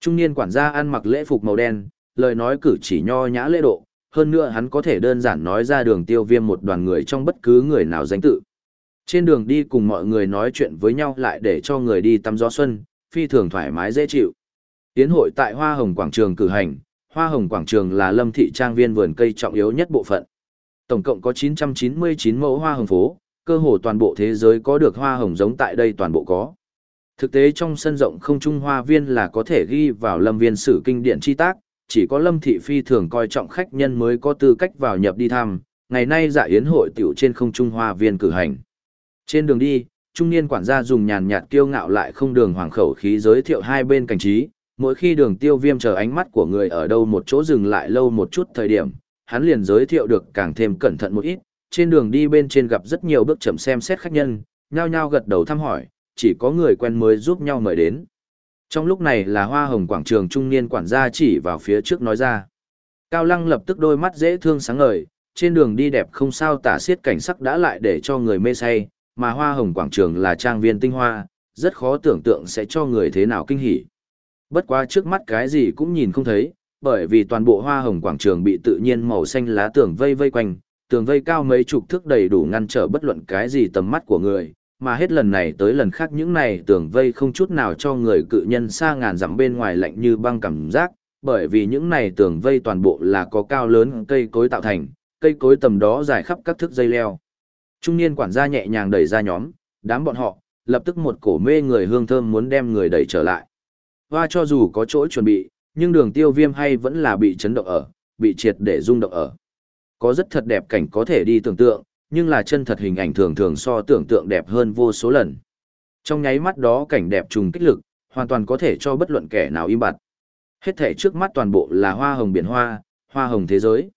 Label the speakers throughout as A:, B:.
A: Trung niên quản gia ăn mặc lễ phục màu đen, lời nói cử chỉ nho nhã lễ độ, hơn nữa hắn có thể đơn giản nói ra đường tiêu viêm một đoàn người trong bất cứ người nào danh tự. Trên đường đi cùng mọi người nói chuyện với nhau lại để cho người đi tắm gió xuân, phi thường thoải mái dễ chịu. Tiến hội tại Hoa Hồng Quảng Trường cử hành, Hoa Hồng Quảng Trường là lâm thị trang viên vườn cây trọng yếu nhất bộ phận. Tổng cộng có 999 mẫu hoa hồng phố, cơ hồ toàn bộ thế giới có được hoa hồng giống tại đây toàn bộ có. Thực tế trong sân rộng không trung hoa viên là có thể ghi vào lâm viên sử kinh điển chi tác, chỉ có lâm thị phi thường coi trọng khách nhân mới có tư cách vào nhập đi thăm, ngày nay dạ yến hội tiểu trên không trung hoa viên cử hành. Trên đường đi, trung niên quản gia dùng nhàn nhạt kiêu ngạo lại không đường hoàng khẩu khí giới thiệu hai bên cảnh trí, mỗi khi đường tiêu viêm chờ ánh mắt của người ở đâu một chỗ dừng lại lâu một chút thời điểm, hắn liền giới thiệu được càng thêm cẩn thận một ít, trên đường đi bên trên gặp rất nhiều bước chậm xem xét khách nhân, nhao nhao gật đầu thăm hỏi, chỉ có người quen mới giúp nhau mời đến. Trong lúc này là hoa hồng quảng trường trung niên quản gia chỉ vào phía trước nói ra. Cao Lăng lập tức đôi mắt dễ thương sáng ngời, trên đường đi đẹp không sao tả xiết cảnh sắc đã lại để cho người mê say, mà hoa hồng quảng trường là trang viên tinh hoa, rất khó tưởng tượng sẽ cho người thế nào kinh hỉ. Bất quá trước mắt cái gì cũng nhìn không thấy, bởi vì toàn bộ hoa hồng quảng trường bị tự nhiên màu xanh lá tường vây vây quanh, tường vây cao mấy chục thước đầy đủ ngăn trở bất luận cái gì tầm mắt của người, mà hết lần này tới lần khác những này tường vây không chút nào cho người cự nhân xa ngàn dặm bên ngoài lạnh như băng cảm giác, bởi vì những này tường vây toàn bộ là có cao lớn cây cối tạo thành, cây cối tầm đó dài khắp các thước dây leo. Trung niên quản gia nhẹ nhàng đẩy ra nhóm, đám bọn họ, lập tức một cổ mê người hương thơm muốn đem người đẩy trở lại. và cho dù có chỗ chuẩn bị, nhưng đường tiêu viêm hay vẫn là bị chấn động ở, bị triệt để rung động ở. Có rất thật đẹp cảnh có thể đi tưởng tượng, nhưng là chân thật hình ảnh thường thường so tưởng tượng đẹp hơn vô số lần. Trong nháy mắt đó cảnh đẹp trùng kích lực, hoàn toàn có thể cho bất luận kẻ nào im bặt. Hết thể trước mắt toàn bộ là hoa hồng biển hoa, hoa hồng thế giới.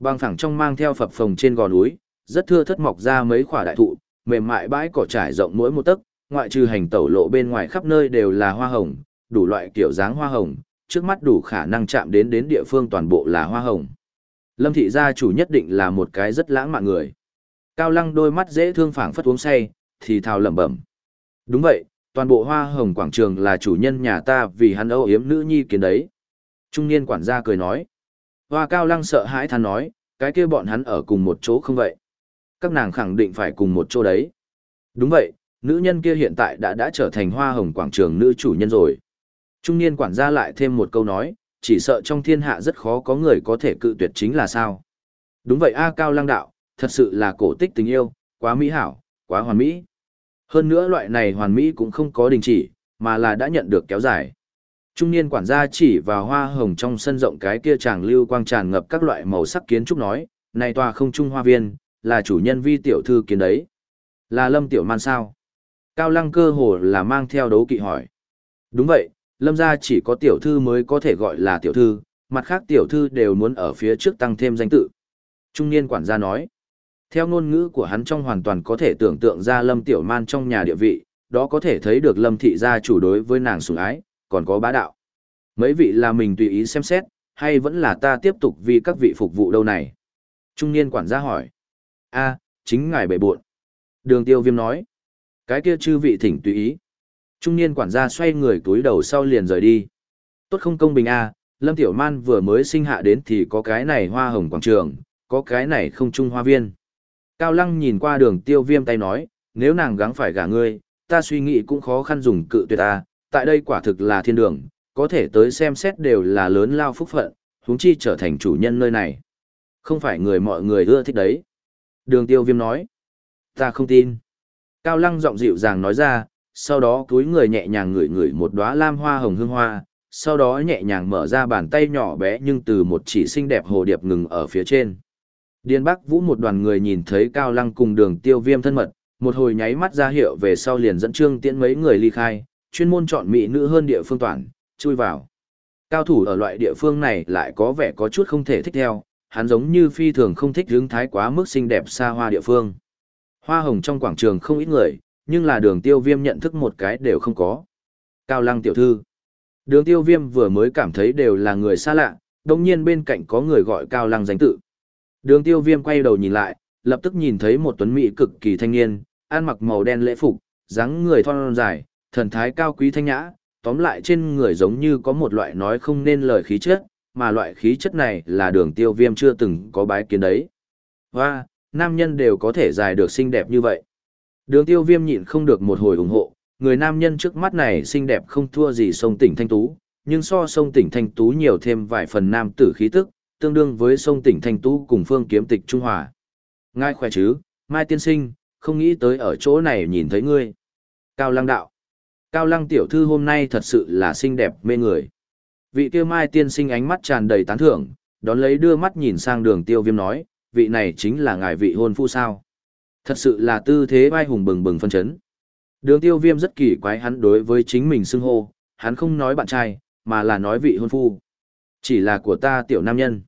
A: Băng phẳng trong mang theo phập phồng trên gò núi, rất thưa thất mọc ra mấy khỏa đại thụ, mềm mại bãi cỏ trải rộng mỗi một tấc, ngoại trừ hành tẩu lộ bên ngoài khắp nơi đều là hoa hồng, đủ loại kiểu dáng hoa hồng, trước mắt đủ khả năng chạm đến đến địa phương toàn bộ là hoa hồng. Lâm thị gia chủ nhất định là một cái rất lãng mạn người. Cao lăng đôi mắt dễ thương phảng phất uống say, thì thào lẩm bẩm. Đúng vậy, toàn bộ hoa hồng quảng trường là chủ nhân nhà ta vì hắn âu yếm nữ nhi kiến đấy. Trung niên quản gia cười nói. Hoa cao lăng sợ hãi than nói, cái kia bọn hắn ở cùng một chỗ không vậy. Các nàng khẳng định phải cùng một chỗ đấy. Đúng vậy, nữ nhân kia hiện tại đã đã trở thành hoa hồng quảng trường nữ chủ nhân rồi. Trung niên quản gia lại thêm một câu nói, chỉ sợ trong thiên hạ rất khó có người có thể cự tuyệt chính là sao. Đúng vậy A Cao Lăng Đạo, thật sự là cổ tích tình yêu, quá mỹ hảo, quá hoàn mỹ. Hơn nữa loại này hoàn mỹ cũng không có đình chỉ, mà là đã nhận được kéo dài. Trung niên quản gia chỉ vào hoa hồng trong sân rộng cái kia chàng lưu quang tràn ngập các loại màu sắc kiến trúc nói, này tòa không trung hoa viên, là chủ nhân vi tiểu thư kiến đấy. Là lâm tiểu man sao? Cao lăng cơ hồ là mang theo đấu kỵ hỏi. Đúng vậy, lâm gia chỉ có tiểu thư mới có thể gọi là tiểu thư, mặt khác tiểu thư đều muốn ở phía trước tăng thêm danh tự. Trung niên quản gia nói, theo ngôn ngữ của hắn trong hoàn toàn có thể tưởng tượng ra lâm tiểu man trong nhà địa vị, đó có thể thấy được lâm thị gia chủ đối với nàng sủng ái, còn có bá đạo. Mấy vị là mình tùy ý xem xét, hay vẫn là ta tiếp tục vì các vị phục vụ đâu này? Trung niên quản gia hỏi. a chính ngài bệ buộn. Đường tiêu viêm nói. Cái kia chư vị thỉnh tùy ý. Trung niên quản gia xoay người túi đầu sau liền rời đi. Tốt không công bình a Lâm Tiểu Man vừa mới sinh hạ đến thì có cái này hoa hồng quảng trường, có cái này không trung hoa viên. Cao Lăng nhìn qua đường tiêu viêm tay nói, nếu nàng gắng phải gả ngươi, ta suy nghĩ cũng khó khăn dùng cự tuyệt ta, tại đây quả thực là thiên đường, có thể tới xem xét đều là lớn lao phúc phận, huống chi trở thành chủ nhân nơi này. Không phải người mọi người ưa thích đấy. Đường tiêu viêm nói, ta không tin. Cao Lăng giọng dịu dàng nói ra, sau đó túi người nhẹ nhàng ngửi ngửi một đóa lam hoa hồng hương hoa, sau đó nhẹ nhàng mở ra bàn tay nhỏ bé nhưng từ một chỉ xinh đẹp hồ điệp ngừng ở phía trên. Điền Bắc Vũ một đoàn người nhìn thấy Cao Lăng cùng đường tiêu viêm thân mật, một hồi nháy mắt ra hiệu về sau liền dẫn trương tiễn mấy người ly khai, chuyên môn chọn mỹ nữ hơn địa phương toàn, chui vào. Cao thủ ở loại địa phương này lại có vẻ có chút không thể thích theo, hắn giống như phi thường không thích hướng thái quá mức xinh đẹp xa hoa địa phương. Hoa hồng trong quảng trường không ít người, nhưng là đường tiêu viêm nhận thức một cái đều không có. Cao lăng tiểu thư. Đường tiêu viêm vừa mới cảm thấy đều là người xa lạ, đồng nhiên bên cạnh có người gọi cao lăng danh tự. Đường tiêu viêm quay đầu nhìn lại, lập tức nhìn thấy một tuấn mỹ cực kỳ thanh niên, ăn mặc màu đen lễ phục, dáng người thon dài, thần thái cao quý thanh nhã, tóm lại trên người giống như có một loại nói không nên lời khí chất, mà loại khí chất này là đường tiêu viêm chưa từng có bái kiến đấy. Và, nam nhân đều có thể dài được xinh đẹp như vậy. Đường tiêu viêm nhịn không được một hồi ủng hộ, người nam nhân trước mắt này xinh đẹp không thua gì sông tỉnh Thanh Tú, nhưng so sông tỉnh Thanh Tú nhiều thêm vài phần nam tử khí tức, tương đương với sông tỉnh Thanh Tú cùng phương kiếm tịch Trung Hòa. Ngài khỏe chứ, Mai tiên sinh, không nghĩ tới ở chỗ này nhìn thấy ngươi. Cao lăng đạo. Cao lăng tiểu thư hôm nay thật sự là xinh đẹp mê người. Vị kia Mai tiên sinh ánh mắt tràn đầy tán thưởng, đón lấy đưa mắt nhìn sang đường tiêu viêm nói, vị này chính là ngài vị hôn phu sao. Thật sự là tư thế vai hùng bừng bừng phân chấn. Đường tiêu viêm rất kỳ quái hắn đối với chính mình xưng hô, hắn không nói bạn trai, mà là nói vị hôn phu. Chỉ là của ta tiểu nam nhân.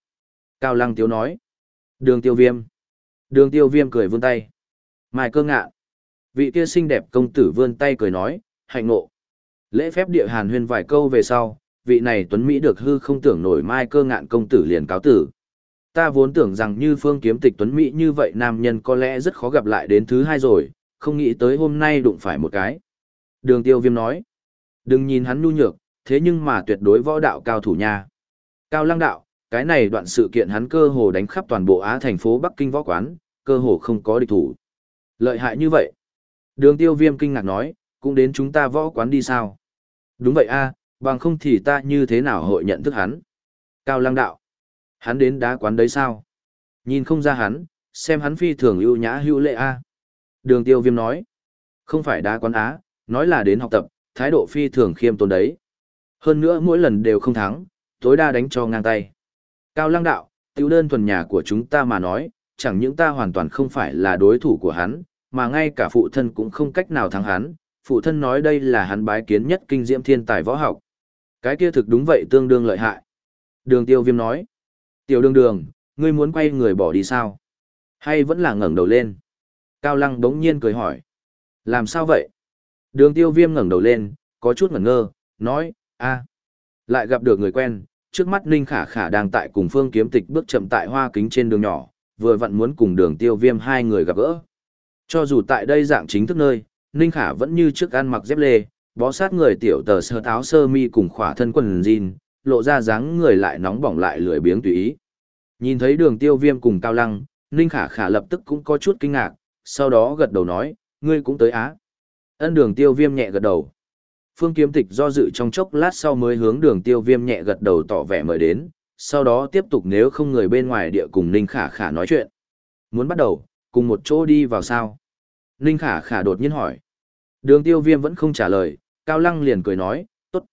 A: Cao lăng tiếu nói. Đường tiêu viêm. Đường tiêu viêm cười vươn tay. Mai cơ ngạ. Vị kia xinh đẹp công tử vươn tay cười nói, hạnh ngộ. Lễ phép địa hàn huyên vài câu về sau, vị này tuấn Mỹ được hư không tưởng nổi mai cơ ngạn công tử liền cáo tử. Ta vốn tưởng rằng như phương kiếm tịch tuấn Mỹ như vậy nam nhân có lẽ rất khó gặp lại đến thứ hai rồi, không nghĩ tới hôm nay đụng phải một cái. Đường tiêu viêm nói, đừng nhìn hắn nhu nhược, thế nhưng mà tuyệt đối võ đạo cao thủ nha. Cao lăng đạo, cái này đoạn sự kiện hắn cơ hồ đánh khắp toàn bộ Á thành phố Bắc Kinh võ quán, cơ hồ không có địch thủ. Lợi hại như vậy. Đường tiêu viêm kinh ngạc nói, cũng đến chúng ta võ quán đi sao? Đúng vậy a bằng không thì ta như thế nào hội nhận thức hắn? Cao lăng đạo. Hắn đến đá quán đấy sao? Nhìn không ra hắn, xem hắn phi thường ưu nhã hữu lệ a Đường tiêu viêm nói. Không phải đá quán á, nói là đến học tập, thái độ phi thường khiêm tốn đấy. Hơn nữa mỗi lần đều không thắng, tối đa đánh cho ngang tay. Cao lăng đạo, tiêu đơn thuần nhà của chúng ta mà nói, chẳng những ta hoàn toàn không phải là đối thủ của hắn, mà ngay cả phụ thân cũng không cách nào thắng hắn. Phụ thân nói đây là hắn bái kiến nhất kinh diễm thiên tài võ học. Cái kia thực đúng vậy tương đương lợi hại. Đường tiêu viêm nói. Tiểu đường đường, ngươi muốn quay người bỏ đi sao? Hay vẫn là ngẩng đầu lên? Cao lăng đống nhiên cười hỏi. Làm sao vậy? Đường tiêu viêm ngẩng đầu lên, có chút ngẩn ngơ, nói, a Lại gặp được người quen, trước mắt Ninh Khả Khả đang tại cùng Phương Kiếm Tịch bước chậm tại hoa kính trên đường nhỏ, vừa vặn muốn cùng đường tiêu viêm hai người gặp gỡ. Cho dù tại đây dạng chính thức nơi, Ninh Khả vẫn như trước ăn mặc dép lê, bó sát người tiểu tờ sơ táo sơ mi cùng khỏa thân quần jean, lộ ra dáng người lại nóng bỏng lại lười biếng tùy ý. Nhìn thấy đường tiêu viêm cùng cao lăng, Ninh Khả Khả lập tức cũng có chút kinh ngạc, sau đó gật đầu nói, ngươi cũng tới á. Ân đường tiêu viêm nhẹ gật đầu. Phương kiếm tịch do dự trong chốc lát sau mới hướng đường tiêu viêm nhẹ gật đầu tỏ vẻ mời đến, sau đó tiếp tục nếu không người bên ngoài địa cùng Ninh Khả Khả nói chuyện. Muốn bắt đầu, cùng một chỗ đi vào sao? Ninh Khả Khả đột nhiên hỏi. Đường tiêu viêm vẫn không trả lời, Cao Lăng liền cười nói, tốt.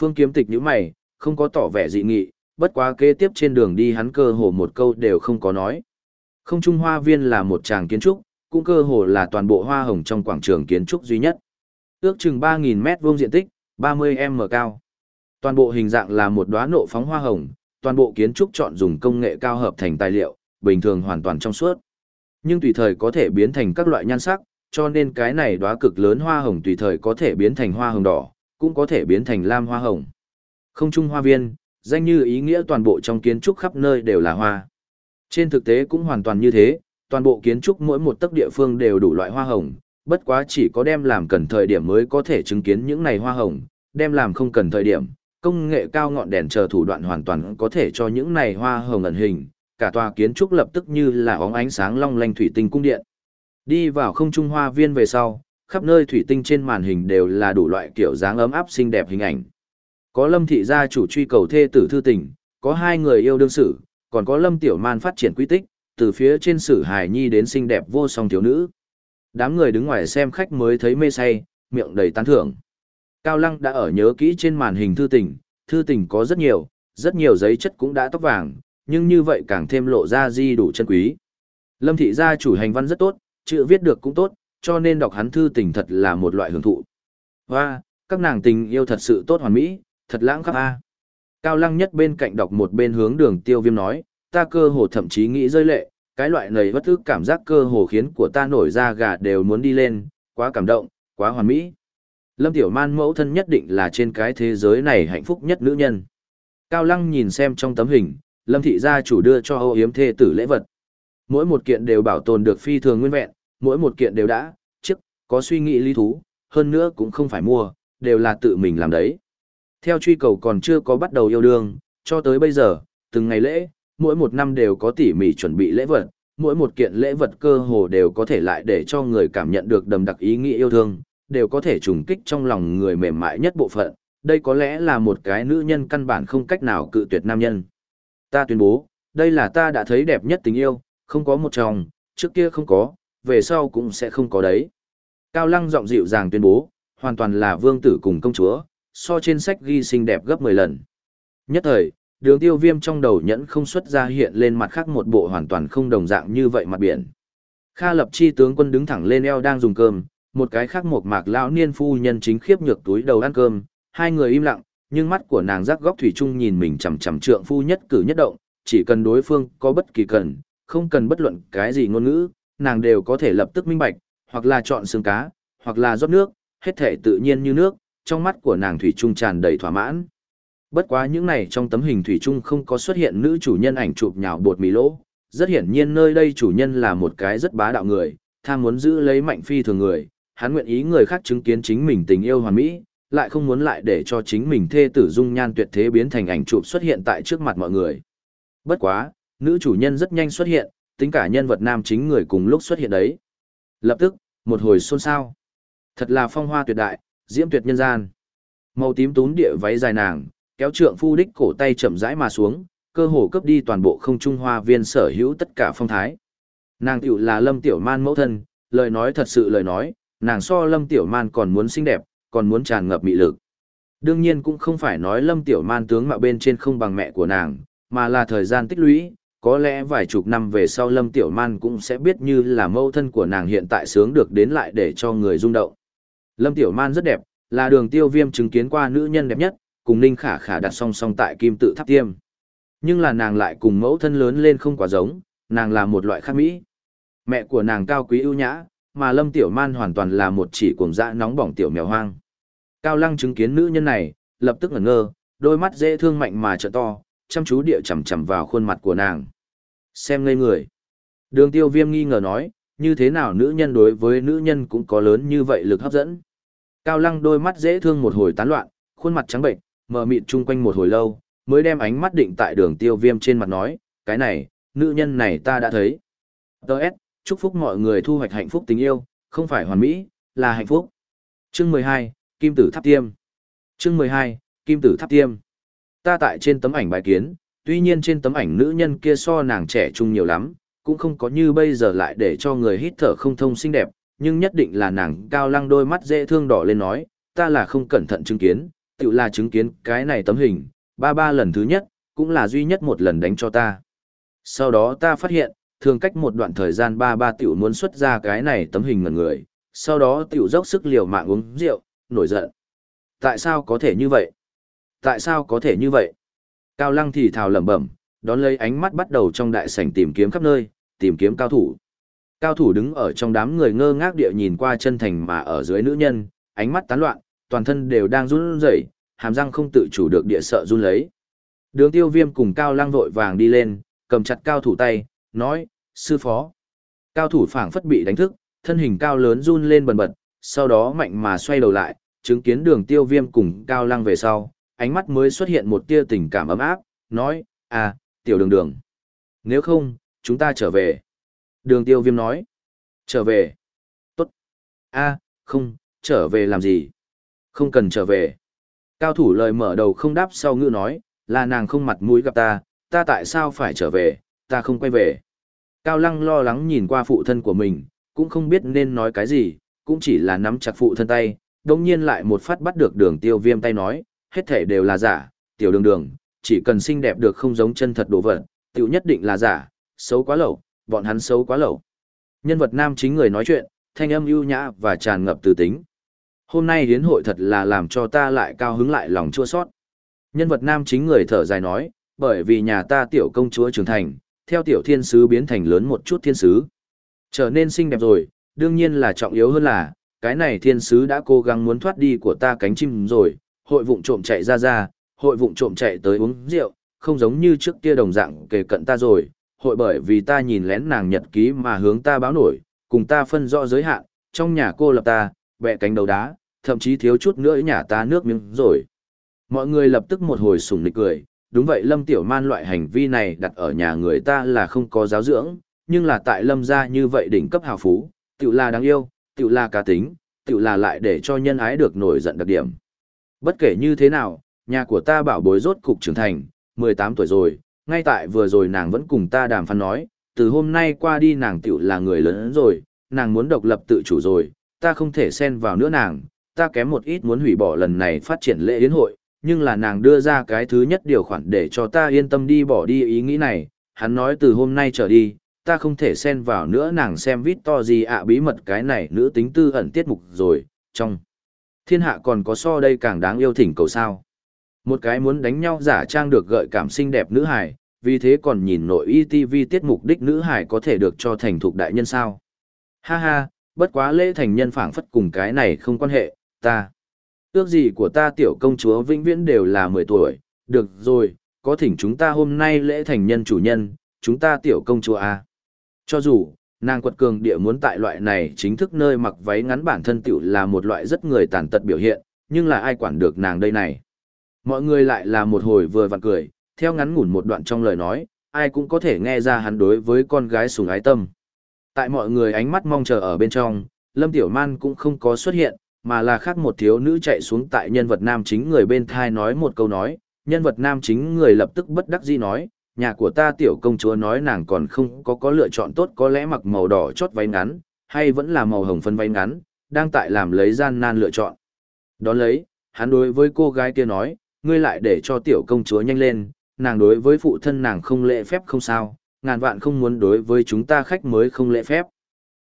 A: Phương kiếm tịch như mày, không có tỏ vẻ dị nghị, bất quá kế tiếp trên đường đi hắn cơ hồ một câu đều không có nói. Không Trung Hoa Viên là một tràng kiến trúc, cũng cơ hồ là toàn bộ hoa hồng trong quảng trường kiến trúc duy nhất. Ước chừng 3.000 mét vuông diện tích, 30m cao. Toàn bộ hình dạng là một đóa nộ phóng hoa hồng, toàn bộ kiến trúc chọn dùng công nghệ cao hợp thành tài liệu, bình thường hoàn toàn trong suốt. Nhưng tùy thời có thể biến thành các loại nhan sắc, cho nên cái này đóa cực lớn hoa hồng tùy thời có thể biến thành hoa hồng đỏ, cũng có thể biến thành lam hoa hồng. Không trung hoa viên, danh như ý nghĩa toàn bộ trong kiến trúc khắp nơi đều là hoa. Trên thực tế cũng hoàn toàn như thế, toàn bộ kiến trúc mỗi một tấc địa phương đều đủ loại hoa hồng, bất quá chỉ có đem làm cần thời điểm mới có thể chứng kiến những này hoa hồng, đem làm không cần thời điểm, công nghệ cao ngọn đèn chờ thủ đoạn hoàn toàn có thể cho những này hoa hồng ẩn hình, cả tòa kiến trúc lập tức như là óng ánh sáng long lanh thủy tinh cung điện. Đi vào không trung hoa viên về sau, khắp nơi thủy tinh trên màn hình đều là đủ loại kiểu dáng ấm áp xinh đẹp hình ảnh. Có Lâm thị gia chủ truy cầu thê tử thư tình, có hai người yêu đương sử, còn có Lâm Tiểu Man phát triển quy tích, từ phía trên sử hài nhi đến xinh đẹp vô song thiếu nữ. Đám người đứng ngoài xem khách mới thấy mê say, miệng đầy tán thưởng. Cao Lăng đã ở nhớ kỹ trên màn hình thư tình, thư tình có rất nhiều, rất nhiều giấy chất cũng đã tóc vàng, nhưng như vậy càng thêm lộ ra di đủ chân quý. Lâm thị gia chủ hành văn rất tốt, chữ viết được cũng tốt, cho nên đọc hắn thư tình thật là một loại hưởng thụ. Hoa, các nàng tình yêu thật sự tốt hoàn mỹ, thật lãng khắp a. Cao Lăng nhất bên cạnh đọc một bên hướng đường tiêu viêm nói, ta cơ hồ thậm chí nghĩ rơi lệ, cái loại này bất ức cảm giác cơ hồ khiến của ta nổi ra gà đều muốn đi lên, quá cảm động, quá hoàn mỹ. Lâm Tiểu Man mẫu thân nhất định là trên cái thế giới này hạnh phúc nhất nữ nhân. Cao Lăng nhìn xem trong tấm hình, Lâm Thị gia chủ đưa cho Âu Yếm thê tử lễ vật. Mỗi một kiện đều bảo tồn được phi thường nguyên vẹn, mỗi một kiện đều đã, trước, có suy nghĩ lý thú, hơn nữa cũng không phải mua, đều là tự mình làm đấy. Theo truy cầu còn chưa có bắt đầu yêu đương, cho tới bây giờ, từng ngày lễ, mỗi một năm đều có tỉ mỉ chuẩn bị lễ vật, mỗi một kiện lễ vật cơ hồ đều có thể lại để cho người cảm nhận được đầm đặc ý nghĩa yêu thương, đều có thể trùng kích trong lòng người mềm mại nhất bộ phận. Đây có lẽ là một cái nữ nhân căn bản không cách nào cự tuyệt nam nhân. Ta tuyên bố, đây là ta đã thấy đẹp nhất tình yêu, không có một chồng, trước kia không có, về sau cũng sẽ không có đấy. Cao Lăng giọng dịu dàng tuyên bố, hoàn toàn là vương tử cùng công chúa, so trên sách ghi xinh đẹp gấp 10 lần. Nhất thời, đường tiêu viêm trong đầu nhẫn không xuất ra hiện lên mặt khác một bộ hoàn toàn không đồng dạng như vậy mặt biển. Kha lập chi tướng quân đứng thẳng lên eo đang dùng cơm, một cái khác một mạc lão niên phu nhân chính khiếp nhược túi đầu ăn cơm, hai người im lặng, nhưng mắt của nàng rắc góc thủy chung nhìn mình chằm chằm trượng phu nhất cử nhất động, chỉ cần đối phương có bất kỳ cần, không cần bất luận cái gì ngôn ngữ, nàng đều có thể lập tức minh bạch, hoặc là chọn xương cá, hoặc là rót nước, hết thể tự nhiên như nước, trong mắt của nàng thủy chung tràn đầy thỏa mãn. Bất quá những này trong tấm hình thủy chung không có xuất hiện nữ chủ nhân ảnh chụp nhào bột mì lỗ, rất hiển nhiên nơi đây chủ nhân là một cái rất bá đạo người, tham muốn giữ lấy mạnh phi thường người, hắn nguyện ý người khác chứng kiến chính mình tình yêu hoàn mỹ, lại không muốn lại để cho chính mình thê tử dung nhan tuyệt thế biến thành ảnh chụp xuất hiện tại trước mặt mọi người. Bất quá, nữ chủ nhân rất nhanh xuất hiện, tính cả nhân vật nam chính người cùng lúc xuất hiện đấy. Lập tức, một hồi xôn xao. Thật là phong hoa tuyệt đại, diễm tuyệt nhân gian. Màu tím tún địa váy dài nàng, kéo trượng phu đích cổ tay chậm rãi mà xuống, cơ hồ cướp đi toàn bộ không trung hoa viên sở hữu tất cả phong thái. Nàng tiểu là Lâm Tiểu Man mẫu thân, lời nói thật sự lời nói, nàng so Lâm Tiểu Man còn muốn xinh đẹp, còn muốn tràn ngập mị lực. Đương nhiên cũng không phải nói Lâm Tiểu Man tướng mạo bên trên không bằng mẹ của nàng, mà là thời gian tích lũy, có lẽ vài chục năm về sau Lâm Tiểu Man cũng sẽ biết như là mẫu thân của nàng hiện tại sướng được đến lại để cho người rung động. Lâm Tiểu Man rất đẹp, là đường tiêu viêm chứng kiến qua nữ nhân đẹp nhất, cùng Ninh Khả Khả đặt song song tại kim tự tháp tiêm. Nhưng là nàng lại cùng mẫu thân lớn lên không quá giống, nàng là một loại khác mỹ. Mẹ của nàng cao quý ưu nhã, mà Lâm Tiểu Man hoàn toàn là một chỉ cuồng dã nóng bỏng tiểu mèo hoang. Cao Lăng chứng kiến nữ nhân này, lập tức ngẩn ngơ, đôi mắt dễ thương mạnh mà trợ to, chăm chú địa chằm chằm vào khuôn mặt của nàng. Xem ngây người. Đường tiêu viêm nghi ngờ nói, như thế nào nữ nhân đối với nữ nhân cũng có lớn như vậy lực hấp dẫn. Cao lăng đôi mắt dễ thương một hồi tán loạn, khuôn mặt trắng bệnh, mờ mịt chung quanh một hồi lâu, mới đem ánh mắt định tại đường tiêu viêm trên mặt nói, cái này, nữ nhân này ta đã thấy. Đợt, chúc phúc mọi người thu hoạch hạnh phúc tình yêu, không phải hoàn mỹ, là hạnh phúc. Chương 12, Kim Tử Tháp Tiêm. Chương 12, Kim Tử Tháp Tiêm. Ta tại trên tấm ảnh bài kiến, tuy nhiên trên tấm ảnh nữ nhân kia so nàng trẻ trung nhiều lắm, cũng không có như bây giờ lại để cho người hít thở không thông xinh đẹp, nhưng nhất định là nàng cao lăng đôi mắt dễ thương đỏ lên nói, ta là không cẩn thận chứng kiến, tự là chứng kiến cái này tấm hình, ba ba lần thứ nhất, cũng là duy nhất một lần đánh cho ta. Sau đó ta phát hiện, thường cách một đoạn thời gian ba ba tiểu muốn xuất ra cái này tấm hình ngần người, sau đó tiểu dốc sức liều mạng uống rượu, nổi giận. Tại sao có thể như vậy? Tại sao có thể như vậy? Cao lăng thì thào lẩm bẩm, đón lấy ánh mắt bắt đầu trong đại sảnh tìm kiếm khắp nơi, tìm kiếm cao thủ. Cao thủ đứng ở trong đám người ngơ ngác địa nhìn qua chân thành mà ở dưới nữ nhân, ánh mắt tán loạn, toàn thân đều đang run rẩy, hàm răng không tự chủ được địa sợ run lấy. Đường tiêu viêm cùng cao lăng vội vàng đi lên, cầm chặt cao thủ tay, nói, sư phó. Cao thủ phảng phất bị đánh thức, thân hình cao lớn run lên bần bật, sau đó mạnh mà xoay đầu lại, chứng kiến đường tiêu viêm cùng cao lăng về sau, ánh mắt mới xuất hiện một tia tình cảm ấm áp, nói, à, tiểu đường đường. Nếu không, chúng ta trở về. Đường tiêu viêm nói, trở về. Tốt. a không, trở về làm gì? Không cần trở về. Cao thủ lời mở đầu không đáp sau ngữ nói, là nàng không mặt mũi gặp ta, ta tại sao phải trở về, ta không quay về. Cao lăng lo lắng nhìn qua phụ thân của mình, cũng không biết nên nói cái gì, cũng chỉ là nắm chặt phụ thân tay, đồng nhiên lại một phát bắt được đường tiêu viêm tay nói, hết thể đều là giả, tiểu đường đường, chỉ cần xinh đẹp được không giống chân thật đồ vật, tiểu nhất định là giả, xấu quá lẩu, bọn hắn xấu quá lẩu. Nhân vật nam chính người nói chuyện, thanh âm ưu nhã và tràn ngập từ tính. Hôm nay hiến hội thật là làm cho ta lại cao hứng lại lòng chua sót. Nhân vật nam chính người thở dài nói, bởi vì nhà ta tiểu công chúa trưởng thành, theo tiểu thiên sứ biến thành lớn một chút thiên sứ. Trở nên xinh đẹp rồi, đương nhiên là trọng yếu hơn là, cái này thiên sứ đã cố gắng muốn thoát đi của ta cánh chim rồi, hội vụng trộm chạy ra ra, hội vụng trộm chạy tới uống rượu, không giống như trước kia đồng dạng kề cận ta rồi, hội bởi vì ta nhìn lén nàng nhật ký mà hướng ta báo nổi, cùng ta phân rõ giới hạn, trong nhà cô lập ta, bẹ cánh đầu đá, thậm chí thiếu chút nữa nhà ta nước miếng rồi. Mọi người lập tức một hồi sùng nịch cười, đúng vậy Lâm Tiểu Man loại hành vi này đặt ở nhà người ta là không có giáo dưỡng, nhưng là tại Lâm gia như vậy đỉnh cấp hào phú, tiểu là đáng yêu, tiểu là cá tính, tiểu là lại để cho nhân ái được nổi giận đặc điểm. Bất kể như thế nào, nhà của ta bảo bối rốt cục trưởng thành, 18 tuổi rồi, ngay tại vừa rồi nàng vẫn cùng ta đàm phán nói, từ hôm nay qua đi nàng tiểu là người lớn rồi, nàng muốn độc lập tự chủ rồi, ta không thể xen vào nữa nàng, ta kém một ít muốn hủy bỏ lần này phát triển lễ yến hội, nhưng là nàng đưa ra cái thứ nhất điều khoản để cho ta yên tâm đi bỏ đi ý nghĩ này, hắn nói từ hôm nay trở đi, ta không thể xen vào nữa nàng xem vít to gì ạ bí mật cái này nữ tính tư ẩn tiết mục rồi, trong thiên hạ còn có so đây càng đáng yêu thỉnh cầu sao. Một cái muốn đánh nhau giả trang được gợi cảm xinh đẹp nữ hài, vì thế còn nhìn nội ETV tiết mục đích nữ hài có thể được cho thành thục đại nhân sao. Ha ha, bất quá lễ thành nhân phảng phất cùng cái này không quan hệ, ta. Ước gì của ta tiểu công chúa vĩnh viễn đều là 10 tuổi, được rồi, có thỉnh chúng ta hôm nay lễ thành nhân chủ nhân, chúng ta tiểu công chúa a. Cho dù, nàng quật cường địa muốn tại loại này chính thức nơi mặc váy ngắn bản thân tiểu là một loại rất người tàn tật biểu hiện, nhưng là ai quản được nàng đây này. Mọi người lại là một hồi vừa vặn cười, theo ngắn ngủn một đoạn trong lời nói, ai cũng có thể nghe ra hắn đối với con gái sùng ái tâm. Tại mọi người ánh mắt mong chờ ở bên trong, Lâm Tiểu Man cũng không có xuất hiện, mà là khác một thiếu nữ chạy xuống tại nhân vật nam chính người bên thai nói một câu nói, nhân vật nam chính người lập tức bất đắc dĩ nói, nhà của ta tiểu công chúa nói nàng còn không có có lựa chọn tốt có lẽ mặc màu đỏ chót váy ngắn, hay vẫn là màu hồng phân váy ngắn, đang tại làm lấy gian nan lựa chọn. Đón lấy, hắn đối với cô gái kia nói, ngươi lại để cho tiểu công chúa nhanh lên, nàng đối với phụ thân nàng không lễ phép không sao, ngàn vạn không muốn đối với chúng ta khách mới không lễ phép.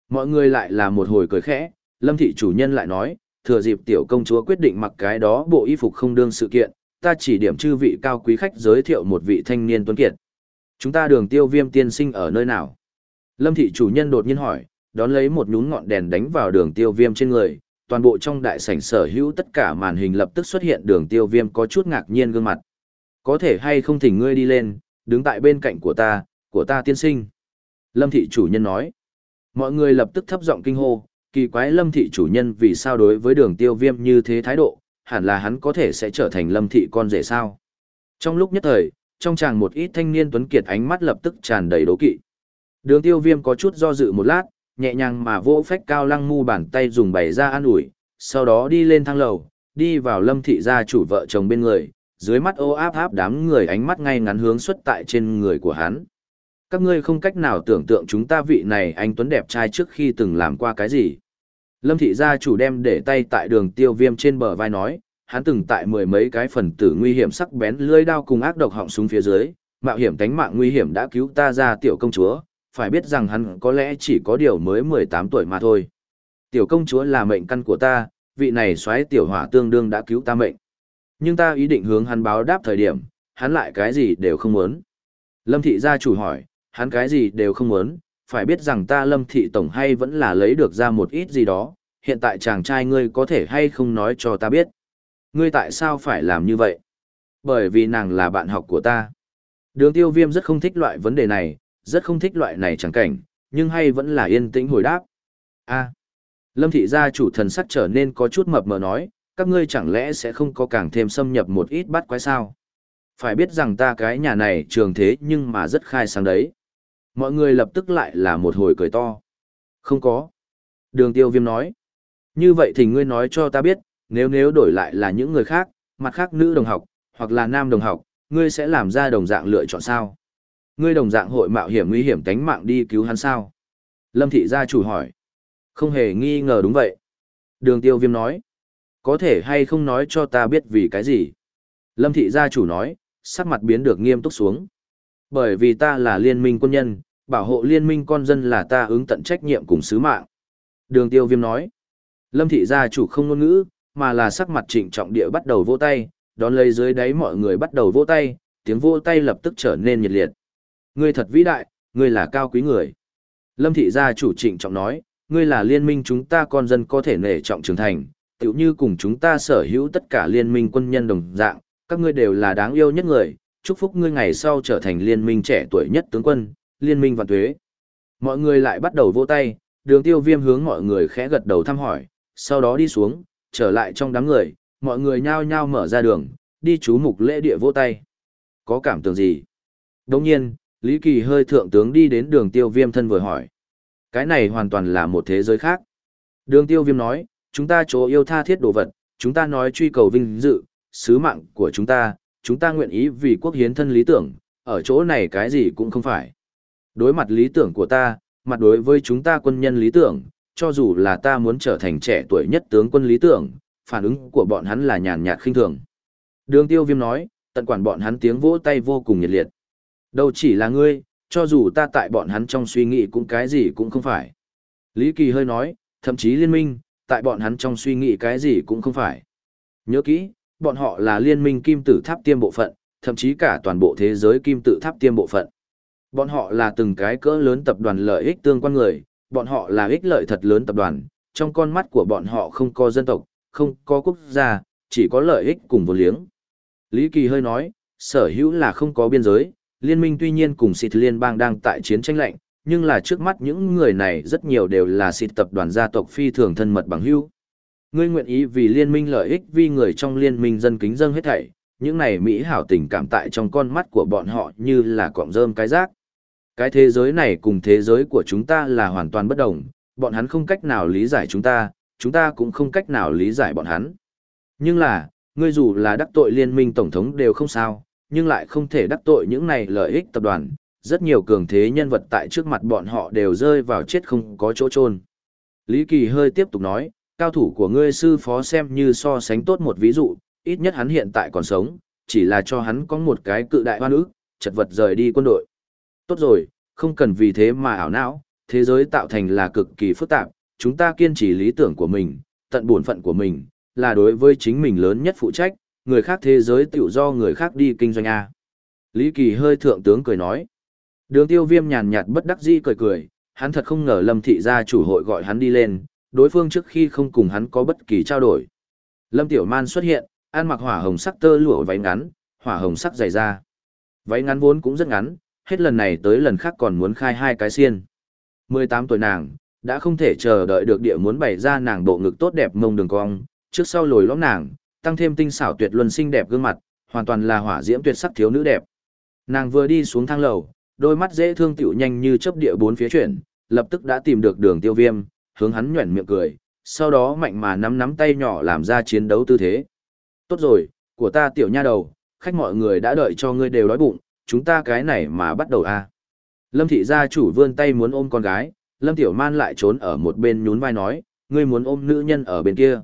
A: Mọi người lại là một hồi cười khẽ, lâm thị chủ nhân lại nói, thừa dịp tiểu công chúa quyết định mặc cái đó bộ y phục không đương sự kiện, ta chỉ điểm chư vị cao quý khách giới thiệu một vị thanh niên tuấn kiệt. Chúng ta đường tiêu viêm tiên sinh ở nơi nào? Lâm thị chủ nhân đột nhiên hỏi, đón lấy một nhún ngọn đèn đánh vào đường tiêu viêm trên người, toàn bộ trong đại sảnh sở hữu tất cả màn hình lập tức xuất hiện đường tiêu viêm có chút ngạc nhiên gương mặt. Có thể hay không thỉnh ngươi đi lên, đứng tại bên cạnh của ta, của ta tiên sinh. Lâm thị chủ nhân nói. Mọi người lập tức thấp giọng kinh hô, kỳ quái lâm thị chủ nhân vì sao đối với đường tiêu viêm như thế thái độ, hẳn là hắn có thể sẽ trở thành lâm thị con rể sao. Trong lúc nhất thời, trong chàng một ít thanh niên tuấn kiệt ánh mắt lập tức tràn đầy đố kỵ. Đường tiêu viêm có chút do dự một lát, nhẹ nhàng mà vỗ phách cao lăng mu bàn tay dùng bày ra an ủi, sau đó đi lên thang lầu, đi vào lâm thị gia chủ vợ chồng bên người, dưới mắt ô áp áp đám người ánh mắt ngay ngắn hướng xuất tại trên người của hắn. Các ngươi không cách nào tưởng tượng chúng ta vị này anh Tuấn đẹp trai trước khi từng làm qua cái gì. Lâm thị gia chủ đem để tay tại đường tiêu viêm trên bờ vai nói, hắn từng tại mười mấy cái phần tử nguy hiểm sắc bén lưỡi đao cùng ác độc họng súng phía dưới, mạo hiểm tánh mạng nguy hiểm đã cứu ta ra tiểu công chúa, phải biết rằng hắn có lẽ chỉ có điều mới 18 tuổi mà thôi. Tiểu công chúa là mệnh căn của ta, vị này xoáy tiểu hỏa tương đương đã cứu ta mệnh. Nhưng ta ý định hướng hắn báo đáp thời điểm, hắn lại cái gì đều không muốn. Lâm thị gia chủ hỏi, hắn cái gì đều không muốn, phải biết rằng ta lâm thị tổng hay vẫn là lấy được ra một ít gì đó, hiện tại chàng trai ngươi có thể hay không nói cho ta biết. Ngươi tại sao phải làm như vậy? Bởi vì nàng là bạn học của ta. Đường tiêu viêm rất không thích loại vấn đề này, rất không thích loại này chẳng cảnh, nhưng hay vẫn là yên tĩnh hồi đáp. a Lâm thị gia chủ thần sắc trở nên có chút mập mờ nói, các ngươi chẳng lẽ sẽ không có càng thêm xâm nhập một ít bắt quái sao? Phải biết rằng ta cái nhà này trường thế nhưng mà rất khai sáng đấy. Mọi người lập tức lại là một hồi cười to. Không có. Đường tiêu viêm nói. Như vậy thì ngươi nói cho ta biết, nếu nếu đổi lại là những người khác, mặt khác nữ đồng học, hoặc là nam đồng học, ngươi sẽ làm ra đồng dạng lựa chọn sao? Ngươi đồng dạng hội mạo hiểm nguy hiểm tánh mạng đi cứu hắn sao? Lâm thị gia chủ hỏi. Không hề nghi ngờ đúng vậy. Đường tiêu viêm nói. Có thể hay không nói cho ta biết vì cái gì? Lâm thị gia chủ nói, sắc mặt biến được nghiêm túc xuống. Bởi vì ta là liên minh quân nhân, bảo hộ liên minh con dân là ta ứng tận trách nhiệm cùng sứ mạng. Đường tiêu viêm nói. Lâm thị gia chủ không ngôn ngữ, mà là sắc mặt trịnh trọng địa bắt đầu vỗ tay, đón lấy dưới đáy mọi người bắt đầu vỗ tay, tiếng vỗ tay lập tức trở nên nhiệt liệt. Ngươi thật vĩ đại, ngươi là cao quý người. Lâm thị gia chủ trịnh trọng nói, ngươi là liên minh chúng ta con dân có thể nể trọng trưởng thành, tựu như cùng chúng ta sở hữu tất cả liên minh quân nhân đồng dạng, các ngươi đều là đáng yêu nhất người, chúc phúc ngươi ngày sau trở thành liên minh trẻ tuổi nhất tướng quân, liên minh vạn tuế. Mọi người lại bắt đầu vỗ tay, đường tiêu viêm hướng mọi người khẽ gật đầu thăm hỏi, sau đó đi xuống, trở lại trong đám người, mọi người nhao nhao mở ra đường, đi chú mục lễ địa vỗ tay. Có cảm tưởng gì? Đồng nhiên, Lý Kỳ hơi thượng tướng đi đến đường tiêu viêm thân vừa hỏi. Cái này hoàn toàn là một thế giới khác. Đường tiêu viêm nói, chúng ta chỗ yêu tha thiết đồ vật, chúng ta nói truy cầu vinh dự, sứ mạng của chúng ta, chúng ta nguyện ý vì quốc hiến thân lý tưởng, ở chỗ này cái gì cũng không phải. Đối mặt lý tưởng của ta, mặt đối với chúng ta quân nhân lý tưởng, cho dù là ta muốn trở thành trẻ tuổi nhất tướng quân lý tưởng, phản ứng của bọn hắn là nhàn nhạt khinh thường. Đường tiêu viêm nói, tận quản bọn hắn tiếng vỗ tay vô cùng nhiệt liệt. Đâu chỉ là ngươi, cho dù ta tại bọn hắn trong suy nghĩ cũng cái gì cũng không phải. Lý Kỳ hơi nói, thậm chí liên minh, tại bọn hắn trong suy nghĩ cái gì cũng không phải. Nhớ kỹ, bọn họ là liên minh kim tử tháp tiêm bộ phận, thậm chí cả toàn bộ thế giới kim tự tháp tiêm bộ phận. Bọn họ là từng cái cỡ lớn tập đoàn lợi ích tương quan người, bọn họ là ích lợi thật lớn tập đoàn, trong con mắt của bọn họ không có dân tộc, không có quốc gia, chỉ có lợi ích cùng vô liếng. Lý Kỳ hơi nói, sở hữu là không có biên giới, liên minh tuy nhiên cùng xịt liên bang đang tại chiến tranh lạnh, nhưng là trước mắt những người này rất nhiều đều là xịt tập đoàn gia tộc phi thường thân mật bằng hữu. Ngươi nguyện ý vì liên minh lợi ích vì người trong liên minh dân kính dân hết thảy, những này mỹ hảo tình cảm tại trong con mắt của bọn họ như là cọng rơm cái rác. Cái thế giới này cùng thế giới của chúng ta là hoàn toàn bất đồng, bọn hắn không cách nào lý giải chúng ta, chúng ta cũng không cách nào lý giải bọn hắn. Nhưng là, ngươi dù là đắc tội liên minh tổng thống đều không sao, nhưng lại không thể đắc tội những này lợi ích tập đoàn, rất nhiều cường thế nhân vật tại trước mặt bọn họ đều rơi vào chết không có chỗ chôn. Lý Kỳ hơi tiếp tục nói, cao thủ của ngươi sư phó xem như so sánh tốt một ví dụ, ít nhất hắn hiện tại còn sống, chỉ là cho hắn có một cái cự đại hoan ức, chật vật rời đi quân đội. Tốt rồi, không cần vì thế mà ảo não, thế giới tạo thành là cực kỳ phức tạp, chúng ta kiên trì lý tưởng của mình, tận bổn phận của mình, là đối với chính mình lớn nhất phụ trách, người khác thế giới tự do người khác đi kinh doanh A. Lý Kỳ hơi thượng tướng cười nói. Đường tiêu viêm nhàn nhạt bất đắc dĩ cười cười, hắn thật không ngờ lâm thị gia chủ hội gọi hắn đi lên, đối phương trước khi không cùng hắn có bất kỳ trao đổi. Lâm Tiểu Man xuất hiện, ăn mặc hỏa hồng sắc tơ lụa váy ngắn, hỏa hồng sắc dày da. Váy ngắn vốn cũng rất ngắn, hết lần này tới lần khác còn muốn khai hai cái xiên. 18 tuổi nàng, đã không thể chờ đợi được địa muốn bày ra nàng bộ ngực tốt đẹp mông đường cong, trước sau lồi lõm nàng, tăng thêm tinh xảo tuyệt luân xinh đẹp gương mặt, hoàn toàn là hỏa diễm tuyệt sắc thiếu nữ đẹp. Nàng vừa đi xuống thang lầu, đôi mắt dễ thương tiểu nhanh như chớp địa bốn phía chuyển, lập tức đã tìm được đường tiêu viêm, hướng hắn nhuẩn miệng cười, sau đó mạnh mà nắm nắm tay nhỏ làm ra chiến đấu tư thế. Tốt rồi, của ta tiểu nha đầu, khách mọi người đã đợi cho ngươi đều đói bụng, chúng ta cái này mà bắt đầu à. Lâm thị gia chủ vươn tay muốn ôm con gái, Lâm tiểu man lại trốn ở một bên nhún vai nói, ngươi muốn ôm nữ nhân ở bên kia.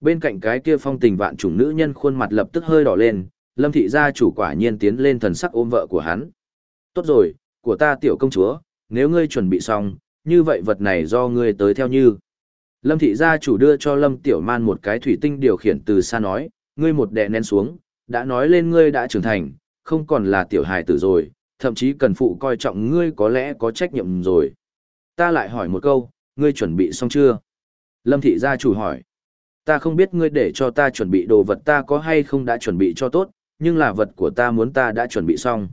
A: Bên cạnh cái kia phong tình vạn chủng nữ nhân khuôn mặt lập tức hơi đỏ lên, Lâm thị gia chủ quả nhiên tiến lên thần sắc ôm vợ của hắn. Tốt rồi, của ta tiểu công chúa, nếu ngươi chuẩn bị xong, như vậy vật này do ngươi tới theo như. Lâm thị gia chủ đưa cho Lâm tiểu man một cái thủy tinh điều khiển từ xa nói, ngươi một đè nén xuống, đã nói lên ngươi đã trưởng thành, không còn là tiểu hài tử rồi, thậm chí cần phụ coi trọng ngươi có lẽ có trách nhiệm rồi. Ta lại hỏi một câu, ngươi chuẩn bị xong chưa? Lâm thị gia chủ hỏi. Ta không biết ngươi để cho ta chuẩn bị đồ vật ta có hay không đã chuẩn bị cho tốt, nhưng là vật của ta muốn ta đã chuẩn bị xong.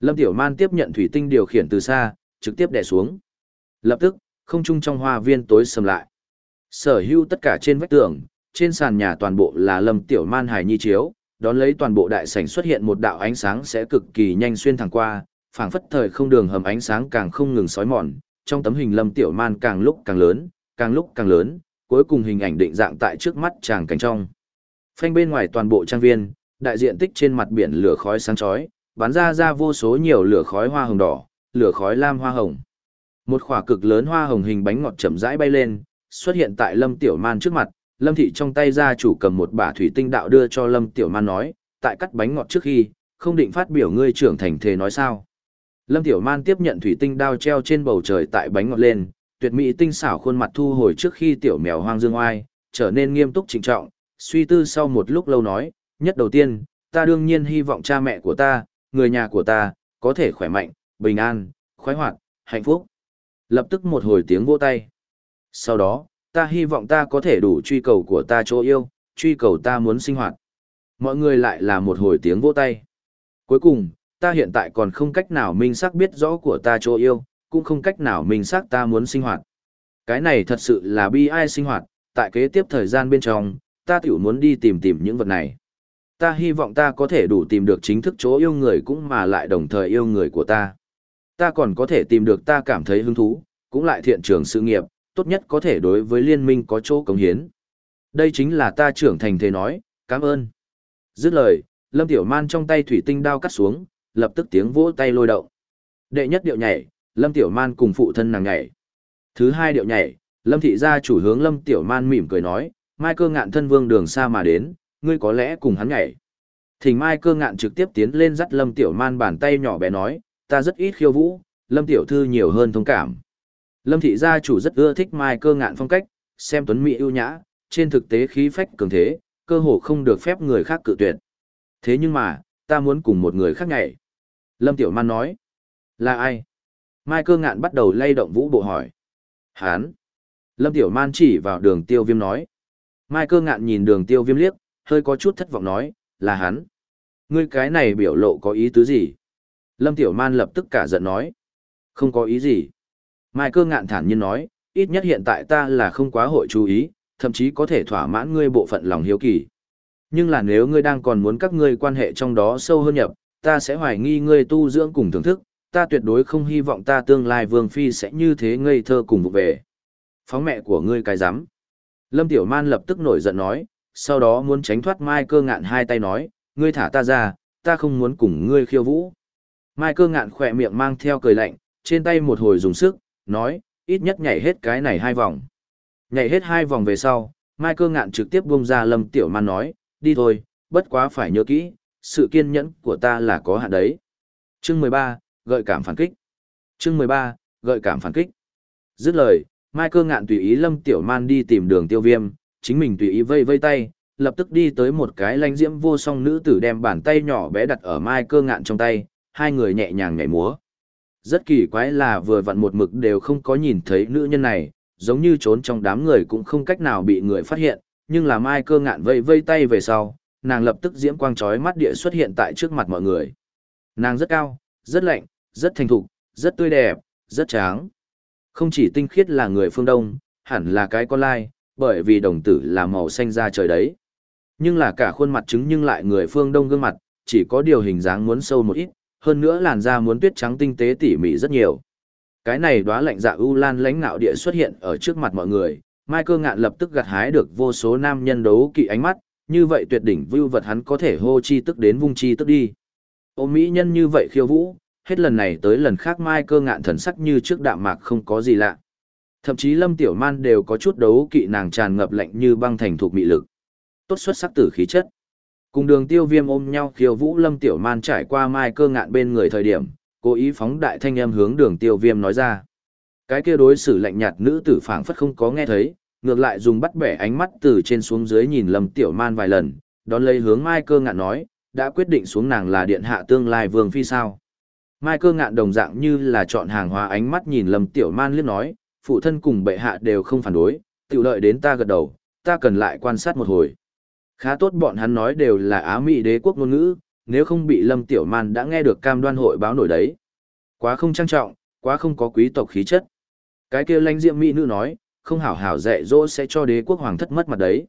A: Lâm Tiểu Man tiếp nhận thủy tinh điều khiển từ xa, trực tiếp đè xuống. Lập tức, không trung trong hoa viên tối sầm lại. Sở hữu tất cả trên vách tường, trên sàn nhà toàn bộ là Lâm Tiểu Man hài nhi chiếu, đón lấy toàn bộ đại sảnh xuất hiện một đạo ánh sáng sẽ cực kỳ nhanh xuyên thẳng qua, phảng phất thời không đường hầm ánh sáng càng không ngừng sói mòn, trong tấm hình Lâm Tiểu Man càng lúc càng lớn, càng lúc càng lớn, cuối cùng hình ảnh định dạng tại trước mắt chàng cảnh trong. Phanh bên ngoài toàn bộ trang viên, đại diện tích trên mặt biển lửa khói sáng chói, bắn ra ra vô số nhiều lửa khói hoa hồng đỏ, lửa khói lam hoa hồng. Một quả cực lớn hoa hồng hình bánh ngọt chậm rãi bay lên, xuất hiện tại Lâm Tiểu Man trước mặt, Lâm Thị trong tay gia chủ cầm một bả thủy tinh đạo đưa cho Lâm Tiểu Man nói, tại cắt bánh ngọt trước khi, không định phát biểu ngươi trưởng thành thế nói sao. Lâm Tiểu Man tiếp nhận thủy tinh đao treo trên bầu trời tại bánh ngọt lên, tuyệt mỹ tinh xảo khuôn mặt thu hồi trước khi tiểu mèo hoang dương oai, trở nên nghiêm túc trịnh trọng, suy tư sau một lúc lâu nói, nhất đầu tiên, ta đương nhiên hy vọng cha mẹ của ta, người nhà của ta, có thể khỏe mạnh, bình an, khoái hoạt, hạnh phúc. Lập tức một hồi tiếng vỗ tay. Sau đó, ta hy vọng ta có thể đủ truy cầu của ta chỗ yêu, truy cầu ta muốn sinh hoạt. Mọi người lại là một hồi tiếng vỗ tay. Cuối cùng, ta hiện tại còn không cách nào minh xác biết rõ của ta chỗ yêu, cũng không cách nào minh xác ta muốn sinh hoạt. Cái này thật sự là bi ai sinh hoạt, tại kế tiếp thời gian bên trong, ta tiểu muốn đi tìm tìm những vật này. Ta hy vọng ta có thể đủ tìm được chính thức chỗ yêu người cũng mà lại đồng thời yêu người của ta. Ta còn có thể tìm được ta cảm thấy hứng thú, cũng lại thiện trường sự nghiệp, tốt nhất có thể đối với liên minh có chỗ cống hiến. Đây chính là ta trưởng thành thế nói, cảm ơn. Dứt lời, Lâm Tiểu Man trong tay thủy tinh đao cắt xuống, lập tức tiếng vỗ tay lôi động. Đệ nhất điệu nhảy, Lâm Tiểu Man cùng phụ thân nàng nhảy. Thứ hai điệu nhảy, Lâm thị gia chủ hướng Lâm Tiểu Man mỉm cười nói, Mai cơ ngạn thân vương đường xa mà đến, ngươi có lẽ cùng hắn nhảy. Thỉnh Mai cơ ngạn trực tiếp tiến lên dắt Lâm Tiểu Man bàn tay nhỏ bé nói, ta rất ít khiêu vũ, Lâm Tiểu Thư nhiều hơn thông cảm. Lâm thị gia chủ rất ưa thích Mai cơ ngạn phong cách, xem tuấn mỹ ưu nhã, trên thực tế khí phách cường thế, cơ hồ không được phép người khác cự tuyệt. Thế nhưng mà, ta muốn cùng một người khác nhảy. Lâm Tiểu Man nói, là ai? Mai cơ ngạn bắt đầu lay động vũ bộ hỏi. Hán. Lâm Tiểu Man chỉ vào đường tiêu viêm nói. Mai cơ ngạn nhìn đường tiêu viêm liếc, hơi có chút thất vọng nói, là hắn. Ngươi cái này biểu lộ có ý tứ gì? Lâm Tiểu Man lập tức cả giận nói. Không có ý gì. Mai cơ ngạn thản nhiên nói, ít nhất hiện tại ta là không quá hội chú ý, thậm chí có thể thỏa mãn ngươi bộ phận lòng hiếu kỳ. Nhưng là nếu ngươi đang còn muốn các ngươi quan hệ trong đó sâu hơn nhập, ta sẽ hoài nghi ngươi tu dưỡng cùng thưởng thức, ta tuyệt đối không hy vọng ta tương lai vương phi sẽ như thế ngây thơ cùng vụ về. Phóng mẹ của ngươi cái rắm Lâm Tiểu Man lập tức nổi giận nói, sau đó muốn tránh thoát Mai cơ ngạn hai tay nói, ngươi thả ta ra, ta không muốn cùng ngươi khiêu vũ. Mai cơ ngạn khỏe miệng mang theo cười lạnh, trên tay một hồi dùng sức, nói, ít nhất nhảy hết cái này hai vòng. Nhảy hết hai vòng về sau, Mai cơ ngạn trực tiếp buông ra Lâm Tiểu Man nói, đi thôi, bất quá phải nhớ kỹ, sự kiên nhẫn của ta là có hạn đấy. Chương 13, gợi cảm phản kích. Chương 13, gợi cảm phản kích. Dứt lời, Mai cơ ngạn tùy ý Lâm Tiểu Man đi tìm đường tiêu viêm, chính mình tùy ý vây vây tay, lập tức đi tới một cái lanh diễm vô song nữ tử đem bàn tay nhỏ bé đặt ở Mai cơ ngạn trong tay, hai người nhẹ nhàng nhảy múa. Rất kỳ quái là vừa vặn một mực đều không có nhìn thấy nữ nhân này, giống như trốn trong đám người cũng không cách nào bị người phát hiện, nhưng là Mai cơ ngạn vây vây tay về sau, nàng lập tức diễm quang chói mắt địa xuất hiện tại trước mặt mọi người. Nàng rất cao, rất lạnh, rất thành thục, rất tươi đẹp, rất tráng. Không chỉ tinh khiết là người phương Đông, hẳn là cái con lai, bởi vì đồng tử là màu xanh da trời đấy. Nhưng là cả khuôn mặt trứng nhưng lại người phương Đông gương mặt, chỉ có điều hình dáng muốn sâu một ít, hơn nữa làn da muốn tuyết trắng tinh tế tỉ mỉ rất nhiều. Cái này đóa lạnh dạ u lan lãnh ngạo địa xuất hiện ở trước mặt mọi người, Mai cơ ngạn lập tức gặt hái được vô số nam nhân đấu kỵ ánh mắt, như vậy tuyệt đỉnh vưu vật hắn có thể hô chi tức đến vung chi tức đi. Ô mỹ nhân như vậy khiêu vũ, hết lần này tới lần khác mai cơ ngạn thần sắc như trước đạm mạc không có gì lạ. Thậm chí lâm tiểu man đều có chút đấu kỵ nàng tràn ngập lạnh như băng thành thuộc mị lực. Tốt xuất sắc tử khí chất. Cùng đường tiêu viêm ôm nhau khiêu vũ lâm tiểu man trải qua mai cơ ngạn bên người thời điểm, cố ý phóng đại thanh âm hướng đường tiêu viêm nói ra. Cái kia đối xử lạnh nhạt nữ tử phảng phất không có nghe thấy, ngược lại dùng bắt bẻ ánh mắt từ trên xuống dưới nhìn lâm tiểu man vài lần, đón lấy hướng mai cơ ngạn nói, đã quyết định xuống nàng là điện hạ tương lai vương phi sao. Mai cơ ngạn đồng dạng như là chọn hàng hóa ánh mắt nhìn Lâm Tiểu Man liếc nói, phụ thân cùng bệ hạ đều không phản đối, tiểu lợi đến ta gật đầu, ta cần lại quan sát một hồi. Khá tốt bọn hắn nói đều là Á Mỹ đế quốc ngôn ngữ, nếu không bị Lâm Tiểu Man đã nghe được cam đoan hội báo nổi đấy. Quá không trang trọng, quá không có quý tộc khí chất. Cái kia lãnh diệm Mỹ nữ nói, không hảo hảo dạy dỗ sẽ cho đế quốc hoàng thất mất mặt đấy.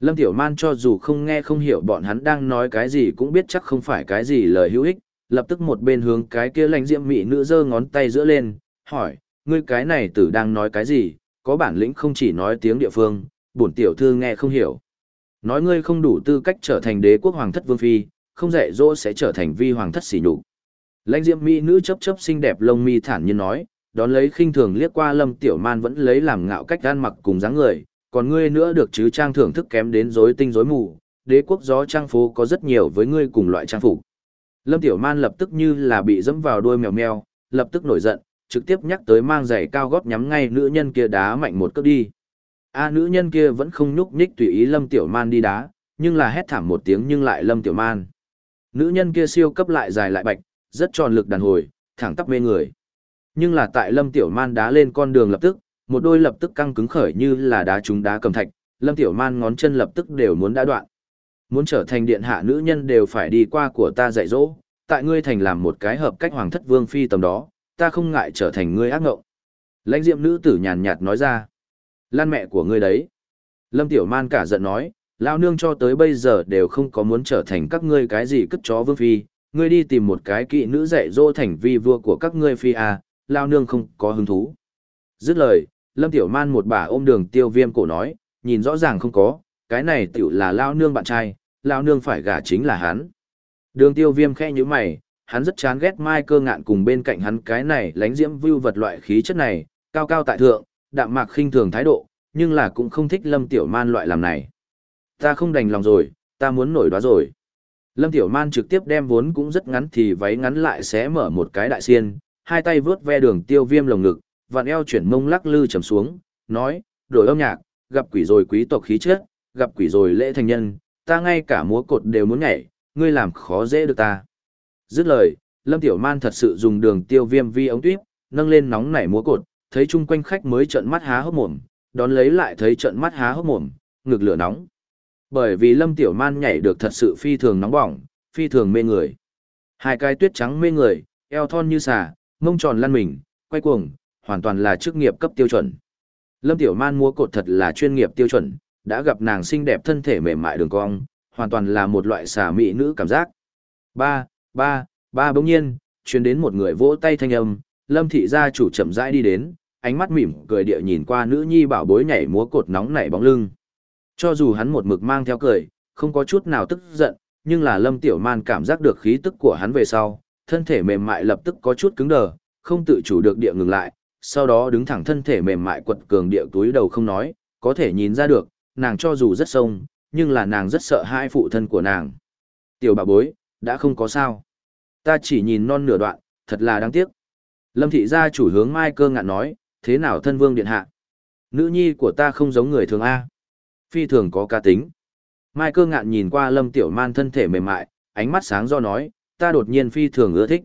A: Lâm Tiểu Man cho dù không nghe không hiểu bọn hắn đang nói cái gì cũng biết chắc không phải cái gì lời hữu ích, lập tức một bên hướng cái kia lãnh Diệm mỹ nữ giơ ngón tay giữa lên, hỏi, ngươi cái này tử đang nói cái gì, có bản lĩnh không chỉ nói tiếng địa phương, bổn tiểu thư nghe không hiểu. Nói ngươi không đủ tư cách trở thành đế quốc hoàng thất vương phi, không dạy dỗ sẽ trở thành vi hoàng thất xỉ nhục. Lãnh diễm mỹ nữ chấp chấp xinh đẹp lông mi thản nhiên nói, đón lấy khinh thường liếc qua lâm tiểu man vẫn lấy làm ngạo cách gan mặc cùng dáng người, còn ngươi nữa được chứ trang thưởng thức kém đến rối tinh rối mù, đế quốc gió trang phố có rất nhiều với ngươi cùng loại trang phục. Lâm Tiểu Man lập tức như là bị dẫm vào đuôi mèo mèo, lập tức nổi giận, trực tiếp nhắc tới mang giày cao gót nhắm ngay nữ nhân kia đá mạnh một cước đi. A nữ nhân kia vẫn không nhúc nhích tùy ý Lâm Tiểu Man đi đá, nhưng là hét thảm một tiếng nhưng lại Lâm Tiểu Man. Nữ nhân kia siêu cấp lại dài lại bạch, rất tròn lực đàn hồi, thẳng tắp mê người. Nhưng là tại Lâm Tiểu Man đá lên con đường lập tức, một đôi lập tức căng cứng khởi như là đá trúng đá cầm thạch, Lâm Tiểu Man ngón chân lập tức đều muốn đã đoạn. Muốn trở thành điện hạ nữ nhân đều phải đi qua của ta dạy dỗ, tại ngươi thành làm một cái hợp cách hoàng thất vương phi tầm đó, ta không ngại trở thành ngươi ác ngộng. Lãnh diệm nữ tử nhàn nhạt nói ra. Lan mẹ của ngươi đấy. Lâm Tiểu Man cả giận nói, lao nương cho tới bây giờ đều không có muốn trở thành các ngươi cái gì cất chó vương phi, ngươi đi tìm một cái kỵ nữ dạy dỗ thành vi vua của các ngươi phi à, lao nương không có hứng thú. Dứt lời, Lâm Tiểu Man một bà ôm đường tiêu viêm cổ nói, nhìn rõ ràng không có, cái này tiểu là lao nương bạn trai, lao nương phải gả chính là hắn. Đường tiêu viêm khe như mày, hắn rất chán ghét mai cơ ngạn cùng bên cạnh hắn cái này lánh diễm vưu vật loại khí chất này, cao cao tại thượng, đạm mạc khinh thường thái độ, nhưng là cũng không thích Lâm Tiểu Man loại làm này. Ta không đành lòng rồi, ta muốn nổi đoá rồi. Lâm Tiểu Man trực tiếp đem vốn cũng rất ngắn thì váy ngắn lại sẽ mở một cái đại xiên, hai tay vướt ve đường tiêu viêm lồng ngực, vặn eo chuyển mông lắc lư trầm xuống, nói, đổi âm nhạc, gặp quỷ rồi quý tộc khí chất, gặp quỷ rồi lễ thành nhân, ta ngay cả múa cột đều muốn nhảy, ngươi làm khó dễ được ta. Dứt lời, Lâm Tiểu Man thật sự dùng đường tiêu viêm vi ống tuyết, nâng lên nóng nảy múa cột, thấy chung quanh khách mới trợn mắt há hốc mồm, đón lấy lại thấy trợn mắt há hốc mồm, ngực lửa nóng. Bởi vì Lâm Tiểu Man nhảy được thật sự phi thường nóng bỏng, phi thường mê người. Hai cái tuyết trắng mê người, eo thon như xà, mông tròn lăn mình, quay cuồng, hoàn toàn là chức nghiệp cấp tiêu chuẩn. Lâm Tiểu Man múa cột thật là chuyên nghiệp tiêu chuẩn, đã gặp nàng xinh đẹp thân thể mềm mại đường cong, hoàn toàn là một loại xà mỹ nữ cảm giác. Ba, ba, ba bỗng nhiên, truyền đến một người vỗ tay thanh âm, Lâm thị gia chủ chậm rãi đi đến, ánh mắt mỉm cười địa nhìn qua nữ nhi bảo bối nhảy múa cột nóng nảy bóng lưng. Cho dù hắn một mực mang theo cười, không có chút nào tức giận, nhưng là Lâm Tiểu Man cảm giác được khí tức của hắn về sau, thân thể mềm mại lập tức có chút cứng đờ, không tự chủ được địa ngừng lại, sau đó đứng thẳng thân thể mềm mại quật cường địa túi đầu không nói, có thể nhìn ra được, nàng cho dù rất sông, nhưng là nàng rất sợ hai phụ thân của nàng. Tiểu bà bối, đã không có sao. Ta chỉ nhìn non nửa đoạn, thật là đáng tiếc. Lâm thị gia chủ hướng Mai cơ ngạn nói, thế nào thân vương điện hạ? Nữ nhi của ta không giống người thường A. Phi thường có ca tính. Mai cơ ngạn nhìn qua lâm tiểu man thân thể mềm mại, ánh mắt sáng do nói, ta đột nhiên phi thường ưa thích.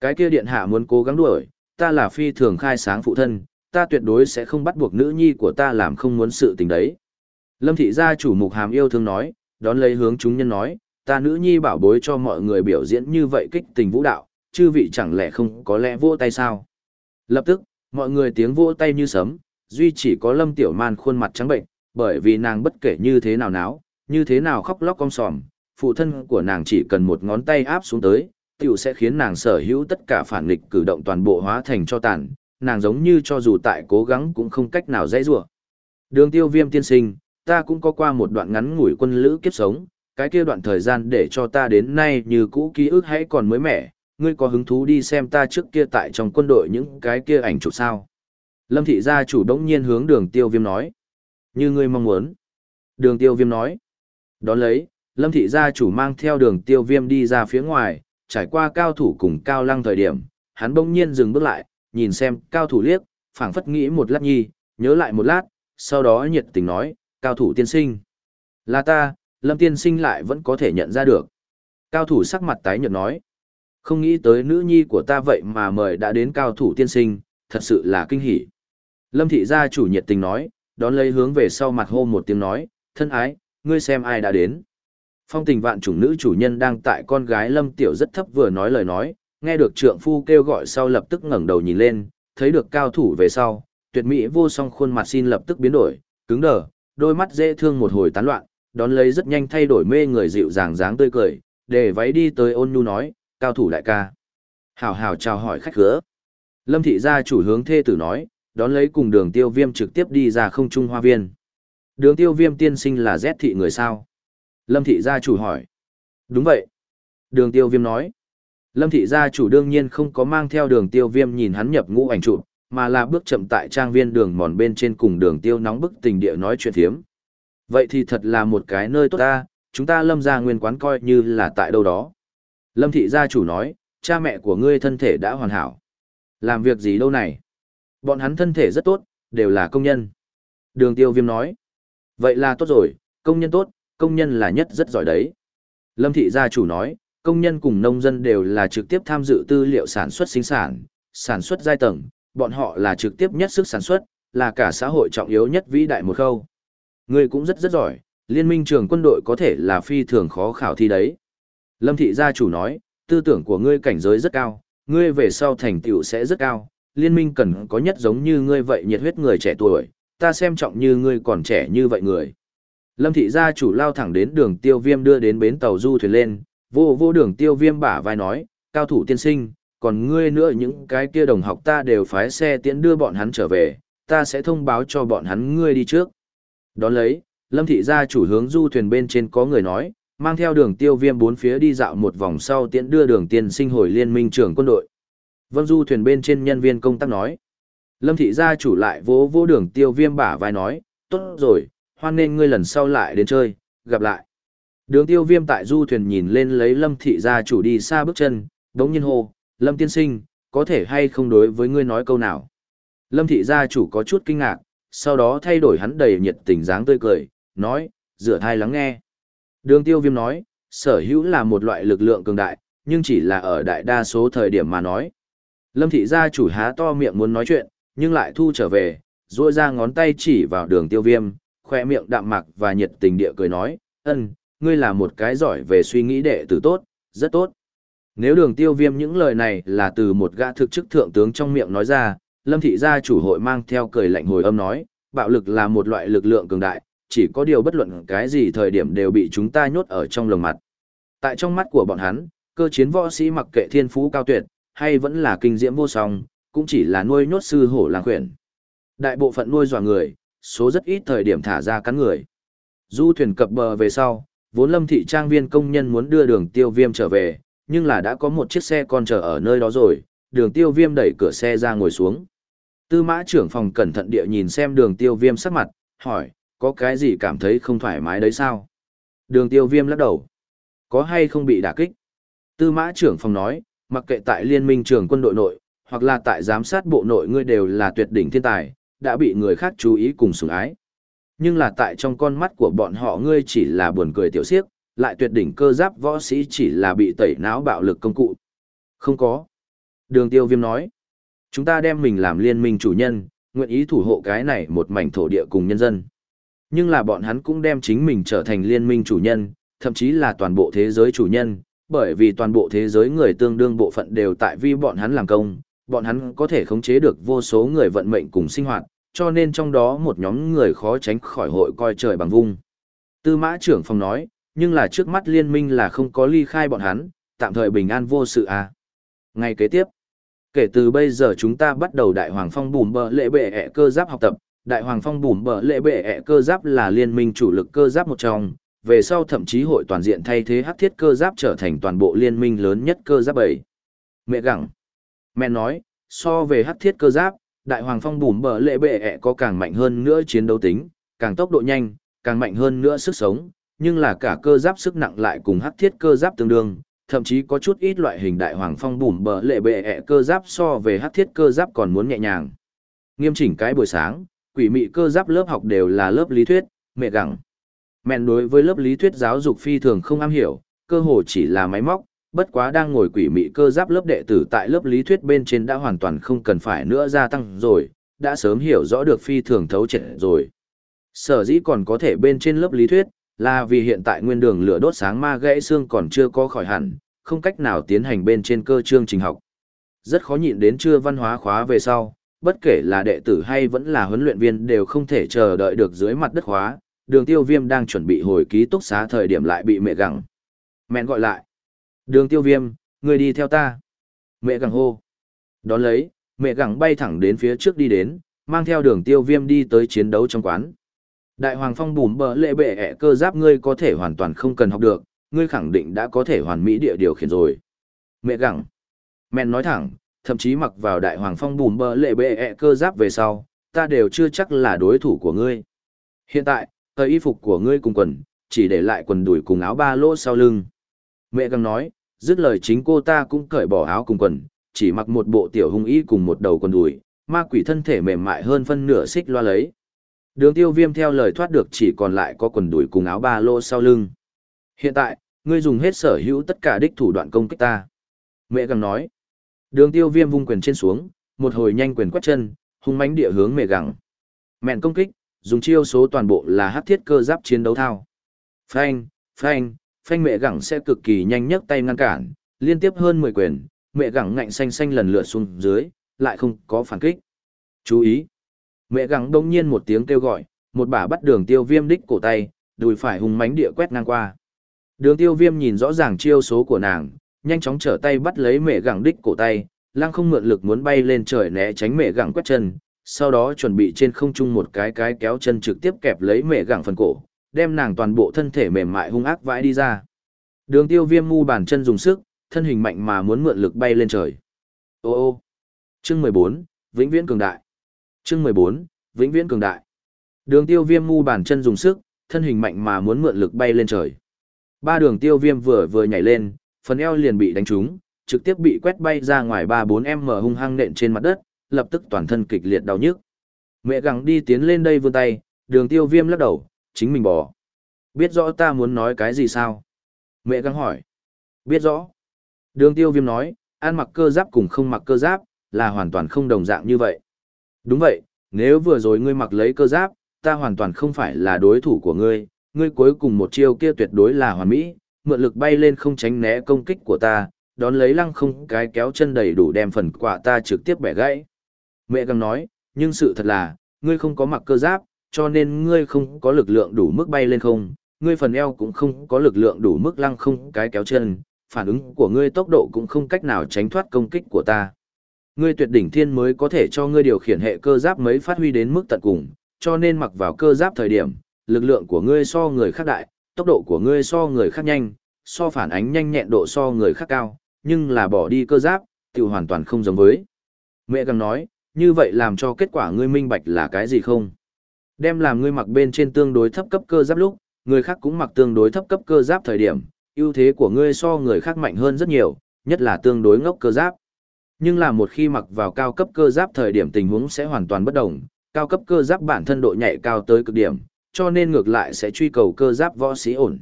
A: Cái kia điện hạ muốn cố gắng đuổi, ta là phi thường khai sáng phụ thân, ta tuyệt đối sẽ không bắt buộc nữ nhi của ta làm không muốn sự tình đấy. Lâm thị gia chủ mục hàm yêu thương nói, đón lấy hướng chúng nhân nói, ta nữ nhi bảo bối cho mọi người biểu diễn như vậy kích tình vũ đạo, chư vị chẳng lẽ không có lẽ vỗ tay sao? Lập tức, mọi người tiếng vỗ tay như sấm, duy chỉ có lâm tiểu man khuôn mặt trắng bệnh, bởi vì nàng bất kể như thế nào náo, như thế nào khóc lóc cong sòm, phụ thân của nàng chỉ cần một ngón tay áp xuống tới, tiểu sẽ khiến nàng sở hữu tất cả phản nghịch cử động toàn bộ hóa thành cho tàn, nàng giống như cho dù tại cố gắng cũng không cách nào dễ dùa Đường tiêu viêm tiên sinh, ta cũng có qua một đoạn ngắn ngủi quân lữ kiếp sống, cái kia đoạn thời gian để cho ta đến nay như cũ ký ức hãy còn mới mẻ, ngươi có hứng thú đi xem ta trước kia tại trong quân đội những cái kia ảnh chụp sao. Lâm thị gia chủ đống nhiên hướng đường tiêu viêm nói. Như ngươi mong muốn. Đường tiêu viêm nói. Đón lấy, lâm thị gia chủ mang theo đường tiêu viêm đi ra phía ngoài, trải qua cao thủ cùng cao lăng thời điểm, hắn bỗng nhiên dừng bước lại, nhìn xem cao thủ liếc, phảng phất nghĩ một lát nhi, nhớ lại một lát, sau đó nhiệt tình nói, cao thủ tiên sinh. Là ta, lâm tiên sinh lại vẫn có thể nhận ra được. Cao thủ sắc mặt tái nhợt nói, không nghĩ tới nữ nhi của ta vậy mà mời đã đến cao thủ tiên sinh, thật sự là kinh hỉ. Lâm thị gia chủ nhiệt tình nói, đón lấy hướng về sau mặt hô một tiếng nói, thân ái, ngươi xem ai đã đến. Phong tình vạn chủng nữ chủ nhân đang tại con gái Lâm Tiểu rất thấp vừa nói lời nói, nghe được trượng phu kêu gọi sau lập tức ngẩng đầu nhìn lên, thấy được cao thủ về sau, tuyệt mỹ vô song khuôn mặt xin lập tức biến đổi, cứng đờ, đôi mắt dễ thương một hồi tán loạn, đón lấy rất nhanh thay đổi mê người dịu dàng dáng tươi cười, để váy đi tới ôn nhu nói, cao thủ đại ca. Hảo hảo chào hỏi khách khứa. Lâm thị gia chủ hướng thê tử nói, đón lấy cùng đường tiêu viêm trực tiếp đi ra không trung hoa viên. Đường tiêu viêm tiên sinh là Z thị người sao? Lâm thị gia chủ hỏi. Đúng vậy. Đường tiêu viêm nói. Lâm thị gia chủ đương nhiên không có mang theo đường tiêu viêm nhìn hắn nhập ngũ ảnh trụ, mà là bước chậm tại trang viên đường mòn bên trên cùng đường tiêu nóng bức tình địa nói chuyện thiếm. Vậy thì thật là một cái nơi tốt ta, chúng ta lâm ra nguyên quán coi như là tại đâu đó. Lâm thị gia chủ nói, cha mẹ của ngươi thân thể đã hoàn hảo. Làm việc gì đâu này? Bọn hắn thân thể rất tốt, đều là công nhân. Đường tiêu viêm nói. Vậy là tốt rồi, công nhân tốt, công nhân là nhất rất giỏi đấy. Lâm thị gia chủ nói, công nhân cùng nông dân đều là trực tiếp tham dự tư liệu sản xuất sinh sản, sản xuất giai tầng, bọn họ là trực tiếp nhất sức sản xuất, là cả xã hội trọng yếu nhất vĩ đại một khâu. Ngươi cũng rất rất giỏi, liên minh trường quân đội có thể là phi thường khó khảo thi đấy. Lâm thị gia chủ nói, tư tưởng của ngươi cảnh giới rất cao, ngươi về sau thành tựu sẽ rất cao, liên minh cần có nhất giống như ngươi vậy nhiệt huyết người trẻ tuổi, ta xem trọng như ngươi còn trẻ như vậy người. Lâm thị gia chủ lao thẳng đến đường tiêu viêm đưa đến bến tàu du thuyền lên, vô vô đường tiêu viêm bả vai nói, cao thủ tiên sinh, còn ngươi nữa những cái kia đồng học ta đều phái xe tiễn đưa bọn hắn trở về, ta sẽ thông báo cho bọn hắn ngươi đi trước. Đón lấy, Lâm thị gia chủ hướng du thuyền bên trên có người nói, mang theo đường tiêu viêm bốn phía đi dạo một vòng sau tiễn đưa đường tiên sinh hồi liên minh trưởng quân đội. vân du thuyền bên trên nhân viên công tác nói. Lâm thị gia chủ lại vỗ vỗ đường tiêu viêm bả vai nói, tốt rồi, hoan nên ngươi lần sau lại đến chơi, gặp lại. Đường tiêu viêm tại du thuyền nhìn lên lấy lâm thị gia chủ đi xa bước chân, đống nhiên hô, lâm tiên sinh, có thể hay không đối với ngươi nói câu nào. Lâm thị gia chủ có chút kinh ngạc, sau đó thay đổi hắn đầy nhiệt tình dáng tươi cười, nói, rửa thai lắng nghe. Đường tiêu viêm nói, sở hữu là một loại lực lượng cường đại, nhưng chỉ là ở đại đa số thời điểm mà nói. Lâm thị gia chủ há to miệng muốn nói chuyện, nhưng lại thu trở về, duỗi ra ngón tay chỉ vào đường tiêu viêm, khoe miệng đạm mạc và nhiệt tình địa cười nói, ân, ngươi là một cái giỏi về suy nghĩ đệ tử tốt, rất tốt. Nếu đường tiêu viêm những lời này là từ một gã thực chức thượng tướng trong miệng nói ra, lâm thị gia chủ hội mang theo cười lạnh hồi âm nói, bạo lực là một loại lực lượng cường đại, chỉ có điều bất luận cái gì thời điểm đều bị chúng ta nhốt ở trong lồng mặt. Tại trong mắt của bọn hắn, cơ chiến võ sĩ mặc kệ thiên phú cao tuyệt, hay vẫn là kinh diễm vô song, cũng chỉ là nuôi nhốt sư hổ làng khuyển. Đại bộ phận nuôi dọa người, số rất ít thời điểm thả ra cắn người. Du thuyền cập bờ về sau, vốn lâm thị trang viên công nhân muốn đưa đường tiêu viêm trở về, nhưng là đã có một chiếc xe con chờ ở nơi đó rồi, đường tiêu viêm đẩy cửa xe ra ngồi xuống. Tư mã trưởng phòng cẩn thận địa nhìn xem đường tiêu viêm sắc mặt, hỏi, có cái gì cảm thấy không thoải mái đấy sao? Đường tiêu viêm lắc đầu. Có hay không bị đả kích? Tư mã trưởng phòng nói, mặc kệ tại liên minh trưởng quân đội nội, hoặc là tại giám sát bộ nội ngươi đều là tuyệt đỉnh thiên tài, đã bị người khác chú ý cùng sủng ái. Nhưng là tại trong con mắt của bọn họ ngươi chỉ là buồn cười tiểu siếc, lại tuyệt đỉnh cơ giáp võ sĩ chỉ là bị tẩy não bạo lực công cụ. Không có. Đường tiêu viêm nói. Chúng ta đem mình làm liên minh chủ nhân, nguyện ý thủ hộ cái này một mảnh thổ địa cùng nhân dân. Nhưng là bọn hắn cũng đem chính mình trở thành liên minh chủ nhân, thậm chí là toàn bộ thế giới chủ nhân, bởi vì toàn bộ thế giới người tương đương bộ phận đều tại vì bọn hắn làm công, bọn hắn có thể khống chế được vô số người vận mệnh cùng sinh hoạt, cho nên trong đó một nhóm người khó tránh khỏi hội coi trời bằng vung. Tư mã trưởng phòng nói, nhưng là trước mắt liên minh là không có ly khai bọn hắn, tạm thời bình an vô sự à. Ngày kế tiếp, kể từ bây giờ chúng ta bắt đầu đại hoàng phong bùm bờ lệ bệ ẹ cơ giáp học tập, đại hoàng phong bùm bờ lệ bệ ẹ cơ giáp là liên minh chủ lực cơ giáp một trong, về sau thậm chí hội toàn diện thay thế hắc thiết cơ giáp trở thành toàn bộ liên minh lớn nhất cơ giáp bảy. Mẹ gặng. Mẹ nói, so về hắc thiết cơ giáp, đại hoàng phong bùm bờ lệ bệ ẹ có càng mạnh hơn nữa chiến đấu tính, càng tốc độ nhanh, càng mạnh hơn nữa sức sống, nhưng là cả cơ giáp sức nặng lại cùng hắc thiết cơ giáp tương đương, thậm chí có chút ít loại hình đại hoàng phong bùm bờ lệ bệ ẹ cơ giáp so về hắc thiết cơ giáp còn muốn nhẹ nhàng. Nghiêm chỉnh cái buổi sáng, quỷ mị cơ giáp lớp học đều là lớp lý thuyết, mẹ gặng. Mẹn đối với lớp lý thuyết giáo dục phi thường không am hiểu, cơ hồ chỉ là máy móc, bất quá đang ngồi quỷ mị cơ giáp lớp đệ tử tại lớp lý thuyết bên trên đã hoàn toàn không cần phải nữa gia tăng rồi, đã sớm hiểu rõ được phi thường thấu triệt rồi. Sở dĩ còn có thể bên trên lớp lý thuyết, là vì hiện tại nguyên đường lửa đốt sáng ma gãy xương còn chưa có khỏi hẳn, không cách nào tiến hành bên trên cơ chương trình học. Rất khó nhịn đến chưa văn hóa khóa về sau, bất kể là đệ tử hay vẫn là huấn luyện viên đều không thể chờ đợi được dưới mặt đất khóa, đường tiêu viêm đang chuẩn bị hồi ký túc xá thời điểm lại bị mẹ gặng. Mẹn gọi lại. Đường tiêu viêm, người đi theo ta. Mẹ gặng hô. Đón lấy, mẹ gặng bay thẳng đến phía trước đi đến, mang theo đường tiêu viêm đi tới chiến đấu trong quán. Đại hoàng phong bùm bờ lệ bệ ẹ cơ giáp ngươi có thể hoàn toàn không cần học được, ngươi khẳng định đã có thể hoàn mỹ địa điều khiển rồi. Mẹ gặng. Mẹn nói thẳng, thậm chí mặc vào đại hoàng phong bùm bờ lệ bệ ẹ cơ giáp về sau, ta đều chưa chắc là đối thủ của ngươi. Hiện tại, thời y phục của ngươi cùng quần, chỉ để lại quần đùi cùng áo ba lỗ sau lưng. Mẹ găng nói, dứt lời chính cô ta cũng cởi bỏ áo cùng quần, chỉ mặc một bộ tiểu hung y cùng một đầu quần đùi, ma quỷ thân thể mềm mại hơn phân nửa xích loa lấy. Đường tiêu viêm theo lời thoát được chỉ còn lại có quần đùi cùng áo ba lô sau lưng. Hiện tại, ngươi dùng hết sở hữu tất cả đích thủ đoạn công kích ta. Mẹ găng nói. Đường tiêu viêm vung quyền trên xuống, một hồi nhanh quyền quét chân, hung mãnh địa hướng mẹ gẳng, Mẹn công kích, dùng chiêu số toàn bộ là hắc thiết cơ giáp chiến đấu thao. Phanh, phanh, phanh mẹ gẳng sẽ cực kỳ nhanh nhấc tay ngăn cản, liên tiếp hơn 10 quyền, mẹ gẳng ngạnh xanh xanh lần lượt xuống dưới, lại không có phản kích. Chú ý! Mẹ gẳng đông nhiên một tiếng kêu gọi, một bà bắt đường tiêu viêm đích cổ tay, đùi phải hùng mánh địa quét ngang qua. Đường tiêu viêm nhìn rõ ràng chiêu số của nàng, nhanh chóng trở tay bắt lấy mẹ gẳng đích cổ tay, lăng không mượn lực muốn bay lên trời né tránh mẹ gẳng quét chân, sau đó chuẩn bị trên không trung một cái cái kéo chân trực tiếp kẹp lấy mẹ gẳng phần cổ, đem nàng toàn bộ thân thể mềm mại hung ác vãi đi ra. Đường tiêu viêm mu bàn chân dùng sức, thân hình mạnh mà muốn mượn lực bay lên trời. Ô ô! Chương 14, Vĩnh Viễn Cường Đại. Chương 14, Vĩnh Viễn Cường Đại. Đường tiêu viêm mu bàn chân dùng sức, thân hình mạnh mà muốn mượn lực bay lên trời. Ba đường tiêu viêm vừa vừa nhảy lên, phần eo liền bị đánh trúng, trực tiếp bị quét bay ra ngoài 3-4m hung hăng nện trên mặt đất, lập tức toàn thân kịch liệt đau nhức. Mẹ gắng đi tiến lên đây vươn tay, đường tiêu viêm lắc đầu, chính mình bỏ. Biết rõ ta muốn nói cái gì sao? Mẹ gắng hỏi. Biết rõ. Đường tiêu viêm nói, ăn mặc cơ giáp cùng không mặc cơ giáp, là hoàn toàn không đồng dạng như vậy. Đúng vậy, nếu vừa rồi ngươi mặc lấy cơ giáp, ta hoàn toàn không phải là đối thủ của ngươi, ngươi cuối cùng một chiêu kia tuyệt đối là hoàn mỹ, mượn lực bay lên không tránh né công kích của ta, đón lấy lăng không cái kéo chân đầy đủ đem phần quả ta trực tiếp bẻ gãy. Mẹ găng nói, nhưng sự thật là, ngươi không có mặc cơ giáp, cho nên ngươi không có lực lượng đủ mức bay lên không, ngươi phần eo cũng không có lực lượng đủ mức lăng không cái kéo chân, phản ứng của ngươi tốc độ cũng không cách nào tránh thoát công kích của ta. Ngươi tuyệt đỉnh thiên mới có thể cho ngươi điều khiển hệ cơ giáp mấy phát huy đến mức tận cùng, cho nên mặc vào cơ giáp thời điểm, lực lượng của ngươi so người khác đại, tốc độ của ngươi so người khác nhanh, so phản ánh nhanh nhẹn độ so người khác cao, nhưng là bỏ đi cơ giáp, tiểu hoàn toàn không giống với. Mẹ gần nói, như vậy làm cho kết quả ngươi minh bạch là cái gì không? Đem làm ngươi mặc bên trên tương đối thấp cấp cơ giáp lúc, người khác cũng mặc tương đối thấp cấp cơ giáp thời điểm, ưu thế của ngươi so người khác mạnh hơn rất nhiều, nhất là tương đối ngốc cơ giáp. Nhưng là một khi mặc vào cao cấp cơ giáp thời điểm tình huống sẽ hoàn toàn bất đồng, cao cấp cơ giáp bản thân độ nhạy cao tới cực điểm, cho nên ngược lại sẽ truy cầu cơ giáp võ sĩ ổn.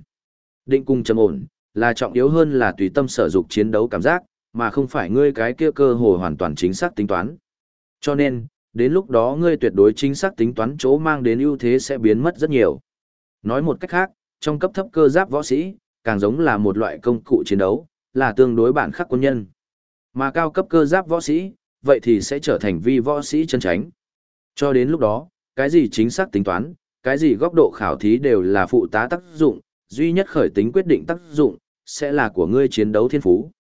A: Định cung trầm ổn, là trọng yếu hơn là tùy tâm sở dục chiến đấu cảm giác, mà không phải ngươi cái kia cơ hồ hoàn toàn chính xác tính toán. Cho nên, đến lúc đó ngươi tuyệt đối chính xác tính toán chỗ mang đến ưu thế sẽ biến mất rất nhiều. Nói một cách khác, trong cấp thấp cơ giáp võ sĩ, càng giống là một loại công cụ chiến đấu, là tương đối bản khắc quân nhân. Mà cao cấp cơ giáp võ sĩ, vậy thì sẽ trở thành vi võ sĩ chân tránh. Cho đến lúc đó, cái gì chính xác tính toán, cái gì góc độ khảo thí đều là phụ tá tác dụng, duy nhất khởi tính quyết định tác dụng, sẽ là của ngươi chiến đấu thiên phú.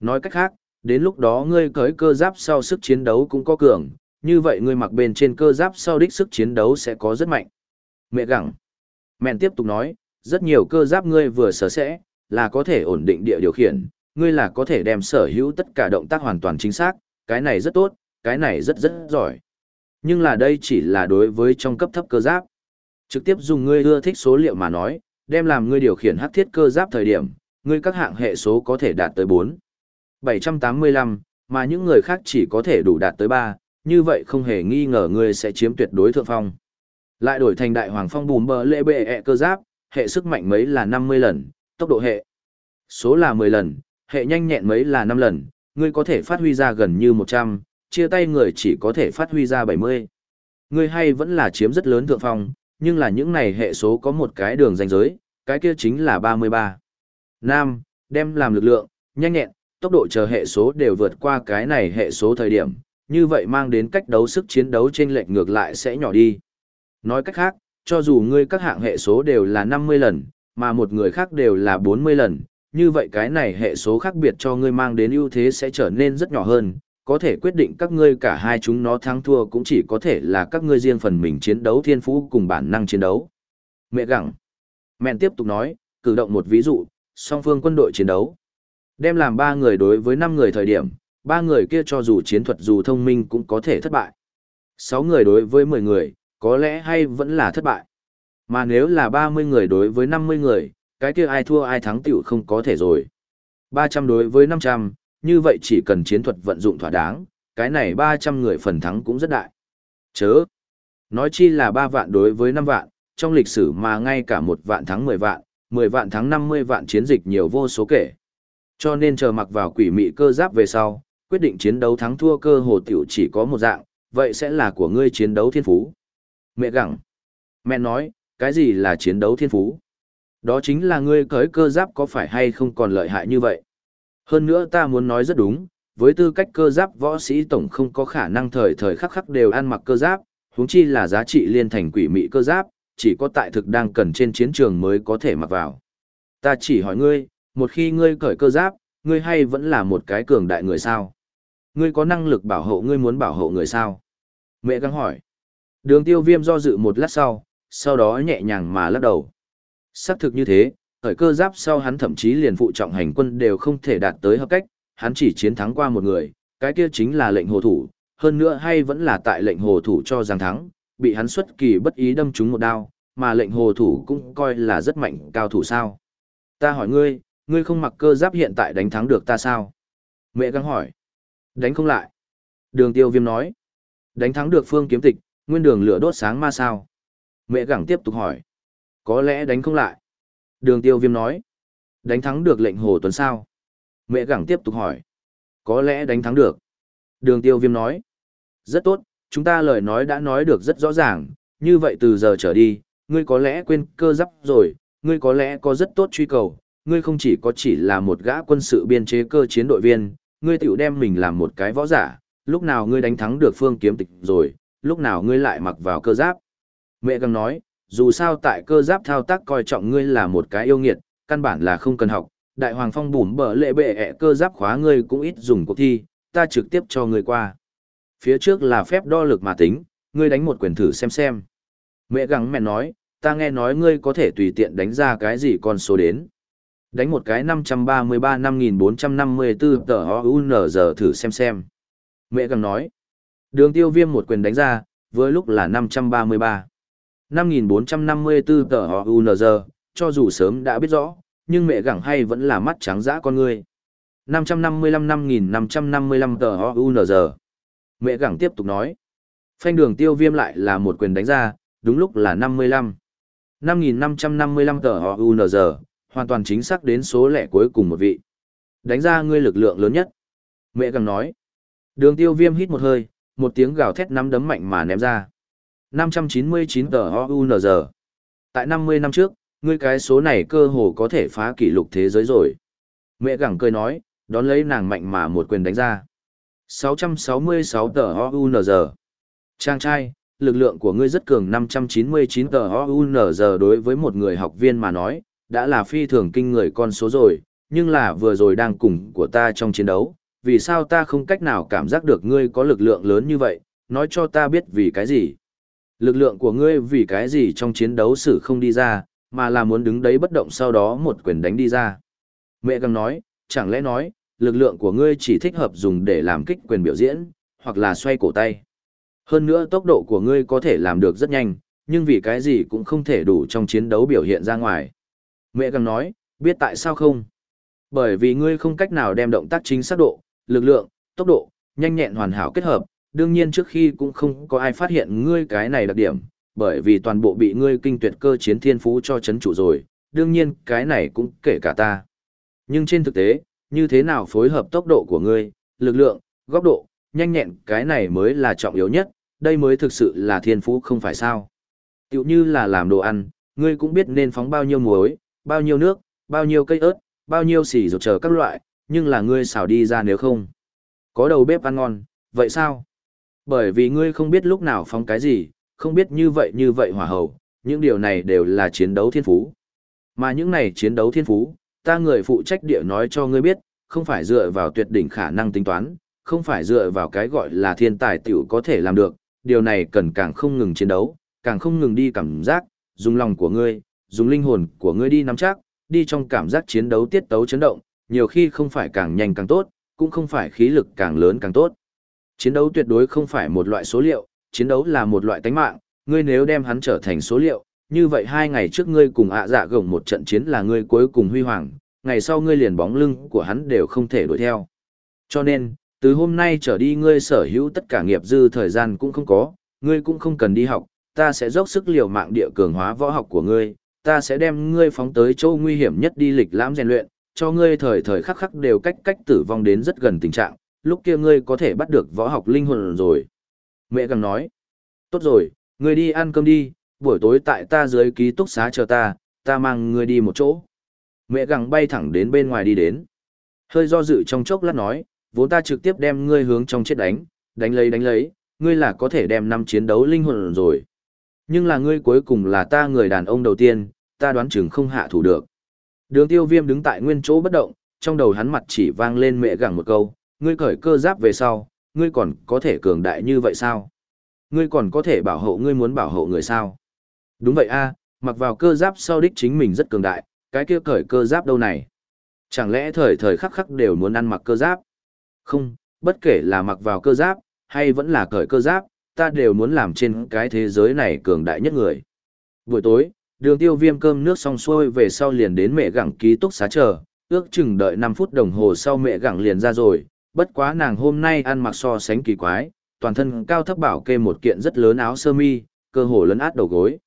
A: Nói cách khác, đến lúc đó ngươi cởi cơ giáp sau sức chiến đấu cũng có cường, như vậy ngươi mặc bên trên cơ giáp sau đích sức chiến đấu sẽ có rất mạnh. Mẹ gặng. Mẹn tiếp tục nói, rất nhiều cơ giáp ngươi vừa sở sẽ, là có thể ổn định địa điều khiển, ngươi là có thể đem sở hữu tất cả động tác hoàn toàn chính xác, cái này rất tốt, cái này rất rất giỏi. Nhưng là đây chỉ là đối với trong cấp thấp cơ giáp. Trực tiếp dùng ngươi ưa thích số liệu mà nói, đem làm ngươi điều khiển hắc thiết cơ giáp thời điểm, ngươi các hạng hệ số có thể đạt tới 4. 785, mà những người khác chỉ có thể đủ đạt tới 3, như vậy không hề nghi ngờ ngươi sẽ chiếm tuyệt đối thượng phong. Lại đổi thành đại hoàng phong bùm bờ lệ bệ ẹ cơ giáp, hệ sức mạnh mấy là 50 lần, tốc độ hệ. Số là 10 lần, hệ nhanh nhẹn mấy là 5 lần, ngươi có thể phát huy ra gần như 100, chia tay người chỉ có thể phát huy ra 70. Ngươi hay vẫn là chiếm rất lớn thượng phong, nhưng là những này hệ số có một cái đường ranh giới, cái kia chính là 33. Nam, đem làm lực lượng, nhanh nhẹn, tốc độ chờ hệ số đều vượt qua cái này hệ số thời điểm, như vậy mang đến cách đấu sức chiến đấu trên lệch ngược lại sẽ nhỏ đi. Nói cách khác, cho dù ngươi các hạng hệ số đều là 50 lần, mà một người khác đều là 40 lần, như vậy cái này hệ số khác biệt cho ngươi mang đến ưu thế sẽ trở nên rất nhỏ hơn, có thể quyết định các ngươi cả hai chúng nó thắng thua cũng chỉ có thể là các ngươi riêng phần mình chiến đấu thiên phú cùng bản năng chiến đấu. Mẹ gặng. Mẹn tiếp tục nói, cử động một ví dụ, song phương quân đội chiến đấu. Đem làm ba người đối với năm người thời điểm, ba người kia cho dù chiến thuật dù thông minh cũng có thể thất bại. Sáu người đối với mười người, có lẽ hay vẫn là thất bại. Mà nếu là ba mươi người đối với năm mươi người, cái kia ai thua ai thắng tiểu không có thể rồi. Ba trăm đối với năm trăm, như vậy chỉ cần chiến thuật vận dụng thỏa đáng, cái này ba trăm người phần thắng cũng rất đại. Chớ! Nói chi là ba vạn đối với năm vạn, trong lịch sử mà ngay cả một vạn thắng mười vạn, 10 vạn thắng 50 vạn chiến dịch nhiều vô số kể. Cho nên chờ mặc vào quỷ mị cơ giáp về sau, quyết định chiến đấu thắng thua cơ hồ tiểu chỉ có một dạng, vậy sẽ là của ngươi chiến đấu thiên phú. Mẹ gặng. Mẹ nói, cái gì là chiến đấu thiên phú? Đó chính là ngươi cởi cơ giáp có phải hay không còn lợi hại như vậy. Hơn nữa ta muốn nói rất đúng, với tư cách cơ giáp võ sĩ tổng không có khả năng thời thời khắc khắc đều ăn mặc cơ giáp, huống chi là giá trị liên thành quỷ mị cơ giáp, chỉ có tại thực đang cần trên chiến trường mới có thể mặc vào. Ta chỉ hỏi ngươi, một khi ngươi cởi cơ giáp, ngươi hay vẫn là một cái cường đại người sao? Ngươi có năng lực bảo hộ ngươi muốn bảo hộ người sao? Mẹ găng hỏi. Đường tiêu viêm do dự một lát sau, sau đó nhẹ nhàng mà lắc đầu. Xác thực như thế, khởi cơ giáp sau hắn thậm chí liền phụ trọng hành quân đều không thể đạt tới hợp cách, hắn chỉ chiến thắng qua một người, cái kia chính là lệnh hồ thủ, hơn nữa hay vẫn là tại lệnh hồ thủ cho giang thắng, bị hắn xuất kỳ bất ý đâm trúng một đao, mà lệnh hồ thủ cũng coi là rất mạnh cao thủ sao. Ta hỏi ngươi, ngươi không mặc cơ giáp hiện tại đánh thắng được ta sao? Mẹ găng hỏi. Đánh không lại. Đường tiêu viêm nói. Đánh thắng được phương kiếm tịch, nguyên đường lửa đốt sáng ma sao? Mẹ gẳng tiếp tục hỏi. Có lẽ đánh không lại. Đường tiêu viêm nói. Đánh thắng được lệnh hồ tuấn sao? Mẹ gẳng tiếp tục hỏi. Có lẽ đánh thắng được. Đường tiêu viêm nói. Rất tốt, chúng ta lời nói đã nói được rất rõ ràng, như vậy từ giờ trở đi, ngươi có lẽ quên cơ giáp rồi, ngươi có lẽ có rất tốt truy cầu, ngươi không chỉ có chỉ là một gã quân sự biên chế cơ chiến đội viên, ngươi tiểu đem mình làm một cái võ giả, lúc nào ngươi đánh thắng được phương kiếm tịch rồi, lúc nào ngươi lại mặc vào cơ giáp. Mẹ găng nói, dù sao tại cơ giáp thao tác coi trọng ngươi là một cái yêu nghiệt, căn bản là không cần học, đại hoàng phong bùm bở lệ bệ ẹ cơ giáp khóa ngươi cũng ít dùng cuộc thi, ta trực tiếp cho ngươi qua. Phía trước là phép đo lực mà tính, ngươi đánh một quyền thử xem xem. Mẹ gắng mẹ nói, ta nghe nói ngươi có thể tùy tiện đánh ra cái gì con số đến. Đánh một cái 533-5454 tờ HUNZ thử xem xem. Mẹ gắng nói, đường tiêu viêm một quyền đánh ra, với lúc là 533. 5454 tờ HUNZ, cho dù sớm đã biết rõ, nhưng mẹ gẳng hay vẫn là mắt trắng dã con người. 555-5555 tờ HUNZ. Mẹ gẳng tiếp tục nói. Phanh đường tiêu viêm lại là một quyền đánh ra, đúng lúc là 55. 5555 tờ HUNZ, hoàn toàn chính xác đến số lẻ cuối cùng một vị. Đánh ra ngươi lực lượng lớn nhất. Mẹ gẳng nói. Đường tiêu viêm hít một hơi, một tiếng gào thét nắm đấm mạnh mà ném ra. 599 tờ HUNZ. Tại 50 năm trước, ngươi cái số này cơ hồ có thể phá kỷ lục thế giới rồi. Mẹ gẳng cười nói, đón lấy nàng mạnh mà một quyền đánh ra. 666 tờ HUNZ. Trang trai, lực lượng của ngươi rất cường 599 tờ HUNZ đối với một người học viên mà nói, đã là phi thường kinh người con số rồi, nhưng là vừa rồi đang cùng của ta trong chiến đấu, vì sao ta không cách nào cảm giác được ngươi có lực lượng lớn như vậy, nói cho ta biết vì cái gì. Lực lượng của ngươi vì cái gì trong chiến đấu xử không đi ra, mà là muốn đứng đấy bất động sau đó một quyền đánh đi ra. Mẹ găng nói, chẳng lẽ nói, lực lượng của ngươi chỉ thích hợp dùng để làm kích quyền biểu diễn, hoặc là xoay cổ tay. Hơn nữa tốc độ của ngươi có thể làm được rất nhanh, nhưng vì cái gì cũng không thể đủ trong chiến đấu biểu hiện ra ngoài. Mẹ găng nói, biết tại sao không? Bởi vì ngươi không cách nào đem động tác chính xác độ, lực lượng, tốc độ, nhanh nhẹn hoàn hảo kết hợp, đương nhiên trước khi cũng không có ai phát hiện ngươi cái này đặc điểm, bởi vì toàn bộ bị ngươi kinh tuyệt cơ chiến thiên phú cho chấn chủ rồi, đương nhiên cái này cũng kể cả ta. Nhưng trên thực tế, như thế nào phối hợp tốc độ của ngươi, lực lượng, góc độ, nhanh nhẹn cái này mới là trọng yếu nhất, đây mới thực sự là thiên phú không phải sao. Tiểu như là làm đồ ăn, ngươi cũng biết nên phóng bao nhiêu muối, bao nhiêu nước, bao nhiêu cây ớt, bao nhiêu xì rột chờ các loại, nhưng là ngươi xào đi ra nếu không. Có đầu bếp ăn ngon, vậy sao? Bởi vì ngươi không biết lúc nào phóng cái gì, không biết như vậy như vậy hỏa hầu, những điều này đều là chiến đấu thiên phú. Mà những này chiến đấu thiên phú, ta người phụ trách địa nói cho ngươi biết, không phải dựa vào tuyệt đỉnh khả năng tính toán, không phải dựa vào cái gọi là thiên tài tiểu có thể làm được, điều này cần càng không ngừng chiến đấu, càng không ngừng đi cảm giác, dùng lòng của ngươi, dùng linh hồn của ngươi đi nắm chắc, đi trong cảm giác chiến đấu tiết tấu chấn động, nhiều khi không phải càng nhanh càng tốt, cũng không phải khí lực càng lớn càng tốt. Chiến đấu tuyệt đối không phải một loại số liệu, chiến đấu là một loại tánh mạng, ngươi nếu đem hắn trở thành số liệu, như vậy hai ngày trước ngươi cùng ạ dạ gồng một trận chiến là ngươi cuối cùng huy hoàng, ngày sau ngươi liền bóng lưng của hắn đều không thể đuổi theo. Cho nên, từ hôm nay trở đi ngươi sở hữu tất cả nghiệp dư thời gian cũng không có, ngươi cũng không cần đi học, ta sẽ dốc sức liều mạng địa cường hóa võ học của ngươi, ta sẽ đem ngươi phóng tới chỗ nguy hiểm nhất đi lịch lãm rèn luyện, cho ngươi thời thời khắc khắc đều cách cách tử vong đến rất gần tình trạng, lúc kia ngươi có thể bắt được võ học linh hồn rồi. Mẹ găng nói, tốt rồi, ngươi đi ăn cơm đi, buổi tối tại ta dưới ký túc xá chờ ta, ta mang ngươi đi một chỗ. Mẹ găng bay thẳng đến bên ngoài đi đến. Hơi do dự trong chốc lát nói, vốn ta trực tiếp đem ngươi hướng trong chết đánh, đánh lấy đánh lấy, ngươi là có thể đem năm chiến đấu linh hồn rồi. Nhưng là ngươi cuối cùng là ta người đàn ông đầu tiên, ta đoán chừng không hạ thủ được. Đường tiêu viêm đứng tại nguyên chỗ bất động, trong đầu hắn mặt chỉ vang lên mẹ gẳng một câu, ngươi cởi cơ giáp về sau, ngươi còn có thể cường đại như vậy sao? Ngươi còn có thể bảo hộ ngươi muốn bảo hộ người sao? Đúng vậy a mặc vào cơ giáp sau đích chính mình rất cường đại, cái kia cởi cơ giáp đâu này? Chẳng lẽ thời thời khắc khắc đều muốn ăn mặc cơ giáp? Không, bất kể là mặc vào cơ giáp, hay vẫn là cởi cơ giáp, ta đều muốn làm trên cái thế giới này cường đại nhất người. Buổi tối, đường tiêu viêm cơm nước xong xuôi về sau liền đến mẹ gẳng ký túc xá chờ, ước chừng đợi 5 phút đồng hồ sau mẹ gẳng liền ra rồi, bất quá nàng hôm nay ăn mặc so sánh kỳ quái, toàn thân cao thấp bảo kê một kiện rất lớn áo sơ mi, cơ hồ lấn át đầu gối.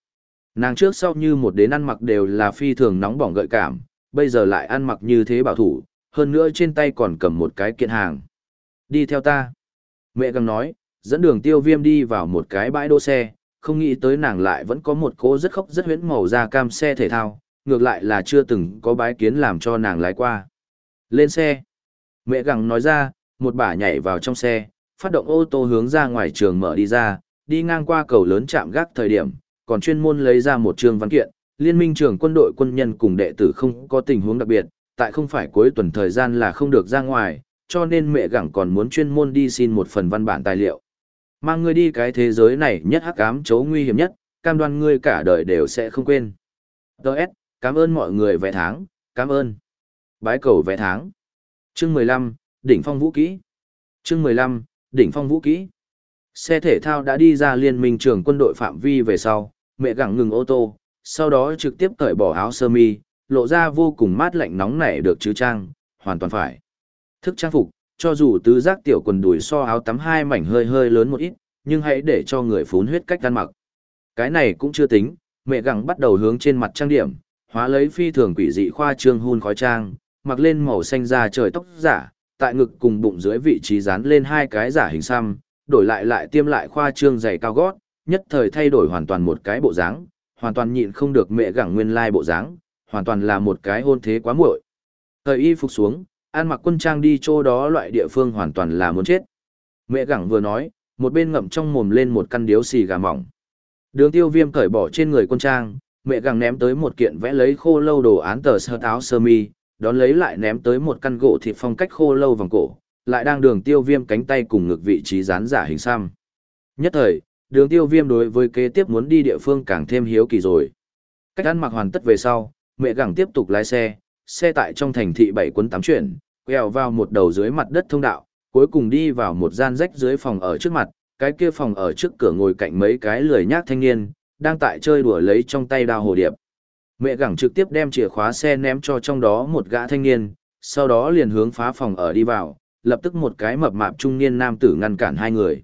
A: Nàng trước sau như một đến ăn mặc đều là phi thường nóng bỏng gợi cảm, bây giờ lại ăn mặc như thế bảo thủ, hơn nữa trên tay còn cầm một cái kiện hàng. Đi theo ta. Mẹ gần nói, dẫn đường tiêu viêm đi vào một cái bãi đỗ xe, không nghĩ tới nàng lại vẫn có một cô rất khóc rất huyễn màu da cam xe thể thao, ngược lại là chưa từng có bái kiến làm cho nàng lái qua. Lên xe. Mẹ gặng nói ra, một bả nhảy vào trong xe, phát động ô tô hướng ra ngoài trường mở đi ra, đi ngang qua cầu lớn chạm gác thời điểm, còn chuyên môn lấy ra một trường văn kiện, liên minh trường quân đội quân nhân cùng đệ tử không có tình huống đặc biệt, tại không phải cuối tuần thời gian là không được ra ngoài, cho nên mẹ gẳng còn muốn chuyên môn đi xin một phần văn bản tài liệu. Mang ngươi đi cái thế giới này nhất hắc ám chấu nguy hiểm nhất, cam đoan ngươi cả đời đều sẽ không quên. Đợt, cảm ơn mọi người vẽ tháng, cảm ơn. Bái cầu vẽ tháng. Chương 15, đỉnh phong vũ kỹ. Chương 15, đỉnh phong vũ kỹ. Xe thể thao đã đi ra liên minh trường quân đội phạm vi về sau, mẹ gẳng ngừng ô tô, sau đó trực tiếp cởi bỏ áo sơ mi, lộ ra vô cùng mát lạnh nóng nảy được chứ trang, hoàn toàn phải. Thức trang phục, cho dù tứ giác tiểu quần đùi so áo tắm hai mảnh hơi hơi lớn một ít, nhưng hãy để cho người phún huyết cách ăn mặc. Cái này cũng chưa tính, mẹ gẳng bắt đầu hướng trên mặt trang điểm, hóa lấy phi thường quỷ dị khoa trương hun khói trang, mặc lên màu xanh da trời tóc giả, tại ngực cùng bụng dưới vị trí dán lên hai cái giả hình xăm, đổi lại lại tiêm lại khoa trương dày cao gót, nhất thời thay đổi hoàn toàn một cái bộ dáng, hoàn toàn nhịn không được mẹ gẳng nguyên lai bộ dáng, hoàn toàn là một cái hôn thế quá muội. Thời y phục xuống, ăn mặc quân trang đi chỗ đó loại địa phương hoàn toàn là muốn chết. Mẹ gẳng vừa nói, một bên ngậm trong mồm lên một căn điếu xì gà mỏng. Đường tiêu viêm cởi bỏ trên người quân trang, mẹ gẳng ném tới một kiện vẽ lấy khô lâu đồ án tờ sơ áo sơ mi, đón lấy lại ném tới một căn gỗ thịt phong cách khô lâu vòng cổ, lại đang đường tiêu viêm cánh tay cùng ngực vị trí dán giả hình xăm. Nhất thời, đường tiêu viêm đối với kế tiếp muốn đi địa phương càng thêm hiếu kỳ rồi. Cách ăn mặc hoàn tất về sau, mẹ gẳng tiếp tục lái xe, xe tại trong thành thị bảy quấn tám chuyển, quẹo vào một đầu dưới mặt đất thông đạo, cuối cùng đi vào một gian rách dưới phòng ở trước mặt, cái kia phòng ở trước cửa ngồi cạnh mấy cái lười nhác thanh niên, đang tại chơi đùa lấy trong tay đao hồ điệp. Mẹ gẳng trực tiếp đem chìa khóa xe ném cho trong đó một gã thanh niên, sau đó liền hướng phá phòng ở đi vào, lập tức một cái mập mạp trung niên nam tử ngăn cản hai người.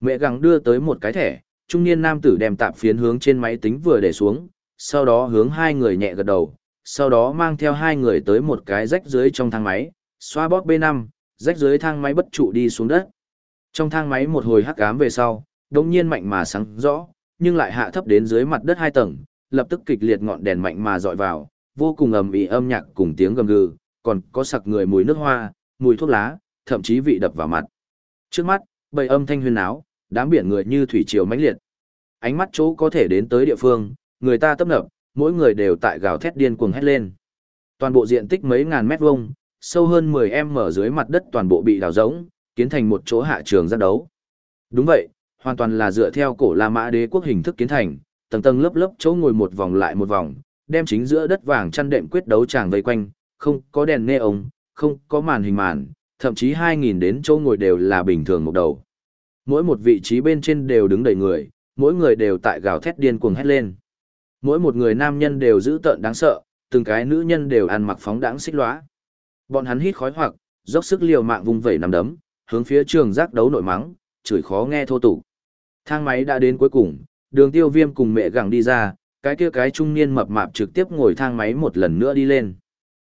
A: Mẹ gẳng đưa tới một cái thẻ, trung niên nam tử đem tạp phiến hướng trên máy tính vừa để xuống, sau đó hướng hai người nhẹ gật đầu, sau đó mang theo hai người tới một cái rách dưới trong thang máy, xoa bóp B5, rách dưới thang máy bất trụ đi xuống đất. Trong thang máy một hồi hắc ám về sau, đống nhiên mạnh mà sáng rõ, nhưng lại hạ thấp đến dưới mặt đất hai tầng, lập tức kịch liệt ngọn đèn mạnh mà dọi vào, vô cùng ầm ĩ âm nhạc cùng tiếng gầm gừ, còn có sặc người mùi nước hoa, mùi thuốc lá, thậm chí vị đập vào mặt. Trước mắt, bầy âm thanh huyên áo, đám biển người như thủy triều mãnh liệt. Ánh mắt chỗ có thể đến tới địa phương, người ta tấp nập, mỗi người đều tại gào thét điên cuồng hét lên. Toàn bộ diện tích mấy ngàn mét vuông, sâu hơn 10 em mở dưới mặt đất toàn bộ bị đào rỗng, kiến thành một chỗ hạ trường giác đấu. Đúng vậy, hoàn toàn là dựa theo cổ La Mã đế quốc hình thức kiến thành, tầng tầng lớp lớp chỗ ngồi một vòng lại một vòng, đem chính giữa đất vàng chăn đệm quyết đấu tràng vây quanh, không có đèn nê ống, không có màn hình màn, thậm chí 2.000 đến chỗ ngồi đều là bình thường một đầu. Mỗi một vị trí bên trên đều đứng đầy người, mỗi người đều tại gào thét điên cuồng hét lên. Mỗi một người nam nhân đều giữ tợn đáng sợ, từng cái nữ nhân đều ăn mặc phóng đãng xích lóa. Bọn hắn hít khói hoặc, dốc sức liều mạng vung vẩy nằm đấm, hướng phía trường giác đấu nội mắng, chửi khó nghe thô tục. Thang máy đã đến cuối cùng, đường tiêu viêm cùng mẹ gẳng đi ra, cái kia cái trung niên mập mạp trực tiếp ngồi thang máy một lần nữa đi lên.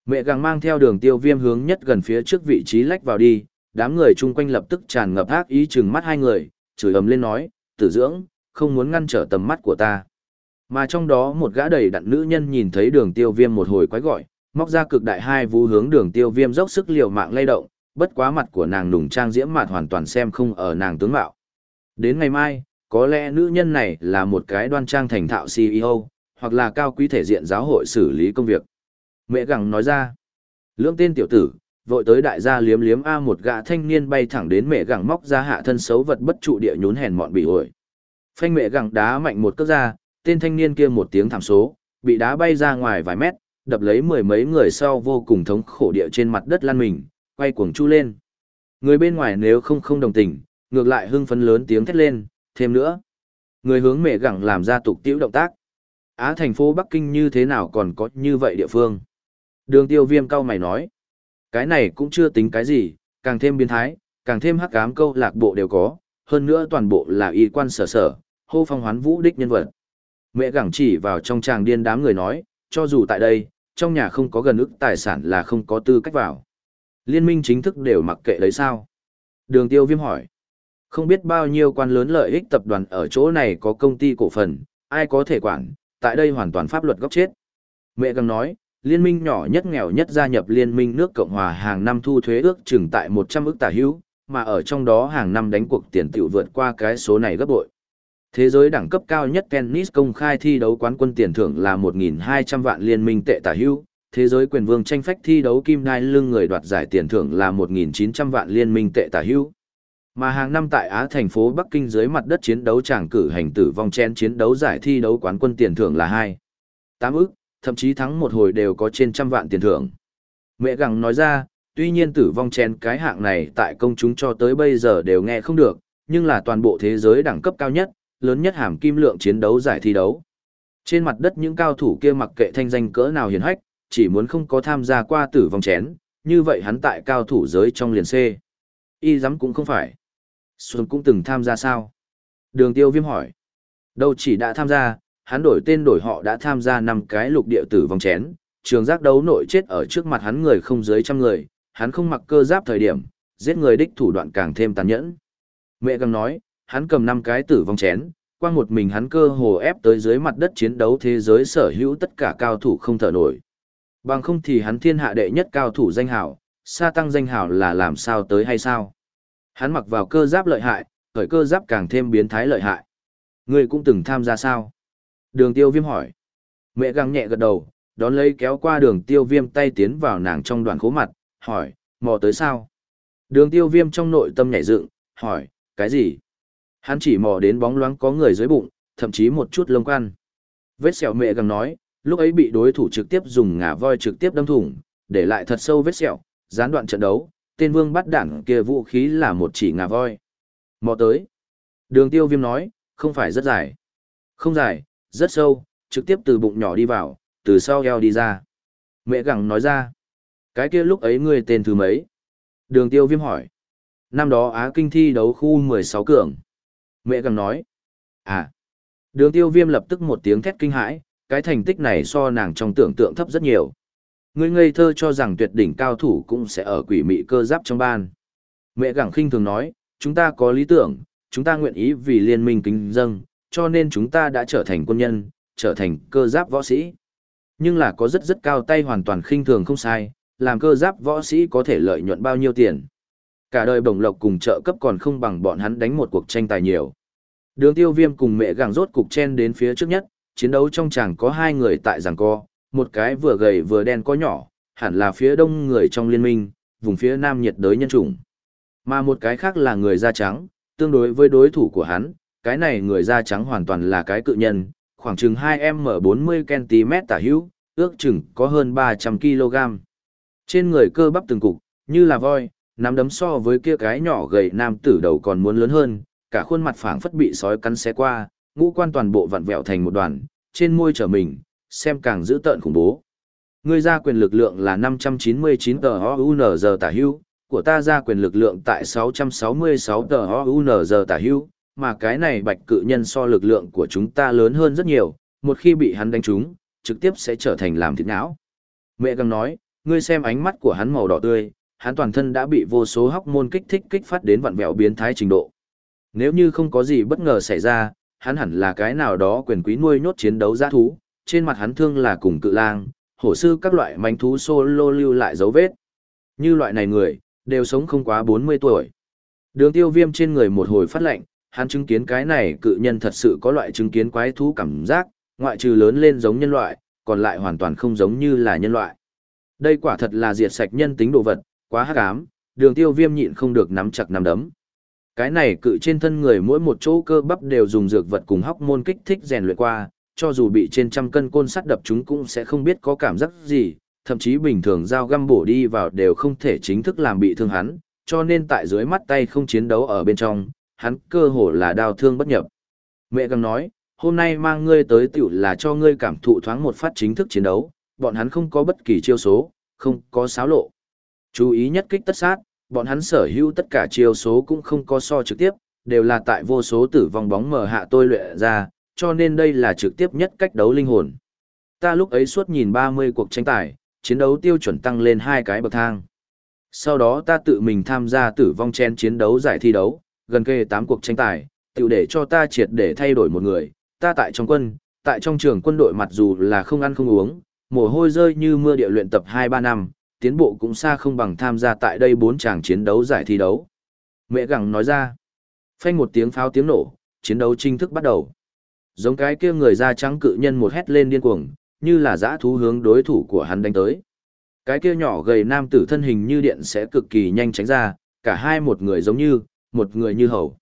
A: Mẹ gẳng mang theo đường tiêu viêm hướng nhất gần phía trước vị trí lách vào đi, đám người chung quanh lập tức tràn ngập ác ý chừng mắt hai người, chửi ầm lên nói, tử dưỡng, không muốn ngăn trở tầm mắt của ta. Mà trong đó một gã đầy đặn nữ nhân nhìn thấy đường tiêu viêm một hồi quái gọi, móc ra cực đại hai vũ hướng đường tiêu viêm dốc sức liều mạng lay động, bất quá mặt của nàng nùng trang diễm mặt hoàn toàn xem không ở nàng tướng mạo. Đến ngày mai, có lẽ nữ nhân này là một cái đoan trang thành thạo CEO, hoặc là cao quý thể diện giáo hội xử lý công việc. Mẹ gặng nói ra, lưỡng tên tiểu tử, vội tới đại gia liếm liếm A một gã thanh niên bay thẳng đến mẹ gặng móc ra hạ thân xấu vật bất trụ địa nhún hèn mọn bị ổi. Phanh mẹ gặng đá mạnh một cước ra, tên thanh niên kia một tiếng thảm số, bị đá bay ra ngoài vài mét, đập lấy mười mấy người sau vô cùng thống khổ địa trên mặt đất lăn mình, quay cuồng chu lên. Người bên ngoài nếu không không đồng tình, ngược lại hưng phấn lớn tiếng thét lên, thêm nữa. Người hướng mẹ gặng làm ra tục tiễu động tác. Á thành phố Bắc Kinh như thế nào còn có như vậy địa phương? Đường tiêu viêm cao mày nói. Cái này cũng chưa tính cái gì, càng thêm biến thái, càng thêm hắc ám câu lạc bộ đều có, hơn nữa toàn bộ là y quan sở sở, hô phong hoán vũ đích nhân vật. Mẹ gẳng chỉ vào trong tràng điên đám người nói, cho dù tại đây, trong nhà không có gần ức tài sản là không có tư cách vào. Liên minh chính thức đều mặc kệ lấy sao? Đường tiêu viêm hỏi. Không biết bao nhiêu quan lớn lợi ích tập đoàn ở chỗ này có công ty cổ phần, ai có thể quản, tại đây hoàn toàn pháp luật góc chết. Mẹ găng nói, liên minh nhỏ nhất nghèo nhất gia nhập liên minh nước Cộng hòa hàng năm thu thuế ước chừng tại 100 ức tả hữu, mà ở trong đó hàng năm đánh cuộc tiền tiểu vượt qua cái số này gấp bội. Thế giới đẳng cấp cao nhất tennis công khai thi đấu quán quân tiền thưởng là 1.200 vạn liên minh tệ tả hữu, thế giới quyền vương tranh phách thi đấu kim đai lưng người đoạt giải tiền thưởng là 1.900 vạn liên minh tệ tả hữu. Mà hàng năm tại Á thành phố Bắc Kinh dưới mặt đất chiến đấu tràng cử hành tử vong chen chiến đấu giải thi đấu quán quân tiền thưởng là 2. 8 ức, thậm chí thắng một hồi đều có trên trăm vạn tiền thưởng. Mẹ gặng nói ra, tuy nhiên tử vong chen cái hạng này tại công chúng cho tới bây giờ đều nghe không được, nhưng là toàn bộ thế giới đẳng cấp cao nhất, lớn nhất hàm kim lượng chiến đấu giải thi đấu. Trên mặt đất những cao thủ kia mặc kệ thanh danh cỡ nào hiền hách, chỉ muốn không có tham gia qua tử vong chén, như vậy hắn tại cao thủ giới trong liền C. Y dám cũng không phải. Xuân cũng từng tham gia sao? Đường tiêu viêm hỏi. Đâu chỉ đã tham gia, hắn đổi tên đổi họ đã tham gia năm cái lục địa tử vong chén, trường giác đấu nội chết ở trước mặt hắn người không dưới trăm người, hắn không mặc cơ giáp thời điểm, giết người đích thủ đoạn càng thêm tàn nhẫn. Mẹ găng nói, hắn cầm năm cái tử vong chén, quang một mình hắn cơ hồ ép tới dưới mặt đất chiến đấu thế giới sở hữu tất cả cao thủ không thở nổi. Bằng không thì hắn thiên hạ đệ nhất cao thủ danh hảo, sa tăng danh hảo là làm sao tới hay sao? Hắn mặc vào cơ giáp lợi hại, khởi cơ giáp càng thêm biến thái lợi hại. Ngươi cũng từng tham gia sao? Đường tiêu viêm hỏi. Mẹ găng nhẹ gật đầu, đón lấy kéo qua đường tiêu viêm tay tiến vào nàng trong đoàn khố mặt, hỏi, mò tới sao? Đường tiêu viêm trong nội tâm nhảy dựng, hỏi, cái gì? Hắn chỉ mò đến bóng loáng có người dưới bụng, thậm chí một chút lông quan. Vết sẹo mẹ găng nói, lúc ấy bị đối thủ trực tiếp dùng ngả voi trực tiếp đâm thủng, để lại thật sâu vết sẹo, gián đoạn trận đấu, tên vương bắt đảng kia vũ khí là một chỉ ngà voi. Mò tới. Đường tiêu viêm nói, không phải rất dài. Không dài, rất sâu, trực tiếp từ bụng nhỏ đi vào, từ sau eo đi ra. Mẹ gặng nói ra. Cái kia lúc ấy ngươi tên thứ mấy? Đường tiêu viêm hỏi. Năm đó Á Kinh thi đấu khu 16 cường. Mẹ gặng nói. À. Đường tiêu viêm lập tức một tiếng thét kinh hãi, cái thành tích này so nàng trong tưởng tượng thấp rất nhiều. Ngươi ngây thơ cho rằng tuyệt đỉnh cao thủ cũng sẽ ở quỷ mị cơ giáp trong ban. Mẹ gẳng khinh thường nói, chúng ta có lý tưởng, chúng ta nguyện ý vì liên minh kính dâng, cho nên chúng ta đã trở thành quân nhân, trở thành cơ giáp võ sĩ. Nhưng là có rất rất cao tay hoàn toàn khinh thường không sai, làm cơ giáp võ sĩ có thể lợi nhuận bao nhiêu tiền. Cả đời bổng lộc cùng trợ cấp còn không bằng bọn hắn đánh một cuộc tranh tài nhiều. Đường tiêu viêm cùng mẹ gẳng rốt cục chen đến phía trước nhất, chiến đấu trong chàng có hai người tại giảng co, một cái vừa gầy vừa đen có nhỏ, hẳn là phía đông người trong liên minh, vùng phía nam nhiệt đới nhân chủng. Mà một cái khác là người da trắng, tương đối với đối thủ của hắn, cái này người da trắng hoàn toàn là cái cự nhân, khoảng chừng 2m40cm tả hữu, ước chừng có hơn 300kg. Trên người cơ bắp từng cục, như là voi, nắm đấm so với kia cái nhỏ gầy nam tử đầu còn muốn lớn hơn, cả khuôn mặt phảng phất bị sói cắn xé qua, ngũ quan toàn bộ vặn vẹo thành một đoàn, trên môi trở mình, xem càng dữ tợn khủng bố. Ngươi ra quyền lực lượng là 599 tờ tả hưu, của ta ra quyền lực lượng tại 666 tờ tả hưu, mà cái này bạch cự nhân so lực lượng của chúng ta lớn hơn rất nhiều, một khi bị hắn đánh trúng, trực tiếp sẽ trở thành làm thịt não. Mẹ găng nói, ngươi xem ánh mắt của hắn màu đỏ tươi, hắn toàn thân đã bị vô số hóc môn kích thích kích phát đến vặn vẹo biến thái trình độ. Nếu như không có gì bất ngờ xảy ra, hắn hẳn là cái nào đó quyền quý nuôi nhốt chiến đấu giã thú, trên mặt hắn thương là cùng cự lang, hổ sư các loại manh thú solo lưu lại dấu vết. Như loại này người, đều sống không quá 40 tuổi. Đường tiêu viêm trên người một hồi phát lệnh, hắn chứng kiến cái này cự nhân thật sự có loại chứng kiến quái thú cảm giác, ngoại trừ lớn lên giống nhân loại, còn lại hoàn toàn không giống như là nhân loại. Đây quả thật là diệt sạch nhân tính đồ vật, quá hắc ám, đường tiêu viêm nhịn không được nắm chặt nắm đấm. Cái này cự trên thân người mỗi một chỗ cơ bắp đều dùng dược vật cùng hóc môn kích thích rèn luyện qua, cho dù bị trên trăm cân côn sắt đập chúng cũng sẽ không biết có cảm giác gì, thậm chí bình thường dao găm bổ đi vào đều không thể chính thức làm bị thương hắn, cho nên tại dưới mắt tay không chiến đấu ở bên trong, hắn cơ hồ là đau thương bất nhập. Mẹ găng nói, hôm nay mang ngươi tới tiểu là cho ngươi cảm thụ thoáng một phát chính thức chiến đấu, bọn hắn không có bất kỳ chiêu số, không có xáo lộ. Chú ý nhất kích tất sát, bọn hắn sở hữu tất cả chiêu số cũng không có so trực tiếp, đều là tại vô số tử vong bóng mở hạ tôi luyện ra, cho nên đây là trực tiếp nhất cách đấu linh hồn. Ta lúc ấy suốt nhìn 30 cuộc tranh tài, chiến đấu tiêu chuẩn tăng lên hai cái bậc thang. Sau đó ta tự mình tham gia tử vong chen chiến đấu giải thi đấu, gần kề 8 cuộc tranh tài, tự để cho ta triệt để thay đổi một người, ta tại trong quân, tại trong trường quân đội mặc dù là không ăn không uống, mồ hôi rơi như mưa địa luyện tập 2-3 năm, tiến bộ cũng xa không bằng tham gia tại đây bốn chàng chiến đấu giải thi đấu. Mẹ gặng nói ra, phanh một tiếng pháo tiếng nổ, chiến đấu chính thức bắt đầu. Giống cái kia người da trắng cự nhân một hét lên điên cuồng, như là dã thú hướng đối thủ của hắn đánh tới. Cái kia nhỏ gầy nam tử thân hình như điện sẽ cực kỳ nhanh tránh ra, cả hai một người giống như, một người như hầu.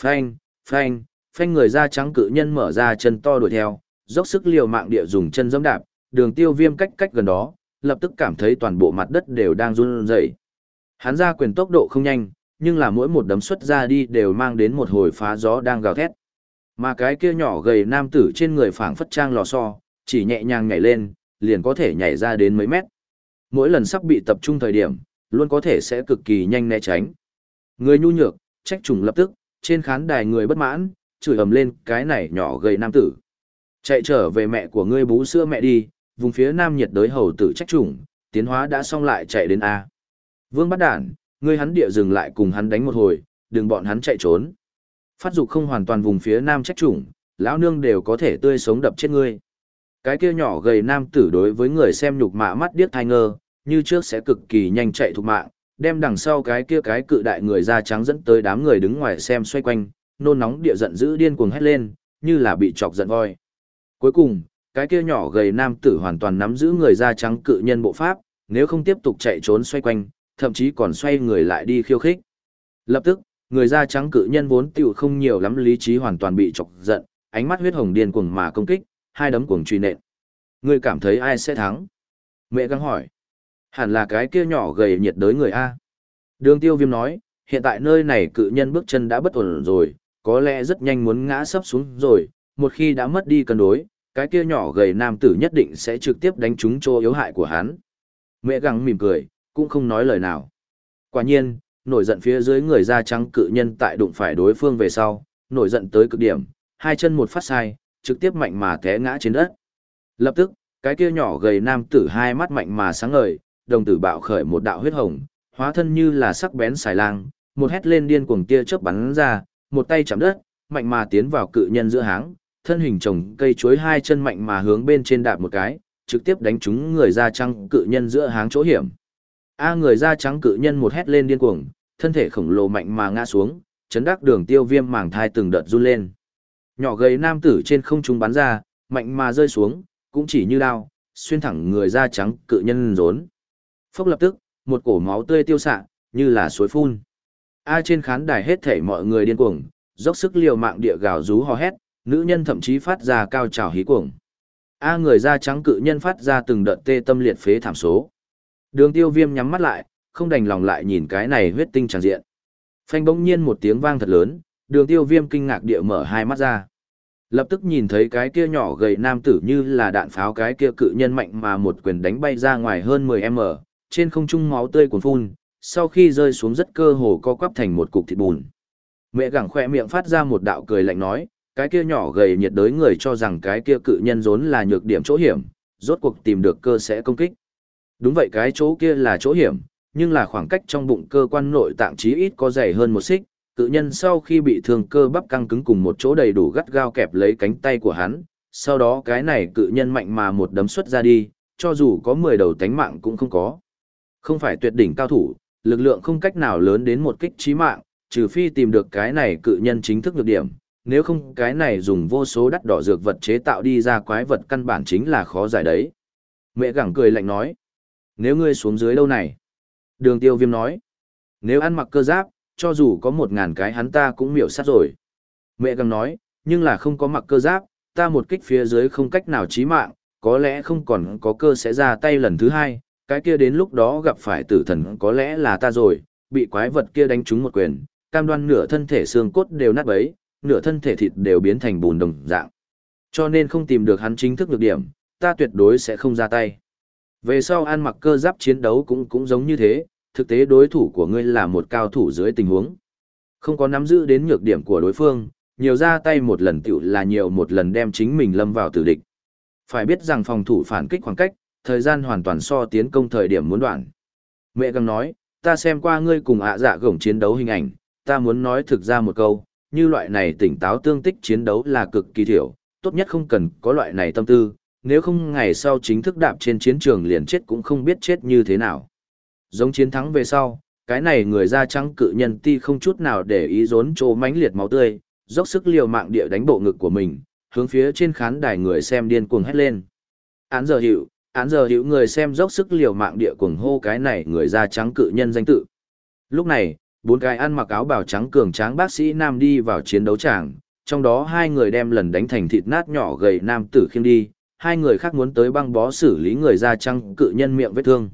A: Phanh, phanh, phanh người da trắng cự nhân mở ra chân to đuổi theo, dốc sức liều mạng địa dùng chân giẫm đạp, đường tiêu viêm cách cách gần đó, lập tức cảm thấy toàn bộ mặt đất đều đang run rẩy. Hắn ra quyền tốc độ không nhanh, nhưng là mỗi một đấm xuất ra đi đều mang đến một hồi phá gió đang gào thét. Mà cái kia nhỏ gầy nam tử trên người phảng phất trang lò xo, chỉ nhẹ nhàng nhảy lên, liền có thể nhảy ra đến mấy mét. Mỗi lần sắp bị tập trung thời điểm, luôn có thể sẽ cực kỳ nhanh né tránh. Người nhu nhược, trách trùng lập tức, trên khán đài người bất mãn, chửi ầm lên cái này nhỏ gầy nam tử. Chạy trở về mẹ của ngươi bú sữa mẹ đi, vùng phía nam nhiệt đới hầu tử trách trùng, tiến hóa đã xong lại chạy đến A. Vương bắt đản, ngươi hắn địa dừng lại cùng hắn đánh một hồi, đừng bọn hắn chạy trốn. Phát dục không hoàn toàn vùng phía nam trách chủng, lão nương đều có thể tươi sống đập chết ngươi. Cái kia nhỏ gầy nam tử đối với người xem nhục mạ mắt điếc thai ngơ, như trước sẽ cực kỳ nhanh chạy thục mạng, đem đằng sau cái kia cái cự đại người da trắng dẫn tới đám người đứng ngoài xem xoay quanh, nôn nóng địa giận dữ điên cuồng hét lên, như là bị chọc giận voi. Cuối cùng, cái kia nhỏ gầy nam tử hoàn toàn nắm giữ người da trắng cự nhân bộ pháp, nếu không tiếp tục chạy trốn xoay quanh, thậm chí còn xoay người lại đi khiêu khích. Lập tức, người da trắng cự nhân vốn tiểu không nhiều lắm lý trí hoàn toàn bị chọc giận, ánh mắt huyết hồng điên cuồng mà công kích, hai đấm cuồng truy nện. Ngươi cảm thấy ai sẽ thắng? Mẹ găng hỏi. Hẳn là cái kia nhỏ gầy nhiệt đới người A. Đường tiêu viêm nói, hiện tại nơi này cự nhân bước chân đã bất ổn rồi, có lẽ rất nhanh muốn ngã sấp xuống rồi, một khi đã mất đi cân đối, cái kia nhỏ gầy nam tử nhất định sẽ trực tiếp đánh trúng chỗ yếu hại của hắn. Mẹ găng mỉm cười, cũng không nói lời nào. Quả nhiên, nổi giận phía dưới người da trắng cự nhân tại đụng phải đối phương về sau, nổi giận tới cực điểm, hai chân một phát sai, trực tiếp mạnh mà té ngã trên đất. Lập tức, cái kia nhỏ gầy nam tử hai mắt mạnh mà sáng ngời, đồng tử bạo khởi một đạo huyết hồng, hóa thân như là sắc bén xài lang, một hét lên điên cuồng tia chớp bắn ra, một tay chạm đất, mạnh mà tiến vào cự nhân giữa háng, thân hình trồng cây chuối hai chân mạnh mà hướng bên trên đạp một cái, trực tiếp đánh trúng người da trắng cự nhân giữa háng chỗ hiểm. A người da trắng cự nhân một hét lên điên cuồng, thân thể khổng lồ mạnh mà ngã xuống, chấn đắc đường tiêu viêm màng thai từng đợt run lên. Nhỏ gầy nam tử trên không trung bắn ra, mạnh mà rơi xuống, cũng chỉ như đao, xuyên thẳng người da trắng cự nhân rốn. Phốc lập tức, một cổ máu tươi tiêu xạ, như là suối phun. A trên khán đài hết thể mọi người điên cuồng, dốc sức liều mạng địa gào rú hò hét, nữ nhân thậm chí phát ra cao trào hí cuồng. A người da trắng cự nhân phát ra từng đợt tê tâm liệt phế thảm số. Đường tiêu viêm nhắm mắt lại, không đành lòng lại nhìn cái này huyết tinh tràn diện. Phanh bỗng nhiên một tiếng vang thật lớn, đường tiêu viêm kinh ngạc địa mở hai mắt ra. Lập tức nhìn thấy cái kia nhỏ gầy nam tử như là đạn pháo cái kia cự nhân mạnh mà một quyền đánh bay ra ngoài hơn 10m, trên không trung máu tươi cuồn phun, sau khi rơi xuống rất cơ hồ co quắp thành một cục thịt bùn. Mẹ gẳng khỏe miệng phát ra một đạo cười lạnh nói, cái kia nhỏ gầy nhiệt đới người cho rằng cái kia cự nhân rốn là nhược điểm chỗ hiểm, rốt cuộc tìm được cơ sẽ công kích. Đúng vậy cái chỗ kia là chỗ hiểm, nhưng là khoảng cách trong bụng cơ quan nội tạng chí ít có dày hơn một xích, cự nhân sau khi bị thương cơ bắp căng cứng cùng một chỗ đầy đủ gắt gao kẹp lấy cánh tay của hắn, sau đó cái này cự nhân mạnh mà một đấm xuất ra đi, cho dù có 10 đầu tánh mạng cũng không có. Không phải tuyệt đỉnh cao thủ, lực lượng không cách nào lớn đến một kích chí mạng, trừ phi tìm được cái này cự nhân chính thức nhược điểm, nếu không cái này dùng vô số đắt đỏ dược vật chế tạo đi ra quái vật căn bản chính là khó giải đấy. Mẹ gẳng cười lạnh nói, nếu ngươi xuống dưới đâu này? Đường tiêu viêm nói, nếu ăn mặc cơ giáp, cho dù có một ngàn cái hắn ta cũng miểu sát rồi. Mẹ gẳng nói, nhưng là không có mặc cơ giáp, ta một kích phía dưới không cách nào chí mạng, có lẽ không còn có cơ sẽ ra tay lần thứ hai, cái kia đến lúc đó gặp phải tử thần có lẽ là ta rồi, bị quái vật kia đánh trúng một quyền, cam đoan nửa thân thể xương cốt đều nát bấy, nửa thân thể thịt đều biến thành bùn đồng dạng. Cho nên không tìm được hắn chính thức được điểm, ta tuyệt đối sẽ không ra tay. Về sau ăn mặc cơ giáp chiến đấu cũng cũng giống như thế, thực tế đối thủ của ngươi là một cao thủ dưới tình huống. Không có nắm giữ đến nhược điểm của đối phương, nhiều ra tay một lần tiểu là nhiều một lần đem chính mình lâm vào tử địch. Phải biết rằng phòng thủ phản kích khoảng cách, thời gian hoàn toàn so tiến công thời điểm muốn đoạn. Mẹ găng nói, ta xem qua ngươi cùng ạ dạ gổng chiến đấu hình ảnh, ta muốn nói thực ra một câu, như loại này tỉnh táo tương tích chiến đấu là cực kỳ thiểu, tốt nhất không cần có loại này tâm tư, nếu không ngày sau chính thức đạp trên chiến trường liền chết cũng không biết chết như thế nào. Giống chiến thắng về sau, cái này người da trắng cự nhân ti không chút nào để ý rốn trô mãnh liệt máu tươi, dốc sức liều mạng địa đánh bộ ngực của mình, hướng phía trên khán đài người xem điên cuồng hét lên. Án giờ hiệu, án giờ hiệu người xem dốc sức liều mạng địa cuồng hô cái này người da trắng cự nhân danh tự. Lúc này, bốn cái ăn mặc áo bào trắng cường tráng bác sĩ nam đi vào chiến đấu tràng, trong đó hai người đem lần đánh thành thịt nát nhỏ gầy nam tử khiêng đi, hai người khác muốn tới băng bó xử lý người da trắng cự nhân miệng vết thương.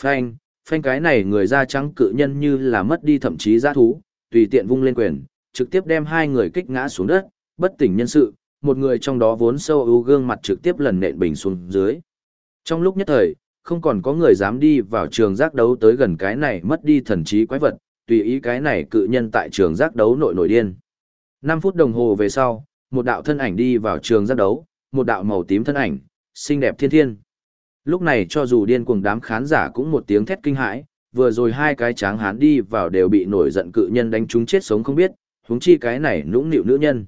A: Phanh, phanh cái này người da trắng cự nhân như là mất đi thậm chí giá thú, tùy tiện vung lên quyền, trực tiếp đem hai người kích ngã xuống đất, bất tỉnh nhân sự, một người trong đó vốn sâu ưu gương mặt trực tiếp lần nện bình xuống dưới. Trong lúc nhất thời, không còn có người dám đi vào trường giác đấu tới gần cái này mất đi thần trí quái vật, tùy ý cái này cự nhân tại trường giác đấu nội nổi điên. 5 phút đồng hồ về sau, một đạo thân ảnh đi vào trường giác đấu, một đạo màu tím thân ảnh, xinh đẹp thiên thiên. Lúc này cho dù điên cuồng đám khán giả cũng một tiếng thét kinh hãi, vừa rồi hai cái tráng hán đi vào đều bị nổi giận cự nhân đánh chúng chết sống không biết, huống chi cái này nũng nịu nữ nhân.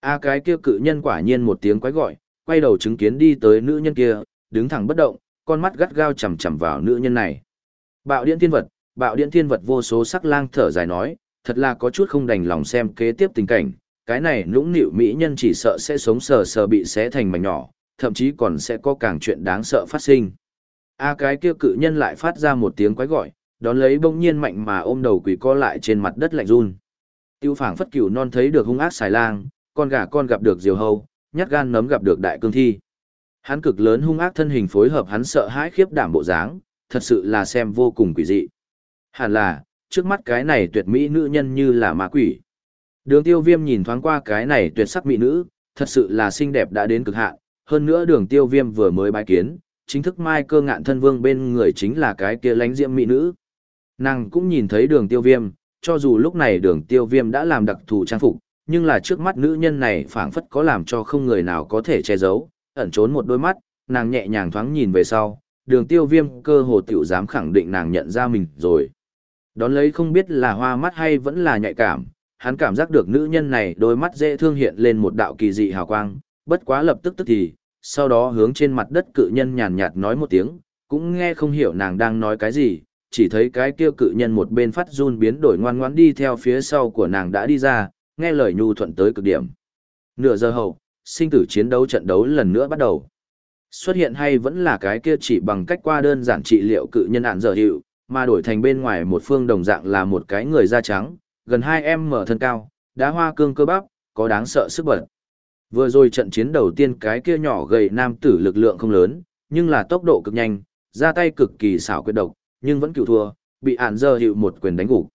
A: A cái kia cự nhân quả nhiên một tiếng quái gọi, quay đầu chứng kiến đi tới nữ nhân kia, đứng thẳng bất động, con mắt gắt gao chằm chằm vào nữ nhân này. Bạo điện thiên vật, bạo điện thiên vật vô số sắc lang thở dài nói, thật là có chút không đành lòng xem kế tiếp tình cảnh, cái này nũng nịu mỹ nhân chỉ sợ sẽ sống sờ sờ bị xé thành mảnh nhỏ, thậm chí còn sẽ có càng chuyện đáng sợ phát sinh. A cái kia cự nhân lại phát ra một tiếng quái gọi, đón lấy bỗng nhiên mạnh mà ôm đầu quỷ co lại trên mặt đất lạnh run. Tiêu phảng phất cửu non thấy được hung ác xài lang, con gà con gặp được diều hâu, nhát gan nấm gặp được đại cương thi. Hắn cực lớn hung ác thân hình phối hợp hắn sợ hãi khiếp đảm bộ dáng, thật sự là xem vô cùng quỷ dị. Hẳn là, trước mắt cái này tuyệt mỹ nữ nhân như là ma quỷ. Đường tiêu viêm nhìn thoáng qua cái này tuyệt sắc mỹ nữ, thật sự là xinh đẹp đã đến cực hạn. Hơn nữa đường tiêu viêm vừa mới bái kiến, chính thức mai cơ ngạn thân vương bên người chính là cái kia lánh diễm mỹ nữ. Nàng cũng nhìn thấy đường tiêu viêm, cho dù lúc này đường tiêu viêm đã làm đặc thù trang phục, nhưng là trước mắt nữ nhân này phảng phất có làm cho không người nào có thể che giấu, ẩn trốn một đôi mắt, nàng nhẹ nhàng thoáng nhìn về sau, đường tiêu viêm cơ hồ tiểu dám khẳng định nàng nhận ra mình rồi. Đón lấy không biết là hoa mắt hay vẫn là nhạy cảm, hắn cảm giác được nữ nhân này đôi mắt dễ thương hiện lên một đạo kỳ dị hào quang, bất quá lập tức tức thì, sau đó hướng trên mặt đất cự nhân nhàn nhạt nói một tiếng, cũng nghe không hiểu nàng đang nói cái gì, chỉ thấy cái kia cự nhân một bên phát run biến đổi ngoan ngoãn đi theo phía sau của nàng đã đi ra, nghe lời nhu thuận tới cực điểm. Nửa giờ hậu, sinh tử chiến đấu trận đấu lần nữa bắt đầu. Xuất hiện hay vẫn là cái kia chỉ bằng cách qua đơn giản trị liệu cự nhân ạn giờ hiệu, mà đổi thành bên ngoài một phương đồng dạng là một cái người da trắng, gần hai em mở thân cao, đá hoa cương cơ bắp, có đáng sợ sức bật. Vừa rồi trận chiến đầu tiên cái kia nhỏ gầy nam tử lực lượng không lớn, nhưng là tốc độ cực nhanh, ra tay cực kỳ xảo quyệt độc, nhưng vẫn cựu thua, bị ản giờ hiệu một quyền đánh gục.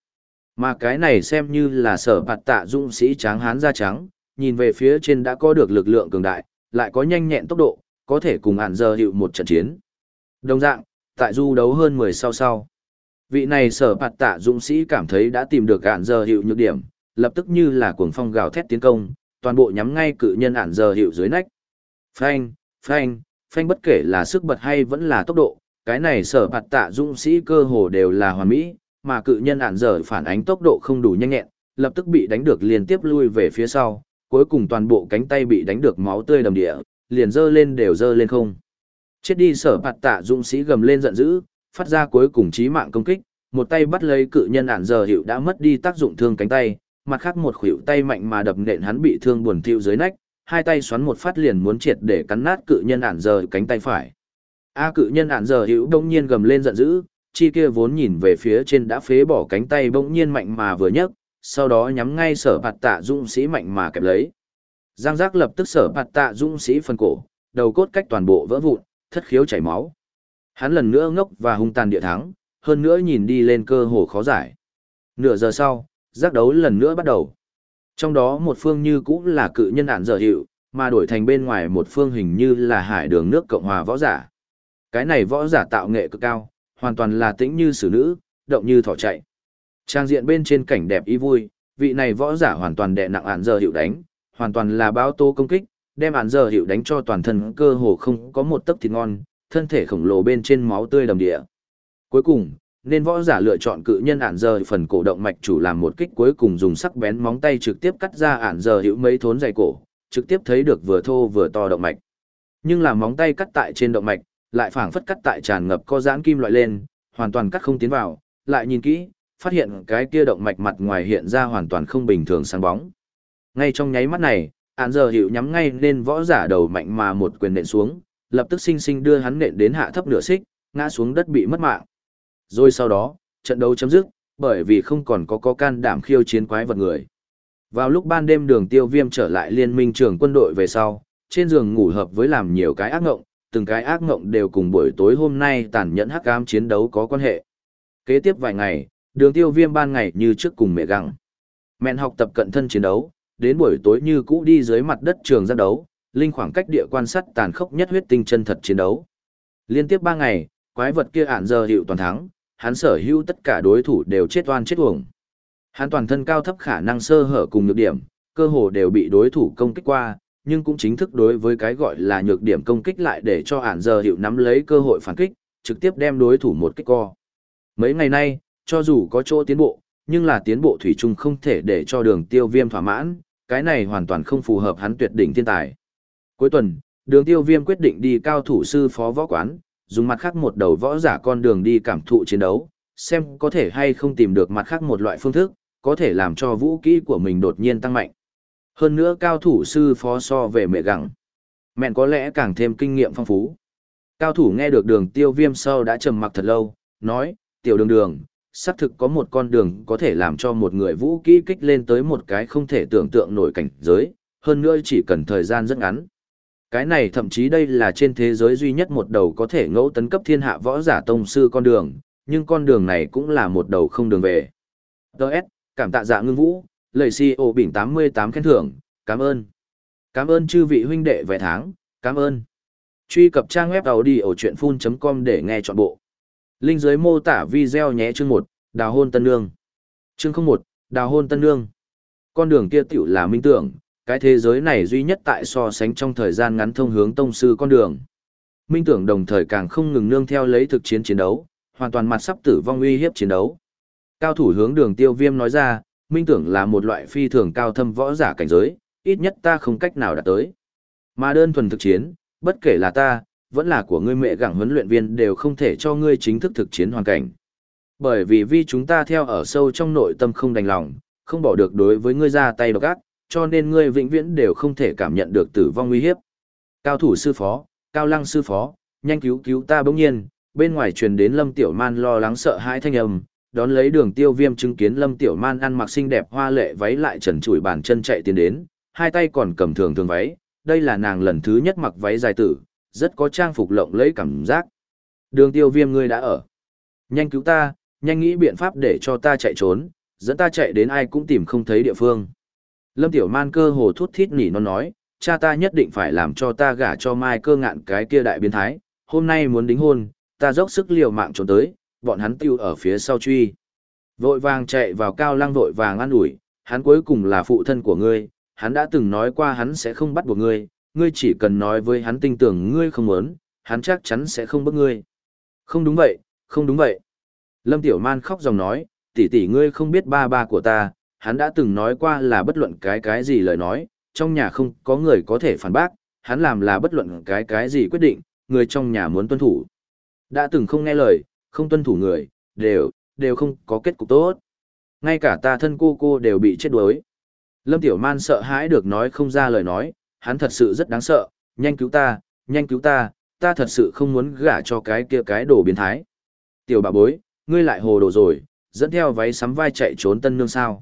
A: Mà cái này xem như là sở bạt tạ dũng sĩ tráng hán da trắng, nhìn về phía trên đã có được lực lượng cường đại, lại có nhanh nhẹn tốc độ, có thể cùng ản giờ hiệu một trận chiến. Đồng dạng, tại du đấu hơn 10 sau sau. Vị này sở bạt tạ dũng sĩ cảm thấy đã tìm được ản giờ hiệu nhược điểm, lập tức như là cuồng phong gào thét tiến công, toàn bộ nhắm ngay cự nhân ản giờ hiệu dưới nách. Phanh, phanh, phanh bất kể là sức bật hay vẫn là tốc độ, cái này sở bạt tạ dũng sĩ cơ hồ đều là hoàn mỹ, mà cự nhân ản giờ phản ánh tốc độ không đủ nhanh nhẹn, lập tức bị đánh được liên tiếp lui về phía sau, cuối cùng toàn bộ cánh tay bị đánh được máu tươi đầm địa, liền dơ lên đều dơ lên không. Chết đi sở bạt tạ dũng sĩ gầm lên giận dữ, phát ra cuối cùng chí mạng công kích, một tay bắt lấy cự nhân ản giờ hiệu đã mất đi tác dụng thương cánh tay, mặt khác một khuỷu tay mạnh mà đập nện hắn bị thương buồn thiu dưới nách, hai tay xoắn một phát liền muốn triệt để cắn nát cự nhân ản giờ cánh tay phải. A cự nhân ản giờ hiệu đông nhiên gầm lên giận dữ, chi kia vốn nhìn về phía trên đã phế bỏ cánh tay bỗng nhiên mạnh mà vừa nhấc, sau đó nhắm ngay sở bạt tạ dũng sĩ mạnh mà kẹp lấy. Giang giác lập tức sở bạt tạ dũng sĩ phần cổ, đầu cốt cách toàn bộ vỡ vụn, thất khiếu chảy máu. Hắn lần nữa ngốc và hung tàn địa thắng, hơn nữa nhìn đi lên cơ hồ khó giải. Nửa giờ sau, giác đấu lần nữa bắt đầu. Trong đó một phương như cũng là cự nhân ản dở hiệu, mà đổi thành bên ngoài một phương hình như là hải đường nước Cộng hòa võ giả. Cái này võ giả tạo nghệ cực cao, hoàn toàn là tĩnh như xử nữ, động như thỏ chạy. Trang diện bên trên cảnh đẹp ý vui, vị này võ giả hoàn toàn đè nặng ản dở hiệu đánh, hoàn toàn là báo tô công kích, đem ản dở hiệu đánh cho toàn thân cơ hồ không có một tấc thịt ngon, thân thể khổng lồ bên trên máu tươi đầm địa. Cuối cùng, nên võ giả lựa chọn cự nhân ản giờ phần cổ động mạch chủ làm một kích cuối cùng dùng sắc bén móng tay trực tiếp cắt ra ản giờ hữu mấy thốn dày cổ, trực tiếp thấy được vừa thô vừa to động mạch. Nhưng là móng tay cắt tại trên động mạch, lại phảng phất cắt tại tràn ngập có giãn kim loại lên, hoàn toàn cắt không tiến vào, lại nhìn kỹ, phát hiện cái kia động mạch mặt ngoài hiện ra hoàn toàn không bình thường sáng bóng. Ngay trong nháy mắt này, ản giờ hữu nhắm ngay nên võ giả đầu mạnh mà một quyền nện xuống, lập tức sinh sinh đưa hắn nện đến hạ thấp nửa xích, ngã xuống đất bị mất mạng. Rồi sau đó, trận đấu chấm dứt, bởi vì không còn có có can đảm khiêu chiến quái vật người. Vào lúc ban đêm đường tiêu viêm trở lại liên minh trưởng quân đội về sau, trên giường ngủ hợp với làm nhiều cái ác ngộng, từng cái ác ngộng đều cùng buổi tối hôm nay tàn nhẫn hắc ám chiến đấu có quan hệ. Kế tiếp vài ngày, đường tiêu viêm ban ngày như trước cùng mẹ găng. Mẹn học tập cận thân chiến đấu, đến buổi tối như cũ đi dưới mặt đất trường giác đấu, linh khoảng cách địa quan sát tàn khốc nhất huyết tinh chân thật chiến đấu. Liên tiếp ba ngày, quái vật kia ản giờ hiệu toàn thắng, hắn sở hữu tất cả đối thủ đều chết oan chết uổng. Hắn toàn thân cao thấp khả năng sơ hở cùng nhược điểm, cơ hồ đều bị đối thủ công kích qua, nhưng cũng chính thức đối với cái gọi là nhược điểm công kích lại để cho ản giờ hiệu nắm lấy cơ hội phản kích, trực tiếp đem đối thủ một kích co. Mấy ngày nay, cho dù có chỗ tiến bộ, nhưng là tiến bộ thủy chung không thể để cho đường tiêu viêm thỏa mãn, cái này hoàn toàn không phù hợp hắn tuyệt đỉnh thiên tài. Cuối tuần, đường tiêu viêm quyết định đi cao thủ sư phó võ quán, dùng mặt khác một đầu võ giả con đường đi cảm thụ chiến đấu, xem có thể hay không tìm được mặt khác một loại phương thức, có thể làm cho vũ kỹ của mình đột nhiên tăng mạnh. Hơn nữa cao thủ sư phó so về mẹ gặng. Mẹn có lẽ càng thêm kinh nghiệm phong phú. Cao thủ nghe được đường tiêu viêm sau đã trầm mặc thật lâu, nói, tiểu đường đường, xác thực có một con đường có thể làm cho một người vũ kỹ kích lên tới một cái không thể tưởng tượng nổi cảnh giới, hơn nữa chỉ cần thời gian rất ngắn. Cái này thậm chí đây là trên thế giới duy nhất một đầu có thể ngẫu tấn cấp thiên hạ võ giả tông sư con đường, nhưng con đường này cũng là một đầu không đường về. Đợt, cảm tạ dạ ngưng vũ, lời si ô bình 88 khen thưởng, cảm ơn. Cảm ơn chư vị huynh đệ vài tháng, cảm ơn. Truy cập trang web đầu đi ở chuyện full.com để nghe trọn bộ. Linh dưới mô tả video nhé chương 1, đào hôn tân nương. Chương 01, đào hôn tân nương. Con đường kia tiểu là minh tưởng, cái thế giới này duy nhất tại so sánh trong thời gian ngắn thông hướng tông sư con đường. Minh tưởng đồng thời càng không ngừng nương theo lấy thực chiến chiến đấu, hoàn toàn mặt sắp tử vong uy hiếp chiến đấu. Cao thủ hướng đường tiêu viêm nói ra, minh tưởng là một loại phi thường cao thâm võ giả cảnh giới, ít nhất ta không cách nào đạt tới. Mà đơn thuần thực chiến, bất kể là ta, vẫn là của ngươi mẹ gặng huấn luyện viên đều không thể cho ngươi chính thức thực chiến hoàn cảnh. Bởi vì vì chúng ta theo ở sâu trong nội tâm không đành lòng, không bỏ được đối với ngươi ra tay độc ác, cho nên ngươi vĩnh viễn đều không thể cảm nhận được tử vong nguy hiếp. Cao thủ sư phó, cao lăng sư phó, nhanh cứu cứu ta bỗng nhiên, bên ngoài truyền đến Lâm Tiểu Man lo lắng sợ hãi thanh âm, đón lấy đường tiêu viêm chứng kiến Lâm Tiểu Man ăn mặc xinh đẹp hoa lệ váy lại trần trụi bàn chân chạy tiến đến, hai tay còn cầm thường thường váy, đây là nàng lần thứ nhất mặc váy dài tử, rất có trang phục lộng lẫy cảm giác. Đường tiêu viêm ngươi đã ở. Nhanh cứu ta, nhanh nghĩ biện pháp để cho ta chạy trốn, dẫn ta chạy đến ai cũng tìm không thấy địa phương. Lâm Tiểu Man cơ hồ thút thít nỉ nó nói, cha ta nhất định phải làm cho ta gả cho Mai cơ ngạn cái kia đại biến thái, hôm nay muốn đính hôn, ta dốc sức liều mạng trốn tới, bọn hắn tiêu ở phía sau truy. Vội vàng chạy vào cao lăng vội vàng an ủi, hắn cuối cùng là phụ thân của ngươi, hắn đã từng nói qua hắn sẽ không bắt buộc ngươi, ngươi chỉ cần nói với hắn tin tưởng ngươi không muốn, hắn chắc chắn sẽ không bức ngươi. Không đúng vậy, không đúng vậy. Lâm Tiểu Man khóc dòng nói, tỷ tỷ ngươi không biết ba ba của ta, hắn đã từng nói qua là bất luận cái cái gì lời nói, trong nhà không có người có thể phản bác, hắn làm là bất luận cái cái gì quyết định, người trong nhà muốn tuân thủ. Đã từng không nghe lời, không tuân thủ người, đều, đều không có kết cục tốt. Ngay cả ta thân cô cô đều bị chết đuối. Lâm Tiểu Man sợ hãi được nói không ra lời nói, hắn thật sự rất đáng sợ, nhanh cứu ta, nhanh cứu ta, ta thật sự không muốn gả cho cái kia cái đồ biến thái. Tiểu bà bối, ngươi lại hồ đồ rồi, dẫn theo váy sắm vai chạy trốn tân nương sao.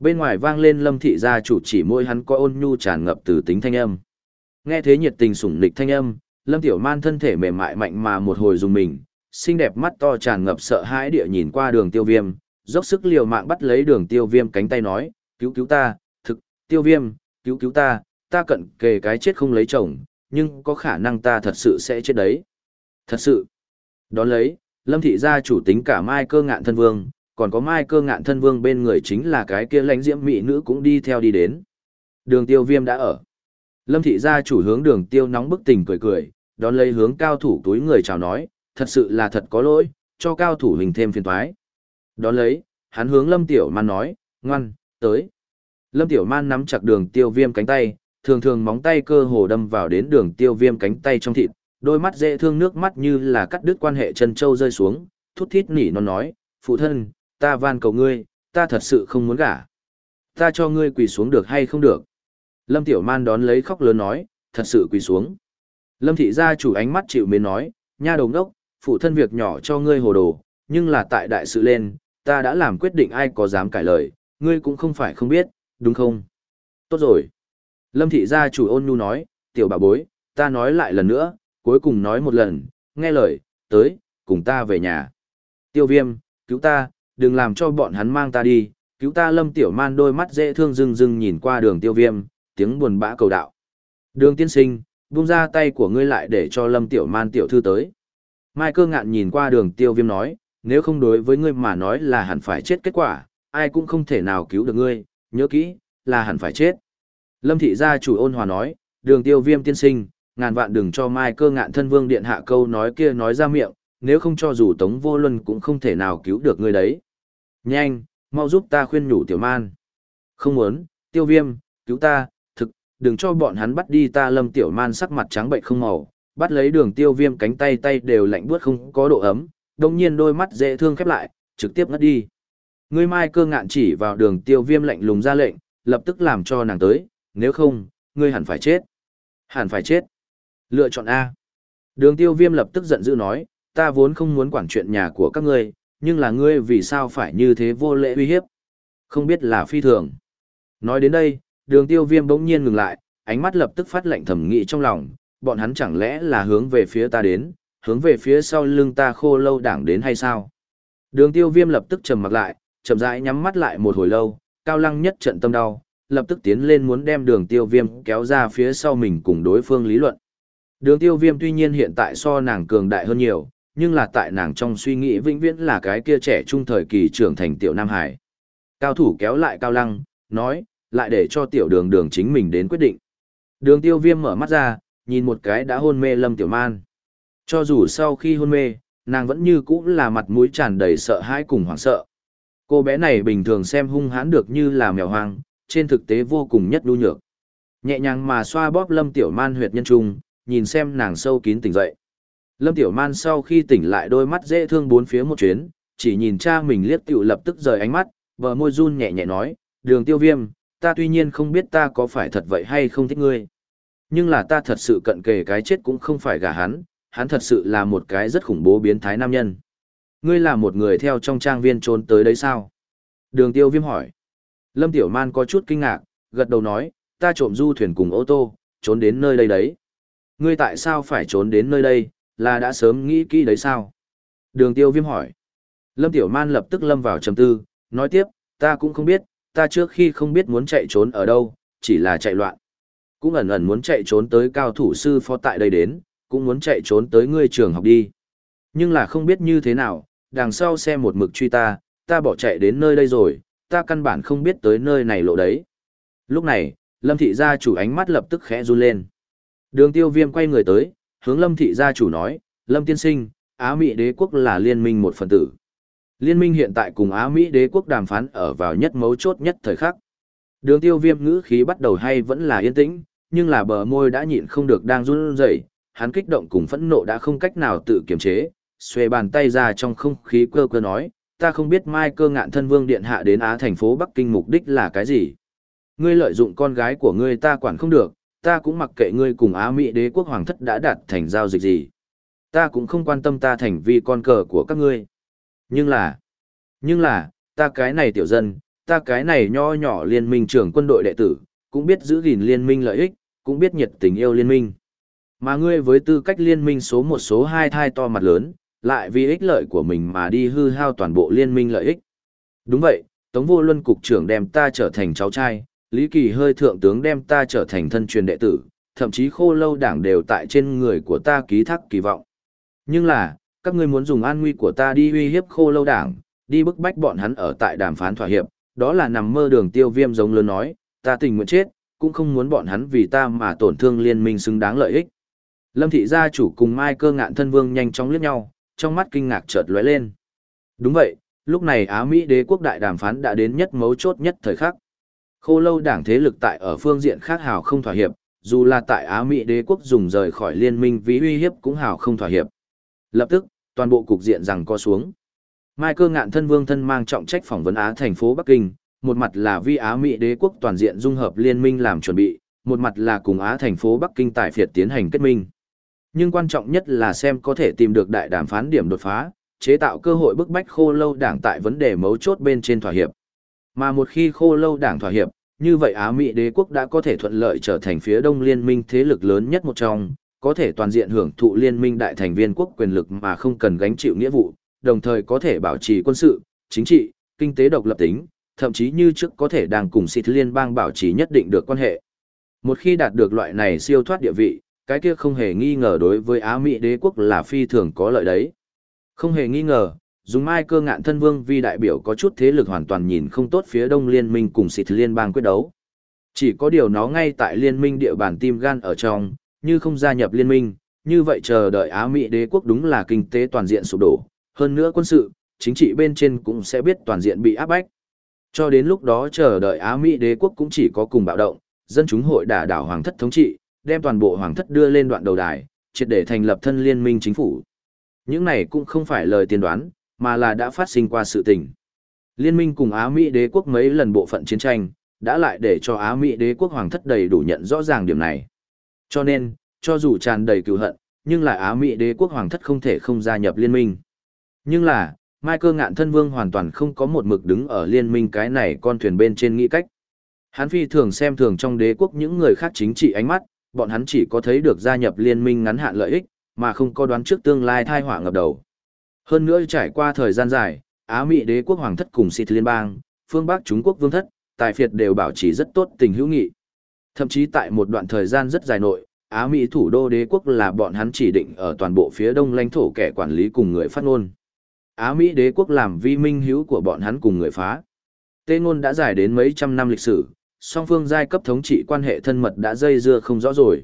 A: Bên ngoài vang lên lâm thị gia chủ chỉ môi hắn có ôn nhu tràn ngập từ tính thanh âm. Nghe thế nhiệt tình sủng nịch thanh âm, lâm tiểu man thân thể mềm mại mạnh mà một hồi dùng mình, xinh đẹp mắt to tràn ngập sợ hãi địa nhìn qua đường tiêu viêm, dốc sức liều mạng bắt lấy đường tiêu viêm cánh tay nói, cứu cứu ta, thực, tiêu viêm, cứu cứu ta, ta cận kề cái chết không lấy chồng, nhưng có khả năng ta thật sự sẽ chết đấy. Thật sự. Đón lấy, lâm thị gia chủ tính cả mai cơ ngạn thân vương, còn có mai cơ ngạn thân vương bên người chính là cái kia lãnh diễm mỹ nữ cũng đi theo đi đến. Đường tiêu viêm đã ở. Lâm thị gia chủ hướng đường tiêu nóng bức tình cười cười, đón lấy hướng cao thủ túi người chào nói, thật sự là thật có lỗi, cho cao thủ hình thêm phiền toái. Đón lấy, hắn hướng lâm tiểu man nói, ngoan, tới. Lâm tiểu man nắm chặt đường tiêu viêm cánh tay, thường thường móng tay cơ hồ đâm vào đến đường tiêu viêm cánh tay trong thịt, đôi mắt dễ thương nước mắt như là cắt đứt quan hệ chân châu rơi xuống, thút thít nỉ nó nói, phụ thân, ta van cầu ngươi, ta thật sự không muốn gả. Ta cho ngươi quỳ xuống được hay không được. Lâm Tiểu Man đón lấy khóc lớn nói, thật sự quỳ xuống. Lâm Thị gia chủ ánh mắt chịu mến nói, nha đồng đốc, phụ thân việc nhỏ cho ngươi hồ đồ, nhưng là tại đại sự lên, ta đã làm quyết định ai có dám cải lời, ngươi cũng không phải không biết, đúng không? Tốt rồi. Lâm Thị gia chủ ôn nhu nói, tiểu bà bối, ta nói lại lần nữa, cuối cùng nói một lần, nghe lời, tới, cùng ta về nhà. Tiêu viêm, cứu ta, đừng làm cho bọn hắn mang ta đi, cứu ta lâm tiểu man đôi mắt dễ thương rưng rưng nhìn qua đường tiêu viêm, tiếng buồn bã cầu đạo. Đường tiên sinh, buông ra tay của ngươi lại để cho lâm tiểu man tiểu thư tới. Mai cơ ngạn nhìn qua đường tiêu viêm nói, nếu không đối với ngươi mà nói là hẳn phải chết kết quả, ai cũng không thể nào cứu được ngươi, nhớ kỹ, là hẳn phải chết. Lâm thị gia chủ ôn hòa nói, đường tiêu viêm tiên sinh, ngàn vạn đừng cho mai cơ ngạn thân vương điện hạ câu nói kia nói ra miệng, nếu không cho dù tống vô luân cũng không thể nào cứu được ngươi đấy. Nhanh, mau giúp ta khuyên nhủ tiểu man. Không muốn, tiêu viêm, cứu ta, thực, đừng cho bọn hắn bắt đi ta lâm tiểu man sắc mặt trắng bệnh không màu, bắt lấy đường tiêu viêm cánh tay tay đều lạnh buốt không có độ ấm, đồng nhiên đôi mắt dễ thương khép lại, trực tiếp ngất đi. Ngươi mai cơ ngạn chỉ vào đường tiêu viêm lạnh lùng ra lệnh, lập tức làm cho nàng tới, nếu không, ngươi hẳn phải chết. Hẳn phải chết. Lựa chọn A. Đường tiêu viêm lập tức giận dữ nói, ta vốn không muốn quản chuyện nhà của các ngươi, nhưng là ngươi vì sao phải như thế vô lễ uy hiếp? Không biết là phi thường. Nói đến đây, đường tiêu viêm bỗng nhiên ngừng lại, ánh mắt lập tức phát lệnh thẩm nghị trong lòng, bọn hắn chẳng lẽ là hướng về phía ta đến, hướng về phía sau lưng ta khô lâu đảng đến hay sao? Đường tiêu viêm lập tức trầm mặt lại, chậm rãi nhắm mắt lại một hồi lâu, cao lăng nhất trận tâm đau, lập tức tiến lên muốn đem đường tiêu viêm kéo ra phía sau mình cùng đối phương lý luận. Đường tiêu viêm tuy nhiên hiện tại so nàng cường đại hơn nhiều, nhưng là tại nàng trong suy nghĩ vĩnh viễn là cái kia trẻ trung thời kỳ trưởng thành tiểu Nam Hải. Cao thủ kéo lại cao lăng, nói, lại để cho tiểu đường đường chính mình đến quyết định. Đường tiêu viêm mở mắt ra, nhìn một cái đã hôn mê lâm tiểu man. Cho dù sau khi hôn mê, nàng vẫn như cũ là mặt mũi tràn đầy sợ hãi cùng hoảng sợ. Cô bé này bình thường xem hung hãn được như là mèo hoang, trên thực tế vô cùng nhất đu nhược. Nhẹ nhàng mà xoa bóp lâm tiểu man huyệt nhân trung, nhìn xem nàng sâu kín tỉnh dậy. Lâm Tiểu Man sau khi tỉnh lại đôi mắt dễ thương bốn phía một chuyến, chỉ nhìn cha mình liếc tiểu lập tức rời ánh mắt, vợ môi run nhẹ nhẹ nói, đường tiêu viêm, ta tuy nhiên không biết ta có phải thật vậy hay không thích ngươi. Nhưng là ta thật sự cận kề cái chết cũng không phải gả hắn, hắn thật sự là một cái rất khủng bố biến thái nam nhân. Ngươi là một người theo trong trang viên trốn tới đấy sao? Đường tiêu viêm hỏi. Lâm Tiểu Man có chút kinh ngạc, gật đầu nói, ta trộm du thuyền cùng ô tô, trốn đến nơi đây đấy. Ngươi tại sao phải trốn đến nơi đây, là đã sớm nghĩ kỹ đấy sao? Đường tiêu viêm hỏi. Lâm Tiểu Man lập tức lâm vào trầm tư, nói tiếp, ta cũng không biết, ta trước khi không biết muốn chạy trốn ở đâu, chỉ là chạy loạn. Cũng ẩn ẩn muốn chạy trốn tới cao thủ sư phó tại đây đến, cũng muốn chạy trốn tới ngươi trường học đi. Nhưng là không biết như thế nào, đằng sau xe một mực truy ta, ta bỏ chạy đến nơi đây rồi, ta căn bản không biết tới nơi này lộ đấy. Lúc này, Lâm Thị gia chủ ánh mắt lập tức khẽ run lên. Đường tiêu viêm quay người tới, hướng Lâm Thị gia chủ nói, Lâm Tiên Sinh, Á Mỹ đế quốc là liên minh một phần tử. Liên minh hiện tại cùng Á Mỹ đế quốc đàm phán ở vào nhất mấu chốt nhất thời khắc. Đường tiêu viêm ngữ khí bắt đầu hay vẫn là yên tĩnh, nhưng là bờ môi đã nhịn không được đang run rẩy hắn kích động cùng phẫn nộ đã không cách nào tự kiềm chế, xuề bàn tay ra trong không khí cơ cơ nói, ta không biết mai cơ ngạn thân vương điện hạ đến Á thành phố Bắc Kinh mục đích là cái gì. Ngươi lợi dụng con gái của ngươi ta quản không được, ta cũng mặc kệ ngươi cùng Á Mỹ đế quốc hoàng thất đã đạt thành giao dịch gì. Ta cũng không quan tâm ta thành vi con cờ của các ngươi. Nhưng là, nhưng là, ta cái này tiểu dân, ta cái này nho nhỏ liên minh trưởng quân đội đệ tử, cũng biết giữ gìn liên minh lợi ích, cũng biết nhiệt tình yêu liên minh. Mà ngươi với tư cách liên minh số một số hai thai to mặt lớn, lại vì ích lợi của mình mà đi hư hao toàn bộ liên minh lợi ích. Đúng vậy, Tống Vô Luân cục trưởng đem ta trở thành cháu trai, Lý Kỳ hơi thượng tướng đem ta trở thành thân truyền đệ tử, thậm chí khô lâu đảng đều tại trên người của ta ký thác kỳ vọng. Nhưng là, các ngươi muốn dùng an nguy của ta đi uy hiếp khô lâu đảng, đi bức bách bọn hắn ở tại đàm phán thỏa hiệp, đó là nằm mơ đường tiêu viêm giống lớn nói, ta tình nguyện chết, cũng không muốn bọn hắn vì ta mà tổn thương liên minh xứng đáng lợi ích. Lâm thị gia chủ cùng Mai cơ ngạn thân vương nhanh chóng liếc nhau, trong mắt kinh ngạc chợt lóe lên. Đúng vậy, lúc này Á Mỹ đế quốc đại đàm phán đã đến nhất mấu chốt nhất thời khắc. Khô lâu đảng thế lực tại ở phương diện khác hào không thỏa hiệp, dù là tại Á Mỹ đế quốc dùng rời khỏi liên minh vì uy hiếp cũng hào không thỏa hiệp. Lập tức, toàn bộ cục diện rằng co xuống. Mai cơ ngạn thân vương thân mang trọng trách phỏng vấn Á thành phố Bắc Kinh, một mặt là vi Á Mỹ đế quốc toàn diện dung hợp liên minh làm chuẩn bị, một mặt là cùng Á thành phố Bắc Kinh tại phiệt tiến hành kết minh. Nhưng quan trọng nhất là xem có thể tìm được đại đàm phán điểm đột phá, chế tạo cơ hội bức bách khô lâu đảng tại vấn đề mấu chốt bên trên thỏa hiệp. Mà một khi khô lâu đảng thỏa hiệp, như vậy Á Mỹ đế quốc đã có thể thuận lợi trở thành phía đông liên minh thế lực lớn nhất một trong, có thể toàn diện hưởng thụ liên minh đại thành viên quốc quyền lực mà không cần gánh chịu nghĩa vụ, đồng thời có thể bảo trì quân sự, chính trị, kinh tế độc lập tính, thậm chí như trước có thể đang cùng xịt liên bang bảo trì nhất định được quan hệ. Một khi đạt được loại này siêu thoát địa vị, cái kia không hề nghi ngờ đối với Á Mỹ đế quốc là phi thường có lợi đấy. Không hề nghi ngờ, dùng mai cơ ngạn thân vương vi đại biểu có chút thế lực hoàn toàn nhìn không tốt phía đông liên minh cùng xịt liên bang quyết đấu. Chỉ có điều nó ngay tại liên minh địa bàn tim gan ở trong, như không gia nhập liên minh, như vậy chờ đợi Á Mỹ đế quốc đúng là kinh tế toàn diện sụp đổ, hơn nữa quân sự, chính trị bên trên cũng sẽ biết toàn diện bị áp bách. Cho đến lúc đó chờ đợi Á Mỹ đế quốc cũng chỉ có cùng bạo động, dân chúng hội đả đảo hoàng thất thống trị, đem toàn bộ hoàng thất đưa lên đoạn đầu đài, triệt để thành lập thân liên minh chính phủ. Những này cũng không phải lời tiên đoán, mà là đã phát sinh qua sự tình. Liên minh cùng Á Mỹ đế quốc mấy lần bộ phận chiến tranh, đã lại để cho Á Mỹ đế quốc hoàng thất đầy đủ nhận rõ ràng điểm này. Cho nên, cho dù tràn đầy cừu hận, nhưng lại Á Mỹ đế quốc hoàng thất không thể không gia nhập liên minh. Nhưng là, Mai cơ ngạn thân vương hoàn toàn không có một mực đứng ở liên minh cái này con thuyền bên trên nghĩ cách. Hắn phi thường xem thường trong đế quốc những người khác chính trị ánh mắt, bọn hắn chỉ có thấy được gia nhập liên minh ngắn hạn lợi ích, mà không có đoán trước tương lai thai họa ngập đầu. Hơn nữa trải qua thời gian dài, Á Mỹ đế quốc hoàng thất cùng xịt liên bang, phương Bắc Trung Quốc vương thất, tài phiệt đều bảo trì rất tốt tình hữu nghị. Thậm chí tại một đoạn thời gian rất dài nội, Á Mỹ thủ đô đế quốc là bọn hắn chỉ định ở toàn bộ phía đông lãnh thổ kẻ quản lý cùng người phát ngôn. Á Mỹ đế quốc làm vi minh hữu của bọn hắn cùng người phá. Tê ngôn đã dài đến mấy trăm năm lịch sử, song phương giai cấp thống trị quan hệ thân mật đã dây dưa không rõ rồi.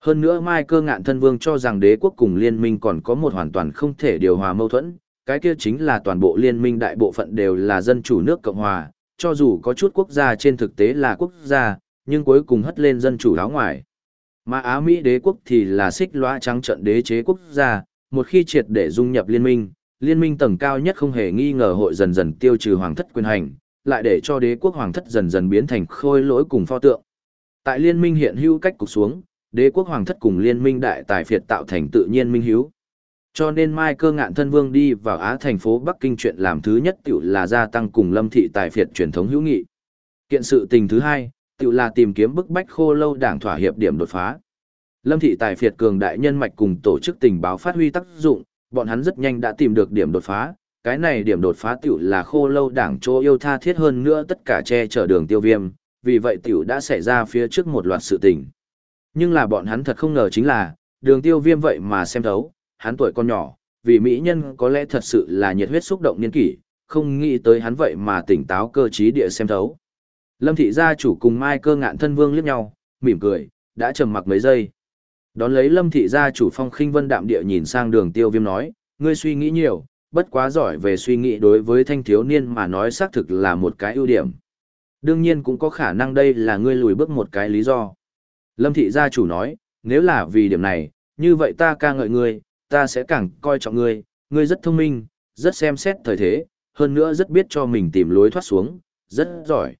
A: Hơn nữa Mai cơ ngạn thân vương cho rằng đế quốc cùng liên minh còn có một hoàn toàn không thể điều hòa mâu thuẫn, cái kia chính là toàn bộ liên minh đại bộ phận đều là dân chủ nước Cộng Hòa, cho dù có chút quốc gia trên thực tế là quốc gia, nhưng cuối cùng hất lên dân chủ áo ngoài. Mà Á Mỹ đế quốc thì là xích lõa trắng trận đế chế quốc gia, một khi triệt để dung nhập liên minh, liên minh tầng cao nhất không hề nghi ngờ hội dần dần tiêu trừ hoàng thất quyền hành, lại để cho đế quốc hoàng thất dần dần biến thành khôi lỗi cùng pho tượng. Tại liên minh hiện hữu cách cục xuống, đế quốc hoàng thất cùng liên minh đại tài phiệt tạo thành tự nhiên minh Hiếu, Cho nên Mai cơ ngạn thân vương đi vào Á thành phố Bắc Kinh chuyện làm thứ nhất tiểu là gia tăng cùng lâm thị tài phiệt truyền thống hữu nghị. Kiện sự tình thứ hai, tiểu là tìm kiếm bức bách khô lâu đảng thỏa hiệp điểm đột phá. Lâm thị tài phiệt cường đại nhân mạch cùng tổ chức tình báo phát huy tác dụng, bọn hắn rất nhanh đã tìm được điểm đột phá, cái này điểm đột phá tiểu là khô lâu đảng chỗ yêu tha thiết hơn nữa tất cả che chở đường tiêu viêm, vì vậy tiểu đã xảy ra phía trước một loạt sự tình. Nhưng là bọn hắn thật không ngờ chính là, đường tiêu viêm vậy mà xem thấu, hắn tuổi con nhỏ, vì mỹ nhân có lẽ thật sự là nhiệt huyết xúc động niên kỷ, không nghĩ tới hắn vậy mà tỉnh táo cơ trí địa xem thấu. Lâm thị gia chủ cùng Mai cơ ngạn thân vương liếc nhau, mỉm cười, đã trầm mặc mấy giây. Đón lấy Lâm thị gia chủ Phong Khinh Vân đạm địa nhìn sang Đường Tiêu Viêm nói, ngươi suy nghĩ nhiều, bất quá giỏi về suy nghĩ đối với thanh thiếu niên mà nói xác thực là một cái ưu điểm. Đương nhiên cũng có khả năng đây là ngươi lùi bước một cái lý do. Lâm thị gia chủ nói, nếu là vì điểm này, như vậy ta ca ngợi ngươi, ta sẽ càng coi trọng ngươi, ngươi rất thông minh, rất xem xét thời thế, hơn nữa rất biết cho mình tìm lối thoát xuống, rất giỏi.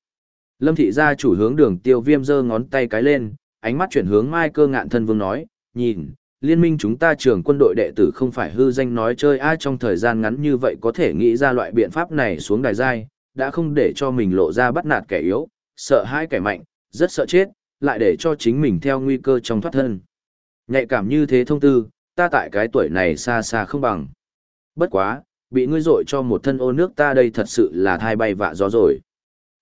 A: Lâm thị gia chủ hướng đường tiêu viêm giơ ngón tay cái lên, ánh mắt chuyển hướng Mai cơ ngạn thân vương nói, nhìn, liên minh chúng ta trưởng quân đội đệ tử không phải hư danh nói chơi ai trong thời gian ngắn như vậy có thể nghĩ ra loại biện pháp này xuống đài giai, đã không để cho mình lộ ra bắt nạt kẻ yếu, sợ hai kẻ mạnh, rất sợ chết, lại để cho chính mình theo nguy cơ trong thoát thân. Nhạy cảm như thế thông tư, ta tại cái tuổi này xa xa không bằng. Bất quá, bị ngươi dội cho một thân ô nước ta đây thật sự là thai bay vạ gió rồi.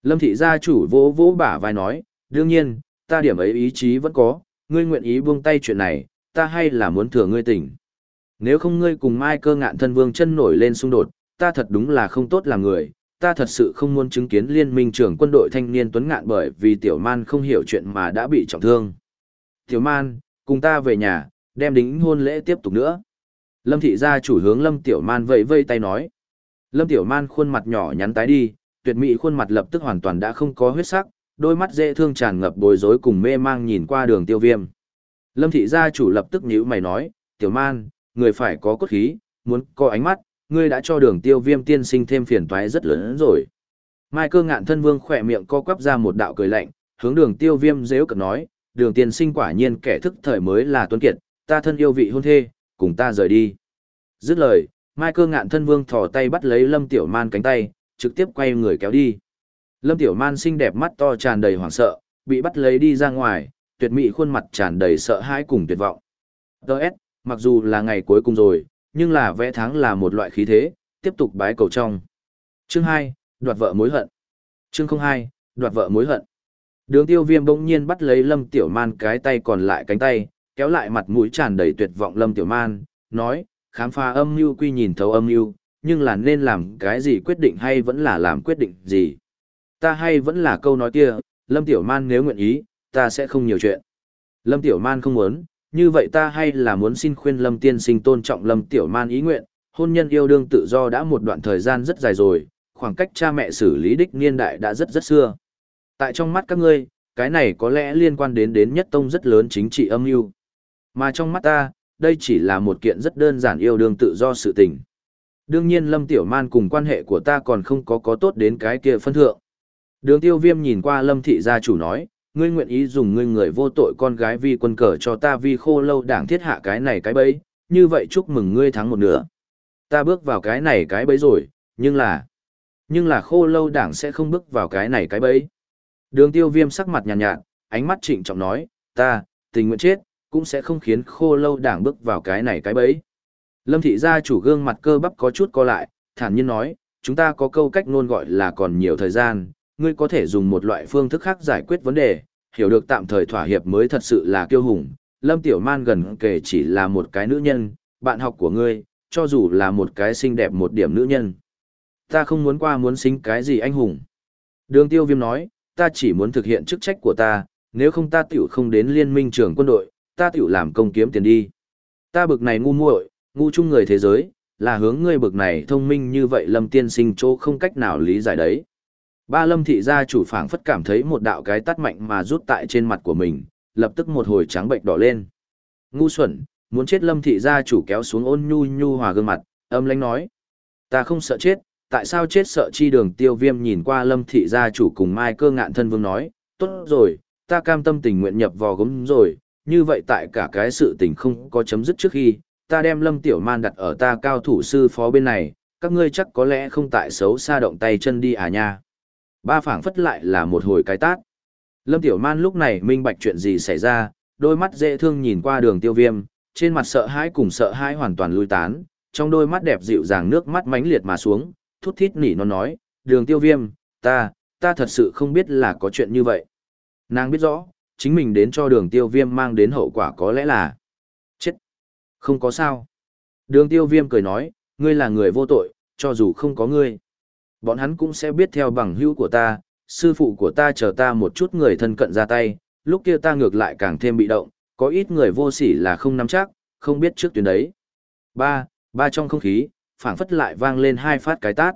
A: Lâm thị gia chủ vỗ vỗ bả vai nói, đương nhiên, ta điểm ấy ý chí vẫn có, ngươi nguyện ý buông tay chuyện này, ta hay là muốn thừa ngươi tỉnh. Nếu không ngươi cùng Mai cơ ngạn thân vương chân nổi lên xung đột, ta thật đúng là không tốt làm người, ta thật sự không muốn chứng kiến liên minh trưởng quân đội thanh niên tuấn ngạn bởi vì tiểu man không hiểu chuyện mà đã bị trọng thương. Tiểu man, cùng ta về nhà, đem đính hôn lễ tiếp tục nữa. Lâm thị gia chủ hướng Lâm Tiểu Man vẫy vây tay nói. Lâm Tiểu Man khuôn mặt nhỏ nhắn tái đi, tuyệt mỹ khuôn mặt lập tức hoàn toàn đã không có huyết sắc, đôi mắt dễ thương tràn ngập bối rối cùng mê mang nhìn qua đường tiêu viêm. Lâm thị gia chủ lập tức nhíu mày nói, Tiểu Man, người phải có cốt khí, muốn có ánh mắt, ngươi đã cho đường tiêu viêm tiên sinh thêm phiền toái rất lớn rồi. Mai cơ ngạn thân vương khỏe miệng co quắp ra một đạo cười lạnh, hướng đường tiêu viêm dễ cực nói, đường tiên sinh quả nhiên kẻ thức thời mới là tuân kiệt, ta thân yêu vị hôn thê, cùng ta rời đi. Dứt lời, Mai cơ ngạn thân vương thò tay bắt lấy Lâm Tiểu Man cánh tay, trực tiếp quay người kéo đi. Lâm Tiểu Man xinh đẹp mắt to tràn đầy hoảng sợ, bị bắt lấy đi ra ngoài, tuyệt mỹ khuôn mặt tràn đầy sợ hãi cùng tuyệt vọng. Đợt, mặc dù là ngày cuối cùng rồi, nhưng là vẽ tháng là một loại khí thế, tiếp tục bái cầu trong. Chương 2, đoạt vợ mối hận. Chương 02, đoạt vợ mối hận. Đường tiêu viêm bỗng nhiên bắt lấy Lâm Tiểu Man cái tay còn lại cánh tay, kéo lại mặt mũi tràn đầy tuyệt vọng Lâm Tiểu Man, nói, khám phá âm mưu quy nhìn thấu âm mưu, nhưng là nên làm cái gì quyết định hay vẫn là làm quyết định gì. Ta hay vẫn là câu nói kia, Lâm Tiểu Man nếu nguyện ý, ta sẽ không nhiều chuyện. Lâm Tiểu Man không muốn, như vậy ta hay là muốn xin khuyên Lâm Tiên Sinh tôn trọng Lâm Tiểu Man ý nguyện, hôn nhân yêu đương tự do đã một đoạn thời gian rất dài rồi, khoảng cách cha mẹ xử lý đích niên đại đã rất rất xưa. Tại trong mắt các ngươi, cái này có lẽ liên quan đến đến nhất tông rất lớn chính trị âm mưu. Mà trong mắt ta, đây chỉ là một kiện rất đơn giản yêu đương tự do sự tình. Đương nhiên Lâm Tiểu Man cùng quan hệ của ta còn không có có tốt đến cái kia phân thượng. Đường tiêu viêm nhìn qua Lâm Thị gia chủ nói, ngươi nguyện ý dùng ngươi người vô tội con gái vi quân cờ cho ta vi khô lâu đảng thiết hạ cái này cái bấy, như vậy chúc mừng ngươi thắng một nửa. Ta bước vào cái này cái bấy rồi, nhưng là... Nhưng là khô lâu đảng sẽ không bước vào cái này cái bấy. Đường tiêu viêm sắc mặt nhàn nhạt, nhạt, ánh mắt trịnh trọng nói, ta, tình nguyện chết, cũng sẽ không khiến khô lâu đảng bước vào cái này cái bẫy. Lâm thị gia chủ gương mặt cơ bắp có chút co lại, thản nhiên nói, chúng ta có câu cách ngôn gọi là còn nhiều thời gian, ngươi có thể dùng một loại phương thức khác giải quyết vấn đề, hiểu được tạm thời thỏa hiệp mới thật sự là kiêu hùng. Lâm Tiểu Man gần kể chỉ là một cái nữ nhân, bạn học của ngươi, cho dù là một cái xinh đẹp một điểm nữ nhân. Ta không muốn qua muốn xính cái gì anh hùng. Đường tiêu viêm nói, ta chỉ muốn thực hiện chức trách của ta, nếu không ta tiểu không đến liên minh trưởng quân đội, ta tiểu làm công kiếm tiền đi. Ta bực này ngu muội, ngu chung người thế giới, là hướng ngươi bực này thông minh như vậy lâm tiên sinh chỗ không cách nào lý giải đấy. Ba lâm thị gia chủ phảng phất cảm thấy một đạo cái tắt mạnh mà rút tại trên mặt của mình, lập tức một hồi trắng bệnh đỏ lên. Ngu xuẩn, muốn chết lâm thị gia chủ kéo xuống ôn nhu nhu hòa gương mặt, âm lãnh nói. Ta không sợ chết, tại sao chết sợ chi đường tiêu viêm nhìn qua lâm thị gia chủ cùng mai cơ ngạn thân vương nói, tốt rồi, ta cam tâm tình nguyện nhập vò gấm rồi, như vậy tại cả cái sự tình không có chấm dứt trước khi, ta đem Lâm Tiểu Man đặt ở ta cao thủ sư phó bên này, các ngươi chắc có lẽ không tại xấu xa động tay chân đi à nha. Ba phảng phất lại là một hồi cái tát. Lâm Tiểu Man lúc này minh bạch chuyện gì xảy ra, đôi mắt dễ thương nhìn qua đường tiêu viêm, trên mặt sợ hãi cùng sợ hãi hoàn toàn lui tán, trong đôi mắt đẹp dịu dàng nước mắt mãnh liệt mà xuống, thút thít nỉ nó nói, đường tiêu viêm, ta, ta thật sự không biết là có chuyện như vậy. Nàng biết rõ, chính mình đến cho đường tiêu viêm mang đến hậu quả có lẽ là chết. Không có sao. Đường tiêu viêm cười nói, ngươi là người vô tội, cho dù không có ngươi. Bọn hắn cũng sẽ biết theo bằng hữu của ta, sư phụ của ta chờ ta một chút người thân cận ra tay, lúc kia ta ngược lại càng thêm bị động, có ít người vô sỉ là không nắm chắc, không biết trước tuyến đấy. Ba, ba trong không khí, phảng phất lại vang lên hai phát cái tát.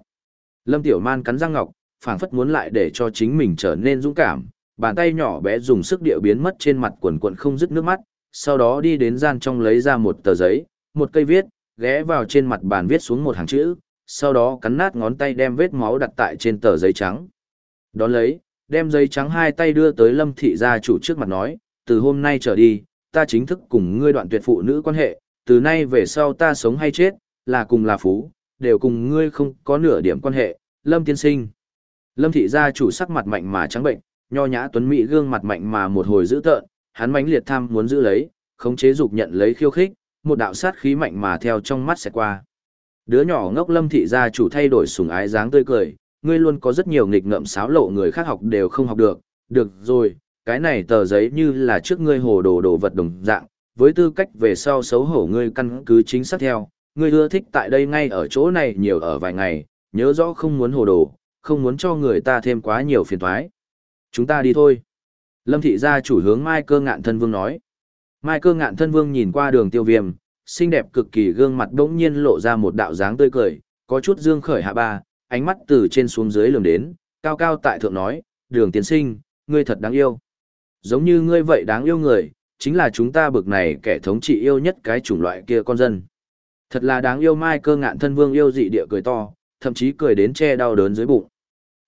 A: Lâm Tiểu Man cắn răng ngọc, phảng phất muốn lại để cho chính mình trở nên dũng cảm, bàn tay nhỏ bé dùng sức điệu biến mất trên mặt quần quần không dứt nước mắt, sau đó đi đến gian trong lấy ra một tờ giấy, một cây viết, ghé vào trên mặt bàn viết xuống một hàng chữ, sau đó cắn nát ngón tay đem vết máu đặt tại trên tờ giấy trắng. Đón lấy, đem giấy trắng hai tay đưa tới lâm thị gia chủ trước mặt nói, từ hôm nay trở đi, ta chính thức cùng ngươi đoạn tuyệt phụ nữ quan hệ, từ nay về sau ta sống hay chết, là cùng là phú, đều cùng ngươi không có nửa điểm quan hệ, lâm tiên sinh. Lâm thị gia chủ sắc mặt mạnh mà trắng bệnh, nho nhã tuấn mỹ gương mặt mạnh mà một hồi dữ tợn, hắn mãnh liệt tham muốn giữ lấy, khống chế dục nhận lấy khiêu khích, một đạo sát khí mạnh mà theo trong mắt sẽ qua. Đứa nhỏ ngốc Lâm thị gia chủ thay đổi sùng ái dáng tươi cười, ngươi luôn có rất nhiều nghịch ngợm xáo lộ người khác học đều không học được, được rồi, cái này tờ giấy như là trước ngươi hồ đồ đồ vật đồng dạng, với tư cách về sau xấu hổ ngươi căn cứ chính xác theo, ngươi ưa thích tại đây ngay ở chỗ này nhiều ở vài ngày, nhớ rõ không muốn hồ đồ, không muốn cho người ta thêm quá nhiều phiền toái. Chúng ta đi thôi. Lâm thị gia chủ hướng Mai cơ ngạn thân vương nói. Mai cơ ngạn thân vương nhìn qua đường tiêu viêm, xinh đẹp cực kỳ gương mặt đống nhiên lộ ra một đạo dáng tươi cười, có chút dương khởi hạ ba, ánh mắt từ trên xuống dưới lườm đến, cao cao tại thượng nói, đường tiến sinh, ngươi thật đáng yêu. Giống như ngươi vậy đáng yêu người, chính là chúng ta bực này kẻ thống trị yêu nhất cái chủng loại kia con dân. Thật là đáng yêu mai cơ ngạn thân vương yêu dị địa cười to, thậm chí cười đến che đau đớn dưới bụng.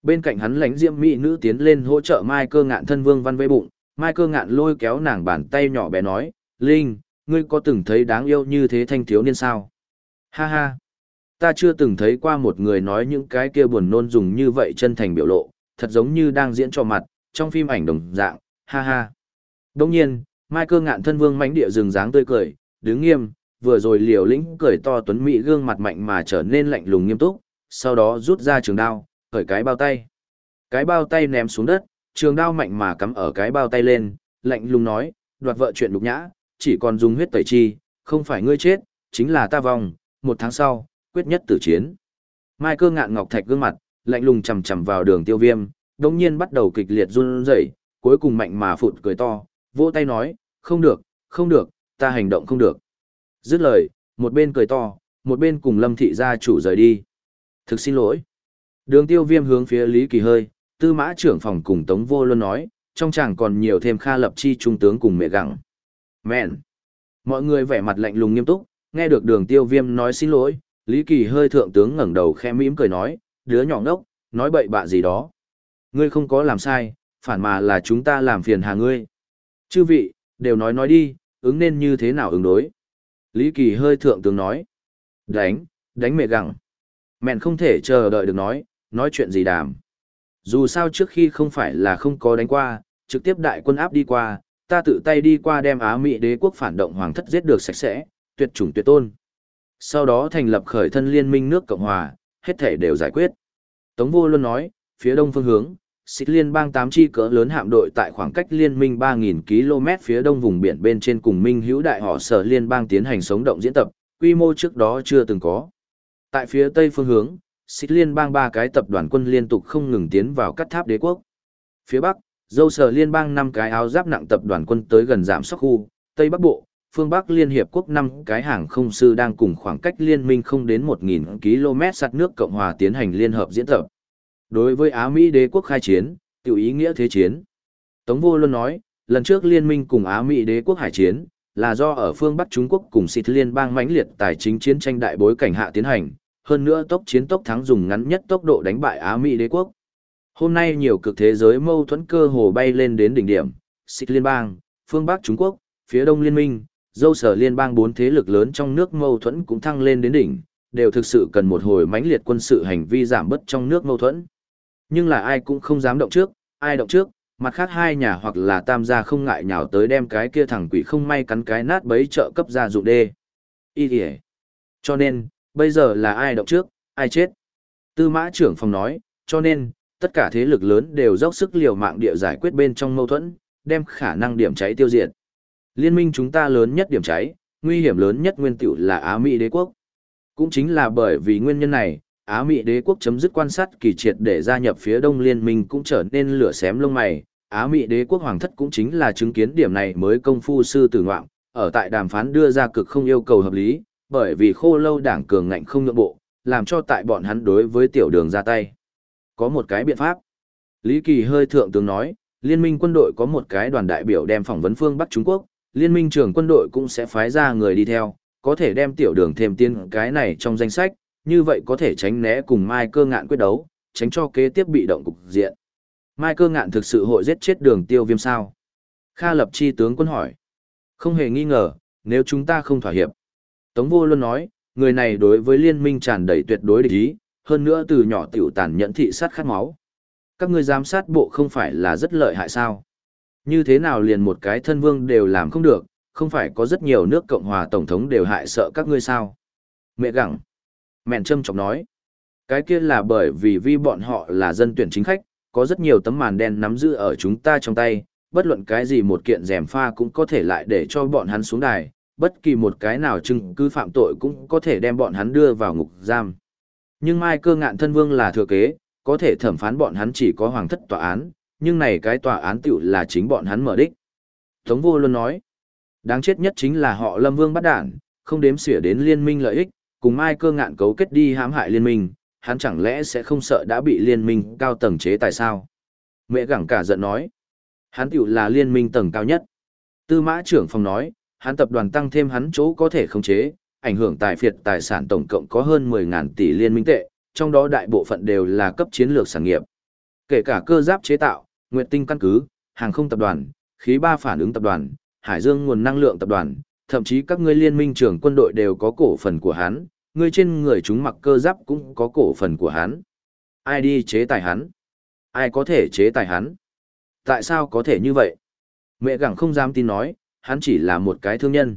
A: Bên cạnh hắn lãnh diễm mỹ nữ tiến lên hỗ trợ mai cơ ngạn thân vương văn vây bụng, mai cơ ngạn lôi kéo nàng bàn tay nhỏ bé nói, Linh, ngươi có từng thấy đáng yêu như thế thanh thiếu niên sao? Ha ha! Ta chưa từng thấy qua một người nói những cái kia buồn nôn dùng như vậy chân thành biểu lộ, thật giống như đang diễn cho mặt, trong phim ảnh đồng dạng, ha ha. Đồng nhiên, mai cơ ngạn thân vương mánh địa rừng dáng tươi cười, đứng nghiêm, vừa rồi liều lĩnh cười to tuấn mỹ gương mặt mạnh mà trở nên lạnh lùng nghiêm túc, sau đó rút ra trường đao, khởi cái bao tay. Cái bao tay ném xuống đất, trường đao mạnh mà cắm ở cái bao tay lên, lạnh lùng nói, đoạt vợ chuyện lục nhã, chỉ còn dùng huyết tẩy chi, không phải ngươi chết, chính là ta vong, một tháng sau, quyết nhất tử chiến. Mai cơ ngạn ngọc thạch gương mặt, lạnh lùng chầm chầm vào đường tiêu viêm, đồng nhiên bắt đầu kịch liệt run rẩy, cuối cùng mạnh mà phụt cười to, vỗ tay nói, không được, không được, ta hành động không được. Dứt lời, một bên cười to, một bên cùng lâm thị gia chủ rời đi. Thực xin lỗi. Đường tiêu viêm hướng phía Lý Kỳ hơi, tư mã trưởng phòng cùng Tống Vô Luân nói, trong chàng còn nhiều thêm Kha Lập Chi trung tướng cùng mẹ gặng. Mẹn! Mọi người vẻ mặt lạnh lùng nghiêm túc, nghe được đường tiêu viêm nói xin lỗi, Lý Kỳ hơi thượng tướng ngẩng đầu khe mỉm cười nói, đứa nhỏ ngốc, nói bậy bạ gì đó. Ngươi không có làm sai, phản mà là chúng ta làm phiền hà ngươi. Chư vị, đều nói nói đi, ứng nên như thế nào ứng đối. Lý Kỳ hơi thượng tướng nói, đánh, đánh mẹ gặng. Mẹn không thể chờ đợi được nói, nói chuyện gì đàm. Dù sao trước khi không phải là không có đánh qua, trực tiếp đại quân áp đi qua, ta tự tay đi qua đem Á Mỹ đế quốc phản động hoàng thất giết được sạch sẽ, tuyệt chủng tuyệt tôn. Sau đó thành lập khởi thân liên minh nước Cộng Hòa, hết thể đều giải quyết. Tống vô luôn nói, phía đông phương hướng, xích liên bang 8 chi cỡ lớn hạm đội tại khoảng cách liên minh 3.000 km phía đông vùng biển bên trên cùng minh hữu đại họ sở liên bang tiến hành sống động diễn tập, quy mô trước đó chưa từng có. Tại phía tây phương hướng, xích liên bang ba cái tập đoàn quân liên tục không ngừng tiến vào cắt tháp đế quốc. Phía bắc, dâu sở liên bang năm cái áo giáp nặng tập đoàn quân tới gần giảm sóc khu, tây bắc bộ, phương bắc liên hiệp quốc năm cái hàng không sư đang cùng khoảng cách liên minh không đến 1.000 km sát nước Cộng hòa tiến hành liên hợp diễn tập. Đối với Á Mỹ đế quốc khai chiến, tiểu ý nghĩa thế chiến. Tống vô luôn nói, lần trước liên minh cùng Á Mỹ đế quốc hải chiến, là do ở phương Bắc Trung Quốc cùng xịt liên bang mãnh liệt tài chính chiến tranh đại bối cảnh hạ tiến hành, hơn nữa tốc chiến tốc thắng dùng ngắn nhất tốc độ đánh bại Á Mỹ đế quốc. Hôm nay nhiều cực thế giới mâu thuẫn cơ hồ bay lên đến đỉnh điểm, xịt liên bang, phương Bắc Trung Quốc, phía Đông liên minh, dâu sở liên bang bốn thế lực lớn trong nước mâu thuẫn cũng thăng lên đến đỉnh, đều thực sự cần một hồi mãnh liệt quân sự hành vi giảm bớt trong nước mâu thuẫn. Nhưng là ai cũng không dám động trước, ai động trước, mặt khác hai nhà hoặc là tam gia không ngại nhào tới đem cái kia thằng quỷ không may cắn cái nát bấy trợ cấp gia dụng đê. Ý kìa. Cho nên, bây giờ là ai động trước, ai chết. Tư mã trưởng phòng nói, cho nên, tất cả thế lực lớn đều dốc sức liều mạng địa giải quyết bên trong mâu thuẫn, đem khả năng điểm cháy tiêu diệt. Liên minh chúng ta lớn nhất điểm cháy, nguy hiểm lớn nhất nguyên tiểu là Á Mỹ đế quốc. Cũng chính là bởi vì nguyên nhân này, Á Mỹ đế quốc chấm dứt quan sát kỳ triệt để gia nhập phía đông liên minh cũng trở nên lửa xém lông mày. Á Mỹ đế quốc hoàng thất cũng chính là chứng kiến điểm này mới công phu sư tử ngoạm, ở tại đàm phán đưa ra cực không yêu cầu hợp lý, bởi vì khô lâu đảng cường ngạnh không nhượng bộ, làm cho tại bọn hắn đối với tiểu đường ra tay. Có một cái biện pháp. Lý Kỳ hơi thượng tướng nói, liên minh quân đội có một cái đoàn đại biểu đem phỏng vấn phương Bắc Trung Quốc, liên minh trưởng quân đội cũng sẽ phái ra người đi theo, có thể đem tiểu đường thêm tiên cái này trong danh sách, như vậy có thể tránh né cùng Mai cơ ngạn quyết đấu, tránh cho kế tiếp bị động cục diện. Mai cơ ngạn thực sự hội giết chết đường tiêu viêm sao? Kha lập chi tướng quân hỏi. Không hề nghi ngờ, nếu chúng ta không thỏa hiệp. Tống vô luôn nói, người này đối với liên minh tràn đầy tuyệt đối địch ý, hơn nữa từ nhỏ tiểu tàn nhẫn thị sát khát máu. Các ngươi giám sát bộ không phải là rất lợi hại sao? Như thế nào liền một cái thân vương đều làm không được, không phải có rất nhiều nước Cộng hòa Tổng thống đều hại sợ các ngươi sao? Mẹ gặng. Mẹn châm chọc nói. Cái kia là bởi vì vi bọn họ là dân tuyển chính khách, có rất nhiều tấm màn đen nắm giữ ở chúng ta trong tay, bất luận cái gì một kiện rèm pha cũng có thể lại để cho bọn hắn xuống đài, bất kỳ một cái nào chứng cứ phạm tội cũng có thể đem bọn hắn đưa vào ngục giam. Nhưng Mai cơ ngạn thân vương là thừa kế, có thể thẩm phán bọn hắn chỉ có hoàng thất tòa án, nhưng này cái tòa án tiểu là chính bọn hắn mở đích. Tống vô luôn nói, đáng chết nhất chính là họ lâm vương bắt đản, không đếm xỉa đến liên minh lợi ích, cùng Mai cơ ngạn cấu kết đi hãm hại liên minh, hắn chẳng lẽ sẽ không sợ đã bị liên minh cao tầng chế tại sao? Mẹ gẳng cả giận nói, hắn tiểu là liên minh tầng cao nhất. Tư mã trưởng phòng nói, hắn tập đoàn tăng thêm hắn chỗ có thể khống chế, ảnh hưởng tài phiệt tài sản tổng cộng có hơn 10.000 tỷ liên minh tệ, trong đó đại bộ phận đều là cấp chiến lược sản nghiệp. Kể cả cơ giáp chế tạo, nguyệt tinh căn cứ, hàng không tập đoàn, khí ba phản ứng tập đoàn, hải dương nguồn năng lượng tập đoàn, thậm chí các ngươi liên minh trưởng quân đội đều có cổ phần của hắn, ngươi trên người chúng mặc cơ giáp cũng có cổ phần của hắn. Ai đi chế tài hắn? Ai có thể chế tài hắn? Tại sao có thể như vậy? Mẹ gẳng không dám tin nói, hắn chỉ là một cái thương nhân.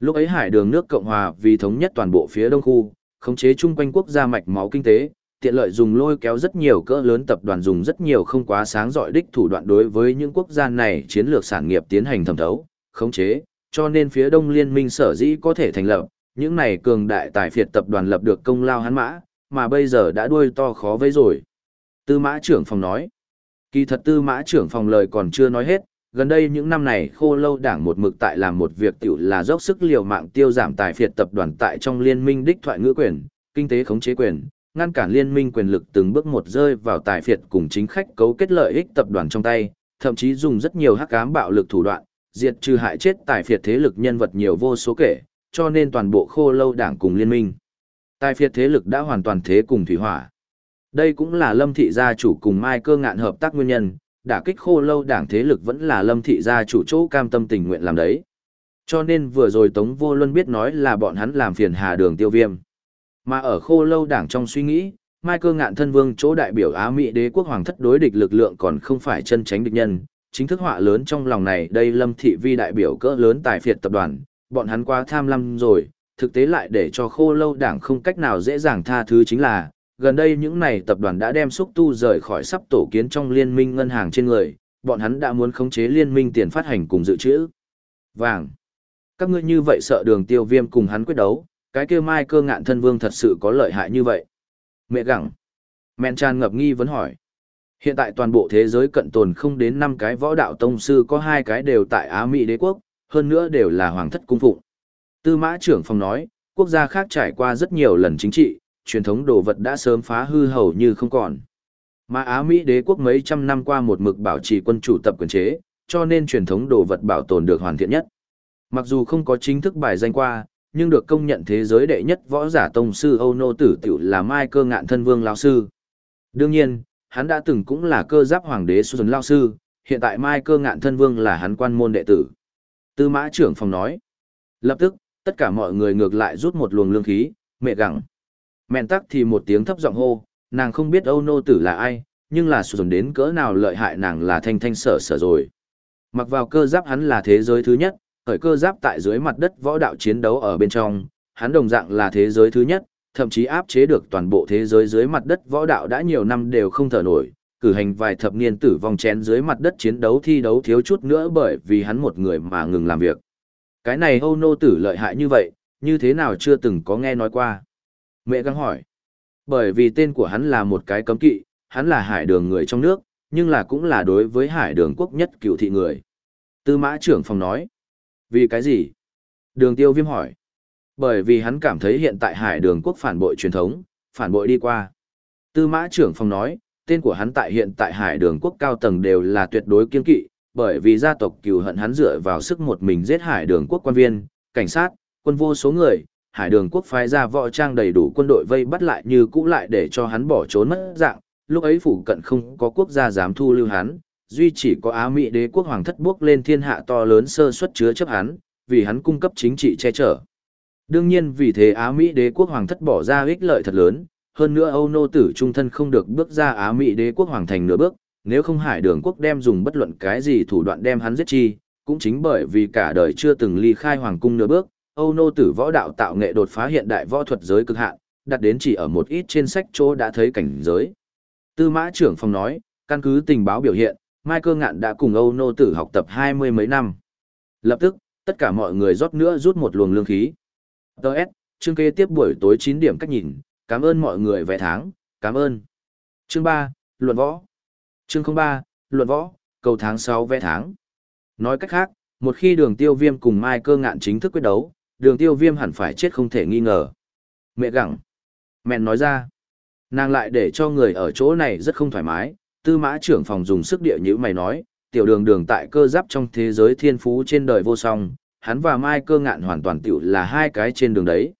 A: Lúc ấy hải đường nước Cộng Hòa vì thống nhất toàn bộ phía đông khu, khống chế chung quanh quốc gia mạch máu kinh tế, tiện lợi dùng lôi kéo rất nhiều cỡ lớn tập đoàn dùng rất nhiều không quá sáng dọi đích thủ đoạn đối với những quốc gia này chiến lược sản nghiệp tiến hành thẩm thấu, khống chế, cho nên phía đông liên minh sở dĩ có thể thành lập, những này cường đại tài phiệt tập đoàn lập được công lao hắn mã, mà bây giờ đã đuôi to khó với rồi. Tư mã trưởng phòng nói, kỳ thật tư mã trưởng phòng lời còn chưa nói hết, gần đây những năm này khô lâu đảng một mực tại làm một việc tiểu là dốc sức liều mạng tiêu giảm tài phiệt tập đoàn tại trong liên minh đích thoại ngữ quyền, kinh tế khống chế quyền, ngăn cản liên minh quyền lực từng bước một rơi vào tài phiệt cùng chính khách cấu kết lợi ích tập đoàn trong tay, thậm chí dùng rất nhiều hắc ám bạo lực thủ đoạn, diệt trừ hại chết tài phiệt thế lực nhân vật nhiều vô số kể, cho nên toàn bộ khô lâu đảng cùng liên minh. Tài phiệt thế lực đã hoàn toàn thế cùng thủy hỏa. Đây cũng là lâm thị gia chủ cùng mai cơ ngạn hợp tác nguyên nhân, đả kích khô lâu đảng thế lực vẫn là lâm thị gia chủ chỗ cam tâm tình nguyện làm đấy. Cho nên vừa rồi Tống Vô Luân biết nói là bọn hắn làm phiền hà đường tiêu viêm. Mà ở khô lâu đảng trong suy nghĩ, Mai cơ ngạn thân vương chỗ đại biểu Á Mỹ đế quốc hoàng thất đối địch lực lượng còn không phải chân tránh địch nhân, chính thức họa lớn trong lòng này đây lâm thị vi đại biểu cỡ lớn tài phiệt tập đoàn, bọn hắn quá tham lam rồi, thực tế lại để cho khô lâu đảng không cách nào dễ dàng tha thứ chính là, gần đây những này tập đoàn đã đem xúc tu rời khỏi sắp tổ kiến trong liên minh ngân hàng trên người, bọn hắn đã muốn khống chế liên minh tiền phát hành cùng dự trữ. Vàng. Các ngươi như vậy sợ đường tiêu viêm cùng hắn quyết đấu, cái kia mai cơ ngạn thân vương thật sự có lợi hại như vậy. Mẹ gặng. Mẹn tràn ngập nghi vấn hỏi. Hiện tại toàn bộ thế giới cận tồn không đến 5 cái võ đạo tông sư có hai cái đều tại Á Mỹ đế quốc, hơn nữa đều là hoàng thất cung phụng. Tư mã trưởng phòng nói, quốc gia khác trải qua rất nhiều lần chính trị, truyền thống đồ vật đã sớm phá hư hầu như không còn. Mà Á Mỹ đế quốc mấy trăm năm qua một mực bảo trì quân chủ tập quyền chế, cho nên truyền thống đồ vật bảo tồn được hoàn thiện nhất. Mặc dù không có chính thức bài danh qua, nhưng được công nhận thế giới đệ nhất võ giả tông sư Âu Nô Tử Tiểu là Mai cơ ngạn thân vương lao sư. Đương nhiên, hắn đã từng cũng là cơ giáp hoàng đế Xuân lao sư, hiện tại Mai cơ ngạn thân vương là hắn quan môn đệ tử. Tư mã trưởng phòng nói. Lập tức, tất cả mọi người ngược lại rút một luồng lương khí, mẹ gặng. Mẹn tắc thì một tiếng thấp giọng hô, nàng không biết Âu Nô Tử là ai, nhưng là sụn đến cỡ nào lợi hại nàng là thanh thanh sở sở rồi. Mặc vào cơ giáp hắn là thế giới thứ nhất, khởi cơ giáp tại dưới mặt đất võ đạo chiến đấu ở bên trong, hắn đồng dạng là thế giới thứ nhất, thậm chí áp chế được toàn bộ thế giới dưới mặt đất võ đạo đã nhiều năm đều không thở nổi, cử hành vài thập niên tử vong chén dưới mặt đất chiến đấu thi đấu thiếu chút nữa bởi vì hắn một người mà ngừng làm việc. Cái này Âu Nô Tử lợi hại như vậy, như thế nào chưa từng có nghe nói qua. Mẹ găng hỏi. Bởi vì tên của hắn là một cái cấm kỵ, hắn là hải đường người trong nước, nhưng là cũng là đối với hải đường quốc nhất cựu thị người. Tư mã trưởng phòng nói. Vì cái gì? Đường tiêu viêm hỏi. Bởi vì hắn cảm thấy hiện tại hải đường quốc phản bội truyền thống, phản bội đi qua. Tư mã trưởng phòng nói, tên của hắn tại hiện tại hải đường quốc cao tầng đều là tuyệt đối kiên kỵ, bởi vì gia tộc cừu hận hắn dựa vào sức một mình giết hải đường quốc quan viên, cảnh sát, quân vô số người, hải đường quốc phái ra võ trang đầy đủ quân đội vây bắt lại như cũ lại để cho hắn bỏ trốn mất dạng, lúc ấy phủ cận không có quốc gia dám thu lưu hắn, duy chỉ có Á Mỹ đế quốc hoàng thất bước lên thiên hạ to lớn sơ suất chứa chấp hắn, vì hắn cung cấp chính trị che chở. Đương nhiên vì thế Á Mỹ đế quốc hoàng thất bỏ ra ích lợi thật lớn, hơn nữa Âu nô tử trung thân không được bước ra Á Mỹ đế quốc hoàng thành nửa bước, nếu không hải đường quốc đem dùng bất luận cái gì thủ đoạn đem hắn giết chi, cũng chính bởi vì cả đời chưa từng ly khai hoàng cung nửa bước, Âu nô tử võ đạo tạo nghệ đột phá hiện đại võ thuật giới cực hạn, đặt đến chỉ ở một ít trên sách chỗ đã thấy cảnh giới. Tư mã trưởng phòng nói, căn cứ tình báo biểu hiện, Mai Cơ Ngạn đã cùng Âu nô tử học tập hai mươi mấy năm. Lập tức, tất cả mọi người rót nữa rút một luồng lương khí. Đợt, chương kế tiếp buổi tối 9 điểm cách nhìn, cảm ơn mọi người vẽ tháng, cảm ơn. Chương 3, luận võ. Chương 03, luận võ, cầu tháng 6 vẽ tháng. Nói cách khác, một khi đường tiêu viêm cùng Mai Cơ Ngạn chính thức quyết đấu, đường tiêu viêm hẳn phải chết không thể nghi ngờ. Mẹ gặng. Mẹn nói ra. Nàng lại để cho người ở chỗ này rất không thoải mái, tư mã trưởng phòng dùng sức địa như mày nói, tiểu đường đường tại cơ giáp trong thế giới thiên phú trên đời vô song, hắn và Mai cơ ngạn hoàn toàn tiểu là hai cái trên đường đấy.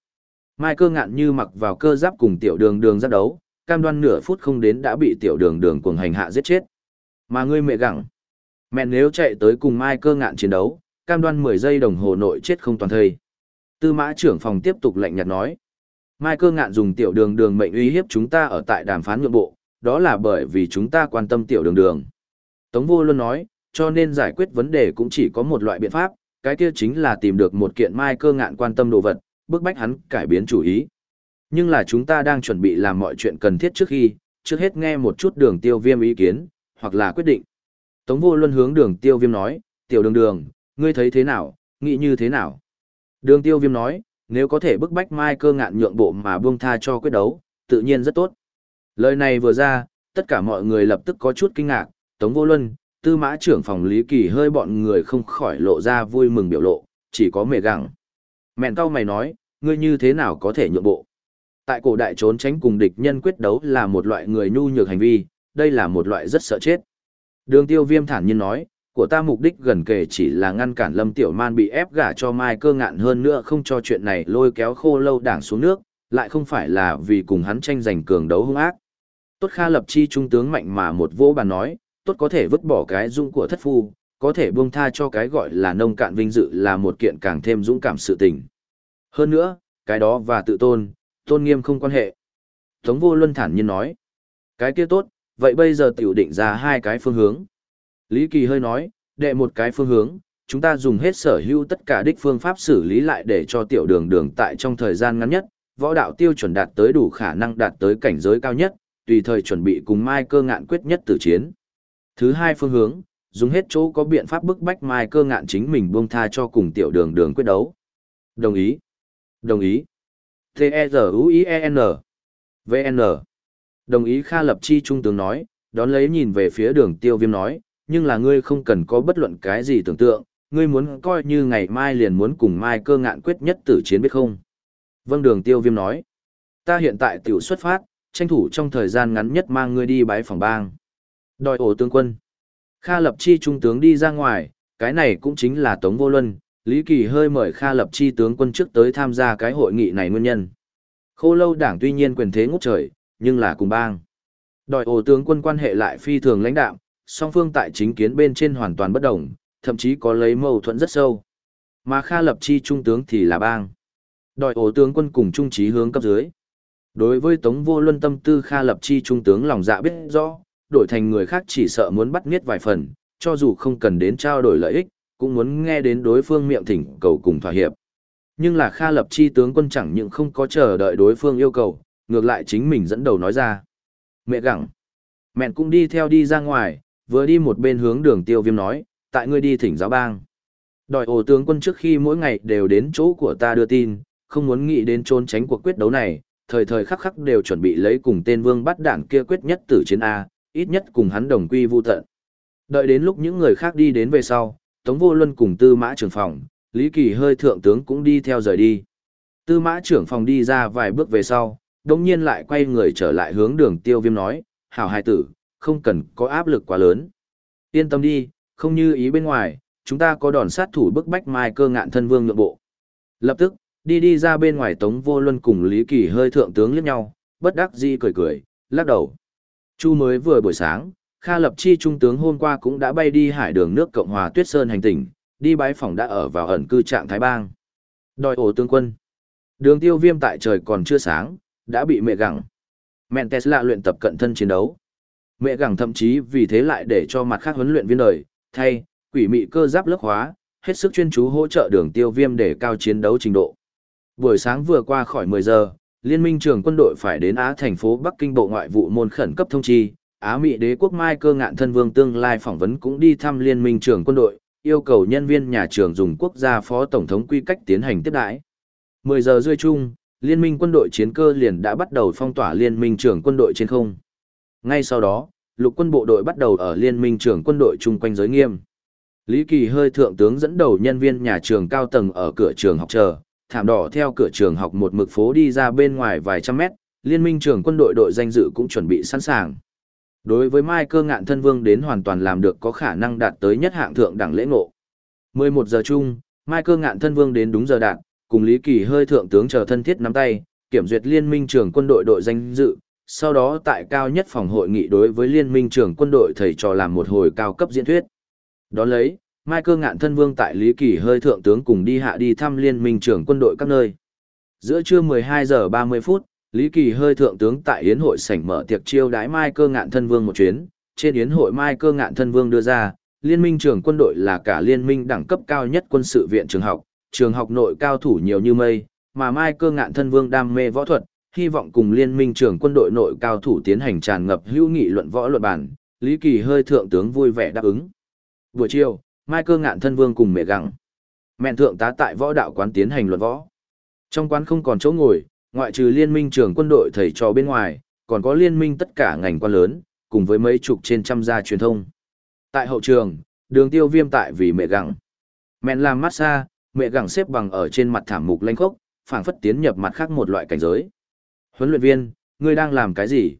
A: Mai cơ ngạn như mặc vào cơ giáp cùng tiểu đường đường giáp đấu, cam đoan nửa phút không đến đã bị tiểu đường đường cuồng hành hạ giết chết. Mà ngươi mẹ gặng, mẹ nếu chạy tới cùng Mai cơ ngạn chiến đấu, cam đoan 10 giây đồng hồ nội chết không toàn thây. Tư mã trưởng phòng tiếp tục lạnh nhạt nói. Mai cơ ngạn dùng tiểu đường đường mệnh uy hiếp chúng ta ở tại đàm phán nhượng bộ, đó là bởi vì chúng ta quan tâm tiểu đường đường. Tống vô luôn nói, cho nên giải quyết vấn đề cũng chỉ có một loại biện pháp, cái kia chính là tìm được một kiện mai cơ ngạn quan tâm đồ vật, bức bách hắn cải biến chủ ý. Nhưng là chúng ta đang chuẩn bị làm mọi chuyện cần thiết trước khi, trước hết nghe một chút đường tiêu viêm ý kiến, hoặc là quyết định. Tống vô luôn hướng đường tiêu viêm nói, tiểu đường đường, ngươi thấy thế nào, nghĩ như thế nào? Đường tiêu viêm nói, nếu có thể bức bách mai cơ ngạn nhượng bộ mà buông tha cho quyết đấu, tự nhiên rất tốt. Lời này vừa ra, tất cả mọi người lập tức có chút kinh ngạc, Tống vô luân, tư mã trưởng phòng Lý Kỳ hơi bọn người không khỏi lộ ra vui mừng biểu lộ, chỉ có mề gặng. Mẹn cao mày nói, ngươi như thế nào có thể nhượng bộ? Tại cổ đại trốn tránh cùng địch nhân quyết đấu là một loại người nhu nhược hành vi, đây là một loại rất sợ chết. Đường tiêu viêm thản nhiên nói, của ta mục đích gần kề chỉ là ngăn cản lâm tiểu man bị ép gả cho mai cơ ngạn hơn nữa không cho chuyện này lôi kéo khô lâu đảng xuống nước, lại không phải là vì cùng hắn tranh giành cường đấu hung ác. Tốt Kha lập chi trung tướng mạnh mà một vô bàn nói, tốt có thể vứt bỏ cái dung của thất phu, có thể buông tha cho cái gọi là nông cạn vinh dự là một kiện càng thêm dũng cảm sự tình. Hơn nữa, cái đó và tự tôn, tôn nghiêm không quan hệ. Tống vô luân thản nhiên nói, cái kia tốt, vậy bây giờ tiểu định ra hai cái phương hướng. Lý Kỳ hơi nói, đệ một cái phương hướng, chúng ta dùng hết sở hữu tất cả đích phương pháp xử lý lại để cho tiểu đường đường tại trong thời gian ngắn nhất, võ đạo tiêu chuẩn đạt tới đủ khả năng đạt tới cảnh giới cao nhất, tùy thời chuẩn bị cùng Mai cơ ngạn quyết nhất tử chiến. Thứ hai phương hướng, dùng hết chỗ có biện pháp bức bách mai cơ ngạn chính mình buông tha cho cùng tiểu đường đường quyết đấu. Đồng ý. Đồng ý. T-E-Z-U-I-E-N. V-N. Đồng ý Kha Lập Chi Trung tướng nói, đón lấy nhìn về phía đường tiêu viêm nói, nhưng là ngươi không cần có bất luận cái gì tưởng tượng, ngươi muốn coi như ngày mai liền muốn cùng mai cơ ngạn quyết nhất tử chiến biết không. Vâng đường tiêu viêm nói, ta hiện tại tiểu xuất phát, tranh thủ trong thời gian ngắn nhất mang ngươi đi bái phòng bang. Đòi ổ tướng quân. Kha Lập Chi trung tướng đi ra ngoài, cái này cũng chính là Tống Vô Luân, Lý Kỳ hơi mời Kha Lập Chi tướng quân trước tới tham gia cái hội nghị này nguyên nhân. Khô lâu đảng tuy nhiên quyền thế ngút trời, nhưng là cùng bang. Đòi ổ tướng quân quan hệ lại phi thường lãnh đạo, song phương tại chính kiến bên trên hoàn toàn bất đồng, thậm chí có lấy mâu thuẫn rất sâu. Mà Kha Lập Chi trung tướng thì là bang. Đòi ổ tướng quân cùng trung trí hướng cấp dưới. Đối với Tống Vô Luân tâm tư Kha Lập Chi trung tướng lòng dạ biết rõ, đổi thành người khác chỉ sợ muốn bắt nghiết vài phần, cho dù không cần đến trao đổi lợi ích, cũng muốn nghe đến đối phương miệng thỉnh cầu cùng thỏa hiệp. Nhưng là Kha Lập Chi tướng quân chẳng những không có chờ đợi đối phương yêu cầu, ngược lại chính mình dẫn đầu nói ra. Mẹ gặng. Mẹn cũng đi theo đi ra ngoài, vừa đi một bên hướng đường tiêu viêm nói, tại ngươi đi thỉnh giáo bang. Đòi ổ tướng quân trước khi mỗi ngày đều đến chỗ của ta đưa tin, không muốn nghĩ đến trốn tránh cuộc quyết đấu này, thời thời khắc khắc đều chuẩn bị lấy cùng tên vương bắt đảng kia quyết nhất tử chiến A, ít nhất cùng hắn đồng quy vu tận. Đợi đến lúc những người khác đi đến về sau, Tống Vô Luân cùng Tư Mã trưởng phòng, Lý Kỳ hơi thượng tướng cũng đi theo rời đi. Tư Mã trưởng phòng đi ra vài bước về sau, đồng nhiên lại quay người trở lại hướng đường tiêu viêm nói, hảo hài tử, không cần có áp lực quá lớn. Yên tâm đi, không như ý bên ngoài, chúng ta có đòn sát thủ bức bách mai cơ ngạn thân vương nhượng bộ. Lập tức, Đi đi ra bên ngoài Tống Vô Luân cùng Lý Kỳ hơi thượng tướng liếc nhau, bất đắc dĩ cười cười, lắc đầu. Chu mới vừa buổi sáng, Kha Lập Chi trung tướng hôm qua cũng đã bay đi hải đường nước Cộng hòa Tuyết Sơn hành tỉnh, đi bái phòng đã ở vào ẩn cư trạng Thái Bang. Đòi ổ tướng quân. Đường tiêu viêm tại trời còn chưa sáng, đã bị mẹ gặng. Mẹn Tesla luyện tập cận thân chiến đấu. Mẹ gặng thậm chí vì thế lại để cho mặt khác huấn luyện viên đời, thay, quỷ mị cơ giáp lớp hóa, hết sức chuyên chú hỗ trợ đường tiêu viêm để cao chiến đấu trình độ. Buổi sáng vừa qua khỏi 10 giờ, Liên minh trường quân đội phải đến Á thành phố Bắc Kinh Bộ Ngoại vụ môn khẩn cấp thông chi, Á Mỹ đế quốc Mai cơ ngạn thân vương tương lai phỏng vấn cũng đi thăm Liên minh trường quân đội, yêu cầu nhân viên nhà trường dùng quốc gia phó tổng thống quy cách tiến hành tiếp đãi. 10 giờ rơi chung, Liên minh quân đội chiến cơ liền đã bắt đầu phong tỏa Liên minh trường quân đội trên không. Ngay sau đó, lục quân bộ đội bắt đầu ở Liên minh trưởng quân đội chung quanh giới nghiêm. Lý Kỳ hơi thượng tướng dẫn đầu nhân viên nhà trường cao tầng ở cửa trường học chờ, thảm đỏ theo cửa trường học một mực phố đi ra bên ngoài vài trăm mét, liên minh trưởng quân đội đội danh dự cũng chuẩn bị sẵn sàng. Đối với Mai cơ ngạn thân vương đến hoàn toàn làm được có khả năng đạt tới nhất hạng thượng đẳng lễ ngộ. 11 giờ chung, Mai cơ ngạn thân vương đến đúng giờ đạt, cùng Lý Kỳ hơi thượng tướng chờ thân thiết nắm tay, kiểm duyệt liên minh trưởng quân đội đội danh dự, sau đó tại cao nhất phòng hội nghị đối với liên minh trưởng quân đội thầy trò làm một hồi cao cấp diễn thuyết. Đón lấy, Mai cơ ngạn thân vương tại Lý Kỳ hơi thượng tướng cùng đi hạ đi thăm liên minh trưởng quân đội các nơi. Giữa trưa 12 giờ 30 phút, Lý Kỳ hơi thượng tướng tại Yến hội sảnh mở tiệc chiêu đái Mai cơ ngạn thân vương một chuyến. Trên Yến hội Mai cơ ngạn thân vương đưa ra, liên minh trưởng quân đội là cả liên minh đẳng cấp cao nhất quân sự viện trường học, trường học nội cao thủ nhiều như mây, mà Mai cơ ngạn thân vương đam mê võ thuật, hy vọng cùng liên minh trưởng quân đội nội cao thủ tiến hành tràn ngập hữu nghị luận võ luận bản, Lý Kỳ hơi thượng tướng vui vẻ đáp ứng. Buổi chiều, Mai cơ ngạn thân vương cùng mẹ gặng. Mẹn thượng tá tại võ đạo quán tiến hành luận võ. Trong quán không còn chỗ ngồi, ngoại trừ liên minh trưởng quân đội thầy trò bên ngoài, còn có liên minh tất cả ngành quan lớn, cùng với mấy chục trên trăm gia truyền thông. Tại hậu trường, đường tiêu viêm tại vì mẹ gặng. Mẹn làm massage, mẹ gặng xếp bằng ở trên mặt thảm mục lanh khốc, phảng phất tiến nhập mặt khác một loại cảnh giới. Huấn luyện viên, ngươi đang làm cái gì?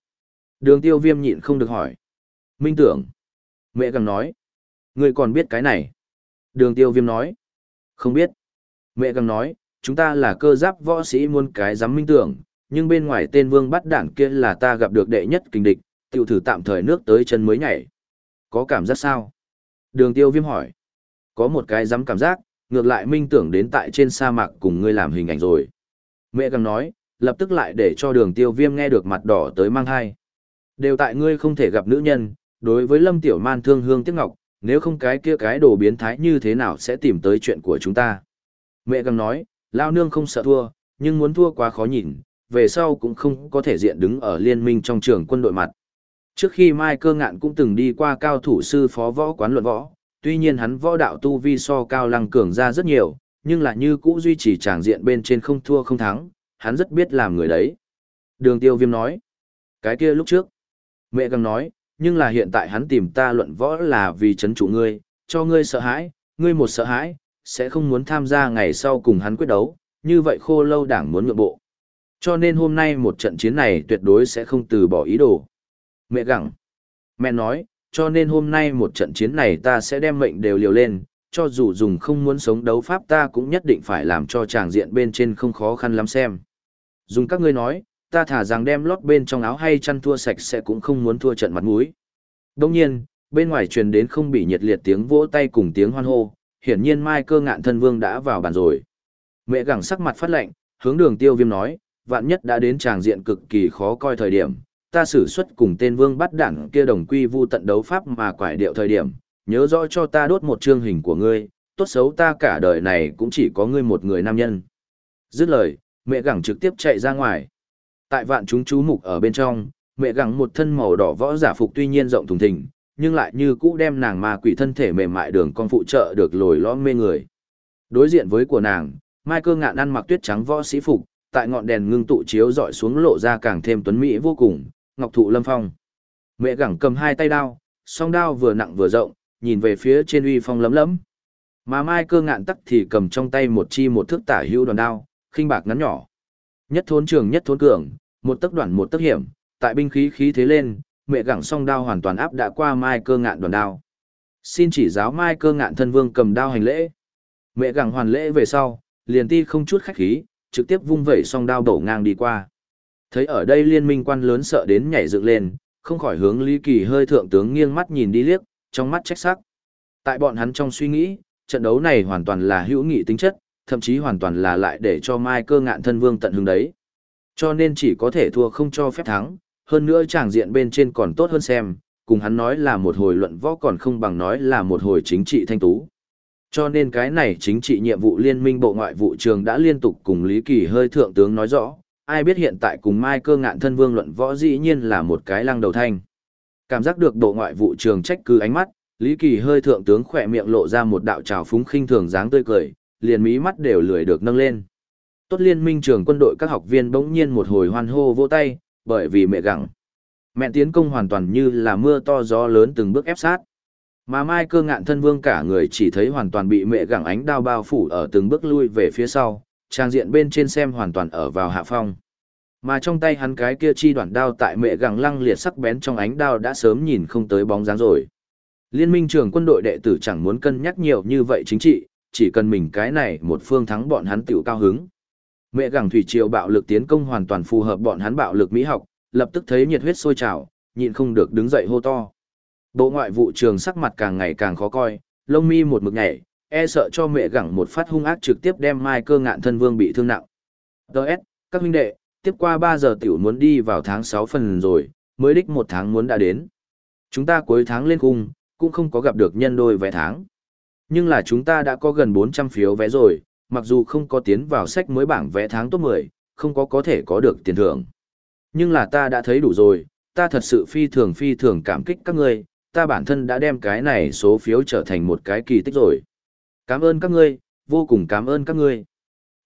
A: Đường tiêu viêm nhịn không được hỏi. Minh tưởng. Mẹ gặng nói, Ngươi còn biết cái này? Đường tiêu viêm nói. Không biết. Mẹ gặng nói, chúng ta là cơ giáp võ sĩ muôn cái dám minh tưởng, nhưng bên ngoài tên vương bắt đảng kia là ta gặp được đệ nhất kinh địch, tiểu thử tạm thời nước tới chân mới nhảy. Có cảm giác sao? Đường tiêu viêm hỏi. Có một cái dám cảm giác, ngược lại minh tưởng đến tại trên sa mạc cùng ngươi làm hình ảnh rồi. Mẹ gặng nói, lập tức lại để cho đường tiêu viêm nghe được mặt đỏ tới mang hai. Đều tại ngươi không thể gặp nữ nhân, đối với lâm tiểu man thương hương tiếc ngọc, nếu không cái kia cái đồ biến thái như thế nào sẽ tìm tới chuyện của chúng ta. Mẹ găng nói, lao nương không sợ thua, nhưng muốn thua quá khó nhìn, về sau cũng không có thể diện đứng ở liên minh trong trường quân đội mặt. Trước khi Mai Cơ Ngạn cũng từng đi qua cao thủ sư phó võ quán luận võ, tuy nhiên hắn võ đạo tu vi so cao lăng cường ra rất nhiều, nhưng là như cũ duy trì tràng diện bên trên không thua không thắng, hắn rất biết làm người đấy. Đường tiêu viêm nói, cái kia lúc trước, mẹ găng nói, nhưng là hiện tại hắn tìm ta luận võ là vì chấn trụ ngươi, cho ngươi sợ hãi, ngươi một sợ hãi, sẽ không muốn tham gia ngày sau cùng hắn quyết đấu, như vậy khô lâu đảng muốn nhượng bộ. Cho nên hôm nay một trận chiến này tuyệt đối sẽ không từ bỏ ý đồ. Mẹ gặng. Mẹ nói, cho nên hôm nay một trận chiến này ta sẽ đem mệnh đều liều lên, cho dù dùng không muốn sống đấu pháp ta cũng nhất định phải làm cho chàng diện bên trên không khó khăn lắm xem. Dùng các ngươi nói, ta thả rằng đem lót bên trong áo hay chăn thua sạch sẽ cũng không muốn thua trận mặt mũi. Đồng nhiên, bên ngoài truyền đến không bị nhiệt liệt tiếng vỗ tay cùng tiếng hoan hô, hiển nhiên Mai cơ ngạn thân vương đã vào bàn rồi. Mẹ gẳng sắc mặt phát lệnh, hướng đường tiêu viêm nói, vạn nhất đã đến tràng diện cực kỳ khó coi thời điểm, ta xử xuất cùng tên vương bắt đảng kia đồng quy vu tận đấu pháp mà quải điệu thời điểm, nhớ rõ cho ta đốt một chương hình của ngươi, tốt xấu ta cả đời này cũng chỉ có ngươi một người nam nhân. Dứt lời, mẹ gẳng trực tiếp chạy ra ngoài tại vạn chúng chú mục ở bên trong, mẹ gẳng một thân màu đỏ võ giả phục tuy nhiên rộng thùng thình, nhưng lại như cũ đem nàng ma quỷ thân thể mềm mại đường con phụ trợ được lồi lõm mê người. Đối diện với của nàng, Mai cơ ngạn ăn mặc tuyết trắng võ sĩ phục, tại ngọn đèn ngưng tụ chiếu dọi xuống lộ ra càng thêm tuấn mỹ vô cùng, ngọc thụ lâm phong. Mẹ gẳng cầm hai tay đao, song đao vừa nặng vừa rộng, nhìn về phía trên uy phong lấm lấm. Mà Mai cơ ngạn tắc thì cầm trong tay một chi một thước tả hữu đòn đao, khinh bạc ngắn nhỏ. Nhất thốn trường nhất thốn cường, một tấc đoạn một tấc hiểm, tại binh khí khí thế lên, mẹ gẳng song đao hoàn toàn áp đã qua mai cơ ngạn đoàn đao. Xin chỉ giáo mai cơ ngạn thân vương cầm đao hành lễ. Mẹ gẳng hoàn lễ về sau, liền ti không chút khách khí, trực tiếp vung vẩy song đao đổ ngang đi qua. Thấy ở đây liên minh quan lớn sợ đến nhảy dựng lên, không khỏi hướng Lý Kỳ hơi thượng tướng nghiêng mắt nhìn đi liếc, trong mắt trách sắc. Tại bọn hắn trong suy nghĩ, trận đấu này hoàn toàn là hữu nghị tính chất, thậm chí hoàn toàn là lại để cho Mai cơ ngạn thân vương tận hứng đấy. Cho nên chỉ có thể thua không cho phép thắng, hơn nữa tràng diện bên trên còn tốt hơn xem, cùng hắn nói là một hồi luận võ còn không bằng nói là một hồi chính trị thanh tú. Cho nên cái này chính trị nhiệm vụ liên minh bộ ngoại vụ trường đã liên tục cùng Lý Kỳ hơi thượng tướng nói rõ, ai biết hiện tại cùng Mai cơ ngạn thân vương luận võ dĩ nhiên là một cái lăng đầu thanh. Cảm giác được bộ ngoại vụ trường trách cứ ánh mắt, Lý Kỳ hơi thượng tướng khỏe miệng lộ ra một đạo trào phúng khinh thường dáng tươi cười, liền mí mắt đều lười được nâng lên. Tốt liên minh trường quân đội các học viên bỗng nhiên một hồi hoan hô vỗ tay, bởi vì mẹ gặng. Mẹ tiến công hoàn toàn như là mưa to gió lớn từng bước ép sát. Mà Mai cơ ngạn thân vương cả người chỉ thấy hoàn toàn bị mẹ gặng ánh đao bao phủ ở từng bước lui về phía sau, trang diện bên trên xem hoàn toàn ở vào hạ phong. Mà trong tay hắn cái kia chi đoạn đao tại mẹ gặng lăng liệt sắc bén trong ánh đao đã sớm nhìn không tới bóng dáng rồi. Liên minh trường quân đội đệ tử chẳng muốn cân nhắc nhiều như vậy chính trị, chỉ cần mình cái này một phương thắng bọn hắn tiểu cao hứng. Mẹ gẳng thủy triều bạo lực tiến công hoàn toàn phù hợp bọn hắn bạo lực mỹ học, lập tức thấy nhiệt huyết sôi trào, nhịn không được đứng dậy hô to. Bộ ngoại vụ trường sắc mặt càng ngày càng khó coi, lông mi một mực nhảy, e sợ cho mẹ gẳng một phát hung ác trực tiếp đem mai cơ ngạn thân vương bị thương nặng. Đợt, các huynh đệ, tiếp qua 3 giờ tiểu muốn đi vào tháng 6 phần rồi, mới đích một tháng muốn đã đến. Chúng ta cuối tháng lên cung, cũng không có gặp được nhân đôi vài tháng. Nhưng là chúng ta đã có gần 400 phiếu vé rồi, mặc dù không có tiến vào sách mới bảng vé tháng top 10, không có có thể có được tiền thưởng. Nhưng là ta đã thấy đủ rồi, ta thật sự phi thường phi thường cảm kích các ngươi, ta bản thân đã đem cái này số phiếu trở thành một cái kỳ tích rồi. Cảm ơn các ngươi, vô cùng cảm ơn các ngươi.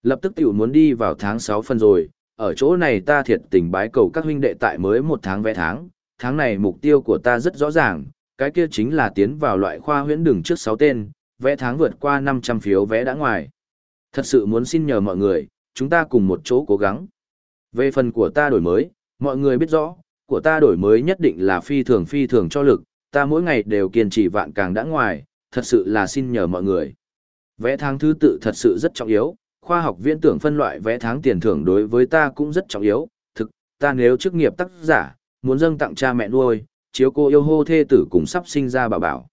A: Lập tức tiểu muốn đi vào tháng 6 phần rồi, ở chỗ này ta thiệt tình bái cầu các huynh đệ tại mới một tháng vé tháng, tháng này mục tiêu của ta rất rõ ràng, cái kia chính là tiến vào loại khoa huyễn đường trước 6 tên, vé tháng vượt qua 500 phiếu vé đã ngoài. Thật sự muốn xin nhờ mọi người, chúng ta cùng một chỗ cố gắng. Về phần của ta đổi mới, mọi người biết rõ, của ta đổi mới nhất định là phi thường phi thường cho lực, ta mỗi ngày đều kiên trì vạn càng đã ngoài, thật sự là xin nhờ mọi người. Vé tháng thứ tự thật sự rất trọng yếu, khoa học viễn tưởng phân loại vé tháng tiền thưởng đối với ta cũng rất trọng yếu, thực, ta nếu chức nghiệp tác giả, muốn dâng tặng cha mẹ nuôi, chiếu cô yêu hô thê tử cùng sắp sinh ra bảo bảo.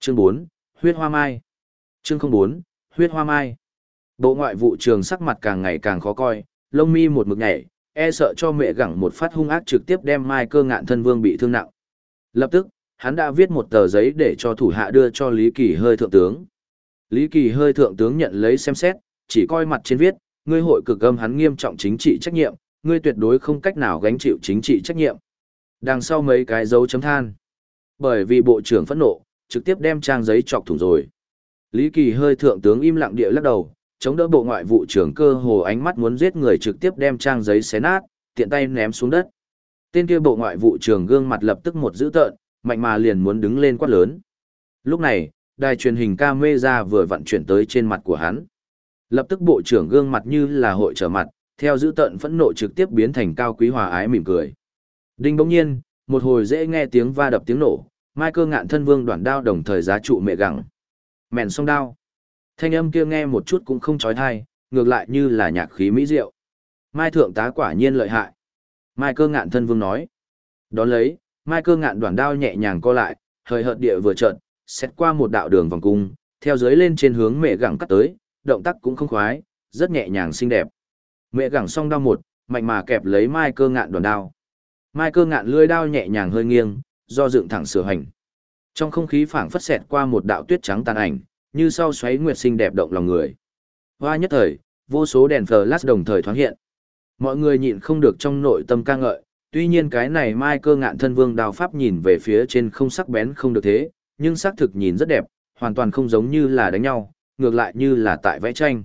A: Chương 4, Huyết Hoa Mai. Chương 04, Huyết Hoa Mai. Bộ ngoại vụ trường sắc mặt càng ngày càng khó coi, lông mi một mực nhảy, e sợ cho mẹ gẳng một phát hung ác trực tiếp đem Mai cơ ngạn thân vương bị thương nặng. Lập tức, hắn đã viết một tờ giấy để cho thủ hạ đưa cho Lý Kỳ hơi thượng tướng. Lý Kỳ hơi thượng tướng nhận lấy xem xét, chỉ coi mặt trên viết, ngươi hội cực âm hắn nghiêm trọng chính trị trách nhiệm, ngươi tuyệt đối không cách nào gánh chịu chính trị trách nhiệm. Đằng sau mấy cái dấu chấm than. Bởi vì bộ trưởng phẫn nộ, trực tiếp đem trang giấy chọc thủng rồi. Lý Kỳ hơi thượng tướng im lặng địa lắc đầu, chống đỡ bộ ngoại vụ trưởng cơ hồ ánh mắt muốn giết người trực tiếp đem trang giấy xé nát, tiện tay ném xuống đất. Tên kia bộ ngoại vụ trưởng gương mặt lập tức một dữ tợn, mạnh mà liền muốn đứng lên quát lớn. Lúc này, đài truyền hình camera vừa vận chuyển tới trên mặt của hắn. Lập tức bộ trưởng gương mặt như là hội trở mặt, theo dữ tợn phẫn nộ trực tiếp biến thành cao quý hòa ái mỉm cười. Đinh bỗng nhiên, một hồi dễ nghe tiếng va đập tiếng nổ, mai cơ ngạn thân vương đoạn đao đồng thời giá trụ mẹ gẳng, Mèn song đao. Thanh âm kia nghe một chút cũng không trói thai, ngược lại như là nhạc khí mỹ diệu. Mai thượng tá quả nhiên lợi hại. Mai cơ ngạn thân vương nói. Đón lấy, mai cơ ngạn đoạn đao nhẹ nhàng co lại, hời hợt địa vừa trợn, xét qua một đạo đường vòng cung, theo dưới lên trên hướng mẹ gẳng cắt tới, động tác cũng không khoái, rất nhẹ nhàng xinh đẹp. Mẹ gẳng song đao một, mạnh mà kẹp lấy mai cơ ngạn đoạn đao. Mai cơ ngạn lưỡi đao nhẹ nhàng hơi nghiêng, do dựng thẳng sửa hành. Trong không khí phảng phất xẹt qua một đạo tuyết trắng tàn ảnh, như sau xoáy nguyệt sinh đẹp động lòng người. Hoa nhất thời, vô số đèn flash đồng thời thoáng hiện. Mọi người nhịn không được trong nội tâm ca ngợi, tuy nhiên cái này mai cơ ngạn thân vương đào pháp nhìn về phía trên không sắc bén không được thế, nhưng xác thực nhìn rất đẹp, hoàn toàn không giống như là đánh nhau, ngược lại như là tại vẽ tranh.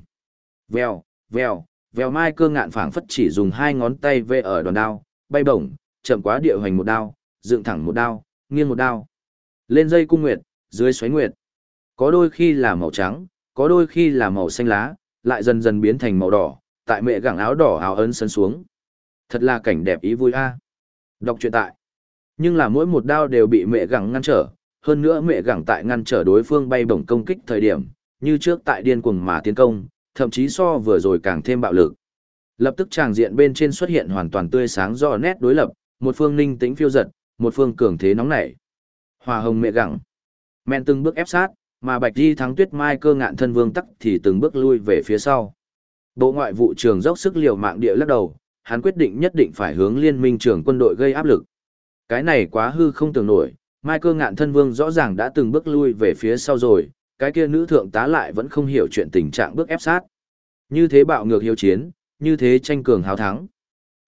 A: Vèo, vèo, vèo mai cơ ngạn phảng phất chỉ dùng hai ngón tay vê ở đòn đao, bay bổng, chậm quá địa hoành một đao, dựng thẳng một đao, nghiêng một đao. Lên dây cung nguyệt, dưới xoáy nguyệt. Có đôi khi là màu trắng, có đôi khi là màu xanh lá, lại dần dần biến thành màu đỏ, tại mẹ gẳng áo đỏ áo ấn sân xuống. Thật là cảnh đẹp ý vui a. Đọc truyện tại. Nhưng là mỗi một đao đều bị mẹ gẳng ngăn trở, hơn nữa mẹ gẳng tại ngăn trở đối phương bay bổng công kích thời điểm, như trước tại điên cuồng mà tiến công, thậm chí so vừa rồi càng thêm bạo lực. Lập tức tràng diện bên trên xuất hiện hoàn toàn tươi sáng rõ nét đối lập, một phương ninh tĩnh phiêu giật, một phương cường thế nóng nảy. Hòa hồng mẹ gặng. Men từng bước ép sát, mà Bạch Di thắng Tuyết Mai cơ ngạn thân vương tắc thì từng bước lui về phía sau. Bộ ngoại vụ trường dốc sức liều mạng địa lắc đầu, hắn quyết định nhất định phải hướng liên minh trưởng quân đội gây áp lực. Cái này quá hư không tưởng nổi, Mai cơ ngạn thân vương rõ ràng đã từng bước lui về phía sau rồi, cái kia nữ thượng tá lại vẫn không hiểu chuyện tình trạng bước ép sát. Như thế bạo ngược hiếu chiến, như thế tranh cường hào thắng.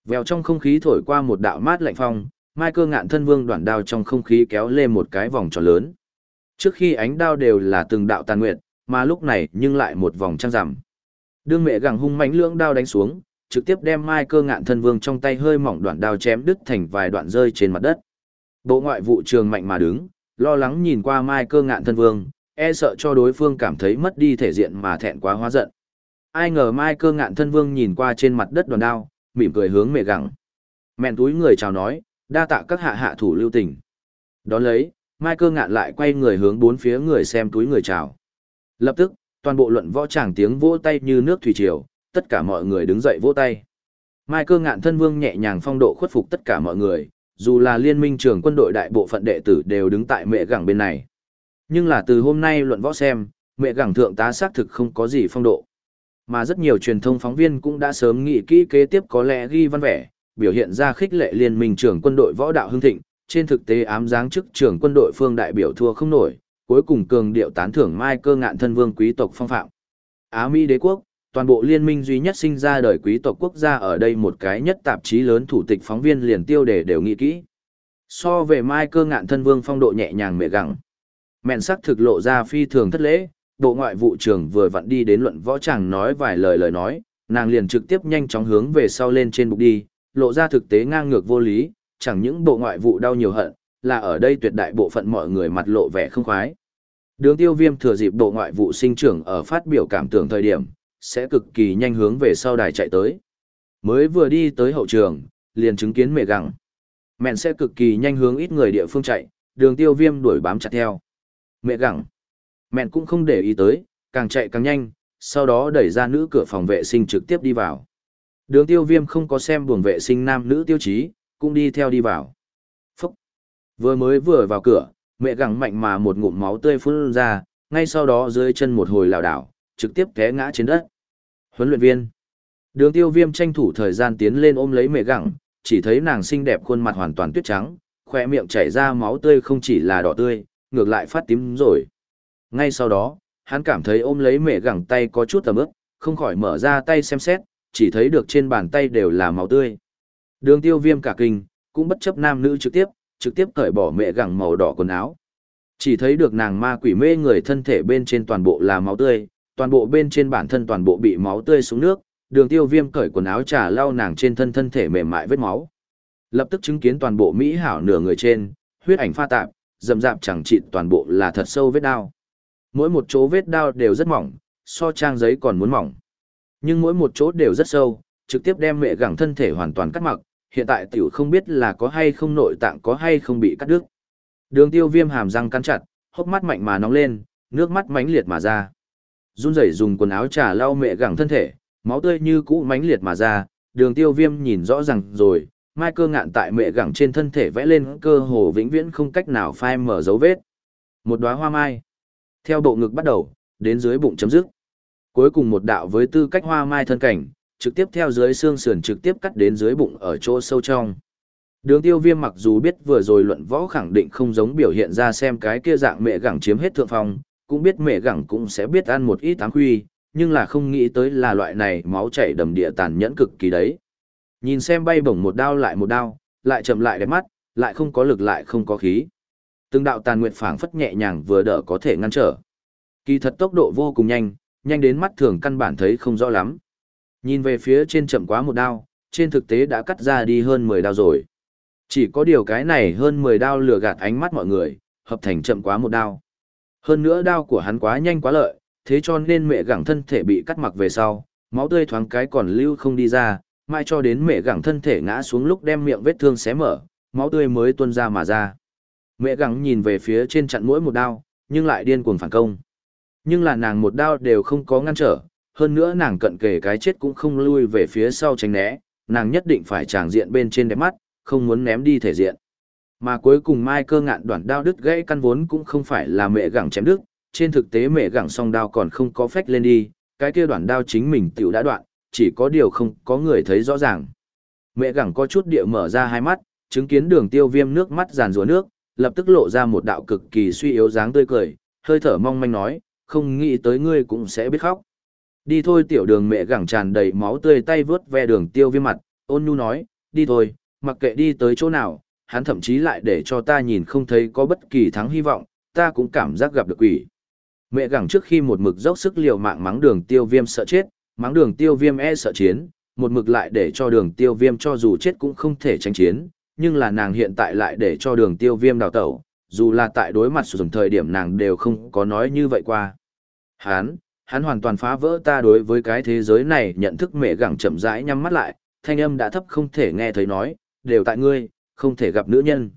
A: Vèo trong không khí thổi qua một đạo mát lạnh phong, Mai cơ ngạn thân vương đoạn đao trong không khí kéo lên một cái vòng tròn lớn. Trước khi ánh đao đều là từng đạo tàn nguyện mà lúc này nhưng lại một vòng trăng rằm. Đương mẹ gẳng hung mãnh lưỡng đao đánh xuống, trực tiếp đem Mai cơ ngạn thân vương trong tay hơi mỏng đoạn đao chém đứt thành vài đoạn rơi trên mặt đất. Bộ ngoại vụ trường mạnh mà đứng, lo lắng nhìn qua Mai cơ ngạn thân vương, e sợ cho đối phương cảm thấy mất đi thể diện mà thẹn quá hóa giận. Ai ngờ Mai cơ ngạn thân vương nhìn qua trên mặt đất đoàn đao, mỉm cười hướng mẹ gẳng. Mẹn túi người chào nói, đa tạ các hạ hạ thủ lưu tình. Đón lấy, Mai cơ ngạn lại quay người hướng bốn phía người xem túi người chào. Lập tức, toàn bộ luận võ tràng tiếng vỗ tay như nước thủy triều, tất cả mọi người đứng dậy vỗ tay. Mai cơ ngạn thân vương nhẹ nhàng phong độ khuất phục tất cả mọi người, dù là liên minh trưởng quân đội đại bộ phận đệ tử đều đứng tại mẹ gẳng bên này. Nhưng là từ hôm nay luận võ xem, mẹ gẳng thượng tá xác thực không có gì phong độ. Mà rất nhiều truyền thông phóng viên cũng đã sớm nghĩ kỹ kế tiếp có lẽ ghi văn vẻ, biểu hiện ra khích lệ liên minh trưởng quân đội võ đạo hưng thịnh, trên thực tế ám giáng chức trưởng quân đội phương đại biểu thua không nổi, cuối cùng cường điệu tán thưởng mai cơ ngạn thân vương quý tộc phong phạm. Á Mỹ đế quốc, toàn bộ liên minh duy nhất sinh ra đời quý tộc quốc gia ở đây một cái nhất tạp chí lớn thủ tịch phóng viên liền tiêu đề đều nghĩ kỹ. So về mai cơ ngạn thân vương phong độ nhẹ nhàng mẹ gặng. Mẹn sắc thực lộ ra phi thường thất lễ, bộ ngoại vụ trưởng vừa vặn đi đến luận võ chàng nói vài lời lời nói, nàng liền trực tiếp nhanh chóng hướng về sau lên trên bục đi, lộ ra thực tế ngang ngược vô lý, chẳng những bộ ngoại vụ đau nhiều hận, là ở đây tuyệt đại bộ phận mọi người mặt lộ vẻ không khoái. Đường tiêu viêm thừa dịp bộ ngoại vụ sinh trưởng ở phát biểu cảm tưởng thời điểm, sẽ cực kỳ nhanh hướng về sau đài chạy tới. Mới vừa đi tới hậu trường, liền chứng kiến mẹ gặng. Mẹn sẽ cực kỳ nhanh hướng ít người địa phương chạy, đường tiêu viêm đuổi bám chặt theo. Mẹ gặng. Mẹn cũng không để ý tới, càng chạy càng nhanh, sau đó đẩy ra nữ cửa phòng vệ sinh trực tiếp đi vào. Đường tiêu viêm không có xem buồng vệ sinh nam nữ tiêu chí, cũng đi theo đi vào. Phúc! Vừa mới vừa vào cửa, mẹ gẳng mạnh mà một ngụm máu tươi phun ra, ngay sau đó dưới chân một hồi lảo đảo, trực tiếp té ngã trên đất. Huấn luyện viên. Đường tiêu viêm tranh thủ thời gian tiến lên ôm lấy mẹ gẳng chỉ thấy nàng xinh đẹp khuôn mặt hoàn toàn tuyết trắng, khỏe miệng chảy ra máu tươi không chỉ là đỏ tươi, ngược lại phát tím rồi. Ngay sau đó, hắn cảm thấy ôm lấy mẹ gẳng tay có chút tầm ức, không khỏi mở ra tay xem xét, chỉ thấy được trên bàn tay đều là máu tươi. Đường tiêu viêm cả kinh, cũng bất chấp nam nữ trực tiếp, trực tiếp cởi bỏ mẹ gẳng màu đỏ quần áo. Chỉ thấy được nàng ma quỷ mê người thân thể bên trên toàn bộ là máu tươi, toàn bộ bên trên bản thân toàn bộ bị máu tươi xuống nước, đường tiêu viêm cởi quần áo trà lau nàng trên thân thân thể mềm mại vết máu. Lập tức chứng kiến toàn bộ Mỹ hảo nửa người trên, huyết ảnh pha tạp, dầm dạp chẳng chịt toàn bộ là thật sâu vết đao. Mỗi một chỗ vết đao đều rất mỏng, so trang giấy còn muốn mỏng. Nhưng mỗi một chỗ đều rất sâu, trực tiếp đem mẹ gẳng thân thể hoàn toàn cắt mặc, hiện tại tiểu không biết là có hay không nội tạng có hay không bị cắt đứt. Đường tiêu viêm hàm răng cắn chặt, hốc mắt mạnh mà nóng lên, nước mắt mãnh liệt mà ra. Run rẩy dùng quần áo trà lau mẹ gẳng thân thể, máu tươi như cũ mãnh liệt mà ra, đường tiêu viêm nhìn rõ ràng rồi, mai cơ ngạn tại mẹ gẳng trên thân thể vẽ lên cơ hồ vĩnh viễn không cách nào phai mở dấu vết. Một đóa hoa mai. Theo bộ ngực bắt đầu, đến dưới bụng chấm dứt. Cuối cùng một đạo với tư cách hoa mai thân cảnh, trực tiếp theo dưới xương sườn trực tiếp cắt đến dưới bụng ở chỗ sâu trong. Đường tiêu viêm mặc dù biết vừa rồi luận võ khẳng định không giống biểu hiện ra xem cái kia dạng mẹ gẳng chiếm hết thượng phong, cũng biết mẹ gẳng cũng sẽ biết ăn một ít áng huy, nhưng là không nghĩ tới là loại này máu chảy đầm địa tàn nhẫn cực kỳ đấy. Nhìn xem bay bổng một đao lại một đao, lại chậm lại đẹp mắt, lại không có lực lại không có khí. Từng đạo tàn nguyệt phảng phất nhẹ nhàng vừa đỡ có thể ngăn trở. Kỳ thật tốc độ vô cùng nhanh, nhanh đến mắt thường căn bản thấy không rõ lắm. Nhìn về phía trên chậm quá một đao, trên thực tế đã cắt ra đi hơn 10 đao rồi. Chỉ có điều cái này hơn 10 đao lừa gạt ánh mắt mọi người, hợp thành chậm quá một đao. Hơn nữa đao của hắn quá nhanh quá lợi, thế cho nên mẹ gẳng thân thể bị cắt mặc về sau, máu tươi thoáng cái còn lưu không đi ra, mai cho đến mẹ gẳng thân thể ngã xuống lúc đem miệng vết thương xé mở, máu tươi mới tuôn ra mà ra. Mẹ gẳng nhìn về phía trên chặn mỗi một đao, nhưng lại điên cuồng phản công. Nhưng là nàng một đao đều không có ngăn trở, hơn nữa nàng cận kề cái chết cũng không lui về phía sau tránh né, nàng nhất định phải tràng diện bên trên đẹp mắt, không muốn ném đi thể diện. Mà cuối cùng Mai cơ ngạn đoạn đao đứt gãy căn vốn cũng không phải là mẹ gẳng chém đứt, trên thực tế mẹ gẳng song đao còn không có phách lên đi, cái kia đoạn đao chính mình tiểu đã đoạn, chỉ có điều không có người thấy rõ ràng. Mẹ gẳng có chút địa mở ra hai mắt, chứng kiến đường tiêu viêm nước mắt giàn rùa nước, lập tức lộ ra một đạo cực kỳ suy yếu dáng tươi cười, hơi thở mong manh nói, không nghĩ tới ngươi cũng sẽ biết khóc. Đi thôi tiểu đường mẹ gẳng tràn đầy máu tươi tay vướt ve đường tiêu viêm mặt, ôn nhu nói, đi thôi, mặc kệ đi tới chỗ nào, hắn thậm chí lại để cho ta nhìn không thấy có bất kỳ thắng hy vọng, ta cũng cảm giác gặp được quỷ. Mẹ gẳng trước khi một mực dốc sức liều mạng mắng đường tiêu viêm sợ chết, mắng đường tiêu viêm e sợ chiến, một mực lại để cho đường tiêu viêm cho dù chết cũng không thể tranh chiến, nhưng là nàng hiện tại lại để cho đường tiêu viêm đào tẩu, dù là tại đối mặt sử dụng thời điểm nàng đều không có nói như vậy qua. Hắn, hắn hoàn toàn phá vỡ ta đối với cái thế giới này nhận thức mẹ gẳng chậm rãi nhắm mắt lại, thanh âm đã thấp không thể nghe thấy nói, đều tại ngươi, không thể gặp nữ nhân.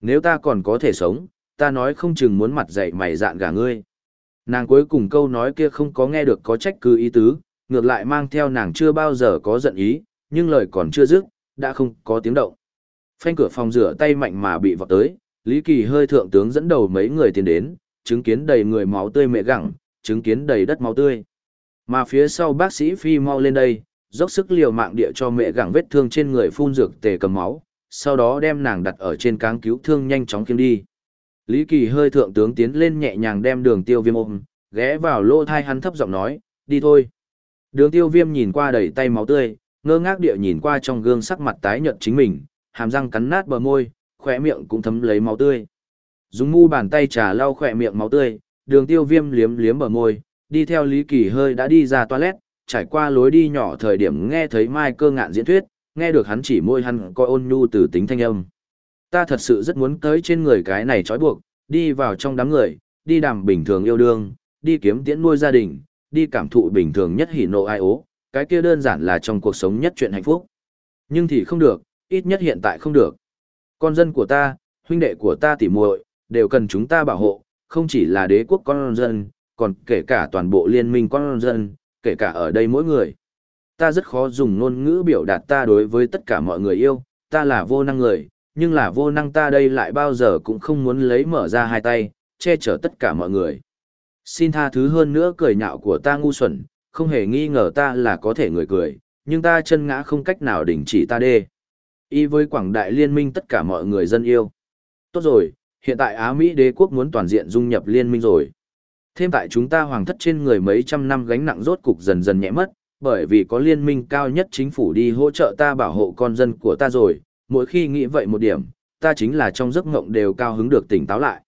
A: Nếu ta còn có thể sống, ta nói không chừng muốn mặt dậy mày dạn gà ngươi. Nàng cuối cùng câu nói kia không có nghe được có trách cứ ý tứ, ngược lại mang theo nàng chưa bao giờ có giận ý, nhưng lời còn chưa dứt, đã không có tiếng động. Phanh cửa phòng rửa tay mạnh mà bị vọt tới, Lý Kỳ hơi thượng tướng dẫn đầu mấy người tiến đến, chứng kiến đầy người máu tươi mẹ gẳng chứng kiến đầy đất máu tươi. Mà phía sau bác sĩ Phi mau lên đây, dốc sức liều mạng địa cho mẹ gặng vết thương trên người phun dược tề cầm máu, sau đó đem nàng đặt ở trên cáng cứu thương nhanh chóng kiếm đi. Lý Kỳ hơi thượng tướng tiến lên nhẹ nhàng đem đường tiêu viêm ôm, ghé vào lô thai hắn thấp giọng nói, đi thôi. Đường tiêu viêm nhìn qua đầy tay máu tươi, ngơ ngác địa nhìn qua trong gương sắc mặt tái nhợt chính mình, hàm răng cắn nát bờ môi, khỏe miệng cũng thấm lấy máu tươi. Dùng mu bàn tay trà lau khỏe miệng máu tươi, đường tiêu viêm liếm liếm bờ môi, đi theo Lý Kỳ hơi đã đi ra toilet, trải qua lối đi nhỏ thời điểm nghe thấy Mai cơ ngạn diễn thuyết, nghe được hắn chỉ môi hắn coi ôn nhu từ tính thanh âm. Ta thật sự rất muốn tới trên người cái này trói buộc, đi vào trong đám người, đi đàm bình thường yêu đương, đi kiếm tiễn nuôi gia đình, đi cảm thụ bình thường nhất hỉ nộ ai ố, cái kia đơn giản là trong cuộc sống nhất chuyện hạnh phúc. Nhưng thì không được, ít nhất hiện tại không được. Con dân của ta, huynh đệ của ta tỉ muội, đều cần chúng ta bảo hộ, không chỉ là đế quốc con dân, còn kể cả toàn bộ liên minh con dân, kể cả ở đây mỗi người. Ta rất khó dùng ngôn ngữ biểu đạt ta đối với tất cả mọi người yêu, ta là vô năng người, nhưng là vô năng ta đây lại bao giờ cũng không muốn lấy mở ra hai tay, che chở tất cả mọi người. Xin tha thứ hơn nữa cười nhạo của ta ngu xuẩn, không hề nghi ngờ ta là có thể người cười, nhưng ta chân ngã không cách nào đình chỉ ta đê. Y với quảng đại liên minh tất cả mọi người dân yêu. Tốt rồi, hiện tại Á Mỹ đế quốc muốn toàn diện dung nhập liên minh rồi. Thêm tại chúng ta hoàng thất trên người mấy trăm năm gánh nặng rốt cục dần dần nhẹ mất, bởi vì có liên minh cao nhất chính phủ đi hỗ trợ ta bảo hộ con dân của ta rồi, mỗi khi nghĩ vậy một điểm, ta chính là trong giấc ngộng đều cao hứng được tỉnh táo lại.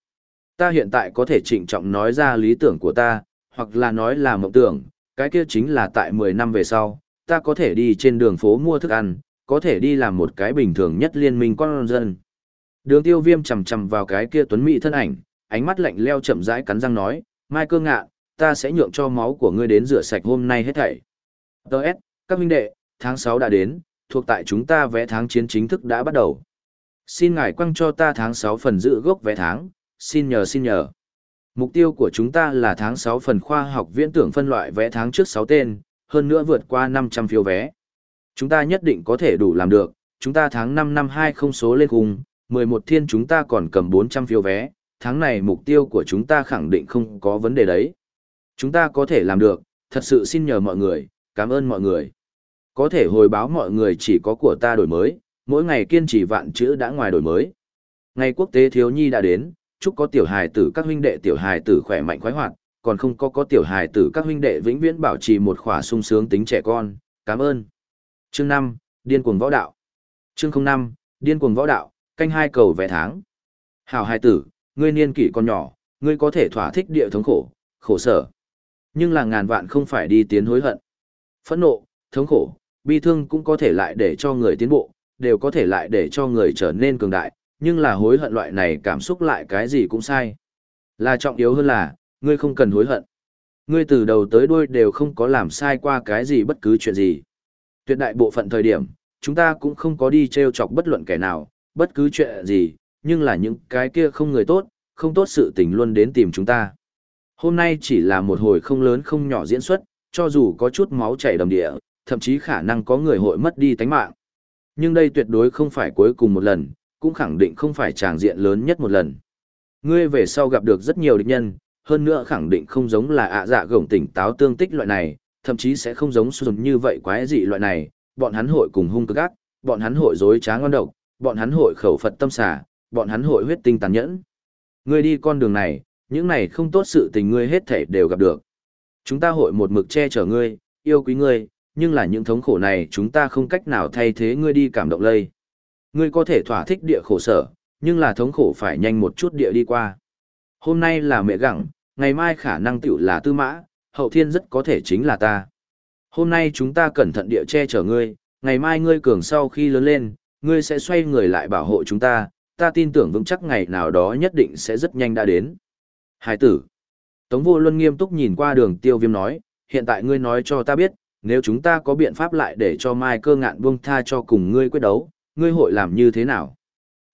A: Ta hiện tại có thể trịnh trọng nói ra lý tưởng của ta, hoặc là nói là mộng tưởng, cái kia chính là tại 10 năm về sau, ta có thể đi trên đường phố mua thức ăn, có thể đi làm một cái bình thường nhất liên minh con dân. Đường tiêu viêm chầm chầm vào cái kia tuấn mỹ thân ảnh, ánh mắt lạnh leo chậm rãi cắn răng nói, Mai cơ ngạ, ta sẽ nhượng cho máu của ngươi đến rửa sạch hôm nay hết thảy. Đợt, các minh đệ, tháng 6 đã đến, thuộc tại chúng ta vẽ tháng chiến chính thức đã bắt đầu. Xin ngài quăng cho ta tháng 6 phần giữ gốc vẽ tháng, xin nhờ xin nhờ. Mục tiêu của chúng ta là tháng 6 phần khoa học viễn tưởng phân loại vẽ tháng trước 6 tên, hơn nữa vượt qua 500 phiếu vé. Chúng ta nhất định có thể đủ làm được, chúng ta tháng 5 năm 20 số lên cùng, 11 thiên chúng ta còn cầm 400 phiếu vé, tháng này mục tiêu của chúng ta khẳng định không có vấn đề đấy. Chúng ta có thể làm được, thật sự xin nhờ mọi người, cảm ơn mọi người. Có thể hồi báo mọi người chỉ có của ta đổi mới, mỗi ngày kiên trì vạn chữ đã ngoài đổi mới. Ngày quốc tế thiếu nhi đã đến, chúc có tiểu hài tử các huynh đệ tiểu hài tử khỏe mạnh khoái hoạt, còn không có có tiểu hài tử các huynh đệ vĩnh viễn bảo trì một khỏa sung sướng tính trẻ con, cảm ơn. Chương 5, Điên cuồng võ đạo. Chương 05, Điên cuồng võ đạo, canh hai cầu vẽ tháng. Hảo hai tử, ngươi niên kỷ còn nhỏ, ngươi có thể thỏa thích địa thống khổ, khổ sở. Nhưng là ngàn vạn không phải đi tiến hối hận. Phẫn nộ, thống khổ, bi thương cũng có thể lại để cho người tiến bộ, đều có thể lại để cho người trở nên cường đại, nhưng là hối hận loại này cảm xúc lại cái gì cũng sai. Là trọng yếu hơn là, ngươi không cần hối hận. Ngươi từ đầu tới đuôi đều không có làm sai qua cái gì bất cứ chuyện gì. Tuyệt đại bộ phận thời điểm, chúng ta cũng không có đi treo chọc bất luận kẻ nào, bất cứ chuyện gì, nhưng là những cái kia không người tốt, không tốt sự tình luôn đến tìm chúng ta. Hôm nay chỉ là một hồi không lớn không nhỏ diễn xuất, cho dù có chút máu chảy đầm địa, thậm chí khả năng có người hội mất đi tánh mạng. Nhưng đây tuyệt đối không phải cuối cùng một lần, cũng khẳng định không phải tràng diện lớn nhất một lần. Ngươi về sau gặp được rất nhiều địch nhân, hơn nữa khẳng định không giống là ạ dạ gồng tỉnh táo tương tích loại này, thậm chí sẽ không giống xuân như vậy quái dị loại này, bọn hắn hội cùng hung cực ác, bọn hắn hội dối trá ngon độc, bọn hắn hội khẩu Phật tâm xà, bọn hắn hội huyết tinh tàn nhẫn. Ngươi đi con đường này, những này không tốt sự tình ngươi hết thể đều gặp được. Chúng ta hội một mực che chở ngươi, yêu quý ngươi, nhưng là những thống khổ này chúng ta không cách nào thay thế ngươi đi cảm động lây. Ngươi có thể thỏa thích địa khổ sở, nhưng là thống khổ phải nhanh một chút địa đi qua. Hôm nay là mẹ gặng, ngày mai khả năng tiểu là tư mã, hậu thiên rất có thể chính là ta. Hôm nay chúng ta cẩn thận địa che chở ngươi, ngày mai ngươi cường sau khi lớn lên, ngươi sẽ xoay người lại bảo hộ chúng ta, ta tin tưởng vững chắc ngày nào đó nhất định sẽ rất nhanh đã đến. Hải tử. Tống vô luân nghiêm túc nhìn qua đường tiêu viêm nói, hiện tại ngươi nói cho ta biết, nếu chúng ta có biện pháp lại để cho mai cơ ngạn buông tha cho cùng ngươi quyết đấu, ngươi hội làm như thế nào?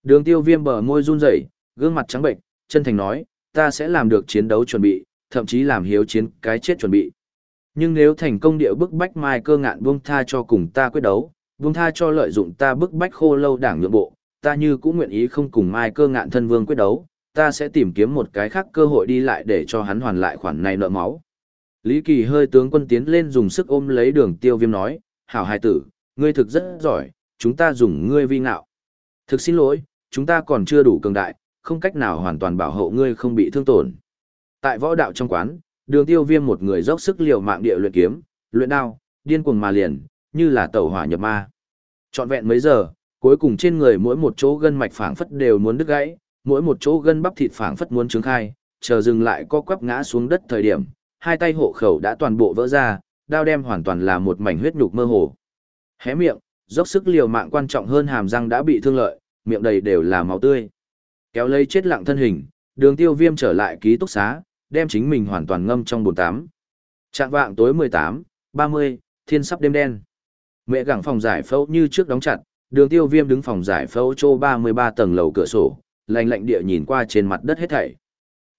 A: Đường tiêu viêm bờ môi run rẩy, gương mặt trắng bệnh, chân thành nói, ta sẽ làm được chiến đấu chuẩn bị, thậm chí làm hiếu chiến cái chết chuẩn bị. Nhưng nếu thành công địa bức bách mai cơ ngạn buông tha cho cùng ta quyết đấu, buông tha cho lợi dụng ta bức bách khô lâu đảng nhượng bộ, ta như cũng nguyện ý không cùng mai cơ ngạn thân vương quyết đấu, ta sẽ tìm kiếm một cái khác cơ hội đi lại để cho hắn hoàn lại khoản này nợ máu. Lý Kỳ hơi tướng quân tiến lên dùng sức ôm lấy đường tiêu viêm nói, hảo hài tử, ngươi thực rất giỏi, chúng ta dùng ngươi vi ngạo. Thực xin lỗi, chúng ta còn chưa đủ cường đại, không cách nào hoàn toàn bảo hộ ngươi không bị thương tổn. Tại võ đạo trong quán, đường tiêu viêm một người dốc sức liều mạng địa luyện kiếm, luyện đao, điên cuồng mà liền, như là tẩu hỏa nhập ma. Chọn vẹn mấy giờ, cuối cùng trên người mỗi một chỗ gân mạch phảng phất đều muốn đứt gãy, mỗi một chỗ gân bắp thịt phảng phất muốn trứng khai, chờ dừng lại co quắp ngã xuống đất thời điểm, hai tay hộ khẩu đã toàn bộ vỡ ra, đao đem hoàn toàn là một mảnh huyết nhục mơ hồ. Hé miệng, dốc sức liều mạng quan trọng hơn hàm răng đã bị thương lợi, miệng đầy đều là máu tươi. Kéo lấy chết lặng thân hình, đường tiêu viêm trở lại ký túc xá, đem chính mình hoàn toàn ngâm trong bồn tắm. Trạng vạng tối 18, 30, thiên sắp đêm đen. Mẹ gẳng phòng giải phẫu như trước đóng chặt, đường tiêu viêm đứng phòng giải phẫu chô 33 tầng lầu cửa sổ, lạnh lạnh địa nhìn qua trên mặt đất hết thảy.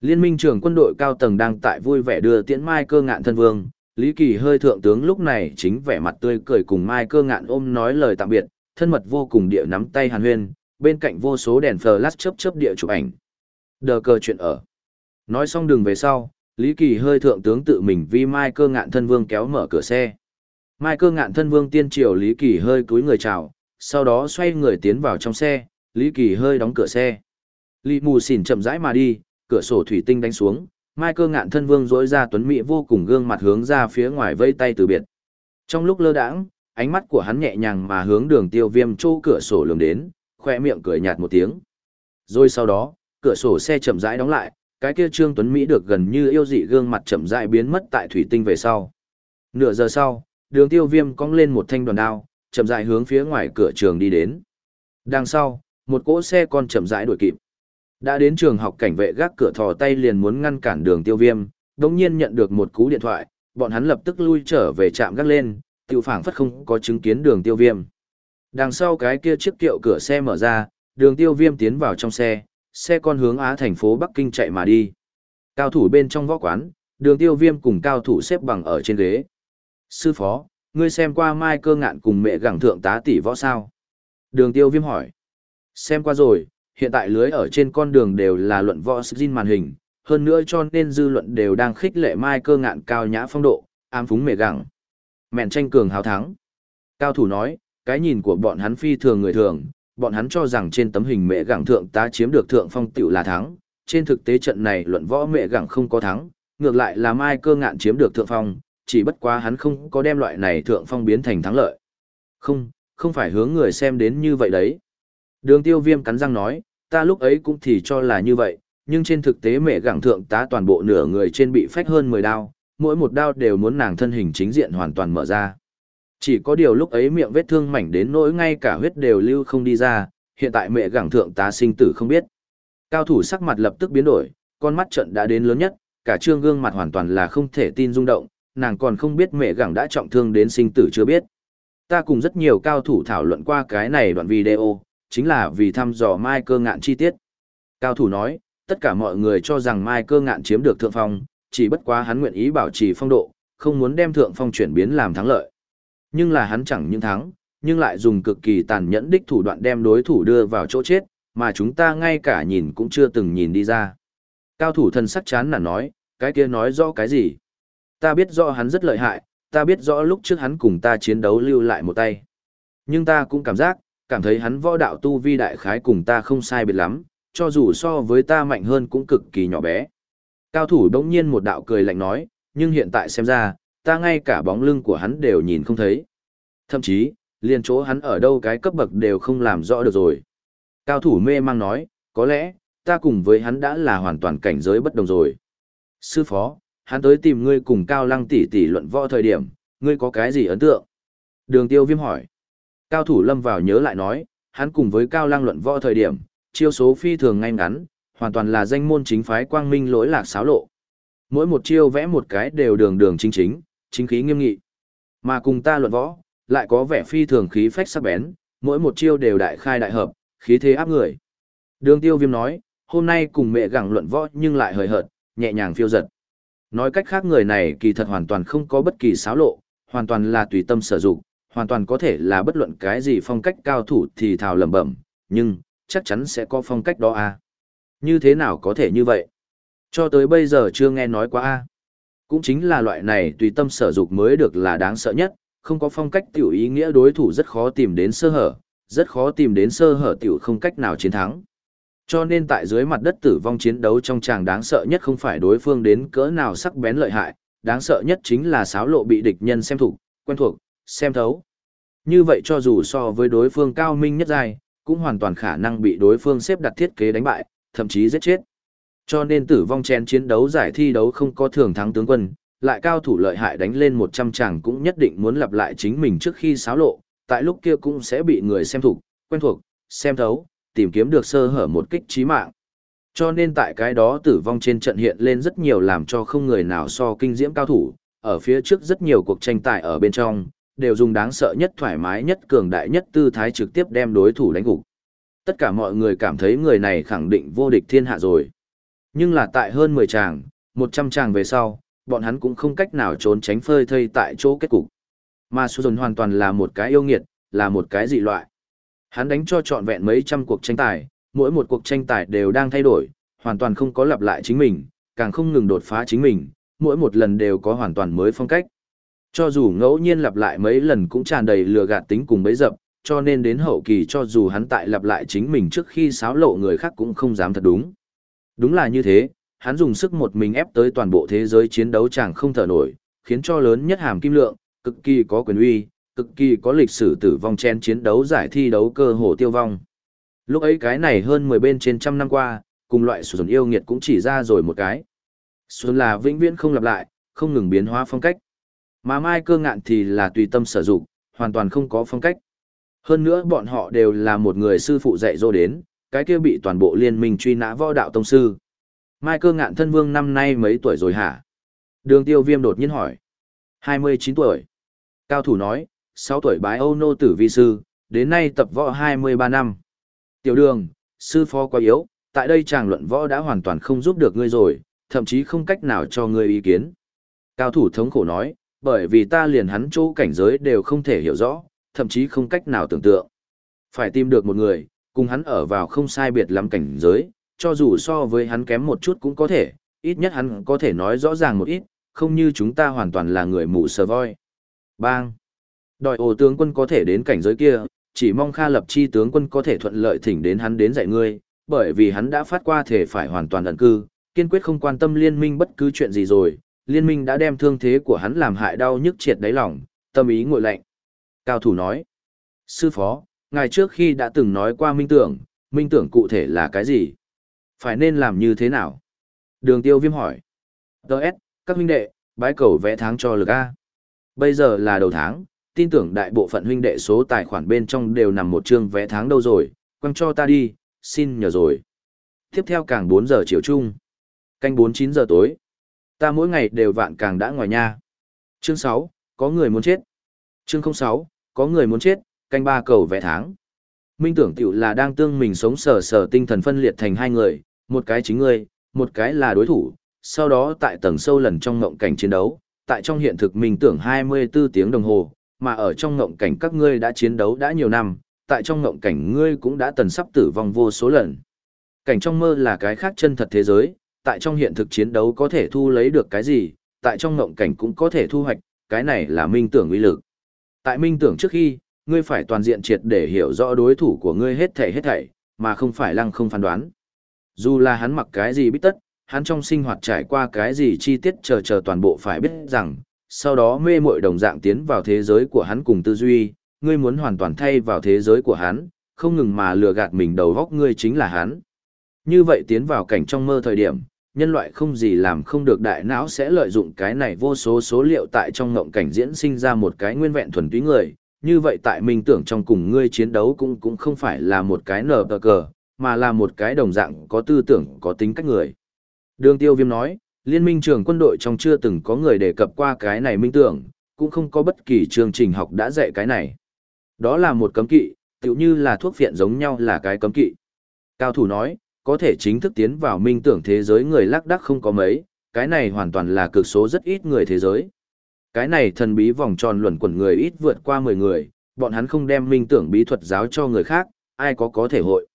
A: Liên minh trưởng quân đội cao tầng đang tại vui vẻ đưa tiễn Mai cơ ngạn thân vương, Lý Kỳ hơi thượng tướng lúc này chính vẻ mặt tươi cười cùng Mai cơ ngạn ôm nói lời tạm biệt, thân mật vô cùng địa nắm tay hàn huyên, bên cạnh vô số đèn flash chớp chớp địa chụp ảnh. Đờ cờ chuyện ở. Nói xong đường về sau, Lý Kỳ hơi thượng tướng tự mình vi Mai cơ ngạn thân vương kéo mở cửa xe. Mai cơ ngạn thân vương tiên triều Lý Kỳ hơi cúi người chào, sau đó xoay người tiến vào trong xe, Lý Kỳ hơi đóng cửa xe. Lý mù xỉn chậm rãi mà đi, cửa sổ thủy tinh đánh xuống, Mai cơ ngạn thân vương dối ra tuấn mỹ vô cùng gương mặt hướng ra phía ngoài vây tay từ biệt. Trong lúc lơ đãng, ánh mắt của hắn nhẹ nhàng mà hướng đường tiêu viêm chỗ cửa sổ lường đến, khoe miệng cười nhạt một tiếng. Rồi sau đó, cửa sổ xe chậm rãi đóng lại, cái kia Trương Tuấn Mỹ được gần như yêu dị gương mặt chậm rãi biến mất tại thủy tinh về sau. Nửa giờ sau, đường tiêu viêm cong lên một thanh đoàn đao, chậm rãi hướng phía ngoài cửa trường đi đến. Đằng sau, một cỗ xe con chậm rãi đuổi kịp. Đã đến trường học cảnh vệ gác cửa thò tay liền muốn ngăn cản đường tiêu viêm, đồng nhiên nhận được một cú điện thoại, bọn hắn lập tức lui trở về trạm gác lên, tiêu phảng phất không có chứng kiến đường tiêu viêm. Đằng sau cái kia chiếc kiệu cửa xe mở ra, đường tiêu viêm tiến vào trong xe, xe con hướng Á thành phố Bắc Kinh chạy mà đi. Cao thủ bên trong võ quán, đường tiêu viêm cùng cao thủ xếp bằng ở trên ghế. Sư phó, ngươi xem qua mai cơ ngạn cùng mẹ gẳng thượng tá tỷ võ sao? Đường tiêu viêm hỏi. Xem qua rồi, hiện tại lưới ở trên con đường đều là luận võ skin màn hình, hơn nữa cho nên dư luận đều đang khích lệ mai cơ ngạn cao nhã phong độ, ám phúng mẹ gẳng. Mẹn tranh cường hào thắng. Cao thủ nói, cái nhìn của bọn hắn phi thường người thường, bọn hắn cho rằng trên tấm hình mẹ gẳng thượng tá chiếm được thượng phong tiểu là thắng, trên thực tế trận này luận võ mẹ gẳng không có thắng, ngược lại là mai cơ ngạn chiếm được thượng phong, chỉ bất quá hắn không có đem loại này thượng phong biến thành thắng lợi. Không, không phải hướng người xem đến như vậy đấy. Đường tiêu viêm cắn răng nói, ta lúc ấy cũng thì cho là như vậy, nhưng trên thực tế mẹ gẳng thượng tá toàn bộ nửa người trên bị phách hơn 10 đao, mỗi một đao đều muốn nàng thân hình chính diện hoàn toàn mở ra. Chỉ có điều lúc ấy miệng vết thương mảnh đến nỗi ngay cả huyết đều lưu không đi ra, hiện tại mẹ gẳng thượng tá sinh tử không biết. Cao thủ sắc mặt lập tức biến đổi, con mắt trận đã đến lớn nhất, cả trương gương mặt hoàn toàn là không thể tin rung động, nàng còn không biết mẹ gẳng đã trọng thương đến sinh tử chưa biết. Ta cùng rất nhiều cao thủ thảo luận qua cái này đoạn video, chính là vì thăm dò Mai cơ ngạn chi tiết. Cao thủ nói, tất cả mọi người cho rằng Mai cơ ngạn chiếm được thượng phong, chỉ bất quá hắn nguyện ý bảo trì phong độ, không muốn đem thượng phong chuyển biến làm thắng lợi. Nhưng là hắn chẳng những thắng, nhưng lại dùng cực kỳ tàn nhẫn đích thủ đoạn đem đối thủ đưa vào chỗ chết, mà chúng ta ngay cả nhìn cũng chưa từng nhìn đi ra. Cao thủ thần sắc chán là nói, cái kia nói rõ cái gì? Ta biết rõ hắn rất lợi hại, ta biết rõ lúc trước hắn cùng ta chiến đấu lưu lại một tay. Nhưng ta cũng cảm giác, cảm thấy hắn võ đạo tu vi đại khái cùng ta không sai biệt lắm, cho dù so với ta mạnh hơn cũng cực kỳ nhỏ bé. Cao thủ đống nhiên một đạo cười lạnh nói, nhưng hiện tại xem ra, ta ngay cả bóng lưng của hắn đều nhìn không thấy. Thậm chí, liền chỗ hắn ở đâu cái cấp bậc đều không làm rõ được rồi. Cao thủ mê mang nói, có lẽ, ta cùng với hắn đã là hoàn toàn cảnh giới bất đồng rồi. Sư phó, hắn tới tìm ngươi cùng Cao Lăng tỷ tỷ luận võ thời điểm, ngươi có cái gì ấn tượng? Đường tiêu viêm hỏi. Cao thủ lâm vào nhớ lại nói, hắn cùng với Cao Lăng luận võ thời điểm, chiêu số phi thường ngay ngắn, hoàn toàn là danh môn chính phái quang minh lỗi lạc xáo lộ. Mỗi một chiêu vẽ một cái đều đường đường chính chính, chính khí nghiêm nghị. Mà cùng ta luận võ, lại có vẻ phi thường khí phách sắc bén, mỗi một chiêu đều đại khai đại hợp, khí thế áp người. Đường tiêu viêm nói, hôm nay cùng mẹ gặng luận võ nhưng lại hời hợt, nhẹ nhàng phiêu giật. Nói cách khác người này kỳ thật hoàn toàn không có bất kỳ xáo lộ, hoàn toàn là tùy tâm sở dụng, hoàn toàn có thể là bất luận cái gì phong cách cao thủ thì thào lẩm bẩm, nhưng chắc chắn sẽ có phong cách đó a. À? Như thế nào có thể như vậy? Cho tới bây giờ chưa nghe nói quá a. À? Cũng chính là loại này tùy tâm sở dục mới được là đáng sợ nhất, không có phong cách tiểu ý nghĩa đối thủ rất khó tìm đến sơ hở, rất khó tìm đến sơ hở tiểu không cách nào chiến thắng. Cho nên tại dưới mặt đất tử vong chiến đấu trong tràng đáng sợ nhất không phải đối phương đến cỡ nào sắc bén lợi hại, đáng sợ nhất chính là sáo lộ bị địch nhân xem thuộc, quen thuộc, xem thấu. Như vậy cho dù so với đối phương cao minh nhất dài, cũng hoàn toàn khả năng bị đối phương xếp đặt thiết kế đánh bại, thậm chí giết chết. Cho nên tử vong chen chiến đấu giải thi đấu không có thường thắng tướng quân, lại cao thủ lợi hại đánh lên 100 chàng cũng nhất định muốn lặp lại chính mình trước khi xáo lộ, tại lúc kia cũng sẽ bị người xem thuộc, quen thuộc, xem thấu, tìm kiếm được sơ hở một kích trí mạng. Cho nên tại cái đó tử vong trên trận hiện lên rất nhiều làm cho không người nào so kinh diễm cao thủ, ở phía trước rất nhiều cuộc tranh tài ở bên trong, đều dùng đáng sợ nhất thoải mái nhất cường đại nhất tư thái trực tiếp đem đối thủ đánh gục. Tất cả mọi người cảm thấy người này khẳng định vô địch thiên hạ rồi. Nhưng là tại hơn 10 chàng, 100 chàng về sau, bọn hắn cũng không cách nào trốn tránh phơi thây tại chỗ kết cục. Mà Su hoàn toàn là một cái yêu nghiệt, là một cái dị loại. Hắn đánh cho trọn vẹn mấy trăm cuộc tranh tài, mỗi một cuộc tranh tài đều đang thay đổi, hoàn toàn không có lặp lại chính mình, càng không ngừng đột phá chính mình, mỗi một lần đều có hoàn toàn mới phong cách. Cho dù ngẫu nhiên lặp lại mấy lần cũng tràn đầy lừa gạt tính cùng bấy dập, cho nên đến hậu kỳ cho dù hắn tại lặp lại chính mình trước khi xáo lộ người khác cũng không dám thật đúng. Đúng là như thế, hắn dùng sức một mình ép tới toàn bộ thế giới chiến đấu chẳng không thở nổi, khiến cho lớn nhất hàm kim lượng, cực kỳ có quyền uy, cực kỳ có lịch sử tử vong chen chiến đấu giải thi đấu cơ hồ tiêu vong. Lúc ấy cái này hơn 10 bên trên trăm năm qua, cùng loại sử dụng yêu nghiệt cũng chỉ ra rồi một cái. Xuân là vĩnh viễn không lặp lại, không ngừng biến hóa phong cách. Mà mai cơ ngạn thì là tùy tâm sử dụng, hoàn toàn không có phong cách. Hơn nữa bọn họ đều là một người sư phụ dạy dỗ đến, cái kia bị toàn bộ liên minh truy nã võ đạo tông sư. Mai cơ ngạn thân vương năm nay mấy tuổi rồi hả? Đường tiêu viêm đột nhiên hỏi. 29 tuổi. Cao thủ nói, 6 tuổi bái Âu Nô Tử Vi Sư, đến nay tập võ 23 năm. Tiểu đường, sư phó quá yếu, tại đây chàng luận võ đã hoàn toàn không giúp được ngươi rồi, thậm chí không cách nào cho ngươi ý kiến. Cao thủ thống khổ nói, bởi vì ta liền hắn chỗ cảnh giới đều không thể hiểu rõ, thậm chí không cách nào tưởng tượng. Phải tìm được một người, cùng hắn ở vào không sai biệt lắm cảnh giới, cho dù so với hắn kém một chút cũng có thể, ít nhất hắn có thể nói rõ ràng một ít, không như chúng ta hoàn toàn là người mù sờ voi. Bang! Đòi ổ tướng quân có thể đến cảnh giới kia, chỉ mong Kha Lập Chi tướng quân có thể thuận lợi thỉnh đến hắn đến dạy ngươi, bởi vì hắn đã phát qua thể phải hoàn toàn ẩn cư, kiên quyết không quan tâm liên minh bất cứ chuyện gì rồi, liên minh đã đem thương thế của hắn làm hại đau nhức triệt đáy lòng, tâm ý ngội lạnh. Cao thủ nói, sư phó, ngài trước khi đã từng nói qua minh tưởng, minh tưởng cụ thể là cái gì? Phải nên làm như thế nào? Đường tiêu viêm hỏi. Đợt, các huynh đệ, bái cầu vẽ tháng cho lực A. Bây giờ là đầu tháng, tin tưởng đại bộ phận huynh đệ số tài khoản bên trong đều nằm một chương vé tháng đâu rồi, quăng cho ta đi, xin nhờ rồi. Tiếp theo càng 4 giờ chiều chung. Canh 4-9 giờ tối. Ta mỗi ngày đều vạn càng đã ngoài nha. Chương 6, có người muốn chết. Chương 06, có người muốn chết, canh ba cầu vé tháng. Minh tưởng tiểu là đang tương mình sống sờ sờ tinh thần phân liệt thành hai người, một cái chính ngươi, một cái là đối thủ, sau đó tại tầng sâu lần trong ngộng cảnh chiến đấu, tại trong hiện thực mình tưởng 24 tiếng đồng hồ, mà ở trong ngộng cảnh các ngươi đã chiến đấu đã nhiều năm, tại trong ngộng cảnh ngươi cũng đã tần sắp tử vong vô số lần. Cảnh trong mơ là cái khác chân thật thế giới, tại trong hiện thực chiến đấu có thể thu lấy được cái gì, tại trong ngộng cảnh cũng có thể thu hoạch, cái này là minh tưởng uy lực. Tại minh tưởng trước khi, ngươi phải toàn diện triệt để hiểu rõ đối thủ của ngươi hết thảy hết thảy, mà không phải lăng không phán đoán. Dù là hắn mặc cái gì biết tất, hắn trong sinh hoạt trải qua cái gì chi tiết chờ chờ toàn bộ phải biết rằng, sau đó mê muội đồng dạng tiến vào thế giới của hắn cùng tư duy, ngươi muốn hoàn toàn thay vào thế giới của hắn, không ngừng mà lừa gạt mình đầu góc ngươi chính là hắn. Như vậy tiến vào cảnh trong mơ thời điểm, nhân loại không gì làm không được đại não sẽ lợi dụng cái này vô số số liệu tại trong ngộng cảnh diễn sinh ra một cái nguyên vẹn thuần túy người, như vậy tại mình tưởng trong cùng ngươi chiến đấu cũng cũng không phải là một cái nở cờ, mà là một cái đồng dạng có tư tưởng có tính cách người. Đường tiêu viêm nói, liên minh trường quân đội trong chưa từng có người đề cập qua cái này minh tưởng, cũng không có bất kỳ chương trình học đã dạy cái này. Đó là một cấm kỵ, tựu như là thuốc viện giống nhau là cái cấm kỵ. Cao thủ nói, có thể chính thức tiến vào minh tưởng thế giới người lác đắc không có mấy, cái này hoàn toàn là cực số rất ít người thế giới. Cái này thần bí vòng tròn luẩn quẩn người ít vượt qua 10 người, bọn hắn không đem minh tưởng bí thuật giáo cho người khác, ai có có thể hội.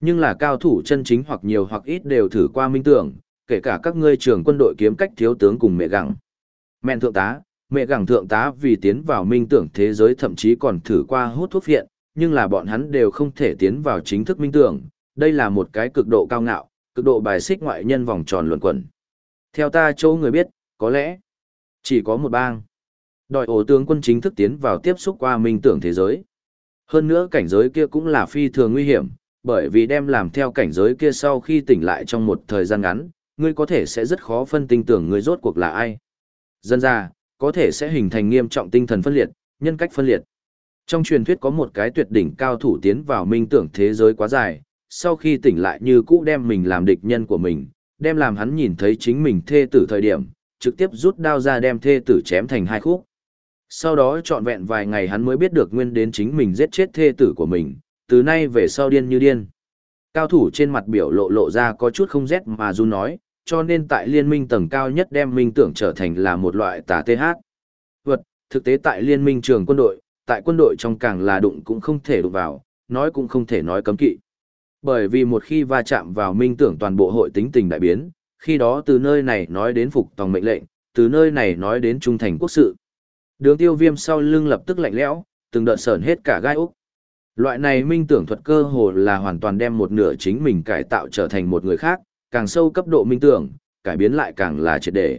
A: Nhưng là cao thủ chân chính hoặc nhiều hoặc ít đều thử qua minh tưởng, kể cả các ngươi trưởng quân đội kiếm cách thiếu tướng cùng mẹ gẳng, Mẹn thượng tá, mẹ gẳng thượng tá vì tiến vào minh tưởng thế giới thậm chí còn thử qua hút thuốc viện, nhưng là bọn hắn đều không thể tiến vào chính thức minh tưởng, đây là một cái cực độ cao ngạo, cực độ bài xích ngoại nhân vòng tròn luẩn quẩn. Theo ta chỗ người biết, có lẽ chỉ có một bang. Đòi ổ tướng quân chính thức tiến vào tiếp xúc qua minh tưởng thế giới. Hơn nữa cảnh giới kia cũng là phi thường nguy hiểm, bởi vì đem làm theo cảnh giới kia sau khi tỉnh lại trong một thời gian ngắn, ngươi có thể sẽ rất khó phân tinh tưởng người rốt cuộc là ai. Dân ra, có thể sẽ hình thành nghiêm trọng tinh thần phân liệt, nhân cách phân liệt. Trong truyền thuyết có một cái tuyệt đỉnh cao thủ tiến vào minh tưởng thế giới quá dài, sau khi tỉnh lại như cũ đem mình làm địch nhân của mình, đem làm hắn nhìn thấy chính mình thê tử thời điểm, trực tiếp rút đao ra đem thê tử chém thành hai khúc. Sau đó trọn vẹn vài ngày hắn mới biết được nguyên đến chính mình giết chết thê tử của mình, từ nay về sau điên như điên. Cao thủ trên mặt biểu lộ lộ ra có chút không rét mà run nói, cho nên tại liên minh tầng cao nhất đem minh tưởng trở thành là một loại tà TH. Vật, thực tế tại liên minh trường quân đội, tại quân đội trong càng là đụng cũng không thể đụng vào, nói cũng không thể nói cấm kỵ. Bởi vì một khi va chạm vào minh tưởng toàn bộ hội tính tình đại biến, khi đó từ nơi này nói đến phục tòng mệnh lệnh, từ nơi này nói đến trung thành quốc sự. Đường tiêu viêm sau lưng lập tức lạnh lẽo, từng đợt sờn hết cả gai úc. Loại này minh tưởng thuật cơ hồ là hoàn toàn đem một nửa chính mình cải tạo trở thành một người khác, càng sâu cấp độ minh tưởng, cải biến lại càng là triệt đề.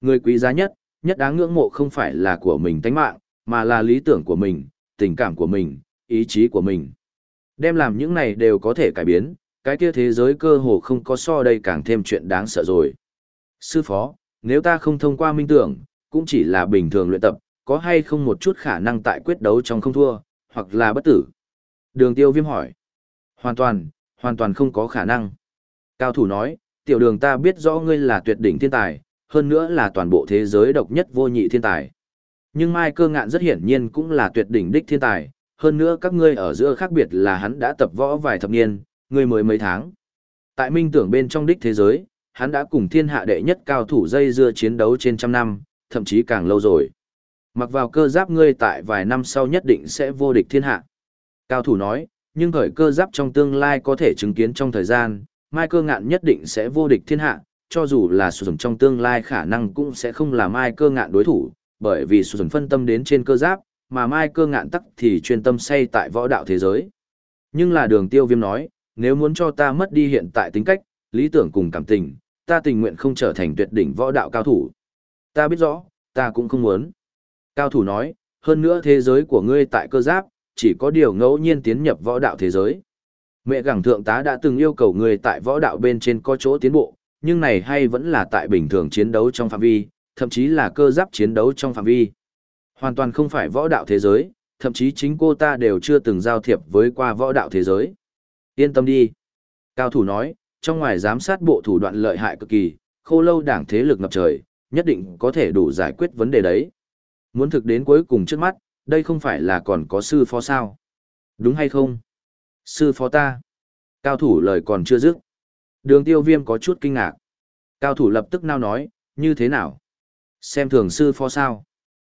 A: Người quý giá nhất, nhất đáng ngưỡng mộ không phải là của mình tánh mạng, mà là lý tưởng của mình, tình cảm của mình, ý chí của mình. Đem làm những này đều có thể cải biến, cái kia thế giới cơ hồ không có so đây càng thêm chuyện đáng sợ rồi. Sư phó, nếu ta không thông qua minh tưởng, cũng chỉ là bình thường luyện tập, có hay không một chút khả năng tại quyết đấu trong không thua, hoặc là bất tử? Đường tiêu viêm hỏi. Hoàn toàn, hoàn toàn không có khả năng. Cao thủ nói, tiểu đường ta biết rõ ngươi là tuyệt đỉnh thiên tài, hơn nữa là toàn bộ thế giới độc nhất vô nhị thiên tài. Nhưng Mai cơ ngạn rất hiển nhiên cũng là tuyệt đỉnh đích thiên tài, hơn nữa các ngươi ở giữa khác biệt là hắn đã tập võ vài thập niên, ngươi mới mấy tháng. Tại minh tưởng bên trong đích thế giới, hắn đã cùng thiên hạ đệ nhất cao thủ dây dưa chiến đấu trên trăm năm, thậm chí càng lâu rồi. Mặc vào cơ giáp ngươi tại vài năm sau nhất định sẽ vô địch thiên hạ. Cao thủ nói, nhưng khởi cơ giáp trong tương lai có thể chứng kiến trong thời gian, mai cơ ngạn nhất định sẽ vô địch thiên hạ, cho dù là sử dụng trong tương lai khả năng cũng sẽ không là mai cơ ngạn đối thủ, bởi vì sử dụng phân tâm đến trên cơ giáp, mà mai cơ ngạn tắc thì chuyên tâm say tại võ đạo thế giới. Nhưng là đường tiêu viêm nói, nếu muốn cho ta mất đi hiện tại tính cách, lý tưởng cùng cảm tình, ta tình nguyện không trở thành tuyệt đỉnh võ đạo cao thủ. Ta biết rõ, ta cũng không muốn. Cao thủ nói, hơn nữa thế giới của ngươi tại cơ giáp, chỉ có điều ngẫu nhiên tiến nhập võ đạo thế giới. Mẹ gẳng thượng tá đã từng yêu cầu ngươi tại võ đạo bên trên có chỗ tiến bộ, nhưng này hay vẫn là tại bình thường chiến đấu trong phạm vi, thậm chí là cơ giáp chiến đấu trong phạm vi. Hoàn toàn không phải võ đạo thế giới, thậm chí chính cô ta đều chưa từng giao thiệp với qua võ đạo thế giới. Yên tâm đi. Cao thủ nói, trong ngoài giám sát bộ thủ đoạn lợi hại cực kỳ, khô lâu đảng thế lực ngập trời, nhất định có thể đủ giải quyết vấn đề đấy. Muốn thực đến cuối cùng trước mắt, đây không phải là còn có sư phó sao. Đúng hay không? Sư phó ta. Cao thủ lời còn chưa dứt. Đường tiêu viêm có chút kinh ngạc. Cao thủ lập tức nao nói, như thế nào? Xem thường sư phó sao.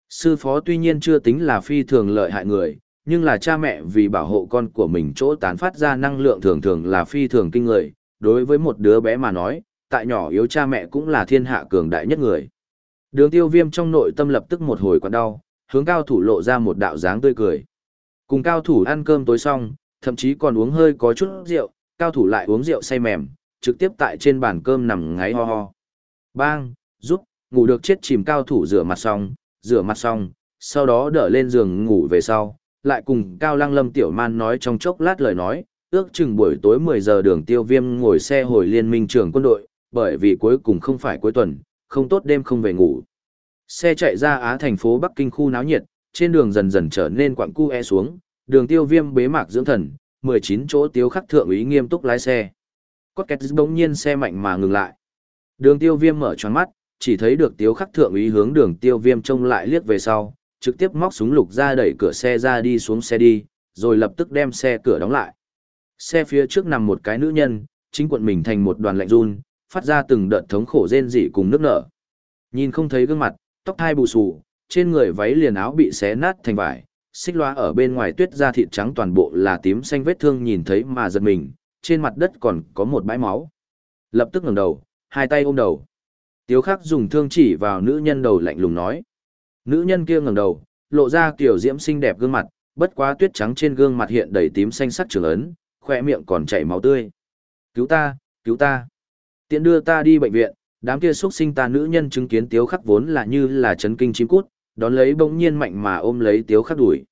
A: Sư phó tuy nhiên chưa tính là phi thường lợi hại người, nhưng là cha mẹ vì bảo hộ con của mình chỗ tán phát ra năng lượng thường thường là phi thường kinh người. Đối với một đứa bé mà nói, tại nhỏ yếu cha mẹ cũng là thiên hạ cường đại nhất người. Đường tiêu viêm trong nội tâm lập tức một hồi quặn đau, hướng cao thủ lộ ra một đạo dáng tươi cười. Cùng cao thủ ăn cơm tối xong, thậm chí còn uống hơi có chút rượu, cao thủ lại uống rượu say mềm, trực tiếp tại trên bàn cơm nằm ngáy ho ho. Bang, giúp, ngủ được chết chìm cao thủ rửa mặt xong, rửa mặt xong, sau đó đỡ lên giường ngủ về sau, lại cùng Cao Lăng Lâm Tiểu Man nói trong chốc lát lời nói, ước chừng buổi tối 10 giờ đường tiêu viêm ngồi xe hồi liên minh trưởng quân đội, bởi vì cuối cùng không phải cuối tuần, không tốt đêm không về ngủ. Xe chạy ra Á thành phố Bắc Kinh khu náo nhiệt, trên đường dần dần trở nên quặng cu e xuống, đường tiêu viêm bế mạc dưỡng thần, 19 chỗ tiếu khắc thượng úy nghiêm túc lái xe. Cốt kẹt bỗng nhiên xe mạnh mà ngừng lại. Đường tiêu viêm mở tròn mắt, chỉ thấy được tiếu khắc thượng úy hướng đường tiêu viêm trông lại liếc về sau, trực tiếp móc súng lục ra đẩy cửa xe ra đi xuống xe đi, rồi lập tức đem xe cửa đóng lại. Xe phía trước nằm một cái nữ nhân, chính quận mình thành một đoàn lạnh run, phát ra từng đợt thống khổ rên rỉ cùng nước nở. Nhìn không thấy gương mặt, tóc hai bù xù, trên người váy liền áo bị xé nát thành vải, xích loa ở bên ngoài tuyết da thịt trắng toàn bộ là tím xanh vết thương nhìn thấy mà giật mình, trên mặt đất còn có một bãi máu. Lập tức ngẩng đầu, hai tay ôm đầu. Tiếu khắc dùng thương chỉ vào nữ nhân đầu lạnh lùng nói. Nữ nhân kia ngẩng đầu, lộ ra kiểu diễm xinh đẹp gương mặt, bất quá tuyết trắng trên gương mặt hiện đầy tím xanh sắc trường ấn, khoe miệng còn chảy máu tươi. Cứu ta, cứu ta. Tiện đưa ta đi bệnh viện, đám kia xuất sinh ta nữ nhân chứng kiến tiếu khắc vốn là như là chấn kinh chim cút, đón lấy bỗng nhiên mạnh mà ôm lấy tiếu khắc đuổi.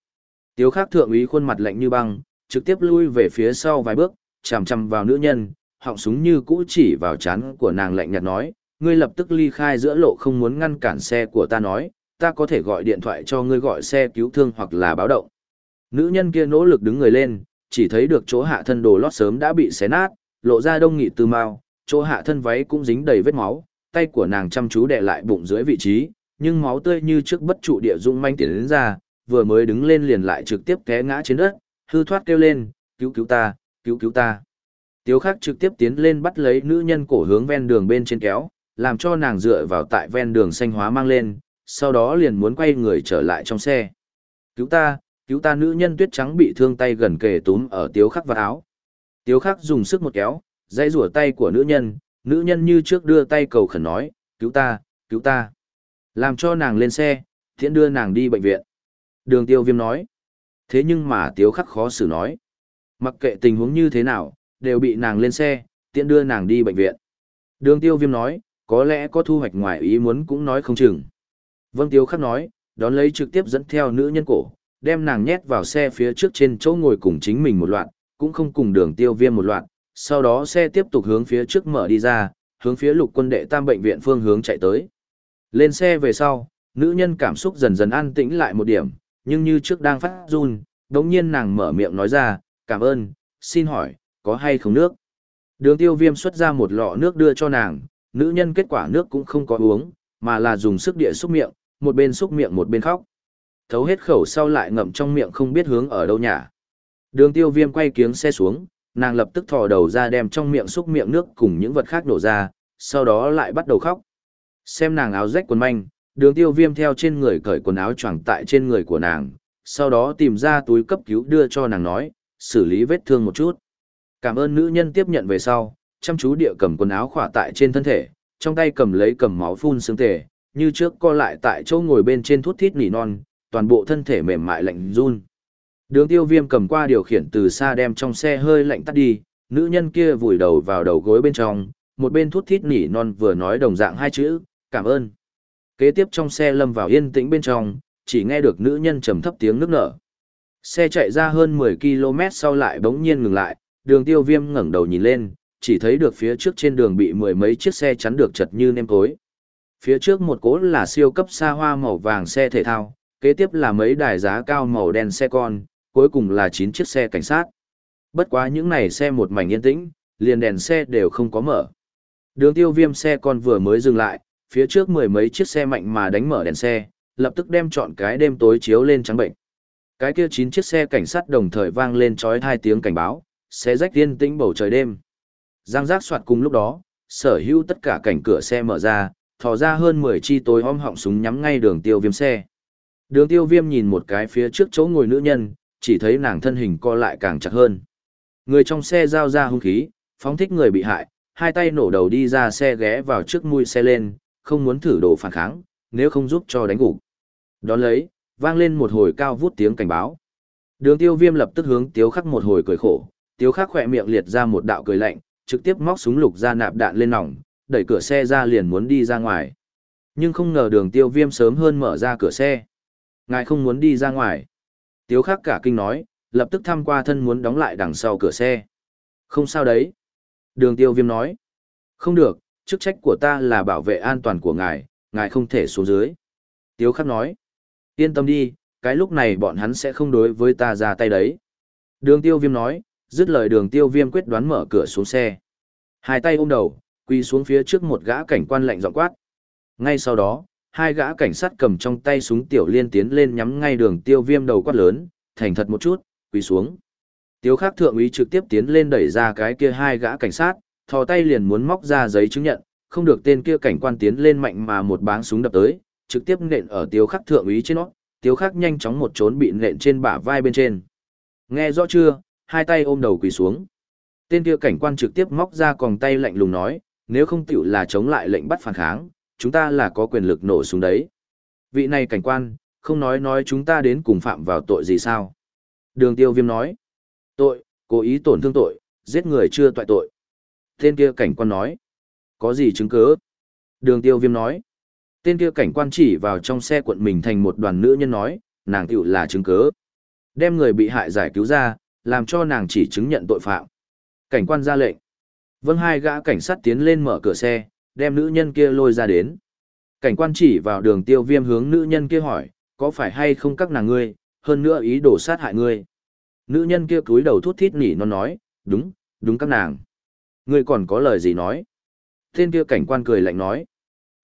A: Tiếu khắc thượng úy khuôn mặt lạnh như băng, trực tiếp lui về phía sau vài bước, chằm chằm vào nữ nhân, họng súng như cũ chỉ vào chán của nàng lạnh nhạt nói, ngươi lập tức ly khai giữa lộ không muốn ngăn cản xe của ta nói, ta có thể gọi điện thoại cho ngươi gọi xe cứu thương hoặc là báo động. Nữ nhân kia nỗ lực đứng người lên, chỉ thấy được chỗ hạ thân đồ lót sớm đã bị xé nát, lộ ra đông nghị tư mao, chỗ hạ thân váy cũng dính đầy vết máu, tay của nàng chăm chú đè lại bụng dưới vị trí, nhưng máu tươi như trước bất trụ địa dung manh tiến đến ra, vừa mới đứng lên liền lại trực tiếp té ngã trên đất, hư thoát kêu lên, cứu cứu ta, cứu cứu ta. Tiếu khắc trực tiếp tiến lên bắt lấy nữ nhân cổ hướng ven đường bên trên kéo, làm cho nàng dựa vào tại ven đường xanh hóa mang lên, sau đó liền muốn quay người trở lại trong xe. Cứu ta, cứu ta nữ nhân tuyết trắng bị thương tay gần kề túm ở tiếu khắc vào áo. Tiếu khắc dùng sức một kéo, dây rủa tay của nữ nhân, nữ nhân như trước đưa tay cầu khẩn nói, cứu ta, cứu ta. Làm cho nàng lên xe, thiện đưa nàng đi bệnh viện. Đường tiêu viêm nói. Thế nhưng mà tiếu khắc khó xử nói. Mặc kệ tình huống như thế nào, đều bị nàng lên xe, tiện đưa nàng đi bệnh viện. Đường tiêu viêm nói, có lẽ có thu hoạch ngoài ý muốn cũng nói không chừng. Vâng tiếu khắc nói, đón lấy trực tiếp dẫn theo nữ nhân cổ, đem nàng nhét vào xe phía trước trên chỗ ngồi cùng chính mình một loạt, cũng không cùng đường tiêu viêm một loạt, sau đó xe tiếp tục hướng phía trước mở đi ra, hướng phía lục quân đệ tam bệnh viện phương hướng chạy tới. Lên xe về sau, nữ nhân cảm xúc dần dần an tĩnh lại một điểm, nhưng như trước đang phát run, đống nhiên nàng mở miệng nói ra, cảm ơn, xin hỏi, có hay không nước? Đường tiêu viêm xuất ra một lọ nước đưa cho nàng, nữ nhân kết quả nước cũng không có uống, mà là dùng sức địa xúc miệng, một bên xúc miệng một bên khóc. Thấu hết khẩu sau lại ngậm trong miệng không biết hướng ở đâu nhả. Đường tiêu viêm quay kiếng xe xuống, nàng lập tức thò đầu ra đem trong miệng xúc miệng nước cùng những vật khác đổ ra, sau đó lại bắt đầu khóc. Xem nàng áo rách quần manh, đường tiêu viêm theo trên người cởi quần áo choàng tại trên người của nàng, sau đó tìm ra túi cấp cứu đưa cho nàng nói, xử lý vết thương một chút. Cảm ơn nữ nhân tiếp nhận về sau, chăm chú địa cầm quần áo khỏa tại trên thân thể, trong tay cầm lấy cầm máu phun xương tề, như trước co lại tại chỗ ngồi bên trên thuốc thít nỉ non, toàn bộ thân thể mềm mại lạnh run. Đường tiêu viêm cầm qua điều khiển từ xa đem trong xe hơi lạnh tắt đi, nữ nhân kia vùi đầu vào đầu gối bên trong, một bên thuốc thít nỉ non vừa nói đồng dạng hai chữ, cảm ơn. Kế tiếp trong xe lâm vào yên tĩnh bên trong, chỉ nghe được nữ nhân trầm thấp tiếng nước nở. Xe chạy ra hơn 10 km sau lại bỗng nhiên ngừng lại, đường tiêu viêm ngẩng đầu nhìn lên, chỉ thấy được phía trước trên đường bị mười mấy chiếc xe chắn được chật như nêm tối. Phía trước một cố là siêu cấp xa hoa màu vàng xe thể thao, kế tiếp là mấy đài giá cao màu đen xe con, cuối cùng là 9 chiếc xe cảnh sát. Bất quá những này xe một mảnh yên tĩnh, liền đèn xe đều không có mở. Đường tiêu viêm xe con vừa mới dừng lại, phía trước mười mấy chiếc xe mạnh mà đánh mở đèn xe, lập tức đem chọn cái đêm tối chiếu lên trắng bệnh. Cái kia chín chiếc xe cảnh sát đồng thời vang lên chói hai tiếng cảnh báo, xe rách tiên tĩnh bầu trời đêm. Giang giác soạt cùng lúc đó, sở hữu tất cả cảnh cửa xe mở ra, thò ra hơn 10 chi tối om họng súng nhắm ngay đường tiêu viêm xe. Đường tiêu viêm nhìn một cái phía trước chỗ ngồi nữ nhân, chỉ thấy nàng thân hình co lại càng chặt hơn. Người trong xe giao ra hung khí, phóng thích người bị hại, hai tay nổ đầu đi ra xe ghé vào trước mui xe lên, không muốn thử đồ phản kháng, nếu không giúp cho đánh gục. Đón lấy, vang lên một hồi cao vút tiếng cảnh báo. Đường tiêu viêm lập tức hướng tiếu khắc một hồi cười khổ, tiếu khắc khỏe miệng liệt ra một đạo cười lạnh, trực tiếp móc súng lục ra nạp đạn lên nòng, đẩy cửa xe ra liền muốn đi ra ngoài. Nhưng không ngờ đường tiêu viêm sớm hơn mở ra cửa xe. Ngài không muốn đi ra ngoài. Tiếu khắc cả kinh nói, lập tức tham qua thân muốn đóng lại đằng sau cửa xe. Không sao đấy. Đường tiêu viêm nói. Không được, chức trách của ta là bảo vệ an toàn của ngài, ngài không thể xuống dưới. Tiếu khắc nói. Yên tâm đi, cái lúc này bọn hắn sẽ không đối với ta ra tay đấy. Đường tiêu viêm nói, dứt lời đường tiêu viêm quyết đoán mở cửa xuống xe. Hai tay ôm đầu, quỳ xuống phía trước một gã cảnh quan lạnh giọng quát. Ngay sau đó, hai gã cảnh sát cầm trong tay súng tiểu liên tiến lên nhắm ngay đường tiêu viêm đầu quát lớn, thành thật một chút, quỳ xuống. Tiếu khắc thượng úy trực tiếp tiến lên đẩy ra cái kia hai gã cảnh sát, thò tay liền muốn móc ra giấy chứng nhận, không được tên kia cảnh quan tiến lên mạnh mà một báng súng đập tới, trực tiếp nện ở tiếu khắc thượng úy trên nó, tiếu khắc nhanh chóng một trốn bị nện trên bả vai bên trên. Nghe rõ chưa, hai tay ôm đầu quỳ xuống. Tên kia cảnh quan trực tiếp móc ra còng tay lạnh lùng nói, nếu không tiểu là chống lại lệnh bắt phản kháng, chúng ta là có quyền lực nổ súng đấy. Vị này cảnh quan, không nói nói chúng ta đến cùng phạm vào tội gì sao. Đường tiêu viêm nói, tội, cố ý tổn thương tội, giết người chưa tội tội. Tên kia cảnh quan nói, có gì chứng cứ? Đường tiêu viêm nói, tên kia cảnh quan chỉ vào trong xe cuộn mình thành một đoàn nữ nhân nói, nàng tiểu là chứng cứ. Đem người bị hại giải cứu ra, làm cho nàng chỉ chứng nhận tội phạm. Cảnh quan ra lệnh. Vâng hai gã cảnh sát tiến lên mở cửa xe, đem nữ nhân kia lôi ra đến. Cảnh quan chỉ vào đường tiêu viêm hướng nữ nhân kia hỏi, có phải hay không các nàng ngươi, hơn nữa ý đồ sát hại ngươi. Nữ nhân kia cúi đầu thút thít nỉ nó nói, đúng, đúng các nàng. Ngươi còn có lời gì nói? Tên kia cảnh quan cười lạnh nói.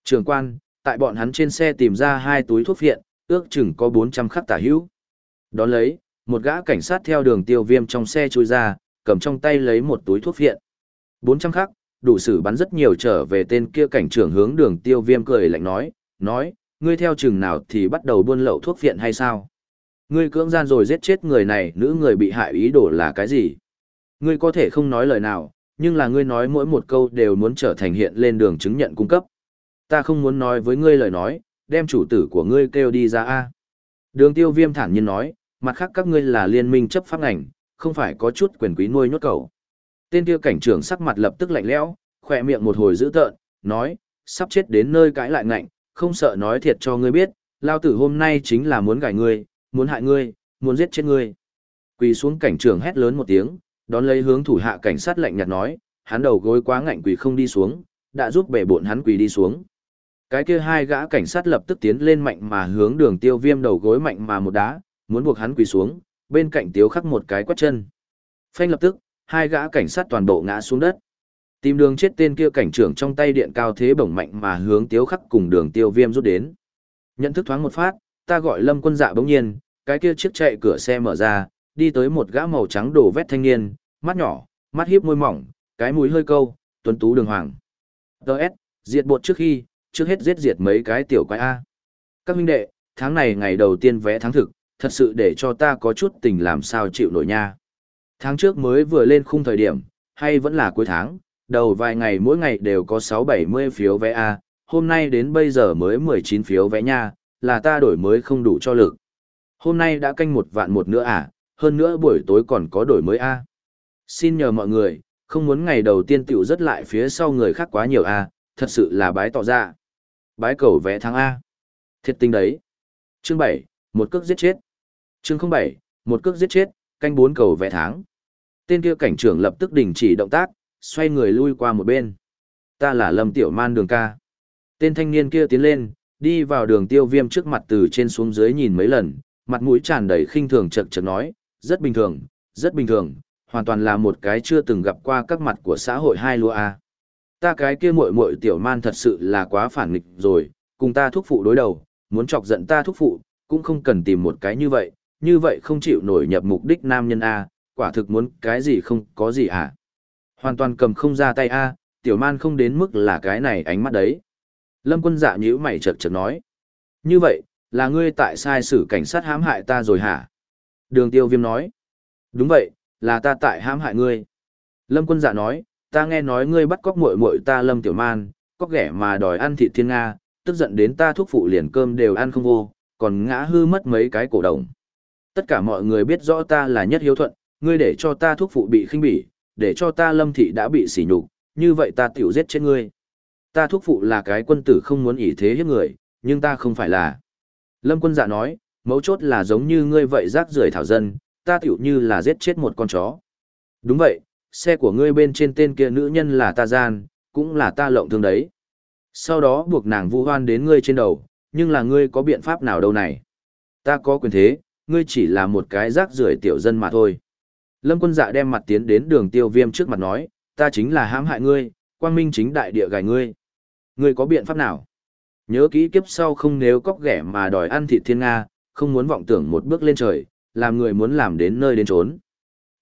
A: Trường quan, tại bọn hắn trên xe tìm ra hai túi thuốc viện, ước chừng có 400 khắc tả hữu. Đón lấy, một gã cảnh sát theo đường tiêu viêm trong xe chui ra, cầm trong tay lấy một túi thuốc viện. 400 khắc, đủ sử bắn rất nhiều trở về tên kia cảnh trưởng hướng đường tiêu viêm cười lạnh nói, nói, ngươi theo chừng nào thì bắt đầu buôn lậu thuốc viện hay sao? Ngươi cưỡng gian rồi giết chết người này, nữ người bị hại ý đồ là cái gì? Ngươi có thể không nói lời nào, nhưng là ngươi nói mỗi một câu đều muốn trở thành hiện lên đường chứng nhận cung cấp. Ta không muốn nói với ngươi lời nói, đem chủ tử của ngươi kêu đi ra a. Đường tiêu viêm thản nhiên nói, mặt khác các ngươi là liên minh chấp pháp ngành, không phải có chút quyền quý nuôi nhốt cầu. Tên kia cảnh trưởng sắc mặt lập tức lạnh lẽo, khỏe miệng một hồi dữ tợn, nói, sắp chết đến nơi cãi lại ngạnh, không sợ nói thiệt cho ngươi biết, lao tử hôm nay chính là muốn gài ngươi, muốn hại ngươi, muốn giết chết ngươi. Quỳ xuống cảnh trưởng hét lớn một tiếng, đón lấy hướng thủ hạ cảnh sát lạnh nhạt nói, hắn đầu gối quá ngạnh quỳ không đi xuống, đã giúp bể bộn hắn quỳ đi xuống. Cái kia hai gã cảnh sát lập tức tiến lên mạnh mà hướng đường tiêu viêm đầu gối mạnh mà một đá, muốn buộc hắn quỳ xuống, bên cạnh tiếu khắc một cái quát chân. Phanh lập tức, hai gã cảnh sát toàn bộ ngã xuống đất. Tìm đường chết tên kia cảnh trưởng trong tay điện cao thế bổng mạnh mà hướng tiếu khắc cùng đường tiêu viêm rút đến. Nhận thức thoáng một phát, ta gọi lâm quân dạ bỗng nhiên, cái kia chiếc chạy cửa xe mở ra, đi tới một gã màu trắng đổ vét thanh niên, mắt nhỏ, mắt hiếp môi mỏng, cái mũi hơi câu, tuấn tú đường hoàng. Đợt, diệt bột trước khi, trước hết giết diệt mấy cái tiểu quái A. Các huynh đệ, tháng này ngày đầu tiên vẽ tháng thực, thật sự để cho ta có chút tình làm sao chịu nổi nha. Tháng trước mới vừa lên khung thời điểm, hay vẫn là cuối tháng, đầu vài ngày mỗi ngày đều có 6-70 phiếu vẽ A, hôm nay đến bây giờ mới 19 phiếu vẽ nha, là ta đổi mới không đủ cho lực. Hôm nay đã canh một vạn một nữa à, hơn nữa buổi tối còn có đổi mới A. Xin nhờ mọi người, không muốn ngày đầu tiên tiểu rất lại phía sau người khác quá nhiều A, thật sự là bái tỏ ra. Bái cầu vẽ thắng A. Thiệt tình đấy. Chương 7, một cước giết chết. Chương 07, một cước giết chết, canh bốn cầu vẽ tháng. Tên kia cảnh trưởng lập tức đình chỉ động tác, xoay người lui qua một bên. Ta là Lâm Tiểu Man đường ca. Tên thanh niên kia tiến lên, đi vào đường tiêu viêm trước mặt từ trên xuống dưới nhìn mấy lần, mặt mũi tràn đầy khinh thường chật chật nói, rất bình thường, rất bình thường, hoàn toàn là một cái chưa từng gặp qua các mặt của xã hội hai lúa a. Ta cái kia muội muội tiểu man thật sự là quá phản nghịch rồi, cùng ta thúc phụ đối đầu, muốn chọc giận ta thúc phụ, cũng không cần tìm một cái như vậy, như vậy không chịu nổi nhập mục đích nam nhân a, quả thực muốn cái gì không có gì à. Hoàn toàn cầm không ra tay a, tiểu man không đến mức là cái này ánh mắt đấy. Lâm quân dạ nhữ mày chật chật nói. Như vậy, là ngươi tại sai sử cảnh sát hãm hại ta rồi hả? Đường tiêu viêm nói. Đúng vậy, là ta tại hãm hại ngươi. Lâm quân dạ nói, ta nghe nói ngươi bắt cóc muội muội ta Lâm Tiểu Man, cóc ghẻ mà đòi ăn thịt thiên Nga, tức giận đến ta thuốc phụ liền cơm đều ăn không vô, còn ngã hư mất mấy cái cổ đồng. Tất cả mọi người biết rõ ta là nhất hiếu thuận, ngươi để cho ta thuốc phụ bị khinh bỉ, để cho ta lâm thị đã bị sỉ nhục, như vậy ta tiểu giết chết ngươi. Ta thuốc phụ là cái quân tử không muốn ỷ thế hiếp người, nhưng ta không phải là. Lâm quân dạ nói, mấu chốt là giống như ngươi vậy rác rưởi thảo dân, ta tiểu như là giết chết một con chó. Đúng vậy, xe của ngươi bên trên tên kia nữ nhân là ta gian, cũng là ta lộng thương đấy. Sau đó buộc nàng vu hoan đến ngươi trên đầu, nhưng là ngươi có biện pháp nào đâu này. Ta có quyền thế, ngươi chỉ là một cái rác rưởi tiểu dân mà thôi. Lâm quân dạ đem mặt tiến đến đường tiêu viêm trước mặt nói, ta chính là hãm hại ngươi, quang minh chính đại địa gài ngươi. Ngươi có biện pháp nào? Nhớ kỹ kiếp sau không nếu cóc ghẻ mà đòi ăn thịt thiên Nga, không muốn vọng tưởng một bước lên trời, làm người muốn làm đến nơi đến trốn.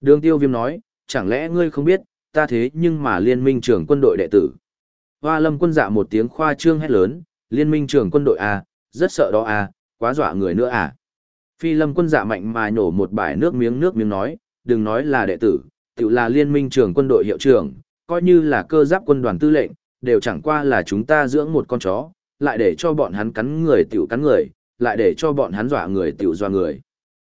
A: Đường tiêu viêm nói, chẳng lẽ ngươi không biết, ta thế nhưng mà liên minh trưởng quân đội đệ tử. Hoa lâm quân dạ một tiếng khoa trương hét lớn, liên minh trưởng quân đội A, rất sợ đó A, quá dọa người nữa à. Phi lâm quân dạ mạnh mà nổ một bài nước miếng nước miếng nói, đừng nói là đệ tử, tự là liên minh trưởng quân đội hiệu trưởng, coi như là cơ giáp quân đoàn tư lệnh, đều chẳng qua là chúng ta dưỡng một con chó, lại để cho bọn hắn cắn người tiểu cắn người, lại để cho bọn hắn dọa người tiểu dọa người.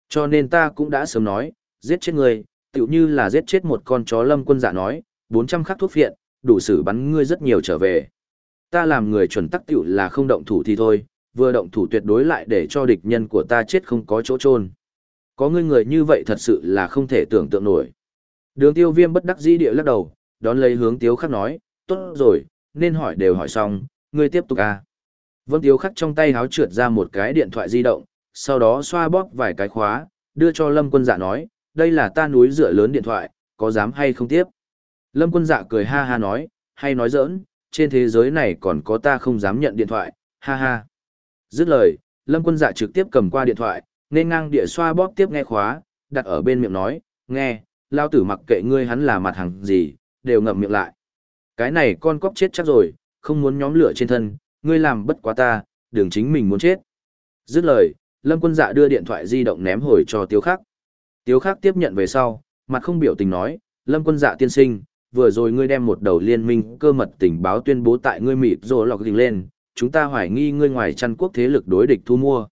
A: Cho nên ta cũng đã sớm nói, giết chết người, tựu như là giết chết một con chó lâm quân dạ nói, 400 khắc thuốc phiện, đủ xử bắn ngươi rất nhiều trở về. Ta làm người chuẩn tắc tiểu là không động thủ thì thôi, vừa động thủ tuyệt đối lại để cho địch nhân của ta chết không có chỗ trôn. Có ngươi người như vậy thật sự là không thể tưởng tượng nổi. Đường tiêu viêm bất đắc dĩ địa lắc đầu, đón lấy hướng tiếu khắc nói, tốt rồi, nên hỏi đều hỏi xong, ngươi tiếp tục à. Vân tiếu khắc trong tay háo trượt ra một cái điện thoại di động, sau đó xoa bóp vài cái khóa, đưa cho lâm quân dạ nói, đây là ta núi dựa lớn điện thoại, có dám hay không tiếp. Lâm quân dạ cười ha ha nói, hay nói giỡn, trên thế giới này còn có ta không dám nhận điện thoại, ha ha. Dứt lời, Lâm quân dạ trực tiếp cầm qua điện thoại, nên ngang địa xoa bóp tiếp nghe khóa, đặt ở bên miệng nói, nghe, lao tử mặc kệ ngươi hắn là mặt hàng gì, đều ngậm miệng lại. Cái này con cóc chết chắc rồi, không muốn nhóm lửa trên thân, ngươi làm bất quá ta, đường chính mình muốn chết. Dứt lời, Lâm quân dạ đưa điện thoại di động ném hồi cho Tiếu Khắc. Tiếu Khắc tiếp nhận về sau, mặt không biểu tình nói, Lâm quân dạ tiên sinh, vừa rồi ngươi đem một đầu liên minh cơ mật tình báo tuyên bố tại ngươi mịt rồi lọc đình lên, chúng ta hoài nghi ngươi ngoài chăn quốc thế lực đối địch thu mua.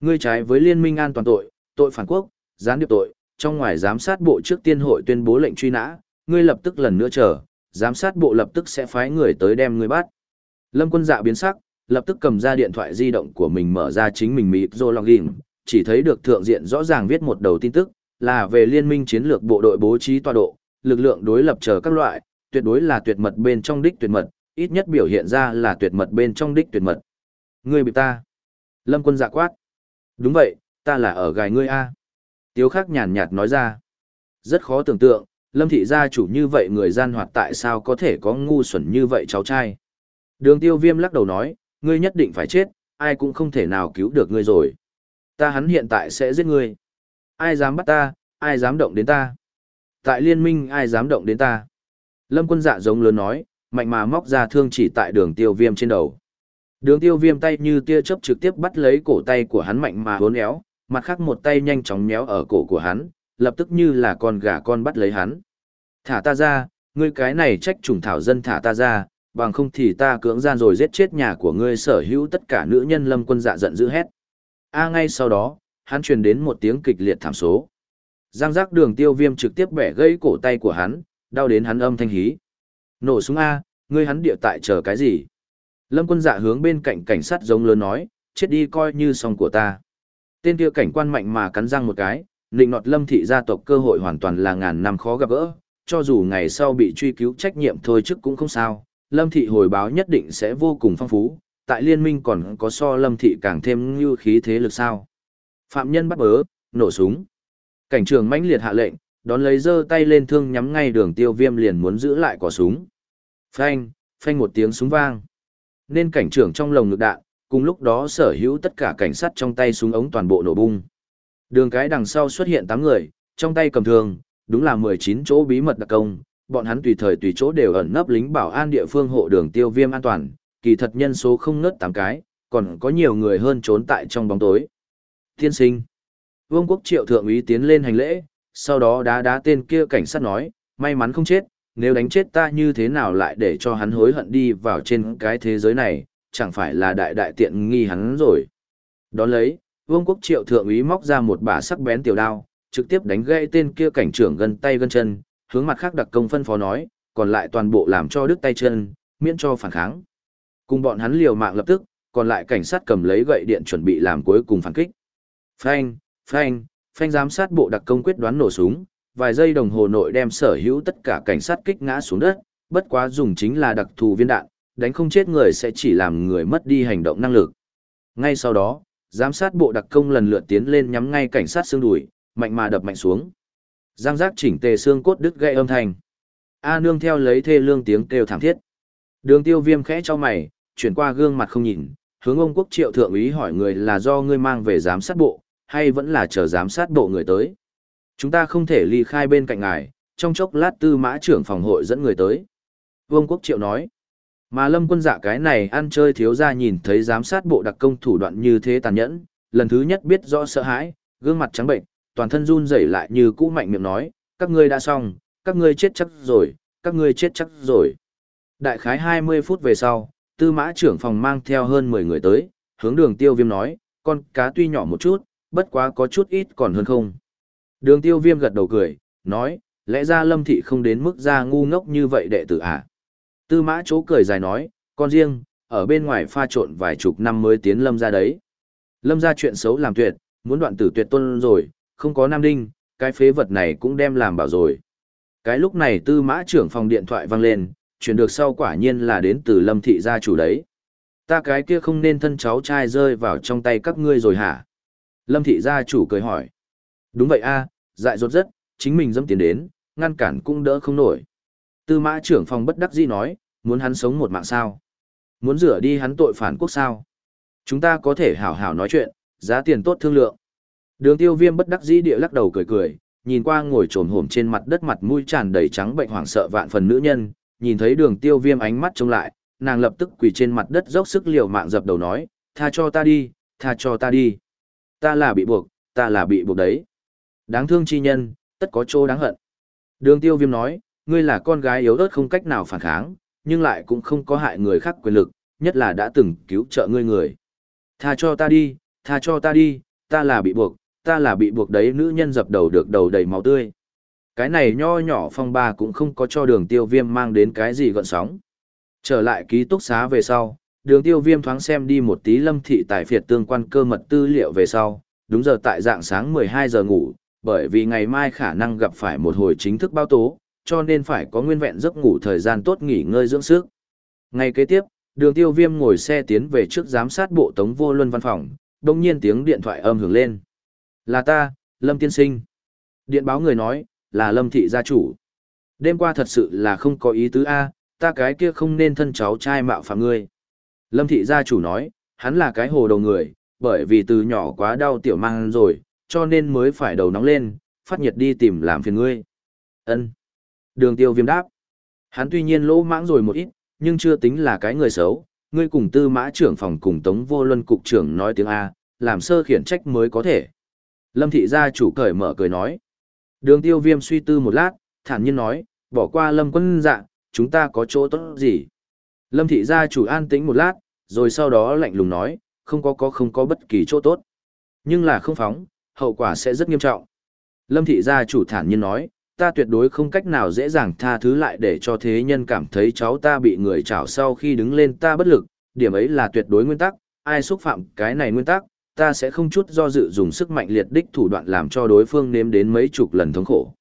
A: Ngươi trái với liên minh an toàn tội, tội phản quốc, gián điệp tội, trong ngoài giám sát bộ trước tiên hội tuyên bố lệnh truy nã, ngươi lập tức lần nữa chờ, giám sát bộ lập tức sẽ phái người tới đem ngươi bắt. Lâm quân dạ biến sắc, lập tức cầm ra điện thoại di động của mình mở ra chính mình mịp rồi login, chỉ thấy được thượng diện rõ ràng viết một đầu tin tức, là về liên minh chiến lược bộ đội bố trí tọa độ, lực lượng đối lập chờ các loại, tuyệt đối là tuyệt mật bên trong đích tuyệt mật, ít nhất biểu hiện ra là tuyệt mật bên trong đích tuyệt mật. Ngươi bị ta. Lâm quân dạ quát. Đúng vậy, ta là ở gài ngươi A. Tiếu khắc nhàn nhạt nói ra. Rất khó tưởng tượng, lâm thị gia chủ như vậy người gian hoạt tại sao có thể có ngu xuẩn như vậy cháu trai. Đường tiêu viêm lắc đầu nói, ngươi nhất định phải chết, ai cũng không thể nào cứu được ngươi rồi. Ta hắn hiện tại sẽ giết ngươi. Ai dám bắt ta, ai dám động đến ta. Tại liên minh ai dám động đến ta. Lâm quân dạ giống lớn nói, mạnh mà móc ra thương chỉ tại đường tiêu viêm trên đầu. Đường tiêu viêm tay như tia chớp trực tiếp bắt lấy cổ tay của hắn mạnh mà hốn éo, mặt khác một tay nhanh chóng méo ở cổ của hắn, lập tức như là con gà con bắt lấy hắn. Thả ta ra, ngươi cái này trách trùng thảo dân thả ta ra, bằng không thì ta cưỡng gian rồi giết chết nhà của ngươi sở hữu tất cả nữ nhân lâm quân dạ giận dữ hét. A ngay sau đó, hắn truyền đến một tiếng kịch liệt thảm số. Giang giác đường tiêu viêm trực tiếp bẻ gãy cổ tay của hắn, đau đến hắn âm thanh hí. Nổ súng A, ngươi hắn địa tại chờ cái gì? Lâm quân dạ hướng bên cạnh cảnh sát giống lớn nói, chết đi coi như xong của ta. Tên kia cảnh quan mạnh mà cắn răng một cái, nịnh nọt lâm thị gia tộc cơ hội hoàn toàn là ngàn năm khó gặp gỡ, cho dù ngày sau bị truy cứu trách nhiệm thôi chức cũng không sao, lâm thị hồi báo nhất định sẽ vô cùng phong phú, tại liên minh còn có so lâm thị càng thêm như khí thế lực sao. Phạm nhân bắt bớ, nổ súng. Cảnh trường mãnh liệt hạ lệnh, đón lấy giơ tay lên thương nhắm ngay đường tiêu viêm liền muốn giữ lại quả súng. Phanh, phanh một tiếng súng vang. Nên cảnh trưởng trong lồng ngực đạn, cùng lúc đó sở hữu tất cả cảnh sát trong tay súng ống toàn bộ nổ bung. Đường cái đằng sau xuất hiện 8 người, trong tay cầm thương, đúng là 19 chỗ bí mật đặc công, bọn hắn tùy thời tùy chỗ đều ẩn nấp lính bảo an địa phương hộ đường tiêu viêm an toàn, kỳ thật nhân số không ngớt tám cái, còn có nhiều người hơn trốn tại trong bóng tối. Tiên sinh. Vương quốc triệu thượng úy tiến lên hành lễ, sau đó đá đá tên kia cảnh sát nói, may mắn không chết, nếu đánh chết ta như thế nào lại để cho hắn hối hận đi vào trên cái thế giới này, chẳng phải là đại đại tiện nghi hắn rồi. Đón lấy, vương quốc triệu thượng úy móc ra một bả sắc bén tiểu đao, trực tiếp đánh gãy tên kia cảnh trưởng gần tay gần chân, hướng mặt khác đặc công phân phó nói, còn lại toàn bộ làm cho đứt tay chân, miễn cho phản kháng. Cùng bọn hắn liều mạng lập tức, còn lại cảnh sát cầm lấy gậy điện chuẩn bị làm cuối cùng phản kích. Phanh, phanh, phanh giám sát bộ đặc công quyết đoán nổ súng, vài giây đồng hồ nội đem sở hữu tất cả cảnh sát kích ngã xuống đất, bất quá dùng chính là đặc thù viên đạn, đánh không chết người sẽ chỉ làm người mất đi hành động năng lực. Ngay sau đó, giám sát bộ đặc công lần lượt tiến lên nhắm ngay cảnh sát xương đùi, mạnh mà đập mạnh xuống. Giang giác chỉnh tề xương cốt đứt gây âm thanh. A nương theo lấy thê lương tiếng kêu thảm thiết. Đường tiêu viêm khẽ cho mày, chuyển qua gương mặt không nhìn, hướng ông quốc triệu thượng úy hỏi người là do ngươi mang về giám sát bộ, hay vẫn là chờ giám sát bộ người tới. Chúng ta không thể ly khai bên cạnh ngài, trong chốc lát tư mã trưởng phòng hội dẫn người tới. Vương quốc triệu nói, mà lâm quân dạ cái này ăn chơi thiếu ra nhìn thấy giám sát bộ đặc công thủ đoạn như thế tàn nhẫn, lần thứ nhất biết rõ sợ hãi, gương mặt trắng bệnh, toàn thân run rẩy lại như cũ mạnh miệng nói, các ngươi đã xong, các ngươi chết chắc rồi, các ngươi chết chắc rồi. Đại khái 20 phút về sau, tư mã trưởng phòng mang theo hơn 10 người tới, hướng đường tiêu viêm nói, con cá tuy nhỏ một chút, bất quá có chút ít còn hơn không. Đường tiêu viêm gật đầu cười, nói, lẽ ra lâm thị không đến mức ra ngu ngốc như vậy đệ tử à. Tư mã chố cười dài nói, con riêng, ở bên ngoài pha trộn vài chục năm mới tiến lâm ra đấy. Lâm ra chuyện xấu làm tuyệt, muốn đoạn tử tuyệt tôn rồi, không có nam đinh, cái phế vật này cũng đem làm bảo rồi. Cái lúc này tư mã trưởng phòng điện thoại vang lên, chuyển được sau quả nhiên là đến từ lâm thị gia chủ đấy. Ta cái kia không nên thân cháu trai rơi vào trong tay các ngươi rồi hả? Lâm thị gia chủ cười hỏi. Đúng vậy a, dại dột rất, chính mình dâm tiền đến, ngăn cản cũng đỡ không nổi. Tư mã trưởng phòng bất đắc dĩ nói, muốn hắn sống một mạng sao? Muốn rửa đi hắn tội phản quốc sao? Chúng ta có thể hảo hảo nói chuyện, giá tiền tốt thương lượng. Đường tiêu viêm bất đắc dĩ địa lắc đầu cười cười, nhìn qua ngồi trồn hổm trên mặt đất mặt mũi tràn đầy trắng bệnh hoảng sợ vạn phần nữ nhân, nhìn thấy đường tiêu viêm ánh mắt trông lại, nàng lập tức quỳ trên mặt đất dốc sức liều mạng dập đầu nói, tha cho ta đi, tha cho ta đi. Ta là bị buộc, ta là bị buộc đấy. Đáng thương chi nhân, tất có chỗ đáng hận. Đường tiêu viêm nói, ngươi là con gái yếu ớt không cách nào phản kháng, nhưng lại cũng không có hại người khác quyền lực, nhất là đã từng cứu trợ ngươi người. Tha cho ta đi, tha cho ta đi, ta là bị buộc, ta là bị buộc đấy nữ nhân dập đầu được đầu đầy máu tươi. Cái này nho nhỏ phong ba cũng không có cho đường tiêu viêm mang đến cái gì gọn sóng. Trở lại ký túc xá về sau, đường tiêu viêm thoáng xem đi một tí lâm thị tài phiệt tương quan cơ mật tư liệu về sau, đúng giờ tại dạng sáng 12 giờ ngủ, bởi vì ngày mai khả năng gặp phải một hồi chính thức báo tố, cho nên phải có nguyên vẹn giấc ngủ thời gian tốt nghỉ ngơi dưỡng sức. Ngày kế tiếp, đường tiêu viêm ngồi xe tiến về trước giám sát bộ tống vô luân văn phòng, đồng nhiên tiếng điện thoại âm hưởng lên. Là ta, Lâm Tiên Sinh. Điện báo người nói, là Lâm Thị gia chủ. Đêm qua thật sự là không có ý tứ A, ta cái kia không nên thân cháu trai mạo phạm ngươi. Lâm Thị gia chủ nói, hắn là cái hồ đầu người, bởi vì từ nhỏ quá đau tiểu mang rồi, cho nên mới phải đầu nóng lên, phát nhiệt đi tìm làm phiền ngươi. Ân. Đường tiêu viêm đáp. Hắn tuy nhiên lỗ mãng rồi một ít, nhưng chưa tính là cái người xấu, ngươi cùng tư mã trưởng phòng cùng tống vô luân cục trưởng nói tiếng A, làm sơ khiển trách mới có thể. Lâm thị gia chủ cởi mở cười nói. Đường tiêu viêm suy tư một lát, thản nhiên nói, bỏ qua lâm quân dạ, chúng ta có chỗ tốt gì. Lâm thị gia chủ an tĩnh một lát, rồi sau đó lạnh lùng nói, không có có không có bất kỳ chỗ tốt. Nhưng là không phóng, hậu quả sẽ rất nghiêm trọng. Lâm thị gia chủ thản nhiên nói, ta tuyệt đối không cách nào dễ dàng tha thứ lại để cho thế nhân cảm thấy cháu ta bị người chảo sau khi đứng lên ta bất lực, điểm ấy là tuyệt đối nguyên tắc, ai xúc phạm cái này nguyên tắc, ta sẽ không chút do dự dùng sức mạnh liệt đích thủ đoạn làm cho đối phương nếm đến mấy chục lần thống khổ.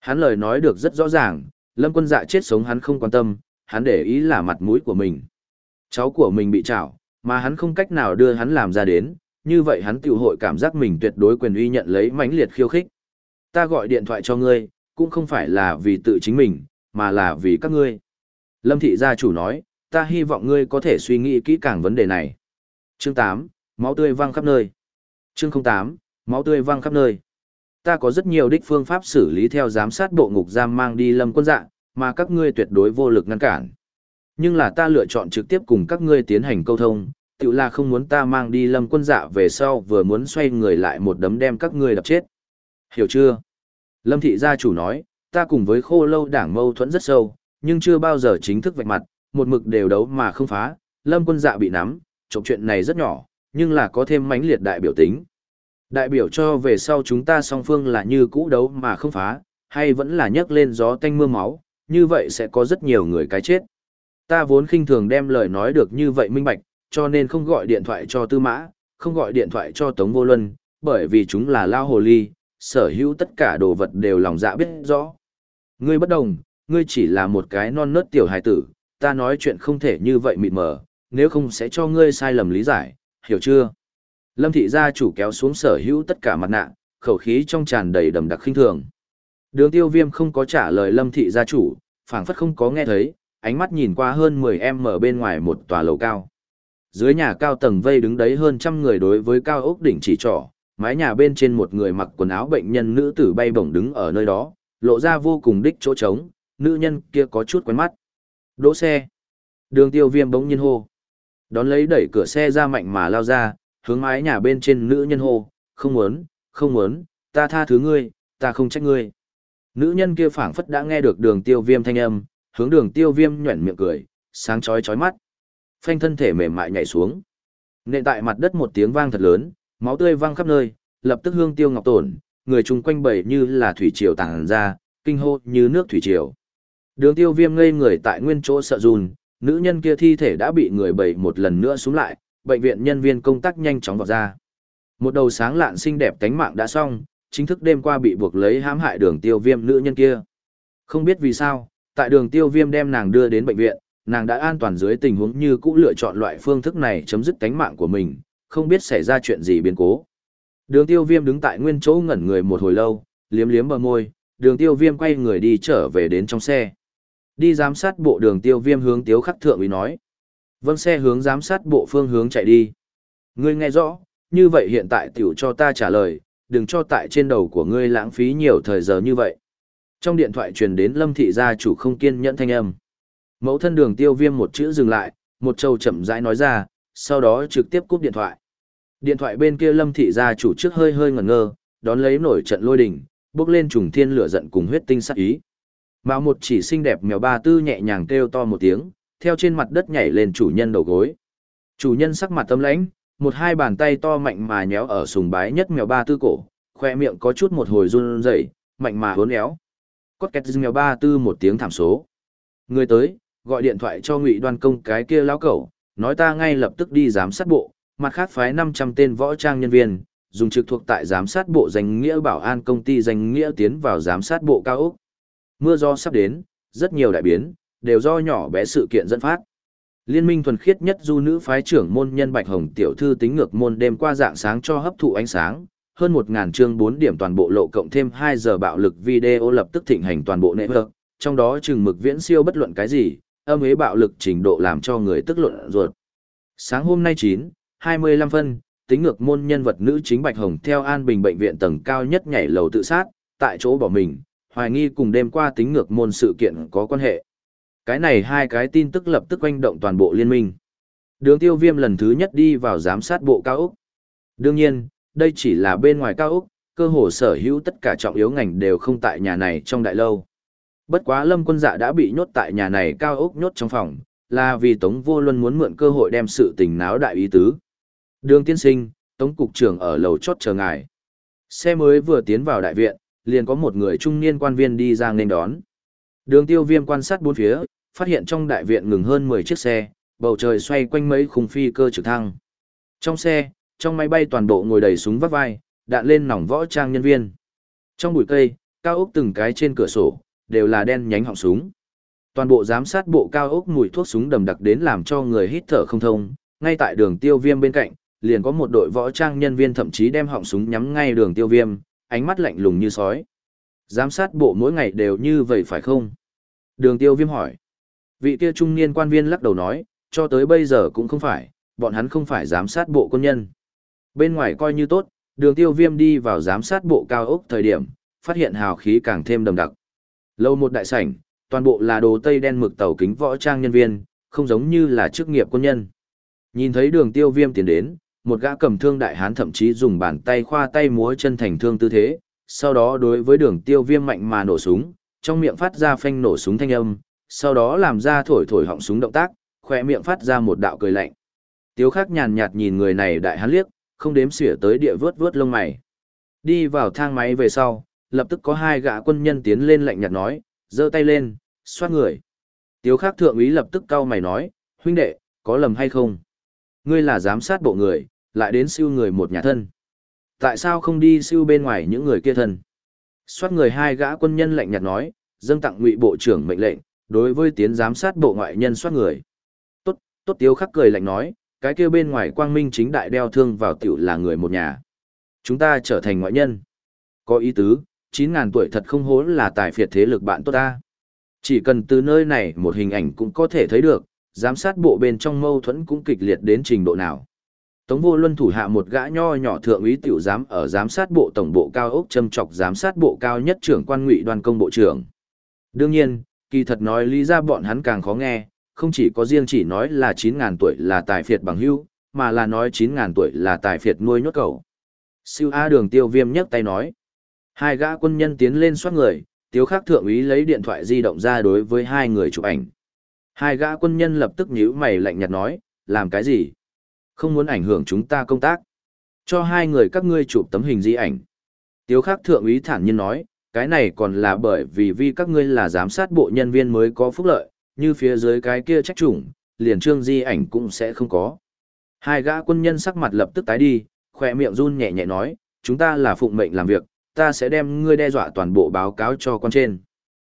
A: Hắn lời nói được rất rõ ràng, lâm quân dạ chết sống hắn không quan tâm, hắn để ý là mặt mũi của mình. Cháu của mình bị trảo, mà hắn không cách nào đưa hắn làm ra đến, như vậy hắn tiểu hội cảm giác mình tuyệt đối quyền uy nhận lấy mãnh liệt khiêu khích. Ta gọi điện thoại cho ngươi, cũng không phải là vì tự chính mình, mà là vì các ngươi. Lâm thị gia chủ nói, ta hy vọng ngươi có thể suy nghĩ kỹ càng vấn đề này. Chương 8, Máu tươi văng khắp nơi. Chương 08, máu tươi văng khắp nơi. Ta có rất nhiều đích phương pháp xử lý theo giám sát bộ ngục giam mang đi lâm quân dạ, mà các ngươi tuyệt đối vô lực ngăn cản. Nhưng là ta lựa chọn trực tiếp cùng các ngươi tiến hành câu thông, tự là không muốn ta mang đi lâm quân dạ về sau vừa muốn xoay người lại một đấm đem các ngươi đập chết. Hiểu chưa? Lâm thị gia chủ nói, ta cùng với khô lâu đảng mâu thuẫn rất sâu, nhưng chưa bao giờ chính thức vạch mặt, một mực đều đấu mà không phá, lâm quân dạ bị nắm, trộm chuyện này rất nhỏ, nhưng là có thêm mãnh liệt đại biểu tính. Đại biểu cho về sau chúng ta song phương là như cũ đấu mà không phá, hay vẫn là nhấc lên gió tanh mưa máu, như vậy sẽ có rất nhiều người cái chết. Ta vốn khinh thường đem lời nói được như vậy minh bạch, cho nên không gọi điện thoại cho Tư Mã, không gọi điện thoại cho Tống Vô Luân, bởi vì chúng là lao hồ ly, sở hữu tất cả đồ vật đều lòng dạ biết rõ. Ngươi bất đồng, ngươi chỉ là một cái non nớt tiểu hài tử, ta nói chuyện không thể như vậy mịt mờ, nếu không sẽ cho ngươi sai lầm lý giải, hiểu chưa? Lâm thị gia chủ kéo xuống sở hữu tất cả mặt nạ, khẩu khí trong tràn đầy đầm đặc khinh thường. Đường tiêu viêm không có trả lời lâm thị gia chủ, phảng phất không có nghe thấy, ánh mắt nhìn qua hơn 10 em ở bên ngoài một tòa lầu cao. Dưới nhà cao tầng vây đứng đấy hơn trăm người đối với cao ốc đỉnh chỉ trỏ, mái nhà bên trên một người mặc quần áo bệnh nhân nữ tử bay bổng đứng ở nơi đó, lộ ra vô cùng đích chỗ trống, nữ nhân kia có chút quen mắt. Đỗ xe. Đường tiêu viêm bỗng nhiên hô. Đón lấy đẩy cửa xe ra mạnh mà lao ra, hướng mái nhà bên trên nữ nhân hô, không muốn, không muốn, ta tha thứ ngươi, ta không trách ngươi. Nữ nhân kia phảng phất đã nghe được đường tiêu viêm thanh âm, hướng đường tiêu viêm nhuẩn miệng cười, sáng chói chói mắt. Phanh thân thể mềm mại nhảy xuống. Nện tại mặt đất một tiếng vang thật lớn, máu tươi văng khắp nơi, lập tức hương tiêu ngọc tổn, người chung quanh bầy như là thủy triều tàng ra, kinh hô như nước thủy triều. Đường tiêu viêm ngây người tại nguyên chỗ sợ run, nữ nhân kia thi thể đã bị người bầy một lần nữa xuống lại, bệnh viện nhân viên công tác nhanh chóng vào ra. Một đầu sáng lạn xinh đẹp cánh mạng đã xong, chính thức đêm qua bị buộc lấy hãm hại đường tiêu viêm nữ nhân kia. Không biết vì sao, tại đường tiêu viêm đem nàng đưa đến bệnh viện, nàng đã an toàn dưới tình huống như cũ lựa chọn loại phương thức này chấm dứt cánh mạng của mình, không biết xảy ra chuyện gì biến cố. Đường tiêu viêm đứng tại nguyên chỗ ngẩn người một hồi lâu, liếm liếm bờ môi, đường tiêu viêm quay người đi trở về đến trong xe. Đi giám sát bộ đường tiêu viêm hướng tiếu khắc thượng ý nói. Vâng xe hướng giám sát bộ phương hướng chạy đi. Ngươi nghe rõ, như vậy hiện tại tiểu cho ta trả lời, đừng cho tại trên đầu của ngươi lãng phí nhiều thời giờ như vậy. Trong điện thoại truyền đến lâm thị gia chủ không kiên nhẫn thanh âm. Mẫu thân đường tiêu viêm một chữ dừng lại, một trâu chậm rãi nói ra, sau đó trực tiếp cúp điện thoại. Điện thoại bên kia lâm thị gia chủ trước hơi hơi ngẩn ngơ, đón lấy nổi trận lôi đình, bước lên trùng thiên lửa giận cùng huyết tinh sát ý. Mạo một chỉ xinh đẹp mèo ba tư nhẹ nhàng kêu to một tiếng, theo trên mặt đất nhảy lên chủ nhân đầu gối. Chủ nhân sắc mặt tâm lãnh, một hai bàn tay to mạnh mà nhéo ở sùng bái nhất mèo ba tư cổ, khoe miệng có chút một hồi run rẩy, mạnh mà hốn éo. Cốt kẹt mèo ba tư một tiếng thảm số. Người tới, gọi điện thoại cho ngụy đoan công cái kia lão cẩu, nói ta ngay lập tức đi giám sát bộ, mặt khác phái 500 tên võ trang nhân viên, dùng trực thuộc tại giám sát bộ danh nghĩa bảo an công ty danh nghĩa tiến vào giám sát bộ cao ốc. Mưa do sắp đến, rất nhiều đại biến, đều do nhỏ bé sự kiện dẫn phát. Liên minh thuần khiết nhất du nữ phái trưởng môn nhân Bạch Hồng tiểu thư tính ngược môn đêm qua dạng sáng cho hấp thụ ánh sáng, hơn 1000 chương 4 điểm toàn bộ lộ cộng thêm 2 giờ bạo lực video lập tức thịnh hành toàn bộ network, trong đó chừng mực viễn siêu bất luận cái gì, âm ế bạo lực trình độ làm cho người tức luận ruột. Sáng hôm nay 9, 25 phân, tính ngược môn nhân vật nữ chính Bạch Hồng theo An Bình bệnh viện tầng cao nhất nhảy lầu tự sát, tại chỗ bỏ mình, hoài nghi cùng đêm qua tính ngược môn sự kiện có quan hệ. Cái này hai cái tin tức lập tức quanh động toàn bộ liên minh. Đường tiêu viêm lần thứ nhất đi vào giám sát bộ cao Úc. Đương nhiên, đây chỉ là bên ngoài cao Úc, cơ hồ sở hữu tất cả trọng yếu ngành đều không tại nhà này trong đại lâu. Bất quá lâm quân dạ đã bị nhốt tại nhà này cao Úc nhốt trong phòng, là vì Tống Vô Luân muốn mượn cơ hội đem sự tình náo đại ý tứ. Đường tiên sinh, Tống Cục trưởng ở lầu chốt chờ ngài. Xe mới vừa tiến vào đại viện, liền có một người trung niên quan viên đi ra nghênh đón. Đường tiêu viêm quan sát bốn phía, phát hiện trong đại viện ngừng hơn 10 chiếc xe, bầu trời xoay quanh mấy khung phi cơ trực thăng. Trong xe, trong máy bay toàn bộ ngồi đầy súng vắt vai, đạn lên nòng võ trang nhân viên. Trong bụi cây, cao ốc từng cái trên cửa sổ, đều là đen nhánh họng súng. Toàn bộ giám sát bộ cao ốc mùi thuốc súng đầm đặc đến làm cho người hít thở không thông, ngay tại đường tiêu viêm bên cạnh, liền có một đội võ trang nhân viên thậm chí đem họng súng nhắm ngay đường tiêu viêm, ánh mắt lạnh lùng như sói. Giám sát bộ mỗi ngày đều như vậy phải không? Đường tiêu viêm hỏi. Vị kia trung niên quan viên lắc đầu nói, cho tới bây giờ cũng không phải, bọn hắn không phải giám sát bộ quân nhân. Bên ngoài coi như tốt, đường tiêu viêm đi vào giám sát bộ cao ốc thời điểm, phát hiện hào khí càng thêm đầm đặc. Lâu một đại sảnh, toàn bộ là đồ tây đen mực tàu kính võ trang nhân viên, không giống như là chức nghiệp quân nhân. Nhìn thấy đường tiêu viêm tiến đến, một gã cầm thương đại hán thậm chí dùng bàn tay khoa tay múa chân thành thương tư thế, sau đó đối với đường tiêu viêm mạnh mà nổ súng, trong miệng phát ra phanh nổ súng thanh âm, sau đó làm ra thổi thổi họng súng động tác, khỏe miệng phát ra một đạo cười lạnh. Tiếu khắc nhàn nhạt nhìn người này đại hán liếc, không đếm xỉa tới địa vớt vớt lông mày. Đi vào thang máy về sau, lập tức có hai gã quân nhân tiến lên lạnh nhạt nói, giơ tay lên, xoát người. Tiếu khắc thượng úy lập tức cau mày nói, huynh đệ, có lầm hay không? Ngươi là giám sát bộ người, lại đến siêu người một nhà thân. Tại sao không đi siêu bên ngoài những người kia thân? Xoát người hai gã quân nhân lạnh nhạt nói, dâng tặng ngụy bộ trưởng mệnh lệnh, đối với tiến giám sát bộ ngoại nhân xoát người. Tốt, tốt tiêu khắc cười lạnh nói, cái kia bên ngoài quang minh chính đại đeo thương vào tiểu là người một nhà. Chúng ta trở thành ngoại nhân. Có ý tứ, 9.000 tuổi thật không hốn là tài phiệt thế lực bạn tốt ta. Chỉ cần từ nơi này một hình ảnh cũng có thể thấy được, giám sát bộ bên trong mâu thuẫn cũng kịch liệt đến trình độ nào. Tống vô luân thủ hạ một gã nho nhỏ thượng úy tiểu giám ở giám sát bộ tổng bộ cao ốc châm chọc giám sát bộ cao nhất trưởng quan ngụy đoàn công bộ trưởng. Đương nhiên, kỳ thật nói lý ra bọn hắn càng khó nghe, không chỉ có riêng chỉ nói là 9.000 tuổi là tài phiệt bằng hưu, mà là nói 9.000 tuổi là tài phiệt nuôi nhốt cầu. Siêu A đường tiêu viêm nhấc tay nói. Hai gã quân nhân tiến lên soát người, tiếu khắc thượng úy lấy điện thoại di động ra đối với hai người chụp ảnh. Hai gã quân nhân lập tức nhíu mày lạnh nhạt nói, làm cái gì? Không muốn ảnh hưởng chúng ta công tác. Cho hai người các ngươi chụp tấm hình di ảnh. Tiếu khắc thượng úy thản nhiên nói, cái này còn là bởi vì vì các ngươi là giám sát bộ nhân viên mới có phúc lợi, như phía dưới cái kia trách chủng, liền trương di ảnh cũng sẽ không có. Hai gã quân nhân sắc mặt lập tức tái đi, khỏe miệng run nhẹ nhẹ nói, chúng ta là phụng mệnh làm việc, ta sẽ đem ngươi đe dọa toàn bộ báo cáo cho con trên.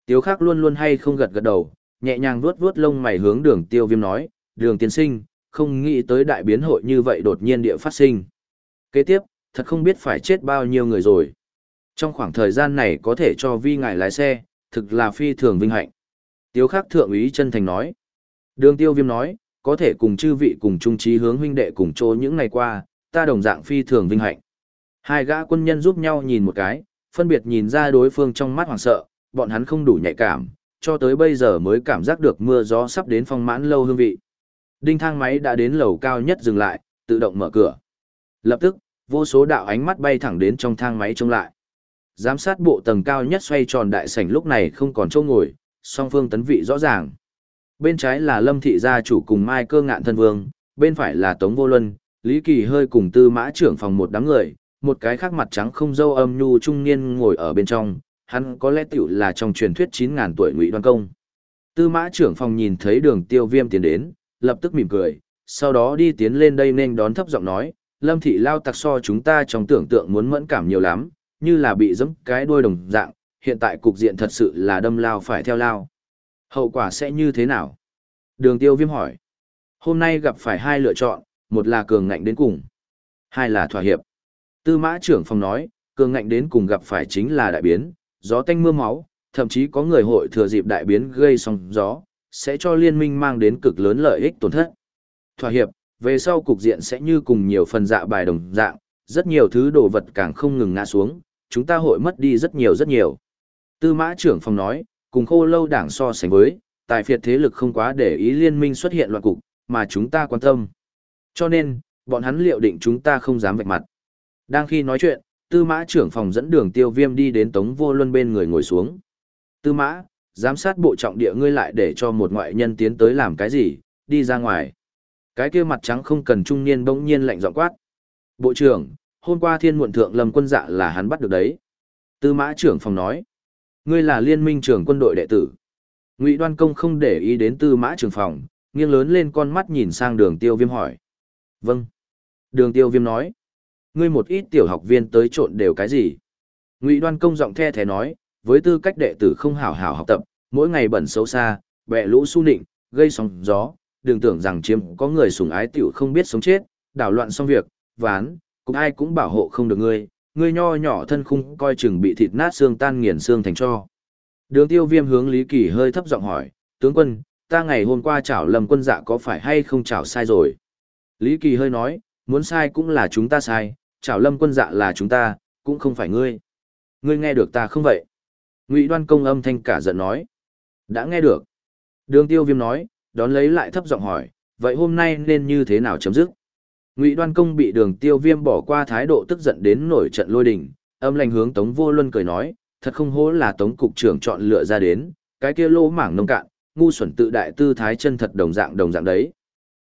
A: Tiếu khắc luôn luôn hay không gật gật đầu, nhẹ nhàng vuốt vuốt lông mày hướng đường tiêu viêm nói, đường tiên sinh, không nghĩ tới đại biến hội như vậy đột nhiên địa phát sinh. Kế tiếp, thật không biết phải chết bao nhiêu người rồi. Trong khoảng thời gian này có thể cho vi ngài lái xe, thực là phi thường vinh hạnh. Tiếu khắc thượng úy chân thành nói. Đường tiêu viêm nói, có thể cùng chư vị cùng trung trí hướng huynh đệ cùng chỗ những ngày qua, ta đồng dạng phi thường vinh hạnh. Hai gã quân nhân giúp nhau nhìn một cái, phân biệt nhìn ra đối phương trong mắt hoảng sợ, bọn hắn không đủ nhạy cảm, cho tới bây giờ mới cảm giác được mưa gió sắp đến phong mãn lâu hương vị. Đinh thang máy đã đến lầu cao nhất dừng lại, tự động mở cửa. Lập tức, vô số đạo ánh mắt bay thẳng đến trong thang máy trông lại. Giám sát bộ tầng cao nhất xoay tròn đại sảnh lúc này không còn chỗ ngồi, song phương tấn vị rõ ràng. Bên trái là Lâm thị gia chủ cùng Mai Cơ Ngạn thân vương, bên phải là Tống Vô Luân, Lý Kỳ hơi cùng Tư Mã trưởng phòng một đám người, một cái khác mặt trắng không dâu âm nhu trung niên ngồi ở bên trong, hắn có lẽ tiểu là trong truyền thuyết 9000 tuổi Ngụy Đoan Công. Tư Mã trưởng phòng nhìn thấy Đường Tiêu Viêm tiến đến, lập tức mỉm cười, sau đó đi tiến lên đây nên đón thấp giọng nói, Lâm thị lao tặc so chúng ta trong tưởng tượng muốn mẫn cảm nhiều lắm, như là bị giẫm cái đuôi đồng dạng, hiện tại cục diện thật sự là đâm lao phải theo lao. Hậu quả sẽ như thế nào? Đường tiêu viêm hỏi. Hôm nay gặp phải hai lựa chọn, một là cường ngạnh đến cùng, hai là thỏa hiệp. Tư mã trưởng phòng nói, cường ngạnh đến cùng gặp phải chính là đại biến, gió tanh mưa máu, thậm chí có người hội thừa dịp đại biến gây sóng gió, sẽ cho liên minh mang đến cực lớn lợi ích tổn thất. Thỏa hiệp, về sau cục diện sẽ như cùng nhiều phần dạ bài đồng dạng, rất nhiều thứ đồ vật càng không ngừng ngã xuống, chúng ta hội mất đi rất nhiều rất nhiều. Tư mã trưởng phòng nói, cùng khô lâu đảng so sánh với, tài phiệt thế lực không quá để ý liên minh xuất hiện loạn cục, mà chúng ta quan tâm. Cho nên, bọn hắn liệu định chúng ta không dám vạch mặt. Đang khi nói chuyện, tư mã trưởng phòng dẫn đường tiêu viêm đi đến tống vô luân bên người ngồi xuống. Tư mã, giám sát bộ trọng địa ngươi lại để cho một ngoại nhân tiến tới làm cái gì, đi ra ngoài. Cái kia mặt trắng không cần trung niên bỗng nhiên lạnh giọng quát. Bộ trưởng, hôm qua thiên muộn thượng lâm quân dạ là hắn bắt được đấy. Tư mã trưởng phòng nói. Ngươi là liên minh trưởng quân đội đệ tử. Ngụy đoan công không để ý đến tư mã trưởng phòng, nghiêng lớn lên con mắt nhìn sang đường tiêu viêm hỏi. Vâng. Đường tiêu viêm nói. Ngươi một ít tiểu học viên tới trộn đều cái gì? Ngụy đoan công giọng the thế nói, với tư cách đệ tử không hảo hảo học tập, mỗi ngày bẩn xấu xa, bẹ lũ su nịnh, gây sóng gió, đừng tưởng rằng chiếm có người sủng ái tiểu không biết sống chết, đảo loạn xong việc, ván, cũng ai cũng bảo hộ không được ngươi, ngươi nho nhỏ thân khung coi chừng bị thịt nát xương tan nghiền xương thành cho. Đường tiêu viêm hướng Lý Kỳ hơi thấp giọng hỏi, tướng quân, ta ngày hôm qua chảo lầm quân dạ có phải hay không chảo sai rồi? Lý Kỳ hơi nói, muốn sai cũng là chúng ta sai, chảo lâm quân dạ là chúng ta, cũng không phải ngươi. Ngươi nghe được ta không vậy? Ngụy đoan công âm thanh cả giận nói. Đã nghe được. Đường tiêu viêm nói, đón lấy lại thấp giọng hỏi, vậy hôm nay nên như thế nào chấm dứt? Ngụy Đoan Công bị Đường Tiêu Viêm bỏ qua thái độ tức giận đến nổi trận lôi đình, âm lành hướng Tống Vô Luân cười nói, thật không hổ là Tống cục trưởng chọn lựa ra đến, cái kia lỗ mảng nông cạn, ngu xuẩn tự đại tư thái chân thật đồng dạng đồng dạng đấy.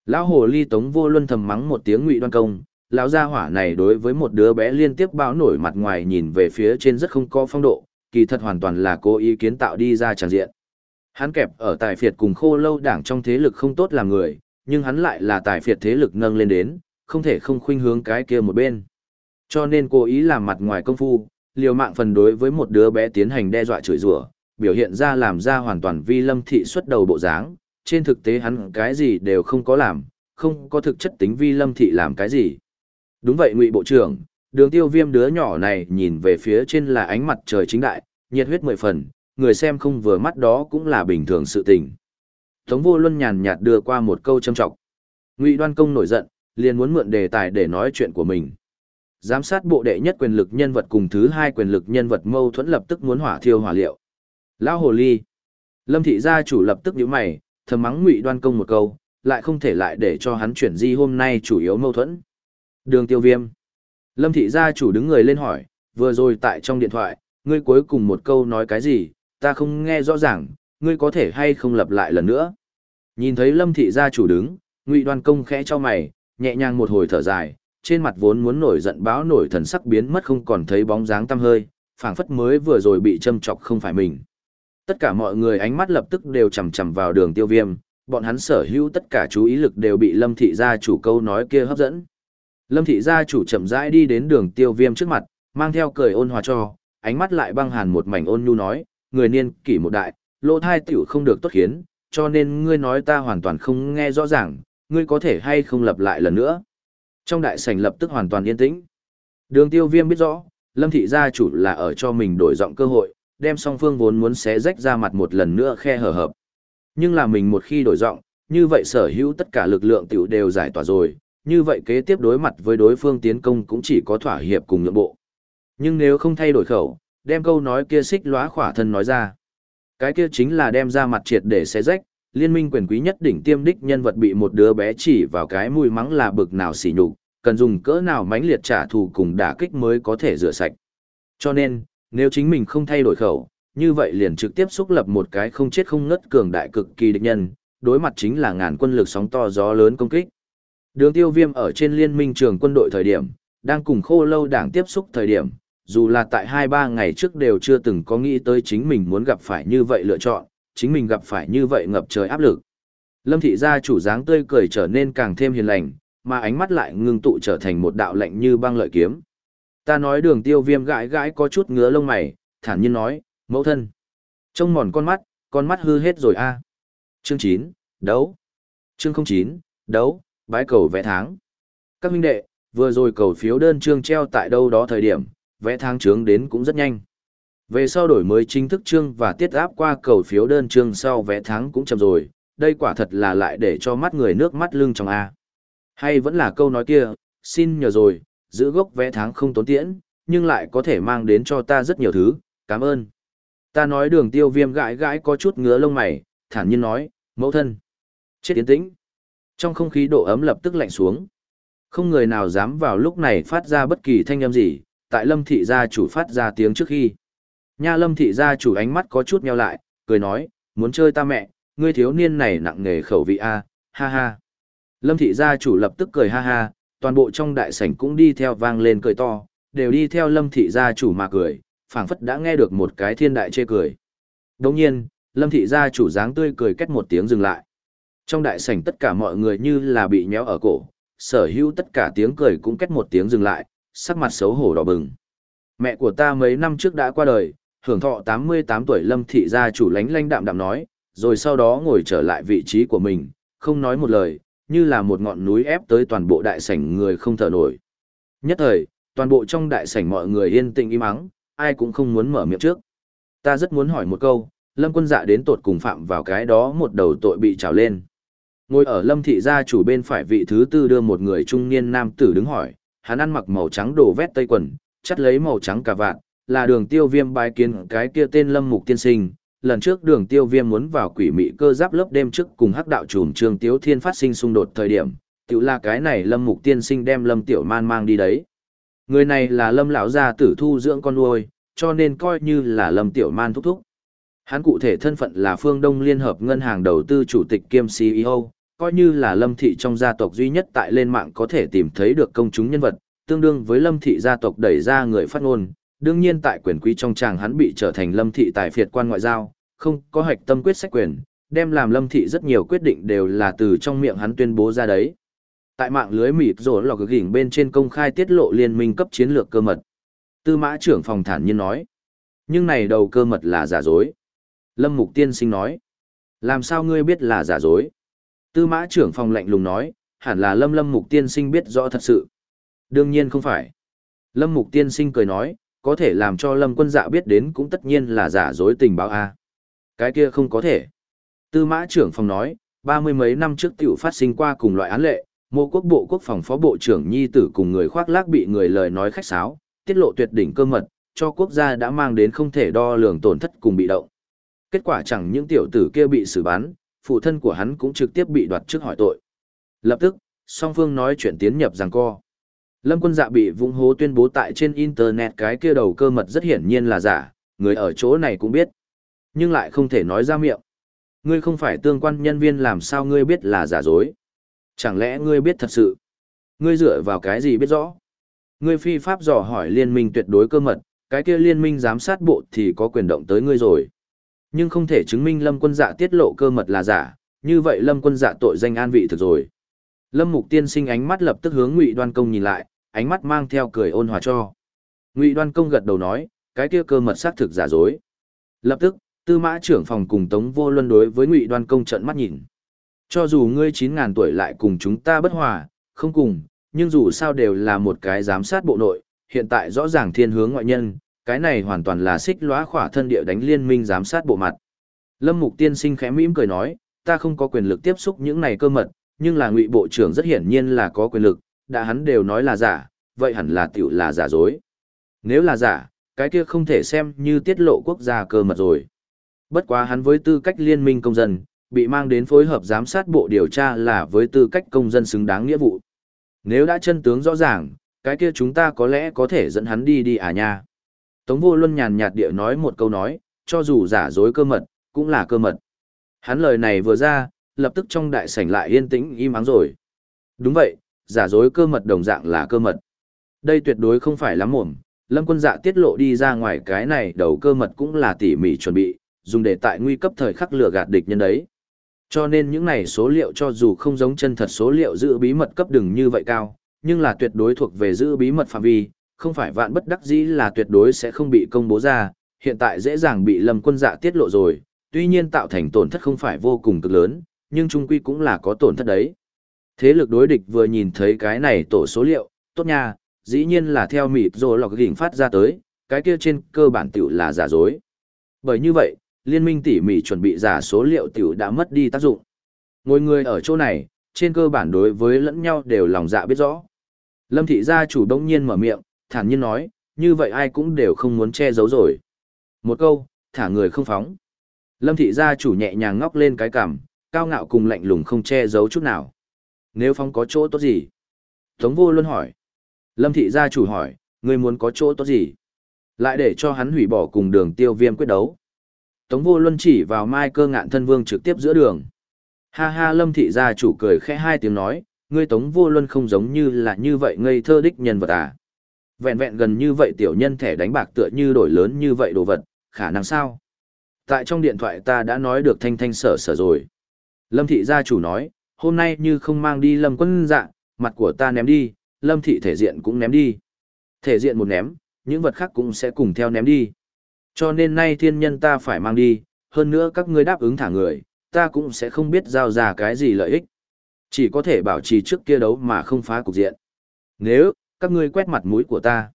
A: Lão hồ ly Tống Vô Luân thầm mắng một tiếng Ngụy Đoan Công, lão gia hỏa này đối với một đứa bé liên tiếp báo nổi mặt ngoài nhìn về phía trên rất không có phong độ, kỳ thật hoàn toàn là cố ý kiến tạo đi ra tràn diện. Hắn kẹp ở tài phiệt cùng khô lâu đảng trong thế lực không tốt làm người, nhưng hắn lại là tài phiệt thế lực nâng lên đến, không thể không khuynh hướng cái kia một bên. Cho nên cố ý làm mặt ngoài công phu, liều mạng phần đối với một đứa bé tiến hành đe dọa chửi rủa, biểu hiện ra làm ra hoàn toàn vi lâm thị xuất đầu bộ dáng, trên thực tế hắn cái gì đều không có làm, không có thực chất tính vi lâm thị làm cái gì. Đúng vậy ngụy bộ trưởng, đường tiêu viêm đứa nhỏ này nhìn về phía trên là ánh mặt trời chính đại, nhiệt huyết mười phần, người xem không vừa mắt đó cũng là bình thường sự tình. Tống vô luân nhàn nhạt đưa qua một câu châm trọng. Ngụy đoan công nổi giận, liền muốn mượn đề tài để nói chuyện của mình. Giám sát bộ đệ nhất quyền lực nhân vật cùng thứ hai quyền lực nhân vật mâu thuẫn lập tức muốn hỏa thiêu hỏa liệu. Lão hồ ly. Lâm thị gia chủ lập tức nhíu mày, thầm mắng Ngụy Đoan công một câu, lại không thể lại để cho hắn chuyển di hôm nay chủ yếu mâu thuẫn. Đường Tiêu Viêm. Lâm thị gia chủ đứng người lên hỏi, vừa rồi tại trong điện thoại, ngươi cuối cùng một câu nói cái gì, ta không nghe rõ ràng, ngươi có thể hay không lặp lại lần nữa. Nhìn thấy Lâm thị gia chủ đứng, Ngụy Đoan công khẽ cho mày, nhẹ nhàng một hồi thở dài, trên mặt vốn muốn nổi giận báo nổi thần sắc biến mất không còn thấy bóng dáng tăm hơi, phảng phất mới vừa rồi bị châm chọc không phải mình. Tất cả mọi người ánh mắt lập tức đều chầm chầm vào đường tiêu viêm, bọn hắn sở hữu tất cả chú ý lực đều bị lâm thị gia chủ câu nói kia hấp dẫn. Lâm thị gia chủ chậm rãi đi đến đường tiêu viêm trước mặt, mang theo cười ôn hòa cho, ánh mắt lại băng hàn một mảnh ôn nhu nói, người niên kỷ một đại, lỗ thai tiểu không được tốt khiến, cho nên ngươi nói ta hoàn toàn không nghe rõ ràng, ngươi có thể hay không lặp lại lần nữa. Trong đại sảnh lập tức hoàn toàn yên tĩnh. Đường tiêu viêm biết rõ, lâm thị gia chủ là ở cho mình đổi giọng cơ hội, đem song phương vốn muốn xé rách ra mặt một lần nữa khe hở hợp. Nhưng là mình một khi đổi giọng, như vậy sở hữu tất cả lực lượng tiểu đều giải tỏa rồi, như vậy kế tiếp đối mặt với đối phương tiến công cũng chỉ có thỏa hiệp cùng nhượng bộ. Nhưng nếu không thay đổi khẩu, đem câu nói kia xích lóa khỏa thân nói ra. Cái kia chính là đem ra mặt triệt để xé rách, liên minh quyền quý nhất đỉnh tiêm đích nhân vật bị một đứa bé chỉ vào cái mùi mắng là bực nào xỉ nhục, cần dùng cỡ nào mãnh liệt trả thù cùng đả kích mới có thể rửa sạch. Cho nên, nếu chính mình không thay đổi khẩu, như vậy liền trực tiếp xúc lập một cái không chết không ngất cường đại cực kỳ địch nhân, đối mặt chính là ngàn quân lực sóng to gió lớn công kích. Đường tiêu viêm ở trên liên minh trường quân đội thời điểm, đang cùng khô lâu đảng tiếp xúc thời điểm, dù là tại 2-3 ngày trước đều chưa từng có nghĩ tới chính mình muốn gặp phải như vậy lựa chọn, chính mình gặp phải như vậy ngập trời áp lực. Lâm thị gia chủ dáng tươi cười trở nên càng thêm hiền lành, mà ánh mắt lại ngưng tụ trở thành một đạo lạnh như băng lợi kiếm. Ta nói đường tiêu viêm gãi gãi có chút ngứa lông mày, thản nhiên nói, mẫu thân. Trông mòn con mắt, con mắt hư hết rồi a Chương 9, đấu. Chương 09, đấu, bái cầu vẽ tháng. Các huynh đệ, vừa rồi cầu phiếu đơn chương treo tại đâu đó thời điểm, vẽ tháng trướng đến cũng rất nhanh. Về sau đổi mới chính thức chương và tiết áp qua cầu phiếu đơn chương sau vẽ tháng cũng chậm rồi, đây quả thật là lại để cho mắt người nước mắt lưng trong A. Hay vẫn là câu nói kia, xin nhờ rồi, giữ gốc vẽ tháng không tốn tiễn, nhưng lại có thể mang đến cho ta rất nhiều thứ, cảm ơn. Ta nói đường tiêu viêm gãi gãi có chút ngứa lông mày, thản nhiên nói, mẫu thân. Chết tiến tĩnh. Trong không khí độ ấm lập tức lạnh xuống. Không người nào dám vào lúc này phát ra bất kỳ thanh âm gì, tại lâm thị gia chủ phát ra tiếng trước khi. Nha lâm thị gia chủ ánh mắt có chút nheo lại, cười nói, muốn chơi ta mẹ, ngươi thiếu niên này nặng nghề khẩu vị a, ha ha. Lâm thị gia chủ lập tức cười ha ha, toàn bộ trong đại sảnh cũng đi theo vang lên cười to, đều đi theo lâm thị gia chủ mà cười, phảng phất đã nghe được một cái thiên đại chê cười. Đồng nhiên, lâm thị gia chủ dáng tươi cười kết một tiếng dừng lại. Trong đại sảnh tất cả mọi người như là bị nhéo ở cổ, sở hữu tất cả tiếng cười cũng kết một tiếng dừng lại, sắc mặt xấu hổ đỏ bừng. Mẹ của ta mấy năm trước đã qua đời, hưởng thọ 88 tuổi lâm thị gia chủ lánh lanh đạm đạm nói, rồi sau đó ngồi trở lại vị trí của mình, không nói một lời, như là một ngọn núi ép tới toàn bộ đại sảnh người không thở nổi. Nhất thời, toàn bộ trong đại sảnh mọi người yên tĩnh im ắng, ai cũng không muốn mở miệng trước. Ta rất muốn hỏi một câu, lâm quân dạ đến tột cùng phạm vào cái đó một đầu tội bị trào lên. Ngồi ở lâm thị gia chủ bên phải vị thứ tư đưa một người trung niên nam tử đứng hỏi, hắn ăn mặc màu trắng đồ vét tây quần, chắt lấy màu trắng cà vạt, là đường tiêu viêm bái kiến cái kia tên lâm mục tiên sinh, lần trước đường tiêu viêm muốn vào quỷ mị cơ giáp lớp đêm trước cùng hắc đạo trùm Trường tiếu thiên phát sinh xung đột thời điểm, tự là cái này lâm mục tiên sinh đem lâm tiểu man mang đi đấy. Người này là lâm lão gia tử thu dưỡng con nuôi, cho nên coi như là lâm tiểu man thúc thúc. Hắn cụ thể thân phận là phương Đông Liên Hợp Ngân hàng Đầu tư Chủ tịch kiêm CEO, coi như là lâm thị trong gia tộc duy nhất tại lên mạng có thể tìm thấy được công chúng nhân vật, tương đương với lâm thị gia tộc đẩy ra người phát ngôn. Đương nhiên tại quyền quý trong tràng hắn bị trở thành lâm thị tài phiệt quan ngoại giao, không có hạch tâm quyết sách quyền, đem làm lâm thị rất nhiều quyết định đều là từ trong miệng hắn tuyên bố ra đấy. Tại mạng lưới mịt rổ lọc gỉnh bên trên công khai tiết lộ liên minh cấp chiến lược cơ mật. Tư mã trưởng phòng thản nhiên nói. Nhưng này đầu cơ mật là giả dối. Lâm Mục Tiên sinh nói. Làm sao ngươi biết là giả dối? Tư mã trưởng phòng lạnh lùng nói, hẳn là Lâm Lâm Mục Tiên sinh biết rõ thật sự. Đương nhiên không phải. Lâm Mục Tiên sinh cười nói, có thể làm cho Lâm quân dạ biết đến cũng tất nhiên là giả dối tình báo A. Cái kia không có thể. Tư mã trưởng phòng nói, ba mươi mấy năm trước tiểu phát sinh qua cùng loại án lệ, mô quốc bộ quốc phòng phó bộ trưởng nhi tử cùng người khoác lác bị người lời nói khách sáo, tiết lộ tuyệt đỉnh cơ mật, cho quốc gia đã mang đến không thể đo lường tổn thất cùng bị động. Kết quả chẳng những tiểu tử kia bị xử bắn, phụ thân của hắn cũng trực tiếp bị đoạt trước hỏi tội. Lập tức, song phương nói chuyện tiến nhập rằng co. Lâm quân dạ bị vung hố tuyên bố tại trên internet cái kia đầu cơ mật rất hiển nhiên là giả, người ở chỗ này cũng biết. Nhưng lại không thể nói ra miệng. Ngươi không phải tương quan nhân viên làm sao ngươi biết là giả dối. Chẳng lẽ ngươi biết thật sự? Ngươi dựa vào cái gì biết rõ? Ngươi phi pháp dò hỏi liên minh tuyệt đối cơ mật, cái kia liên minh giám sát bộ thì có quyền động tới ngươi rồi. Nhưng không thể chứng minh Lâm quân dạ tiết lộ cơ mật là giả, như vậy Lâm quân dạ tội danh an vị thực rồi. Lâm Mục Tiên sinh ánh mắt lập tức hướng Ngụy Đoan Công nhìn lại, ánh mắt mang theo cười ôn hòa cho. Ngụy Đoan Công gật đầu nói, cái kia cơ mật xác thực giả dối. Lập tức, Tư Mã trưởng phòng cùng Tống Vô Luân đối với Ngụy Đoan Công trợn mắt nhìn. Cho dù ngươi 9000 tuổi lại cùng chúng ta bất hòa, không cùng, nhưng dù sao đều là một cái giám sát bộ nội, hiện tại rõ ràng thiên hướng ngoại nhân, cái này hoàn toàn là xích lóa khỏa thân địa đánh liên minh giám sát bộ mặt. Lâm Mục Tiên sinh khẽ mỉm cười nói, ta không có quyền lực tiếp xúc những này cơ mật, nhưng là ngụy bộ trưởng rất hiển nhiên là có quyền lực, đã hắn đều nói là giả, vậy hẳn là tiểu là giả dối. Nếu là giả, cái kia không thể xem như tiết lộ quốc gia cơ mật rồi. Bất quá hắn với tư cách liên minh công dân, bị mang đến phối hợp giám sát bộ điều tra là với tư cách công dân xứng đáng nghĩa vụ. Nếu đã chân tướng rõ ràng, cái kia chúng ta có lẽ có thể dẫn hắn đi đi à nha. Tống vô luân nhàn nhạt địa nói một câu nói, cho dù giả dối cơ mật, cũng là cơ mật. Hắn lời này vừa ra, lập tức trong đại sảnh lại yên tĩnh im ắng rồi. Đúng vậy, giả dối cơ mật đồng dạng là cơ mật. Đây tuyệt đối không phải lắm mồm, lâm quân dạ tiết lộ đi ra ngoài cái này đầu cơ mật cũng là tỉ mỉ chuẩn bị, dùng để tại nguy cấp thời khắc lừa gạt địch nhân đấy. Cho nên những này số liệu cho dù không giống chân thật số liệu giữ bí mật cấp đừng như vậy cao, nhưng là tuyệt đối thuộc về giữ bí mật phạm vi, không phải vạn bất đắc dĩ là tuyệt đối sẽ không bị công bố ra, hiện tại dễ dàng bị lâm quân dạ tiết lộ rồi, tuy nhiên tạo thành tổn thất không phải vô cùng cực lớn, nhưng trung quy cũng là có tổn thất đấy. Thế lực đối địch vừa nhìn thấy cái này tổ số liệu, tốt nha, dĩ nhiên là theo mịt rồi lọc đỉnh phát ra tới, cái kia trên cơ bản tiểu là giả dối. Bởi như vậy, liên minh tỉ mỉ chuẩn bị giả số liệu tiểu đã mất đi tác dụng. Ngồi người ở chỗ này, trên cơ bản đối với lẫn nhau đều lòng dạ biết rõ. Lâm thị gia chủ đông nhiên mở miệng, thản nhiên nói, như vậy ai cũng đều không muốn che giấu rồi. Một câu, thả người không phóng. Lâm thị gia chủ nhẹ nhàng ngóc lên cái cằm, cao ngạo cùng lạnh lùng không che giấu chút nào. Nếu phóng có chỗ tốt gì? Tống vô luôn hỏi. Lâm thị gia chủ hỏi, ngươi muốn có chỗ tốt gì? Lại để cho hắn hủy bỏ cùng đường tiêu viêm quyết đấu. Tống vô luân chỉ vào mai cơ ngạn thân vương trực tiếp giữa đường. Ha ha lâm thị gia chủ cười khẽ hai tiếng nói, ngươi tống vô luân không giống như là như vậy ngây thơ đích nhân vật à. Vẹn vẹn gần như vậy tiểu nhân thẻ đánh bạc tựa như đổi lớn như vậy đồ vật, khả năng sao? Tại trong điện thoại ta đã nói được thanh thanh sở sở rồi. Lâm thị gia chủ nói, hôm nay như không mang đi lâm quân dạ, mặt của ta ném đi, lâm thị thể diện cũng ném đi. Thể diện một ném, những vật khác cũng sẽ cùng theo ném đi. Cho nên nay thiên nhân ta phải mang đi, hơn nữa các ngươi đáp ứng thả người, ta cũng sẽ không biết giao ra cái gì lợi ích. Chỉ có thể bảo trì trước kia đấu mà không phá cục diện. Nếu, các ngươi quét mặt mũi của ta.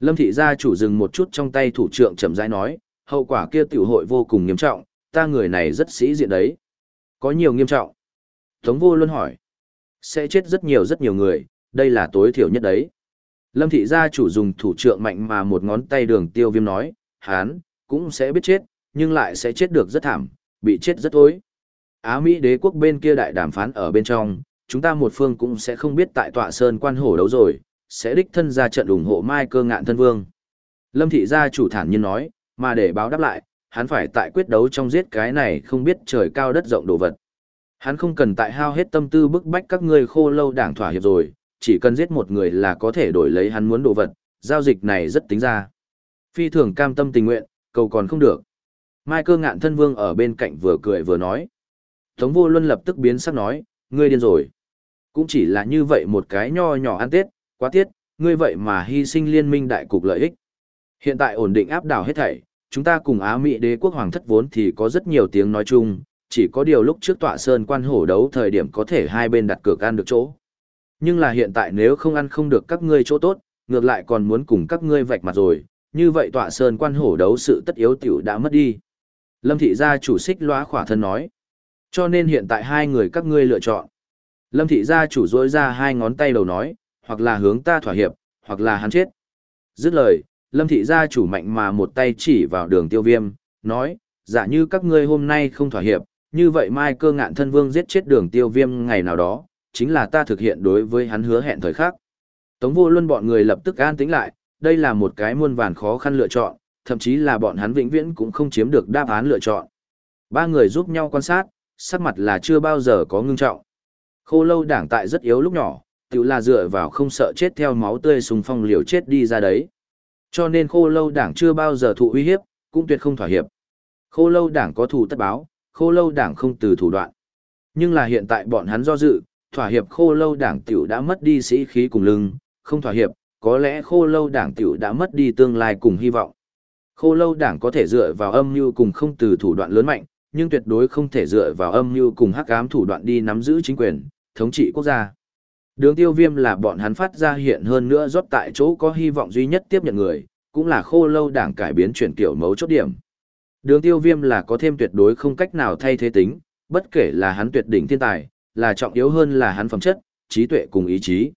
A: Lâm thị gia chủ dừng một chút trong tay thủ trưởng chậm rãi nói, hậu quả kia tiểu hội vô cùng nghiêm trọng, ta người này rất sĩ diện đấy. Có nhiều nghiêm trọng. Tống vô luôn hỏi. Sẽ chết rất nhiều rất nhiều người, đây là tối thiểu nhất đấy. Lâm thị gia chủ dùng thủ trưởng mạnh mà một ngón tay đường tiêu viêm nói, hán, cũng sẽ biết chết, nhưng lại sẽ chết được rất thảm, bị chết rất tối. Á Mỹ đế quốc bên kia đại đàm phán ở bên trong, chúng ta một phương cũng sẽ không biết tại tọa sơn quan hổ đấu rồi, sẽ đích thân ra trận ủng hộ Mai cơ ngạn thân vương. Lâm thị gia chủ thản nhiên nói, mà để báo đáp lại, hắn phải tại quyết đấu trong giết cái này không biết trời cao đất rộng đồ vật. Hắn không cần tại hao hết tâm tư bức bách các ngươi khô lâu đảng thỏa hiệp rồi, chỉ cần giết một người là có thể đổi lấy hắn muốn đồ vật, giao dịch này rất tính ra. Phi thường cam tâm tình nguyện, cầu còn không được. Mai cơ ngạn thân vương ở bên cạnh vừa cười vừa nói. Tống vô luân lập tức biến sắc nói, ngươi điên rồi. Cũng chỉ là như vậy một cái nho nhỏ ăn tết, quá tiết, ngươi vậy mà hy sinh liên minh đại cục lợi ích. Hiện tại ổn định áp đảo hết thảy, chúng ta cùng Á Mỹ đế quốc hoàng thất vốn thì có rất nhiều tiếng nói chung, chỉ có điều lúc trước tọa sơn quan hổ đấu thời điểm có thể hai bên đặt cược ăn được chỗ. Nhưng là hiện tại nếu không ăn không được các ngươi chỗ tốt, ngược lại còn muốn cùng các ngươi vạch mặt rồi, như vậy tọa sơn quan hổ đấu sự tất yếu tiểu đã mất đi. Lâm thị gia chủ xích lóa khỏa thân nói. Cho nên hiện tại hai người các ngươi lựa chọn. Lâm thị gia chủ dối ra hai ngón tay đầu nói, hoặc là hướng ta thỏa hiệp, hoặc là hắn chết. Dứt lời, Lâm thị gia chủ mạnh mà một tay chỉ vào đường tiêu viêm, nói, giả như các ngươi hôm nay không thỏa hiệp, như vậy mai cơ ngạn thân vương giết chết đường tiêu viêm ngày nào đó, chính là ta thực hiện đối với hắn hứa hẹn thời khắc. Tống vô luân bọn người lập tức an tĩnh lại, đây là một cái muôn vàn khó khăn lựa chọn, thậm chí là bọn hắn vĩnh viễn cũng không chiếm được đáp án lựa chọn. Ba người giúp nhau quan sát, sắc mặt là chưa bao giờ có ngưng trọng. Khô lâu đảng tại rất yếu lúc nhỏ, tự là dựa vào không sợ chết theo máu tươi sùng phong liều chết đi ra đấy. Cho nên khô lâu đảng chưa bao giờ thụ uy hiếp, cũng tuyệt không thỏa hiệp. Khô lâu đảng có thù tất báo, khô lâu đảng không từ thủ đoạn. Nhưng là hiện tại bọn hắn do dự, thỏa hiệp khô lâu đảng tiểu đã mất đi sĩ khí cùng lưng, không thỏa hiệp, có lẽ khô lâu đảng tiểu đã mất đi tương lai cùng hy vọng. Khô lâu đảng có thể dựa vào âm mưu cùng không từ thủ đoạn lớn mạnh, nhưng tuyệt đối không thể dựa vào âm mưu cùng hắc ám thủ đoạn đi nắm giữ chính quyền, thống trị quốc gia. Đường tiêu viêm là bọn hắn phát ra hiện hơn nữa rót tại chỗ có hy vọng duy nhất tiếp nhận người, cũng là khô lâu đảng cải biến chuyển kiểu mấu chốt điểm. Đường tiêu viêm là có thêm tuyệt đối không cách nào thay thế tính, bất kể là hắn tuyệt đỉnh thiên tài, là trọng yếu hơn là hắn phẩm chất, trí tuệ cùng ý chí.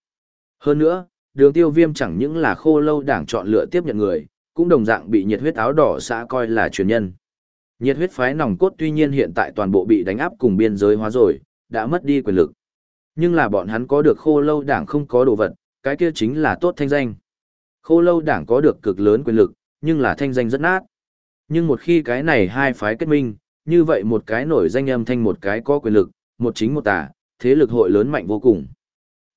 A: Hơn nữa, đường tiêu viêm chẳng những là khô lâu đảng chọn lựa tiếp nhận người, cũng đồng dạng bị nhiệt huyết áo đỏ xã coi là truyền nhân. Nhiệt huyết phái nòng cốt tuy nhiên hiện tại toàn bộ bị đánh áp cùng biên giới hóa rồi, đã mất đi quyền lực. Nhưng là bọn hắn có được khô lâu đảng không có đồ vật, cái kia chính là tốt thanh danh. Khô lâu đảng có được cực lớn quyền lực, nhưng là thanh danh rất nát. Nhưng một khi cái này hai phái kết minh, như vậy một cái nổi danh âm thanh một cái có quyền lực, một chính một tà, thế lực hội lớn mạnh vô cùng.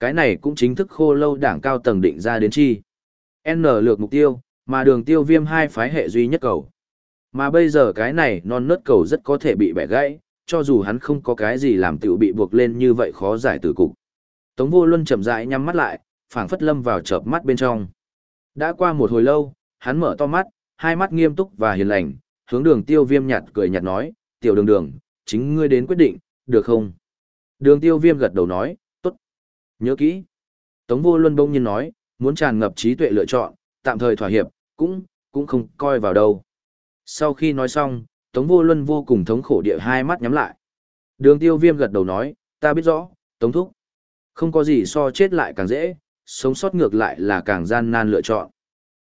A: Cái này cũng chính thức khô lâu đảng cao tầng định ra đến chi. N lược mục tiêu, mà đường tiêu viêm hai phái hệ duy nhất cầu. Mà bây giờ cái này non nớt cầu rất có thể bị bẻ gãy, cho dù hắn không có cái gì làm tiểu bị buộc lên như vậy khó giải từ cục. Tống vô luân chậm rãi nhắm mắt lại, phảng phất lâm vào chợp mắt bên trong. Đã qua một hồi lâu, hắn mở to mắt, hai mắt nghiêm túc và hiền lành, hướng đường tiêu viêm nhạt cười nhạt nói, tiểu đường đường, chính ngươi đến quyết định, được không? Đường tiêu viêm gật đầu nói, tốt. Nhớ kỹ. Tống vô luân bỗng nhiên nói, muốn tràn ngập trí tuệ lựa chọn, tạm thời thỏa hiệp, cũng, cũng không coi vào đâu. Sau khi nói xong, Tống vô luân vô cùng thống khổ địa hai mắt nhắm lại. Đường tiêu viêm gật đầu nói, ta biết rõ, Tống thúc. Không có gì so chết lại càng dễ, sống sót ngược lại là càng gian nan lựa chọn.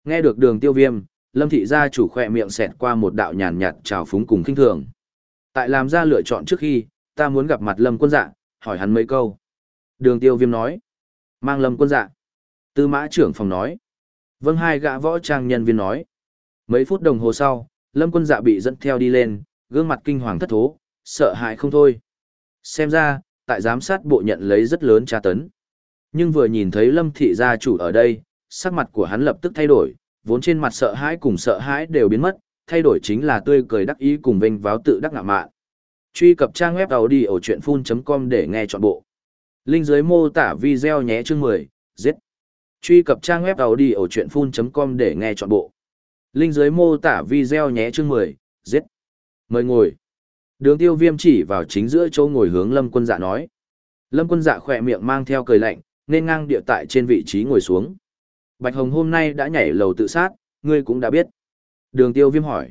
A: Nghe được đường tiêu viêm, lâm thị gia chủ khỏe miệng xẹt qua một đạo nhàn nhạt trào phúng cùng kinh thường. Tại làm ra lựa chọn trước khi, ta muốn gặp mặt lâm quân dạ, hỏi hắn mấy câu. Đường tiêu viêm nói. Mang lâm quân dạ. Tư mã trưởng phòng nói. Vâng hai gã võ trang nhân viên nói. Mấy phút đồng hồ sau, lâm quân dạ bị dẫn theo đi lên, gương mặt kinh hoàng thất thố, sợ hãi không thôi. Xem ra, tại giám sát bộ nhận lấy rất lớn tra tấn. Nhưng vừa nhìn thấy lâm thị gia chủ ở đây, sắc mặt của hắn lập tức thay đổi, vốn trên mặt sợ hãi cùng sợ hãi đều biến mất, thay đổi chính là tươi cười đắc ý cùng vinh váo tự đắc ngạo mạn. Truy cập trang web đầu đi ở chuyện full.com để nghe trọn bộ. Linh dưới mô tả video nhé chương 10, giết. Truy cập trang web đầu đi ở chuyện full.com để nghe trọn bộ. Linh dưới mô tả video nhé chương 10, giết. Mời ngồi. Đường tiêu viêm chỉ vào chính giữa chỗ ngồi hướng lâm quân dạ nói. Lâm quân dạ khỏe miệng mang theo cười lạnh, nên ngang địa tại trên vị trí ngồi xuống. Bạch Hồng hôm nay đã nhảy lầu tự sát, ngươi cũng đã biết. Đường tiêu viêm hỏi.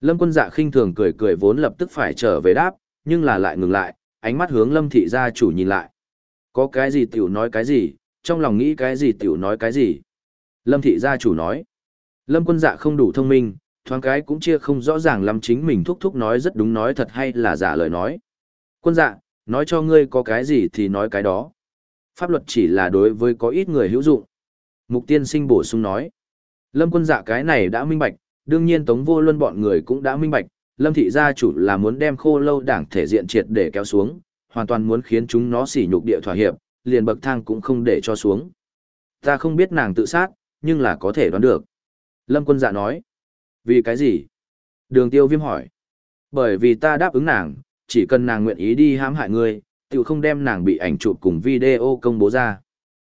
A: Lâm quân dạ khinh thường cười cười vốn lập tức phải trở về đáp, nhưng là lại ngừng lại, ánh mắt hướng lâm thị gia chủ nhìn lại. Có cái gì tiểu nói cái gì, trong lòng nghĩ cái gì tiểu nói cái gì. Lâm thị gia chủ nói. Lâm quân dạ không đủ thông minh, thoáng cái cũng chia không rõ ràng lắm chính mình thúc thúc nói rất đúng nói thật hay là giả lời nói. Quân dạ, nói cho ngươi có cái gì thì nói cái đó. Pháp luật chỉ là đối với có ít người hữu dụng. Mục tiên sinh bổ sung nói. Lâm quân dạ cái này đã minh bạch, đương nhiên tống vô luân bọn người cũng đã minh bạch, lâm thị gia chủ là muốn đem khô lâu đảng thể diện triệt để kéo xuống, hoàn toàn muốn khiến chúng nó sỉ nhục địa thỏa hiệp, liền bậc thang cũng không để cho xuống. Ta không biết nàng tự sát, nhưng là có thể đoán được. Lâm quân dạ nói. Vì cái gì? Đường tiêu viêm hỏi. Bởi vì ta đáp ứng nàng, chỉ cần nàng nguyện ý đi hãm hại ngươi, tự không đem nàng bị ảnh chụp cùng video công bố ra.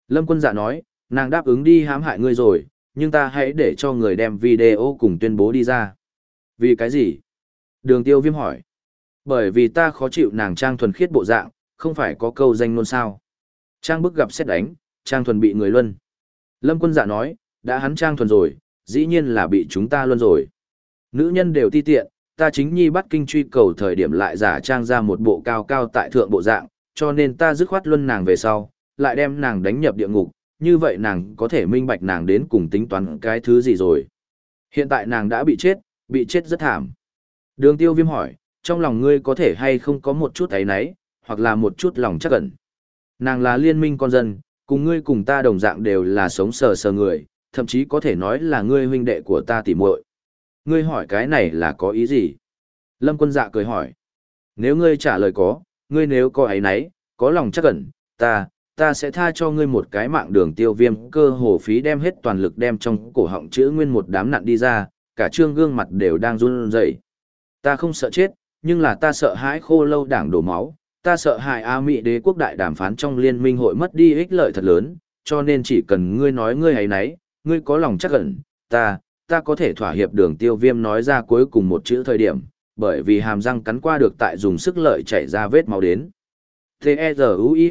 A: Lâm quân dạ nói, nàng đáp ứng đi hãm hại ngươi rồi, nhưng ta hãy để cho người đem video cùng tuyên bố đi ra. Vì cái gì? Đường tiêu viêm hỏi. Bởi vì ta khó chịu nàng trang thuần khiết bộ dạng, không phải có câu danh luôn sao. Trang bức gặp xét đánh, trang thuần bị người luân. Lâm quân dạ nói, đã hắn trang thuần rồi, dĩ nhiên là bị chúng ta luôn rồi. Nữ nhân đều ti tiện, ta chính nhi bắt kinh truy cầu thời điểm lại giả trang ra một bộ cao cao tại thượng bộ dạng, cho nên ta dứt khoát luân nàng về sau, lại đem nàng đánh nhập địa ngục, như vậy nàng có thể minh bạch nàng đến cùng tính toán cái thứ gì rồi. Hiện tại nàng đã bị chết, bị chết rất thảm. Đường tiêu viêm hỏi, trong lòng ngươi có thể hay không có một chút ấy nấy, hoặc là một chút lòng chắc ẩn. Nàng là liên minh con dân, cùng ngươi cùng ta đồng dạng đều là sống sờ sờ người, thậm chí có thể nói là ngươi huynh đệ của ta tỉ muội. Ngươi hỏi cái này là có ý gì? Lâm quân dạ cười hỏi. Nếu ngươi trả lời có, ngươi nếu có ấy nấy, có lòng chắc ẩn, ta, ta sẽ tha cho ngươi một cái mạng đường tiêu viêm cơ hồ phí đem hết toàn lực đem trong cổ họng chữ nguyên một đám nặn đi ra, cả trương gương mặt đều đang run rẩy. Ta không sợ chết, nhưng là ta sợ hãi khô lâu đảng đổ máu, ta sợ hại A Mỹ đế quốc đại đàm phán trong liên minh hội mất đi ích lợi thật lớn, cho nên chỉ cần ngươi nói ngươi ấy nấy, ngươi có lòng chắc ẩn, ta, ta có thể thỏa hiệp đường tiêu viêm nói ra cuối cùng một chữ thời điểm, bởi vì hàm răng cắn qua được tại dùng sức lợi chảy ra vết máu đến. T-E-Z-U-I-E-N-N-E-T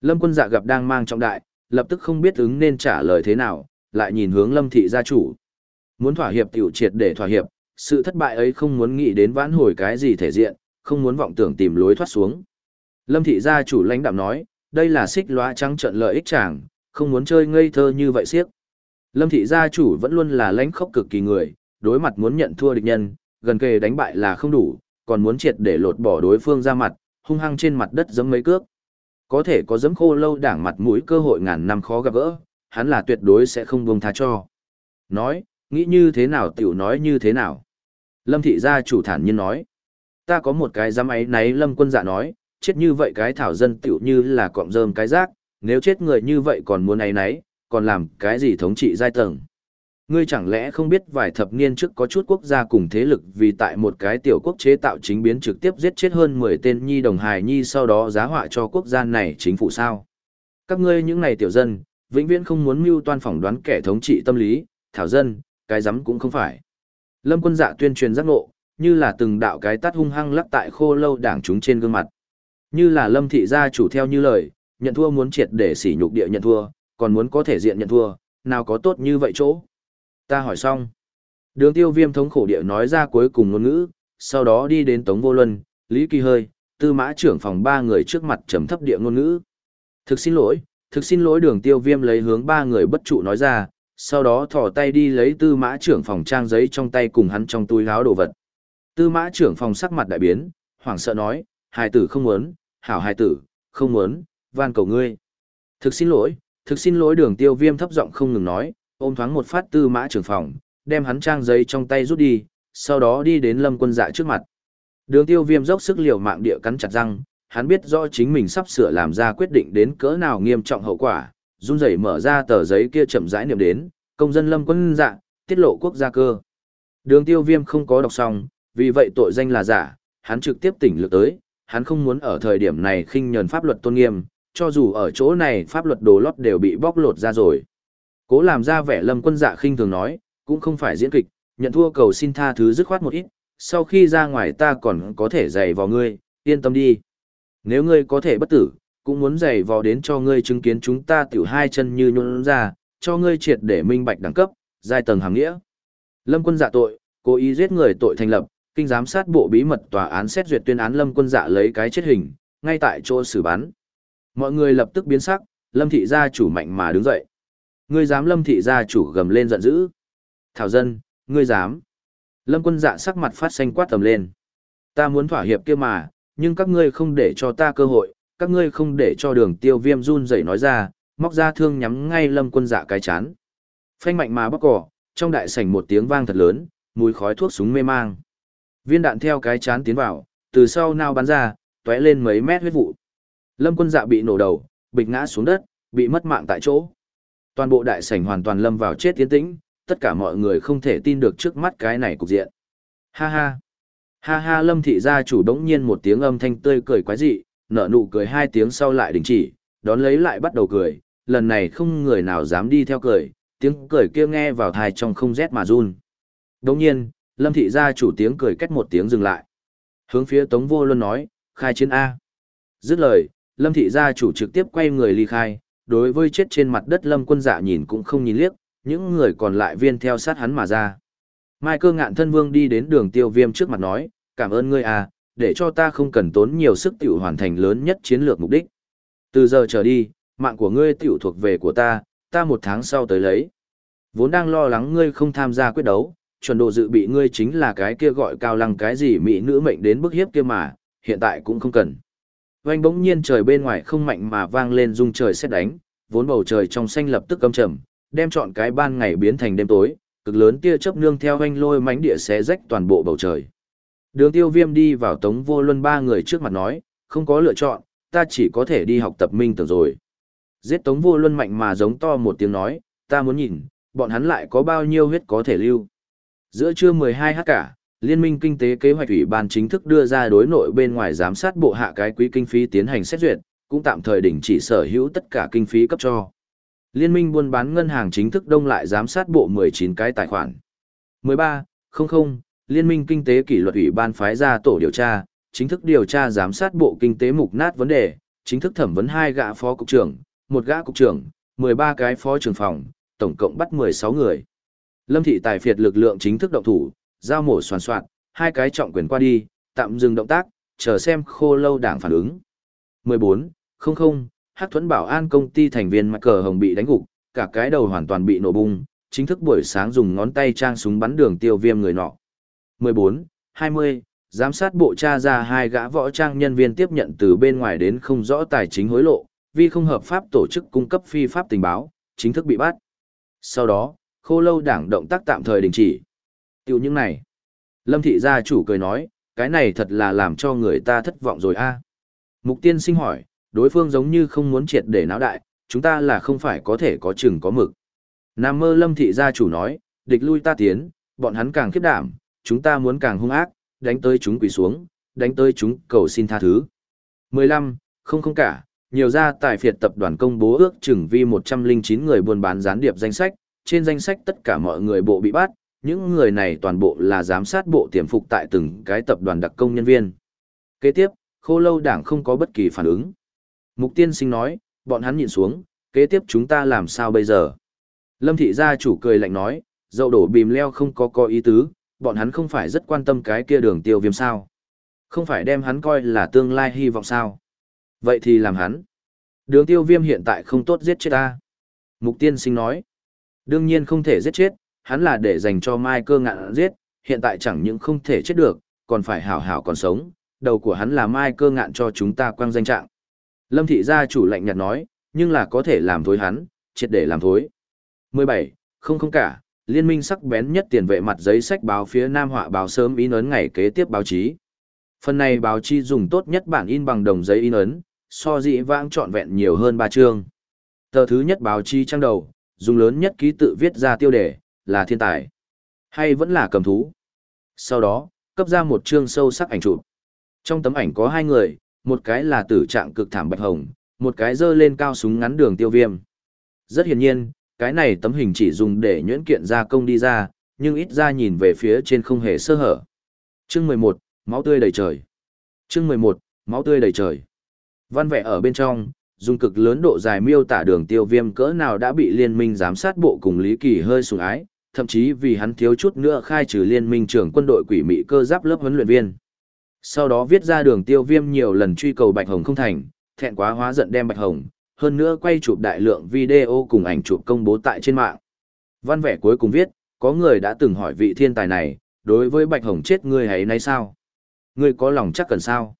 A: Lâm quân dạ gặp đang mang trọng đại, lập tức không biết ứng nên trả lời thế nào, lại nhìn hướng lâm thị gia chủ. Muốn thỏa hiệp tiểu triệt để thỏa hiệp, sự thất bại ấy không muốn nghĩ đến vãn hồi cái gì thể diện, không muốn vọng tưởng tìm lối thoát xuống. Lâm thị gia chủ lãnh đạm nói, đây là xích lóa trắng trận lợi ích chàng, không muốn chơi ngây thơ như vậy siếc. Lâm thị gia chủ vẫn luôn là lãnh khốc cực kỳ người, đối mặt muốn nhận thua địch nhân, gần kề đánh bại là không đủ, còn muốn triệt để lột bỏ đối phương ra mặt, hung hăng trên mặt đất giẫm mấy cước. Có thể có giẫm khô lâu đảng mặt mũi cơ hội ngàn năm khó gặp gỡ, hắn là tuyệt đối sẽ không buông tha cho. Nói, nghĩ như thế nào tiểu nói như thế nào. Lâm thị gia chủ thản nhiên nói, ta có một cái giám ấy náy lâm quân dạ nói, chết như vậy cái thảo dân tiểu như là cọng rơm cái rác, nếu chết người như vậy còn muốn ấy nấy, còn làm cái gì thống trị giai tầng. Ngươi chẳng lẽ không biết vài thập niên trước có chút quốc gia cùng thế lực vì tại một cái tiểu quốc chế tạo chính biến trực tiếp giết chết hơn 10 tên nhi đồng hài nhi sau đó giá họa cho quốc gia này chính phủ sao? Các ngươi những này tiểu dân, vĩnh viễn không muốn mưu toan phỏng đoán kẻ thống trị tâm lý, thảo dân, cái dám cũng không phải. Lâm quân dạ tuyên truyền giác ngộ, như là từng đạo cái tát hung hăng lắc tại khô lâu đảng chúng trên gương mặt. Như là lâm thị gia chủ theo như lời, nhận thua muốn triệt để sỉ nhục địa nhận thua, còn muốn có thể diện nhận thua, nào có tốt như vậy chỗ. Ta hỏi xong. Đường tiêu viêm thống khổ địa nói ra cuối cùng ngôn ngữ, sau đó đi đến Tống Vô Luân, Lý Kỳ Hơi, tư mã trưởng phòng ba người trước mặt trầm thấp địa ngôn ngữ. Thực xin lỗi, thực xin lỗi đường tiêu viêm lấy hướng ba người bất trụ nói ra, sau đó thỏ tay đi lấy tư mã trưởng phòng trang giấy trong tay cùng hắn trong túi gáo đồ vật. Tư mã trưởng phòng sắc mặt đại biến, hoảng sợ nói, hài tử không muốn, hảo hài tử, không muốn, van cầu ngươi. Thực xin lỗi, thực xin lỗi đường tiêu viêm thấp giọng không ngừng nói, ôm thoáng một phát tư mã trưởng phòng, đem hắn trang giấy trong tay rút đi, sau đó đi đến lâm quân dạ trước mặt. Đường tiêu viêm dốc sức liều mạng địa cắn chặt răng, hắn biết rõ chính mình sắp sửa làm ra quyết định đến cỡ nào nghiêm trọng hậu quả, run rẩy mở ra tờ giấy kia chậm rãi niệm đến, công dân lâm quân dạ, tiết lộ quốc gia cơ. Đường tiêu viêm không có đọc xong, vì vậy tội danh là giả, hắn trực tiếp tỉnh lược tới, hắn không muốn ở thời điểm này khinh nhờn pháp luật tôn nghiêm, cho dù ở chỗ này pháp luật đồ lót đều bị bóc lột ra rồi. Cố làm ra vẻ lâm quân dạ khinh thường nói, cũng không phải diễn kịch, nhận thua cầu xin tha thứ dứt khoát một ít, sau khi ra ngoài ta còn có thể giày vào ngươi, yên tâm đi. Nếu ngươi có thể bất tử, cũng muốn giày vào đến cho ngươi chứng kiến chúng ta tiểu hai chân như nhún ra, cho ngươi triệt để minh bạch đẳng cấp, giai tầng hàng nghĩa. Lâm quân dạ tội, cố ý giết người tội thành lập, kinh giám sát bộ bí mật tòa án xét duyệt tuyên án Lâm quân dạ lấy cái chết hình, ngay tại chỗ xử bắn. Mọi người lập tức biến sắc, Lâm thị gia chủ mạnh mà đứng dậy. Ngươi dám Lâm thị gia chủ gầm lên giận dữ. Thảo dân, ngươi dám. Lâm quân dạ sắc mặt phát xanh quát tầm lên. Ta muốn thỏa hiệp kia mà, nhưng các ngươi không để cho ta cơ hội, các ngươi không để cho đường tiêu viêm run dậy nói ra, móc ra thương nhắm ngay lâm quân dạ cái chán. Phanh mạnh mà bóc cỏ, trong đại sảnh một tiếng vang thật lớn, mùi khói thuốc súng mê mang. Viên đạn theo cái chán tiến vào, từ sau nao bắn ra, tóe lên mấy mét huyết vụ. Lâm quân dạ bị nổ đầu, bịch ngã xuống đất, bị mất mạng tại chỗ. Toàn bộ đại sảnh hoàn toàn lâm vào chết tiến tĩnh, tất cả mọi người không thể tin được trước mắt cái này cục diện. Ha ha. Ha ha lâm thị gia chủ đống nhiên một tiếng âm thanh tươi cười quái dị, nở nụ cười hai tiếng sau lại đình chỉ, đón lấy lại bắt đầu cười, lần này không người nào dám đi theo cười, tiếng cười kia nghe vào thai trong không rét mà run. Đống nhiên, lâm thị gia chủ tiếng cười cách một tiếng dừng lại. Hướng phía tống vô luân nói, khai chiến A. Dứt lời, lâm thị gia chủ trực tiếp quay người ly khai, đối với chết trên mặt đất lâm quân dạ nhìn cũng không nhìn liếc, những người còn lại viên theo sát hắn mà ra. Mai cơ ngạn thân vương đi đến đường tiêu viêm trước mặt nói, cảm ơn ngươi à, để cho ta không cần tốn nhiều sức tiểu hoàn thành lớn nhất chiến lược mục đích. Từ giờ trở đi, mạng của ngươi tiểu thuộc về của ta, ta một tháng sau tới lấy. Vốn đang lo lắng ngươi không tham gia quyết đấu, chuẩn độ dự bị ngươi chính là cái kia gọi cao lăng cái gì mỹ nữ mệnh đến bức hiếp kia mà, hiện tại cũng không cần oanh bỗng nhiên trời bên ngoài không mạnh mà vang lên rung trời xét đánh, vốn bầu trời trong xanh lập tức căm trầm, đem chọn cái ban ngày biến thành đêm tối, cực lớn tia chớp nương theo oanh lôi mánh địa xé rách toàn bộ bầu trời. Đường tiêu viêm đi vào tống vô luân ba người trước mặt nói, không có lựa chọn, ta chỉ có thể đi học tập minh tưởng rồi. Giết tống vô luân mạnh mà giống to một tiếng nói, ta muốn nhìn, bọn hắn lại có bao nhiêu huyết có thể lưu. Giữa trưa 12 h cả, Liên minh Kinh tế Kế hoạch Ủy ban chính thức đưa ra đối nội bên ngoài giám sát bộ hạ cái quý kinh phí tiến hành xét duyệt, cũng tạm thời đình chỉ sở hữu tất cả kinh phí cấp cho. Liên minh buôn bán ngân hàng chính thức đông lại giám sát bộ 19 cái tài khoản. 13. 00. Liên minh Kinh tế kỷ luật ủy ban phái ra tổ điều tra, chính thức điều tra giám sát bộ kinh tế mục nát vấn đề, chính thức thẩm vấn hai gã phó cục trưởng, một gã cục trưởng, 13 cái phó trưởng phòng, tổng cộng bắt 16 người. Lâm thị tài phiệt lực lượng chính thức động thủ, giao mổ soàn soạn, hai cái trọng quyền qua đi, tạm dừng động tác, chờ xem khô lâu đảng phản ứng. 14. 00 Hắc Thuẫn Bảo An công ty thành viên mặt cờ hồng bị đánh gục, cả cái đầu hoàn toàn bị nổ bung, chính thức buổi sáng dùng ngón tay trang súng bắn đường tiêu viêm người nọ. 14, 20, giám sát bộ tra ra hai gã võ trang nhân viên tiếp nhận từ bên ngoài đến không rõ tài chính hối lộ, vì không hợp pháp tổ chức cung cấp phi pháp tình báo, chính thức bị bắt. Sau đó, khô lâu đảng động tác tạm thời đình chỉ. Tiểu những này. Lâm thị gia chủ cười nói, cái này thật là làm cho người ta thất vọng rồi a. Mục tiên sinh hỏi, đối phương giống như không muốn triệt để náo đại, chúng ta là không phải có thể có chừng có mực. Nam mơ lâm thị gia chủ nói, địch lui ta tiến, bọn hắn càng khiếp đảm, chúng ta muốn càng hung ác, đánh tới chúng quỳ xuống, đánh tới chúng cầu xin tha thứ. 15. Không không cả, nhiều gia tài phiệt tập đoàn công bố ước chừng vi 109 người buôn bán gián điệp danh sách, trên danh sách tất cả mọi người bộ bị bắt, những người này toàn bộ là giám sát bộ tiềm phục tại từng cái tập đoàn đặc công nhân viên. Kế tiếp, khô lâu đảng không có bất kỳ phản ứng. Mục tiên sinh nói, bọn hắn nhìn xuống, kế tiếp chúng ta làm sao bây giờ? Lâm thị gia chủ cười lạnh nói, dậu đổ bìm leo không có coi ý tứ, bọn hắn không phải rất quan tâm cái kia đường tiêu viêm sao. Không phải đem hắn coi là tương lai hy vọng sao. Vậy thì làm hắn. Đường tiêu viêm hiện tại không tốt giết chết ta. Mục tiên sinh nói. Đương nhiên không thể giết chết, hắn là để dành cho Mai cơ ngạn giết, hiện tại chẳng những không thể chết được, còn phải hảo hảo còn sống. Đầu của hắn là Mai cơ ngạn cho chúng ta quang danh trạng. Lâm thị gia chủ lạnh nhạt nói, nhưng là có thể làm thối hắn, triệt để làm thối. 17. Không không cả, liên minh sắc bén nhất tiền vệ mặt giấy sách báo phía Nam Họa báo sớm in ấn ngày kế tiếp báo chí. Phần này báo chí dùng tốt nhất bản in bằng đồng giấy in ấn, so dị vãng trọn vẹn nhiều hơn ba chương. Tờ thứ nhất báo chí trang đầu, dùng lớn nhất ký tự viết ra tiêu đề, là thiên tài, hay vẫn là cầm thú. Sau đó, cấp ra một chương sâu sắc ảnh chụp. Trong tấm ảnh có hai người, một cái là tử trạng cực thảm bạch hồng, một cái dơ lên cao súng ngắn đường tiêu viêm. Rất hiển nhiên, cái này tấm hình chỉ dùng để nhuyễn kiện gia công đi ra, nhưng ít ra nhìn về phía trên không hề sơ hở. Chương 11, máu tươi đầy trời. Chương 11, máu tươi đầy trời. Văn vẽ ở bên trong, dùng cực lớn độ dài miêu tả đường tiêu viêm cỡ nào đã bị liên minh giám sát bộ cùng Lý Kỳ hơi sủng ái, thậm chí vì hắn thiếu chút nữa khai trừ liên minh trưởng quân đội quỷ mị cơ giáp lớp huấn luyện viên. Sau đó viết ra đường tiêu viêm nhiều lần truy cầu Bạch Hồng không thành, thẹn quá hóa giận đem Bạch Hồng, hơn nữa quay chụp đại lượng video cùng ảnh chụp công bố tại trên mạng. Văn vẻ cuối cùng viết, có người đã từng hỏi vị thiên tài này, đối với Bạch Hồng chết ngươi hãy nay sao? Ngươi có lòng chắc cần sao?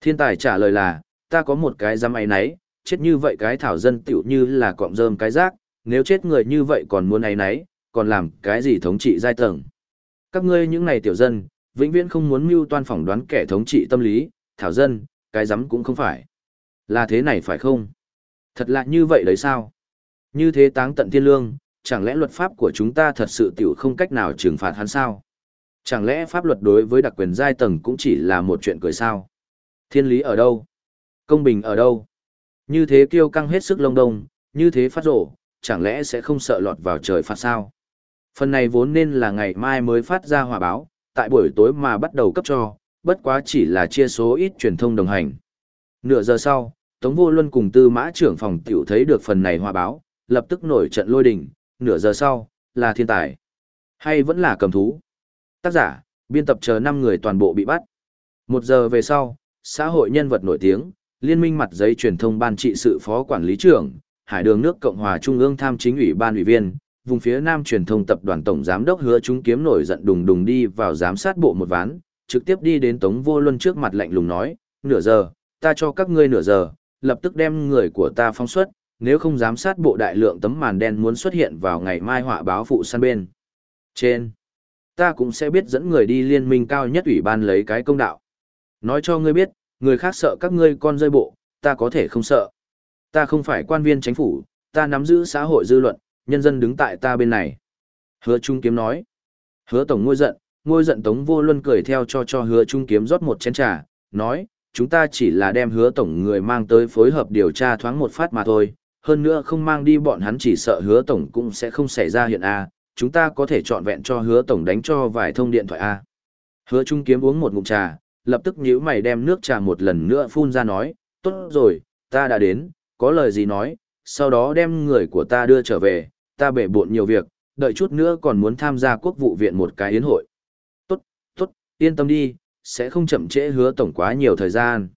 A: Thiên tài trả lời là, ta có một cái dám ấy nấy, chết như vậy cái thảo dân tiểu như là cọng rơm cái rác, nếu chết người như vậy còn muốn ấy nấy, còn làm cái gì thống trị giai tầng. Các ngươi những này tiểu dân, vĩnh viễn không muốn mưu toan phỏng đoán kẻ thống trị tâm lý, thảo dân, cái dám cũng không phải. Là thế này phải không? Thật lạ như vậy đấy sao? Như thế táng tận thiên lương, chẳng lẽ luật pháp của chúng ta thật sự tiểu không cách nào trừng phạt hắn sao? Chẳng lẽ pháp luật đối với đặc quyền giai tầng cũng chỉ là một chuyện cười sao? Thiên lý ở đâu? Công bình ở đâu? Như thế kiêu căng hết sức lông đông, như thế phát rổ, chẳng lẽ sẽ không sợ lọt vào trời phạt sao? Phần này vốn nên là ngày mai mới phát ra hòa báo, tại buổi tối mà bắt đầu cấp cho, bất quá chỉ là chia số ít truyền thông đồng hành. Nửa giờ sau, Tống Vô Luân cùng Tư Mã trưởng phòng tiểu thấy được phần này hòa báo, lập tức nổi trận lôi đình, nửa giờ sau, là thiên tài. Hay vẫn là cầm thú? Tác giả, biên tập chờ 5 người toàn bộ bị bắt. Một giờ về sau, xã hội nhân vật nổi tiếng, liên minh mặt giấy truyền thông ban trị sự phó quản lý trưởng, Hải đường nước Cộng hòa Trung ương tham chính ủy ban ủy viên, vùng phía Nam truyền thông tập đoàn tổng giám đốc hứa chúng kiếm nổi giận đùng đùng đi vào giám sát bộ một ván, trực tiếp đi đến Tống Vô Luân trước mặt lạnh lùng nói, nửa giờ, ta cho các ngươi nửa giờ, lập tức đem người của ta phóng xuất, nếu không giám sát bộ đại lượng tấm màn đen muốn xuất hiện vào ngày mai họa báo phụ săn bên. Trên, ta cũng sẽ biết dẫn người đi liên minh cao nhất ủy ban lấy cái công đạo. Nói cho ngươi biết, người khác sợ các ngươi con rơi bộ, ta có thể không sợ. Ta không phải quan viên chính phủ, ta nắm giữ xã hội dư luận, nhân dân đứng tại ta bên này. Hứa Trung Kiếm nói. Hứa Tổng ngôi giận, ngôi giận Tống Vô Luân cười theo cho cho Hứa Trung Kiếm rót một chén trà, nói, chúng ta chỉ là đem Hứa Tổng người mang tới phối hợp điều tra thoáng một phát mà thôi, hơn nữa không mang đi bọn hắn chỉ sợ Hứa Tổng cũng sẽ không xảy ra hiện A, chúng ta có thể chọn vẹn cho Hứa Tổng đánh cho vài thông điện thoại A. Hứa Trung Kiếm uống một ngụm trà, lập tức nhíu mày đem nước trà một lần nữa phun ra nói, tốt rồi, ta đã đến, có lời gì nói, sau đó đem người của ta đưa trở về, ta bể bộn nhiều việc, đợi chút nữa còn muốn tham gia quốc vụ viện một cái yến hội. Tốt, tốt, yên tâm đi, sẽ không chậm trễ hứa tổng quá nhiều thời gian.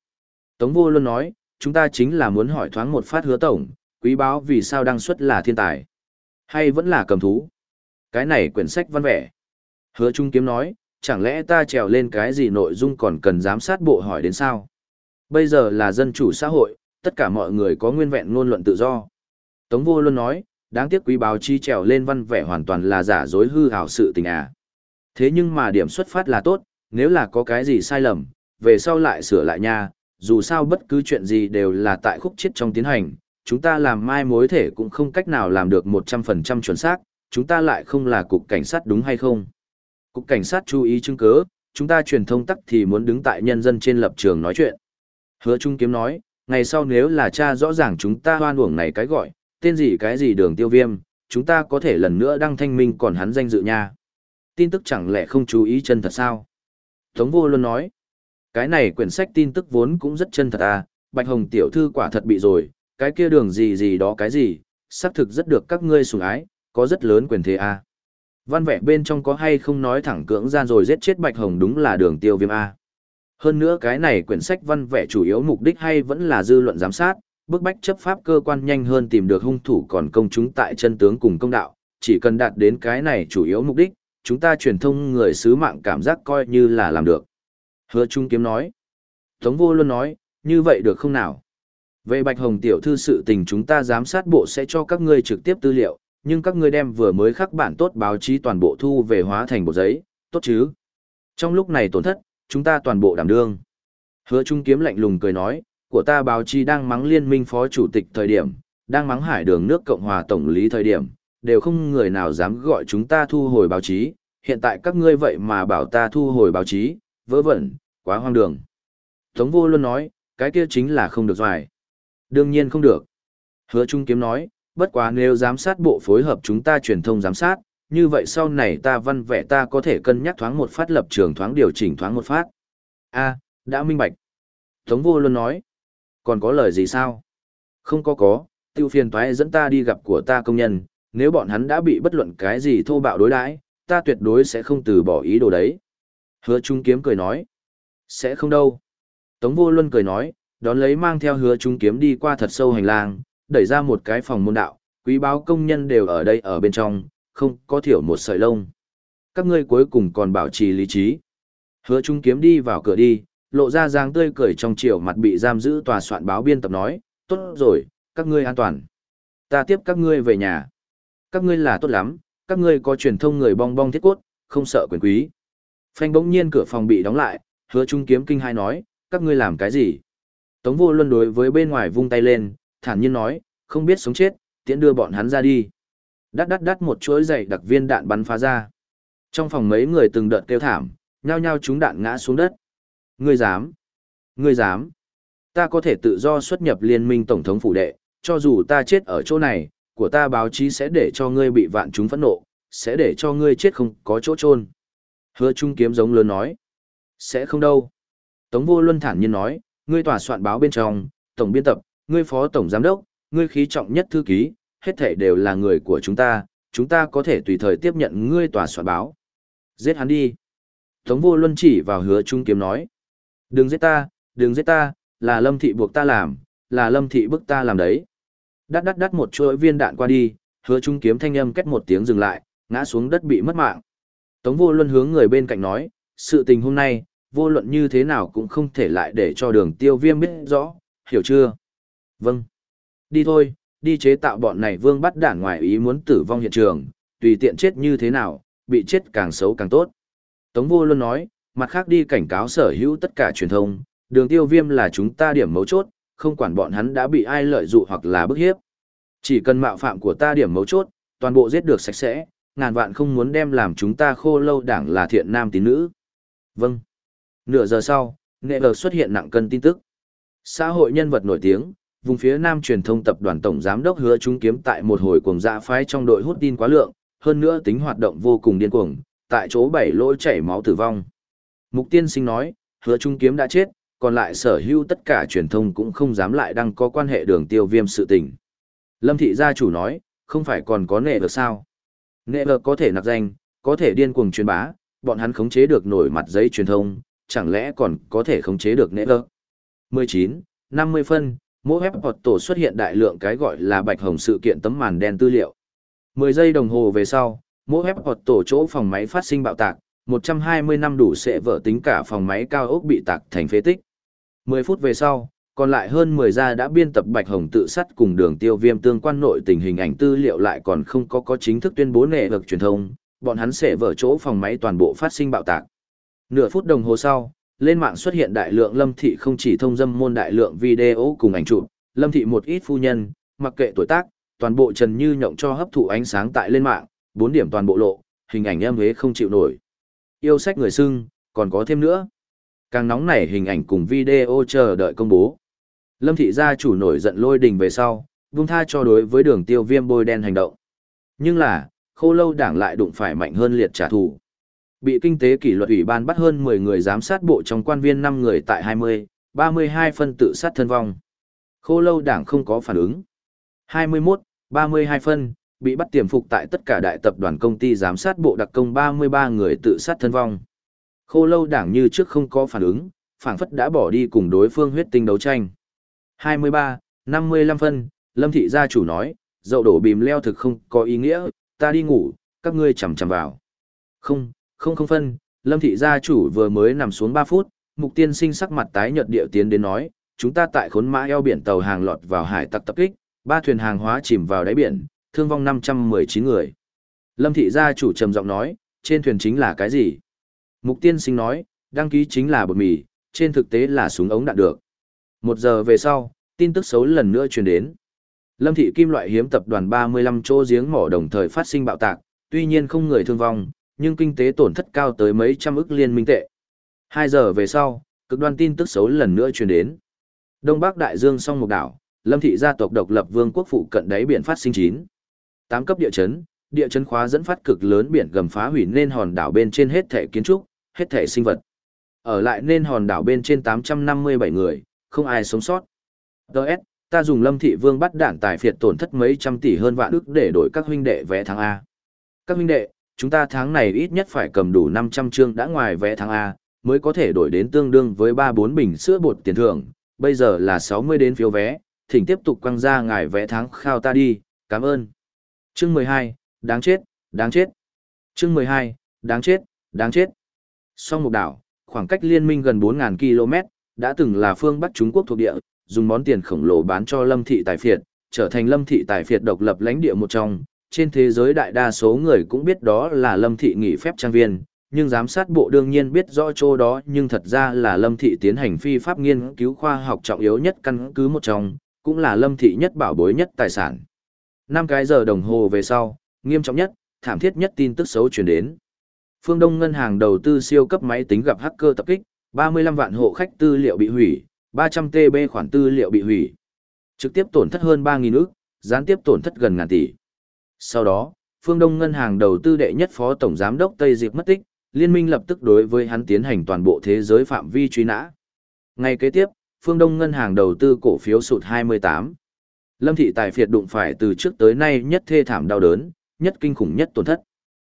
A: Tống vô luôn nói, chúng ta chính là muốn hỏi thoáng một phát hứa tổng, quý báo vì sao đăng xuất là thiên tài, hay vẫn là cầm thú. Cái này quyển sách văn vẻ. Hứa Trung Kiếm nói, chẳng lẽ ta trèo lên cái gì nội dung còn cần giám sát bộ hỏi đến sao? Bây giờ là dân chủ xã hội, tất cả mọi người có nguyên vẹn ngôn luận tự do. Tống vô luôn nói, đáng tiếc quý báo chi trèo lên văn vẻ hoàn toàn là giả dối hư hảo sự tình à. Thế nhưng mà điểm xuất phát là tốt, nếu là có cái gì sai lầm, về sau lại sửa lại nha, dù sao bất cứ chuyện gì đều là tại khúc chết trong tiến hành, chúng ta làm mai mối thể cũng không cách nào làm được 100% chuẩn xác, chúng ta lại không là cục cảnh sát đúng hay không. Cục cảnh sát chú ý chứng cứ, chúng ta truyền thông tắc thì muốn đứng tại nhân dân trên lập trường nói chuyện. Hứa Trung Kiếm nói, ngày sau nếu là cha rõ ràng chúng ta hoan uổng này cái gọi, tên gì cái gì đường tiêu viêm, chúng ta có thể lần nữa đăng thanh minh còn hắn danh dự nha. Tin tức chẳng lẽ không chú ý chân thật sao? Tống vô luôn nói, cái này quyển sách tin tức vốn cũng rất chân thật à, Bạch Hồng tiểu thư quả thật bị rồi, cái kia đường gì gì đó cái gì, xác thực rất được các ngươi sủng ái, có rất lớn quyền thế à. Văn vẽ bên trong có hay không nói thẳng cưỡng gian rồi giết chết Bạch Hồng đúng là đường tiêu viêm A. Hơn nữa cái này quyển sách văn vẽ chủ yếu mục đích hay vẫn là dư luận giám sát, bức bách chấp pháp cơ quan nhanh hơn tìm được hung thủ còn công chúng tại chân tướng cùng công đạo, chỉ cần đạt đến cái này chủ yếu mục đích, chúng ta truyền thông người sứ mạng cảm giác coi như là làm được. Hứa Trung Kiếm nói. Tống vô luôn nói, như vậy được không nào? Về Bạch Hồng tiểu thư sự tình chúng ta giám sát bộ sẽ cho các ngươi trực tiếp tư liệu, nhưng các ngươi đem vừa mới khắc bản tốt báo chí toàn bộ thu về hóa thành bộ giấy, tốt chứ? Trong lúc này tổn thất, chúng ta toàn bộ đảm đương. Hứa Trung Kiếm lạnh lùng cười nói, của ta báo chí đang mắng liên minh phó chủ tịch thời điểm, đang mắng hải đường nước Cộng hòa Tổng lý thời điểm, đều không người nào dám gọi chúng ta thu hồi báo chí, hiện tại các ngươi vậy mà bảo ta thu hồi báo chí, vớ vẩn, quá hoang đường. Tống vô luôn nói, cái kia chính là không được doài. Đương nhiên không được. Hứa Trung Kiếm nói, bất quá nếu giám sát bộ phối hợp chúng ta truyền thông giám sát, như vậy sau này ta văn vẽ ta có thể cân nhắc thoáng một phát lập trường thoáng điều chỉnh thoáng một phát. a đã minh bạch. Tống vô luôn nói, còn có lời gì sao? Không có có, tiêu phiền toái dẫn ta đi gặp của ta công nhân, nếu bọn hắn đã bị bất luận cái gì thô bạo đối đãi, ta tuyệt đối sẽ không từ bỏ ý đồ đấy. Hứa Trung Kiếm cười nói, sẽ không đâu. Tống vô luân cười nói, đón lấy mang theo hứa Trung Kiếm đi qua thật sâu hành lang, đẩy ra một cái phòng môn đạo, quý báo công nhân đều ở đây ở bên trong, không có thiểu một sợi lông. Các ngươi cuối cùng còn bảo trì lý trí. Hứa Trung kiếm đi vào cửa đi, lộ ra dáng tươi cười trong chiều mặt bị giam giữ tòa soạn báo biên tập nói, tốt rồi, các ngươi an toàn. Ta tiếp các ngươi về nhà. Các ngươi là tốt lắm, các ngươi có truyền thông người bong bong thiết cốt, không sợ quyền quý. Phanh bỗng nhiên cửa phòng bị đóng lại, hứa trung kiếm kinh hai nói, các ngươi làm cái gì? Tống vô luân đối với bên ngoài vung tay lên, thản nhiên nói, không biết sống chết, tiễn đưa bọn hắn ra đi. Đắt đắt đắt một chuỗi dày đặc viên đạn bắn phá ra. Trong phòng mấy người từng đợt kêu thảm, nhao nhao chúng đạn ngã xuống đất. Ngươi dám? Ngươi dám? Ta có thể tự do xuất nhập liên minh tổng thống phủ đệ, cho dù ta chết ở chỗ này, của ta báo chí sẽ để cho ngươi bị vạn chúng phẫn nộ, sẽ để cho ngươi chết không có chỗ chôn. Hứa Trung kiếm giống lớn nói. Sẽ không đâu. Tống vô luân thản nhiên nói, ngươi tòa soạn báo bên trong, tổng biên tập, ngươi phó tổng giám đốc, ngươi khí trọng nhất thư ký, hết thảy đều là người của chúng ta, chúng ta có thể tùy thời tiếp nhận ngươi tòa soạn báo. Giết hắn đi. Tống vô luân chỉ vào hứa trung kiếm nói. Đừng giết ta, đừng giết ta, là lâm thị buộc ta làm, là lâm thị bức ta làm đấy. Đắt đắt đắt một chuỗi viên đạn qua đi, hứa trung kiếm thanh âm kết một tiếng dừng lại, ngã xuống đất bị mất mạng. Tống vô luân hướng người bên cạnh nói, sự tình hôm nay, vô luận như thế nào cũng không thể lại để cho đường tiêu viêm biết rõ, hiểu chưa? Vâng. Đi thôi, đi chế tạo bọn này vương bắt đản ngoài ý muốn tử vong hiện trường, tùy tiện chết như thế nào, bị chết càng xấu càng tốt. Tống vô luân nói, mặt khác đi cảnh cáo sở hữu tất cả truyền thông, đường tiêu viêm là chúng ta điểm mấu chốt, không quản bọn hắn đã bị ai lợi dụng hoặc là bức hiếp. Chỉ cần mạo phạm của ta điểm mấu chốt, toàn bộ giết được sạch sẽ, ngàn vạn không muốn đem làm chúng ta khô lâu đảng là thiện nam tín nữ. Vâng. Nửa giờ sau, nghệ lờ xuất hiện nặng cân tin tức. Xã hội nhân vật nổi tiếng, vùng phía nam truyền thông tập đoàn tổng giám đốc hứa chúng kiếm tại một hồi cuồng dạ phái trong đội hút tin quá lượng, hơn nữa tính hoạt động vô cùng điên cuồng, tại chỗ bảy lỗ chảy máu tử vong. Mục tiên sinh nói, hứa trung kiếm đã chết, còn lại sở hữu tất cả truyền thông cũng không dám lại đăng có quan hệ đường tiêu viêm sự tình. Lâm thị gia chủ nói, không phải còn có nệ được sao? Nệ được có thể nặc danh, có thể điên cuồng truyền bá, bọn hắn khống chế được nổi mặt giấy truyền thông, chẳng lẽ còn có thể khống chế được nệ được? 19, 50 phân, mỗi web hoặc tổ xuất hiện đại lượng cái gọi là bạch hồng sự kiện tấm màn đen tư liệu. 10 giây đồng hồ về sau, mỗi web hoặc tổ chỗ phòng máy phát sinh bạo tạc, 120 năm đủ sẽ vỡ tính cả phòng máy cao ốc bị tạc thành phế tích. 10 phút về sau, còn lại hơn 10 gia đã biên tập Bạch Hồng tự sát cùng đường tiêu viêm tương quan nội tình hình ảnh tư liệu lại còn không có có chính thức tuyên bố nệ vực truyền thông, bọn hắn sẽ vỡ chỗ phòng máy toàn bộ phát sinh bạo tạc. Nửa phút đồng hồ sau, lên mạng xuất hiện đại lượng lâm thị không chỉ thông dâm môn đại lượng video cùng ảnh chụp, lâm thị một ít phu nhân, mặc kệ tuổi tác, toàn bộ trần như nhộng cho hấp thụ ánh sáng tại lên mạng, bốn điểm toàn bộ lộ, hình ảnh em hế không chịu nổi. Yêu sách người xưng, còn có thêm nữa. Càng nóng nảy hình ảnh cùng video chờ đợi công bố. Lâm thị gia chủ nổi giận lôi đình về sau, vung tha cho đối với đường tiêu viêm bôi đen hành động. Nhưng là, khô lâu đảng lại đụng phải mạnh hơn liệt trả thù. Bị kinh tế kỷ luật ủy ban bắt hơn 10 người giám sát bộ trong quan viên 5 người tại 20, 32 phân tự sát thân vong. Khô lâu đảng không có phản ứng. 21, 32 phân, bị bắt tiềm phục tại tất cả đại tập đoàn công ty giám sát bộ đặc công 33 người tự sát thân vong. Khô lâu đảng như trước không có phản ứng, phảng phất đã bỏ đi cùng đối phương huyết tinh đấu tranh. 23, 55 phân, Lâm thị gia chủ nói, dậu đổ bìm leo thực không có ý nghĩa, ta đi ngủ, các ngươi chầm chầm vào. Không, không không phân, Lâm thị gia chủ vừa mới nằm xuống 3 phút, mục tiên sinh sắc mặt tái nhợt điệu tiến đến nói, chúng ta tại khốn mã eo biển tàu hàng lọt vào hải tặc tập kích, ba thuyền hàng hóa chìm vào đáy biển, thương vong 519 người. Lâm thị gia chủ trầm giọng nói, trên thuyền chính là cái gì? Mục tiên sinh nói, đăng ký chính là bột mì, trên thực tế là súng ống đạn được. Một giờ về sau, tin tức xấu lần nữa truyền đến. Lâm thị kim loại hiếm tập đoàn 35 chỗ giếng mỏ đồng thời phát sinh bạo tạc, tuy nhiên không người thương vong, nhưng kinh tế tổn thất cao tới mấy trăm ức liên minh tệ. Hai giờ về sau, cực đoan tin tức xấu lần nữa truyền đến. Đông Bắc Đại Dương song một đảo, Lâm thị gia tộc độc lập vương quốc phụ cận đáy biển phát sinh chín. Tám cấp địa chấn, địa chấn khóa dẫn phát cực lớn biển gầm phá hủy nên hòn đảo bên trên hết thể kiến trúc, hết thể sinh vật. Ở lại nên hòn đảo bên trên 857 người, không ai sống sót. Đợt, ta dùng lâm thị vương bắt đạn tài phiệt tổn thất mấy trăm tỷ hơn vạn ức để đổi các huynh đệ vé tháng A. Các huynh đệ, chúng ta tháng này ít nhất phải cầm đủ 500 chương đã ngoài vé tháng A, mới có thể đổi đến tương đương với 3-4 bình sữa bột tiền thưởng, bây giờ là 60 đến phiếu vé, thỉnh tiếp tục quăng ra ngài vé tháng khao ta đi, cảm ơn. Chương 12, đáng chết, đáng chết. Chương 12, đáng chết, đáng chết. Song Mục Đảo, khoảng cách liên minh gần 4.000 km, đã từng là phương Bắc Trung Quốc thuộc địa, dùng món tiền khổng lồ bán cho Lâm Thị Tài Phiệt, trở thành Lâm Thị Tài Phiệt độc lập lãnh địa một trong. Trên thế giới đại đa số người cũng biết đó là Lâm Thị nghỉ phép trang viên, nhưng giám sát bộ đương nhiên biết rõ chỗ đó nhưng thật ra là Lâm Thị tiến hành phi pháp nghiên cứu khoa học trọng yếu nhất căn cứ một trong, cũng là Lâm Thị nhất bảo bối nhất tài sản. Năm cái giờ đồng hồ về sau, nghiêm trọng nhất, thảm thiết nhất tin tức xấu truyền đến. Phương Đông ngân hàng đầu tư siêu cấp máy tính gặp hacker tập kích, 35 vạn hộ khách tư liệu bị hủy, 300 TB khoản tư liệu bị hủy. Trực tiếp tổn thất hơn 3.000 ức, gián tiếp tổn thất gần ngàn tỷ. Sau đó, Phương Đông ngân hàng đầu tư đệ nhất phó tổng giám đốc Tây Diệp mất tích, liên minh lập tức đối với hắn tiến hành toàn bộ thế giới phạm vi truy nã. Ngày kế tiếp, Phương Đông ngân hàng đầu tư cổ phiếu sụt 28. Lâm thị tài phiệt đụng phải từ trước tới nay nhất thê thảm đau đớn, nhất kinh khủng nhất tổn thất.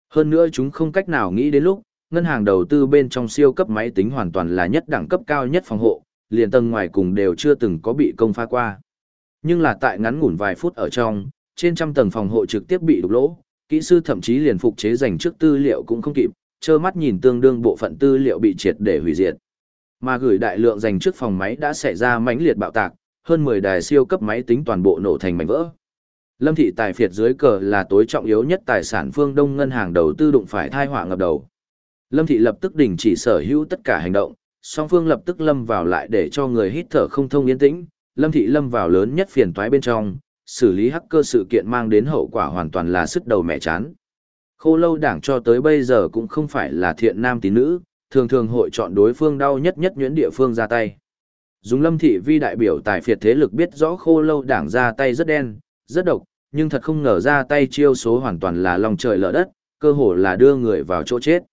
A: Hơn nữa chúng không cách nào nghĩ đến lúc, ngân hàng đầu tư bên trong siêu cấp máy tính hoàn toàn là nhất đẳng cấp cao nhất phòng hộ, liền tầng ngoài cùng đều chưa từng có bị công phá qua. Nhưng là tại ngắn ngủn vài phút ở trong, trên trăm tầng phòng hộ trực tiếp bị đục lỗ, kỹ sư thậm chí liền phục chế dành trước tư liệu cũng không kịp, trơ mắt nhìn tương đương bộ phận tư liệu bị triệt để hủy diệt. Mà gửi đại lượng dành trước phòng máy đã xảy ra mãnh liệt bạo tạc, hơn 10 đài siêu cấp máy tính toàn bộ nổ thành mảnh vỡ. Lâm thị tài phiệt dưới cờ là tối trọng yếu nhất tài sản phương Đông ngân hàng đầu tư đụng phải thai họa ngập đầu. Lâm thị lập tức đình chỉ sở hữu tất cả hành động, song phương lập tức lâm vào lại để cho người hít thở không thông yên tĩnh, Lâm thị lâm vào lớn nhất phiền toái bên trong, xử lý hacker sự kiện mang đến hậu quả hoàn toàn là sức đầu mẹ chán. Khô lâu đảng cho tới bây giờ cũng không phải là thiện nam tín nữ, thường thường hội chọn đối phương đau nhất nhất nhuyễn địa phương ra tay. Dùng lâm thị vi đại biểu tài phiệt thế lực biết rõ khô lâu đảng ra tay rất đen, rất độc, nhưng thật không ngờ ra tay chiêu số hoàn toàn là lòng trời lỡ đất, cơ hồ là đưa người vào chỗ chết.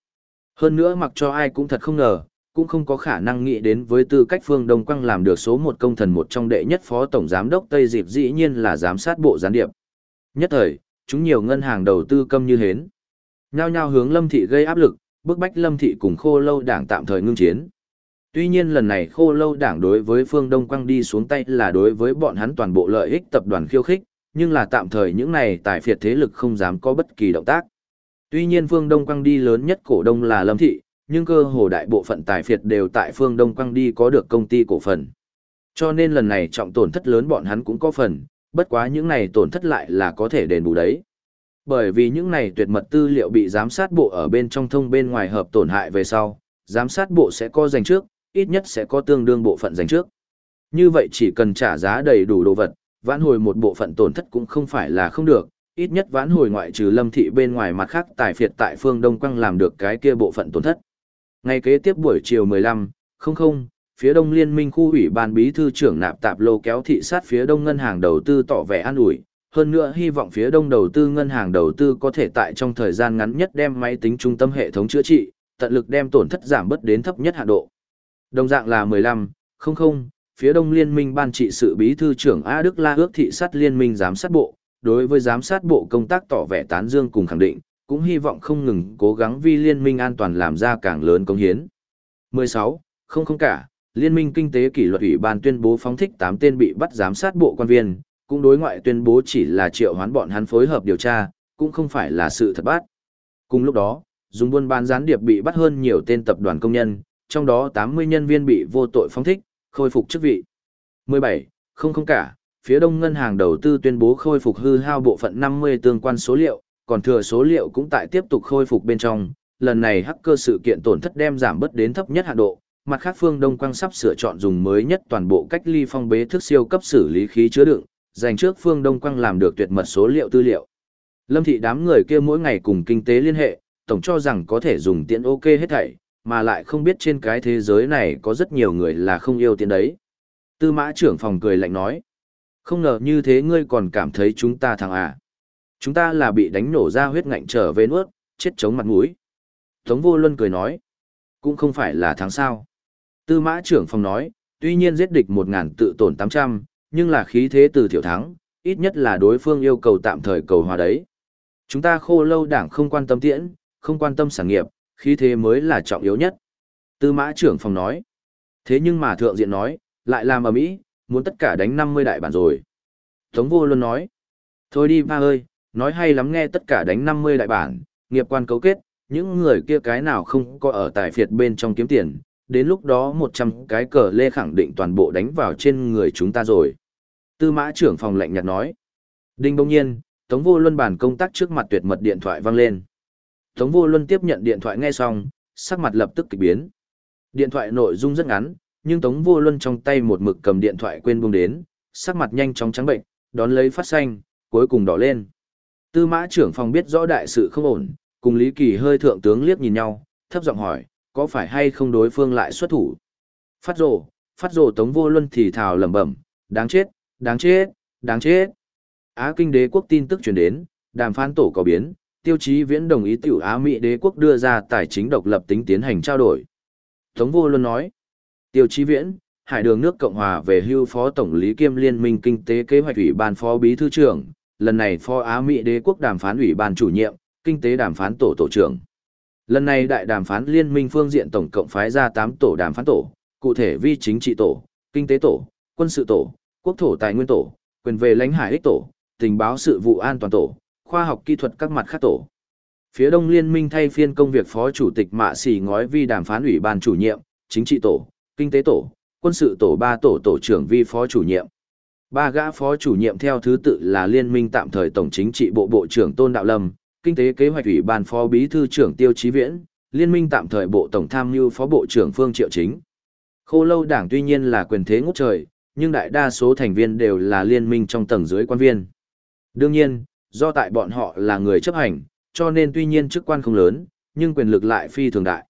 A: Hơn nữa mặc cho ai cũng thật không ngờ, cũng không có khả năng nghĩ đến với tư cách phương Đông Quang làm được số một công thần một trong đệ nhất phó tổng giám đốc Tây Diệp dĩ nhiên là giám sát bộ gián điệp. Nhất thời, chúng nhiều ngân hàng đầu tư câm như hến. Nhao nhao hướng Lâm Thị gây áp lực, bức bách Lâm Thị cùng khô lâu đảng tạm thời ngưng chiến. Tuy nhiên lần này khô lâu đảng đối với phương Đông Quang đi xuống tay là đối với bọn hắn toàn bộ lợi ích tập đoàn khiêu khích, nhưng là tạm thời những này tài phiệt thế lực không dám có bất kỳ động tác. Tuy nhiên phương Đông Quang đi lớn nhất cổ đông là Lâm Thị, nhưng cơ hồ đại bộ phận tài phiệt đều tại phương Đông Quang đi có được công ty cổ phần. Cho nên lần này trọng tổn thất lớn bọn hắn cũng có phần, bất quá những này tổn thất lại là có thể đền bù đấy. Bởi vì những này tuyệt mật tư liệu bị giám sát bộ ở bên trong thông bên ngoài hợp tổn hại về sau, giám sát bộ sẽ co dành trước, ít nhất sẽ có tương đương bộ phận dành trước. Như vậy chỉ cần trả giá đầy đủ đồ vật, vãn hồi một bộ phận tổn thất cũng không phải là không được, ít nhất vãn hồi ngoại trừ lâm thị bên ngoài mặt khác tài phiệt tại phương Đông Quang làm được cái kia bộ phận tổn thất. Ngày kế tiếp buổi chiều 15, không không, phía đông liên minh khu ủy ban bí thư trưởng nạp tạp lô kéo thị sát phía đông ngân hàng đầu tư tỏ vẻ an ủi, hơn nữa hy vọng phía đông đầu tư ngân hàng đầu tư có thể tại trong thời gian ngắn nhất đem máy tính trung tâm hệ thống chữa trị, tận lực đem tổn thất giảm bớt đến thấp nhất hạ độ. Đồng dạng là 15, không không, phía đông liên minh ban trị sự bí thư trưởng A Đức La ước thị sát liên minh giám sát bộ, đối với giám sát bộ công tác tỏ vẻ tán dương cùng khẳng định, cũng hy vọng không ngừng cố gắng vì liên minh an toàn làm ra càng lớn công hiến. 16. Không không cả, Liên minh Kinh tế kỷ luật ủy ban tuyên bố phóng thích 8 tên bị bắt giám sát bộ quan viên, cũng đối ngoại tuyên bố chỉ là triệu hoán bọn hắn phối hợp điều tra, cũng không phải là sự thật bắt. Cùng lúc đó, dùng buôn bán gián điệp bị bắt hơn nhiều tên tập đoàn công nhân, trong đó 80 nhân viên bị vô tội phóng thích, khôi phục chức vị. 17. Không không cả, phía đông ngân hàng đầu tư tuyên bố khôi phục hư hao bộ phận 50 tương quan số liệu, còn thừa số liệu cũng tại tiếp tục khôi phục bên trong. Lần này hacker sự kiện tổn thất đem giảm bớt đến thấp nhất hạn độ, mặt khác phương Đông Quang sắp sửa chọn dùng mới nhất toàn bộ cách ly phong bế thức siêu cấp xử lý khí chứa đựng, dành trước phương Đông Quang làm được tuyệt mật số liệu tư liệu. Lâm thị đám người kia mỗi ngày cùng kinh tế liên hệ, tổng cho rằng có thể dùng tiện ok hết thảy, mà lại không biết trên cái thế giới này có rất nhiều người là không yêu tiền đấy. Tư mã trưởng phòng cười lạnh nói. Không ngờ như thế ngươi còn cảm thấy chúng ta thằng à. Chúng ta là bị đánh nổ ra huyết ngạnh trở về nuốt, chết chống mặt mũi. Tống vô luân cười nói. Cũng không phải là thắng sao. Tư mã trưởng phòng nói, tuy nhiên giết địch một ngàn tự tổn tám trăm, nhưng là khí thế từ thiểu thắng, ít nhất là đối phương yêu cầu tạm thời cầu hòa đấy. Chúng ta khô lâu đảng không quan tâm tiễn, không quan tâm sản nghiệp, khí thế mới là trọng yếu nhất. Tư mã trưởng phòng nói. Thế nhưng mà thượng diện nói, lại làm ở mỹ muốn tất cả đánh 50 đại bản rồi. Tống vô luôn nói. Thôi đi ba ơi, nói hay lắm nghe tất cả đánh 50 đại bản, nghiệp quan cấu kết, những người kia cái nào không có ở tài phiệt bên trong kiếm tiền, đến lúc đó 100 cái cờ lê khẳng định toàn bộ đánh vào trên người chúng ta rồi. Tư mã trưởng phòng lệnh nhạt nói. Đinh bỗng nhiên, Tống Vô Luân bàn công tác trước mặt tuyệt mật điện thoại vang lên. Tống Vô Luân tiếp nhận điện thoại nghe xong, sắc mặt lập tức kỳ biến. Điện thoại nội dung rất ngắn, nhưng Tống Vô Luân trong tay một mực cầm điện thoại quên buông đến, sắc mặt nhanh chóng trắng bệnh, đón lấy phát xanh, cuối cùng đỏ lên. Tư mã trưởng phòng biết rõ đại sự không ổn, cùng Lý Kỳ hơi thượng tướng liếc nhìn nhau, thấp giọng hỏi, có phải hay không đối phương lại xuất thủ? Phát rồ, phát rồ Tống Vô Luân thì thào lẩm bẩm, đáng chết, đáng chết, đáng chết. Á Kinh đế quốc tin tức truyền đến, đàm phán tổ có biến, tiêu chí viễn đồng ý tiểu Á Mỹ đế quốc đưa ra tài chính độc lập tính tiến hành trao đổi. Tống vô luôn nói, tiêu chí viễn, hải đường nước Cộng Hòa về hưu phó tổng lý kiêm liên minh kinh tế kế hoạch ủy ban phó bí thư trưởng, lần này phó Á Mỹ đế quốc đàm phán ủy ban chủ nhiệm, kinh tế đàm phán tổ tổ trưởng. Lần này đại đàm phán liên minh phương diện tổng cộng phái ra 8 tổ đàm phán tổ, cụ thể vi chính trị tổ, kinh tế tổ, quân sự tổ, quốc thổ tài nguyên tổ, quyền về lãnh hải ích tổ, tình báo sự vụ an toàn tổ, khoa học kỹ thuật các mặt khác tổ. Phía Đông Liên minh thay phiên công việc phó chủ tịch Mạ Sỉ ngói vi đàm phán ủy ban chủ nhiệm, chính trị tổ, kinh tế tổ, quân sự tổ ba tổ tổ trưởng vi phó chủ nhiệm. Ba gã phó chủ nhiệm theo thứ tự là Liên minh tạm thời Tổng chính trị bộ bộ trưởng Tôn Đạo Lâm, kinh tế kế hoạch ủy ban phó bí thư trưởng Tiêu Chí Viễn, Liên minh tạm thời bộ tổng tham mưu phó bộ trưởng Phương Triệu Chính. Khô lâu đảng tuy nhiên là quyền thế ngút trời, nhưng đại đa số thành viên đều là liên minh trong tầng dưới quan viên. Đương nhiên, do tại bọn họ là người chấp hành, cho nên tuy nhiên chức quan không lớn, nhưng quyền lực lại phi thường đại.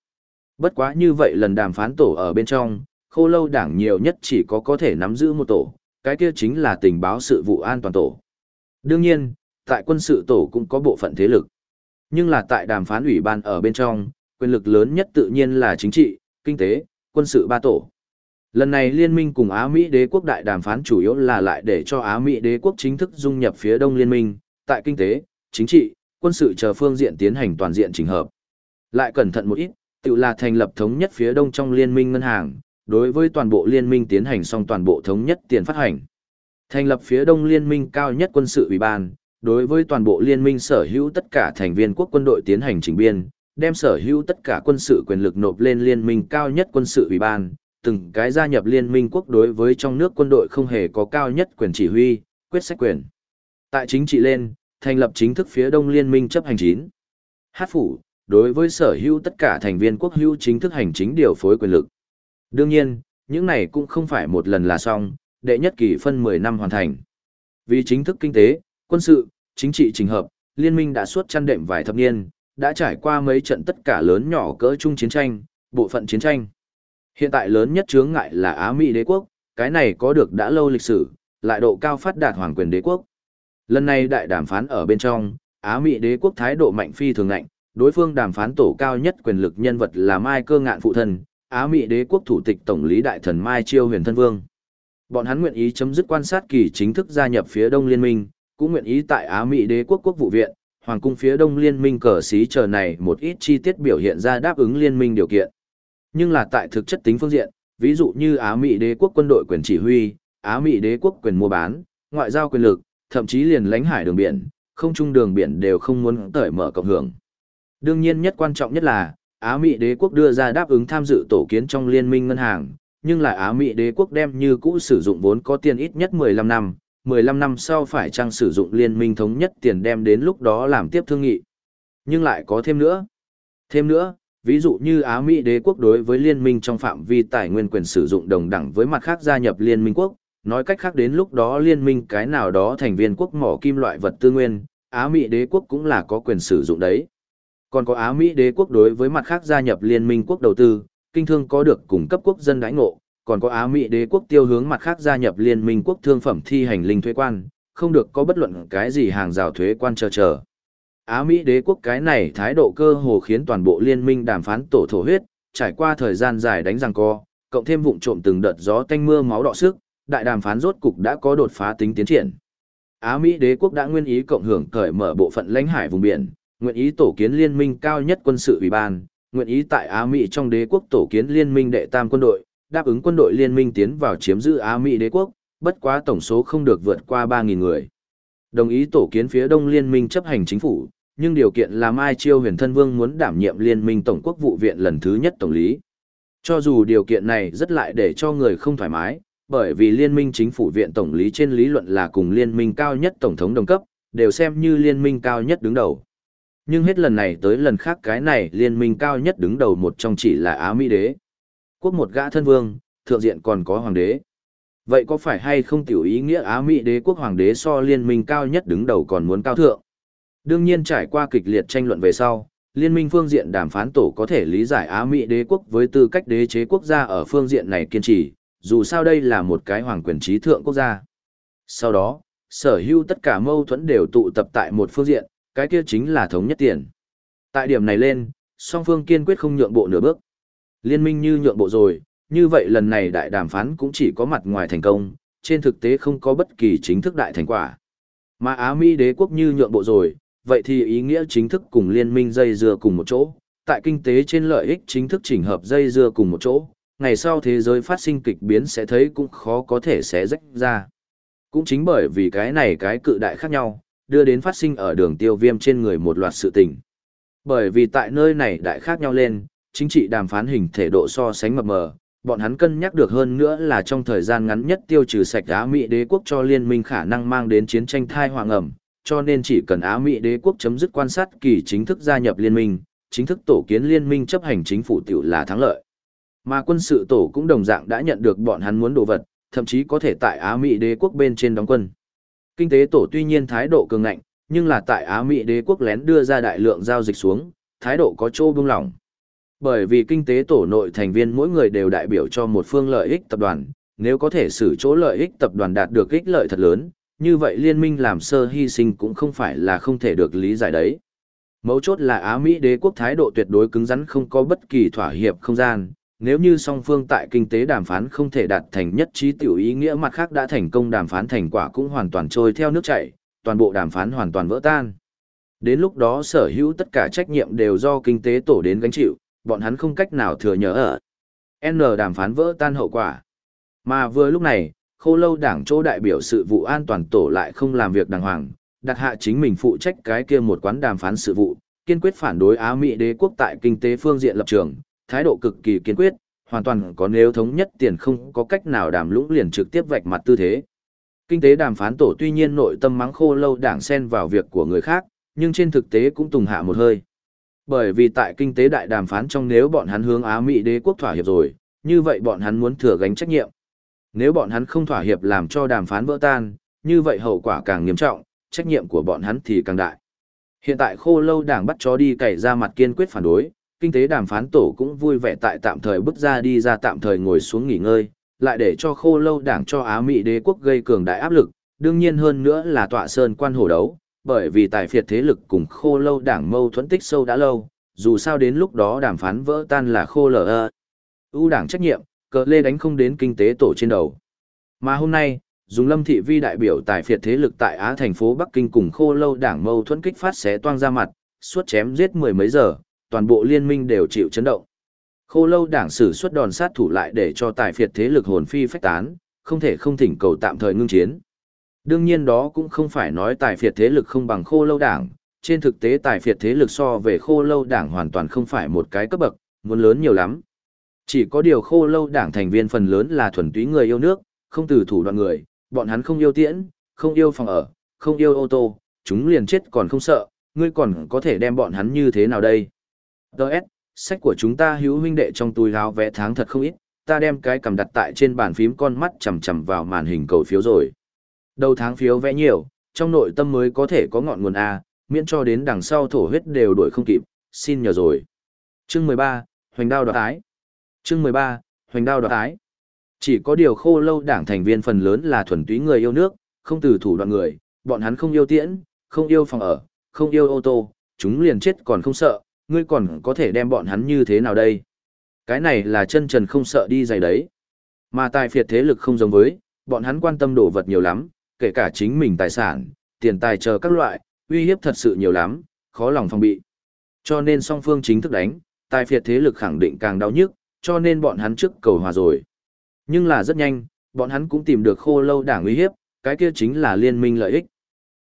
A: Bất quá như vậy lần đàm phán tổ ở bên trong, khô lâu đảng nhiều nhất chỉ có có thể nắm giữ một tổ, cái kia chính là tình báo sự vụ an toàn tổ. Đương nhiên, tại quân sự tổ cũng có bộ phận thế lực. Nhưng là tại đàm phán ủy ban ở bên trong, quyền lực lớn nhất tự nhiên là chính trị, kinh tế, quân sự ba tổ. Lần này liên minh cùng Á Mỹ đế quốc đại đàm phán chủ yếu là lại để cho Á Mỹ đế quốc chính thức dung nhập phía đông liên minh, tại kinh tế, chính trị, quân sự chờ phương diện tiến hành toàn diện chỉnh hợp. Lại cẩn thận một ít, tự là thành lập thống nhất phía đông trong liên minh ngân hàng, đối với toàn bộ liên minh tiến hành xong toàn bộ thống nhất tiền phát hành. Thành lập phía đông liên minh cao nhất quân sự ủy ban, đối với toàn bộ liên minh sở hữu tất cả thành viên quốc quân đội tiến hành chỉnh biên, đem sở hữu tất cả quân sự quyền lực nộp lên liên minh cao nhất quân sự ủy ban, từng cái gia nhập liên minh quốc đối với trong nước quân đội không hề có cao nhất quyền chỉ huy, quyết sách quyền. Tại chính trị lên, thành lập chính thức phía đông liên minh chấp hành chín. Hát phủ, đối với sở hữu tất cả thành viên quốc hữu chính thức hành chính điều phối quyền lực. Đương nhiên, những này cũng không phải một lần là xong, đệ nhất kỳ phân 10 năm hoàn thành. Vì chính thức kinh tế, quân sự, chính trị trình hợp, liên minh đã suốt chăn đệm vài thập niên, đã trải qua mấy trận tất cả lớn nhỏ cỡ chung chiến tranh, bộ phận chiến tranh. Hiện tại lớn nhất chướng ngại là Á Mỹ đế quốc, cái này có được đã lâu lịch sử, lại độ cao phát đạt hoàng quyền đế quốc. Lần này đại đàm phán ở bên trong, Á Mỹ đế quốc thái độ mạnh phi thường ngạnh, đối phương đàm phán tổ cao nhất quyền lực nhân vật là Mai Cơ Ngạn phụ thân, Á Mỹ đế quốc thủ tịch tổng lý đại thần Mai Chiêu Huyền Thân Vương. Bọn hắn nguyện ý chấm dứt quan sát kỳ chính thức gia nhập phía Đông Liên minh, cũng nguyện ý tại Á Mỹ đế quốc quốc vụ viện, hoàng cung phía Đông Liên minh cờ xí chờ này một ít chi tiết biểu hiện ra đáp ứng liên minh điều kiện. Nhưng là tại thực chất tính phương diện, ví dụ như Á Mỹ đế quốc quân đội quyền chỉ huy, Á Mỹ đế quốc quyền mua bán, ngoại giao quyền lực, thậm chí liền lãnh hải đường biển, không trung đường biển đều không muốn tởi mở cộng hưởng. Đương nhiên nhất quan trọng nhất là, Á Mỹ đế quốc đưa ra đáp ứng tham dự tổ kiến trong liên minh ngân hàng, nhưng lại Á Mỹ đế quốc đem như cũ sử dụng vốn có tiền ít nhất 15 năm, 15 năm sau phải chăng sử dụng liên minh thống nhất tiền đem đến lúc đó làm tiếp thương nghị. Nhưng lại có thêm nữa. Thêm nữa, ví dụ như Á Mỹ đế quốc đối với liên minh trong phạm vi tài nguyên quyền sử dụng đồng đẳng với mặt khác gia nhập liên minh quốc, nói cách khác đến lúc đó liên minh cái nào đó thành viên quốc mỏ kim loại vật tư nguyên, Á Mỹ đế quốc cũng là có quyền sử dụng đấy. Còn có Á Mỹ đế quốc đối với mặt khác gia nhập liên minh quốc đầu tư, kinh thương có được cung cấp quốc dân đãi ngộ, còn có Á Mỹ đế quốc tiêu hướng mặt khác gia nhập liên minh quốc thương phẩm thi hành linh thuế quan, không được có bất luận cái gì hàng rào thuế quan chờ chờ. Á Mỹ đế quốc cái này thái độ cơ hồ khiến toàn bộ liên minh đàm phán tổ thổ huyết, trải qua thời gian dài đánh răng co, cộng thêm vụng trộm từng đợt gió tanh mưa máu đỏ sức, đại đàm phán rốt cục đã có đột phá tính tiến triển. Á Mỹ đế quốc đã nguyên ý cộng hưởng cởi mở bộ phận lãnh hải vùng biển, nguyện ý tổ kiến liên minh cao nhất quân sự ủy ban, nguyện ý tại Á Mỹ trong đế quốc tổ kiến liên minh đệ tam quân đội, đáp ứng quân đội liên minh tiến vào chiếm giữ Á Mỹ đế quốc, bất quá tổng số không được vượt qua 3.000 người. Đồng ý tổ kiến phía Đông Liên minh chấp hành chính phủ, nhưng điều kiện là Mai Chiêu huyền thân vương muốn đảm nhiệm Liên minh Tổng quốc vụ viện lần thứ nhất tổng lý. Cho dù điều kiện này rất lại để cho người không thoải mái, bởi vì Liên minh chính phủ viện tổng lý trên lý luận là cùng Liên minh cao nhất Tổng thống đồng cấp, đều xem như Liên minh cao nhất đứng đầu. Nhưng hết lần này tới lần khác cái này Liên minh cao nhất đứng đầu một trong chỉ là Á Mỹ đế. Quốc một gã thân vương, thượng diện còn có hoàng đế. Vậy có phải hay không tiểu ý nghĩa Á Mỹ đế quốc hoàng đế so liên minh cao nhất đứng đầu còn muốn cao thượng? Đương nhiên trải qua kịch liệt tranh luận về sau, liên minh phương diện đàm phán tổ có thể lý giải Á Mỹ đế quốc với tư cách đế chế quốc gia ở phương diện này kiên trì, dù sao đây là một cái hoàng quyền trí thượng quốc gia. Sau đó, sở hữu tất cả mâu thuẫn đều tụ tập tại một phương diện, cái kia chính là thống nhất tiền. Tại điểm này lên, song phương kiên quyết không nhượng bộ nửa bước. Liên minh như nhượng bộ rồi, như vậy lần này đại đàm phán cũng chỉ có mặt ngoài thành công, trên thực tế không có bất kỳ chính thức đại thành quả. Mà Á Mỹ đế quốc như nhượng bộ rồi, vậy thì ý nghĩa chính thức cùng liên minh dây dưa cùng một chỗ, tại kinh tế trên lợi ích chính thức chỉnh hợp dây dưa cùng một chỗ, ngày sau thế giới phát sinh kịch biến sẽ thấy cũng khó có thể sẽ rách ra. Cũng chính bởi vì cái này cái cự đại khác nhau, đưa đến phát sinh ở đường tiêu viêm trên người một loạt sự tình. Bởi vì tại nơi này đại khác nhau lên, chính trị đàm phán hình thể độ so sánh mập mờ, bọn hắn cân nhắc được hơn nữa là trong thời gian ngắn nhất tiêu trừ sạch Á Mỹ đế quốc cho liên minh khả năng mang đến chiến tranh thai hoàng ẩm, cho nên chỉ cần Á Mỹ đế quốc chấm dứt quan sát kỳ chính thức gia nhập liên minh, chính thức tổ kiến liên minh chấp hành chính phủ tiểu là thắng lợi. Mà quân sự tổ cũng đồng dạng đã nhận được bọn hắn muốn đồ vật, thậm chí có thể tại Á Mỹ đế quốc bên trên đóng quân. Kinh tế tổ tuy nhiên thái độ cường ngạnh, nhưng là tại Á Mỹ đế quốc lén đưa ra đại lượng giao dịch xuống, thái độ có chỗ buông lỏng. Bởi vì kinh tế tổ nội thành viên mỗi người đều đại biểu cho một phương lợi ích tập đoàn, nếu có thể xử chỗ lợi ích tập đoàn đạt được ích lợi thật lớn, như vậy liên minh làm sơ hy sinh cũng không phải là không thể được lý giải đấy. Mấu chốt là Á Mỹ đế quốc thái độ tuyệt đối cứng rắn không có bất kỳ thỏa hiệp không gian, nếu như song phương tại kinh tế đàm phán không thể đạt thành nhất trí tiểu ý nghĩa mặt khác đã thành công đàm phán thành quả cũng hoàn toàn trôi theo nước chảy, toàn bộ đàm phán hoàn toàn vỡ tan. Đến lúc đó sở hữu tất cả trách nhiệm đều do kinh tế tổ đến gánh chịu, bọn hắn không cách nào thừa nhớ ở. N đàm phán vỡ tan hậu quả. Mà vừa lúc này, khô lâu đảng chỗ đại biểu sự vụ an toàn tổ lại không làm việc đàng hoàng, đặt hạ chính mình phụ trách cái kia một quán đàm phán sự vụ, kiên quyết phản đối Á Mỹ đế quốc tại kinh tế phương diện lập trường, thái độ cực kỳ kiên quyết, hoàn toàn có nếu thống nhất tiền không có cách nào đàm lũng liền trực tiếp vạch mặt tư thế. Kinh tế đàm phán tổ tuy nhiên nội tâm mắng khô lâu đảng xen vào việc của người khác, nhưng trên thực tế cũng tùng hạ một hơi. Bởi vì tại kinh tế đại đàm phán trong nếu bọn hắn hướng Á Mỹ đế quốc thỏa hiệp rồi, như vậy bọn hắn muốn thừa gánh trách nhiệm. Nếu bọn hắn không thỏa hiệp làm cho đàm phán vỡ tan, như vậy hậu quả càng nghiêm trọng, trách nhiệm của bọn hắn thì càng đại. Hiện tại khô lâu đảng bắt chó đi cày ra mặt kiên quyết phản đối, kinh tế đàm phán tổ cũng vui vẻ tại tạm thời bước ra đi ra tạm thời ngồi xuống nghỉ ngơi, lại để cho khô lâu đảng cho Á Mỹ đế quốc gây cường đại áp lực, đương nhiên hơn nữa là tọa sơn quan hổ đấu, bởi vì tài phiệt thế lực cùng khô lâu đảng mâu thuẫn tích sâu đã lâu, dù sao đến lúc đó đàm phán vỡ tan là khô lờ ơ. ưu đảng trách nhiệm, cờ lê đánh không đến kinh tế tổ trên đầu. Mà hôm nay, dùng lâm thị vi đại biểu tài phiệt thế lực tại Á thành phố Bắc Kinh cùng khô lâu đảng mâu thuẫn kích phát xé toang ra mặt, suốt chém giết mười mấy giờ, toàn bộ liên minh đều chịu chấn động. Khô lâu đảng sử xuất đòn sát thủ lại để cho tài phiệt thế lực hồn phi phách tán, không thể không thỉnh cầu tạm thời ngưng chiến. Đương nhiên đó cũng không phải nói tài phiệt thế lực không bằng khô lâu đảng, trên thực tế tài phiệt thế lực so về khô lâu đảng hoàn toàn không phải một cái cấp bậc, muốn lớn nhiều lắm. Chỉ có điều khô lâu đảng thành viên phần lớn là thuần túy người yêu nước, không từ thủ đoạn người, bọn hắn không yêu tiễn, không yêu phòng ở, không yêu ô tô, chúng liền chết còn không sợ, ngươi còn có thể đem bọn hắn như thế nào đây? Đợt, sách của chúng ta hữu huynh đệ trong túi gáo vẽ tháng thật không ít, ta đem cái cầm đặt tại trên bàn phím con mắt chầm chầm vào màn hình cầu phiếu rồi. Đầu tháng phiếu vẽ nhiều, trong nội tâm mới có thể có ngọn nguồn A, miễn cho đến đằng sau thổ huyết đều đuổi không kịp, xin nhờ rồi. Chương 13, Hoành đao đoạt ái. Chương 13, Hoành đao đoạt ái. Chỉ có điều khô lâu đảng thành viên phần lớn là thuần túy người yêu nước, không từ thủ đoạn người, bọn hắn không yêu tiễn, không yêu phòng ở, không yêu ô tô, chúng liền chết còn không sợ, ngươi còn có thể đem bọn hắn như thế nào đây? Cái này là chân trần không sợ đi dày đấy. Mà tài phiệt thế lực không giống với, bọn hắn quan tâm đồ vật nhiều lắm, kể cả chính mình tài sản, tiền tài chờ các loại, uy hiếp thật sự nhiều lắm, khó lòng phòng bị. Cho nên song phương chính thức đánh, tài phiệt thế lực khẳng định càng đau nhức, cho nên bọn hắn trước cầu hòa rồi. Nhưng là rất nhanh, bọn hắn cũng tìm được khô lâu đảng uy hiếp, cái kia chính là liên minh lợi ích.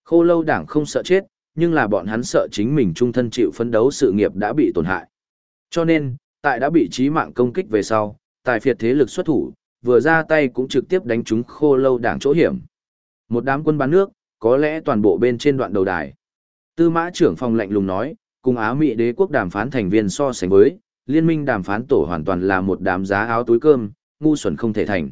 A: Khô lâu đảng không sợ chết, nhưng là bọn hắn sợ chính mình trung thân chịu phấn đấu sự nghiệp đã bị tổn hại. Cho nên, tại đã bị trí mạng công kích về sau, tài phiệt thế lực xuất thủ, vừa ra tay cũng trực tiếp đánh trúng khô lâu đảng chỗ hiểm. Một đám quân bán nước, có lẽ toàn bộ bên trên đoạn đầu đài. Tư mã trưởng phòng lạnh lùng nói, cùng Á Mỹ đế quốc đàm phán thành viên so sánh với, liên minh đàm phán tổ hoàn toàn là một đám giá áo túi cơm, ngu xuẩn không thể thành.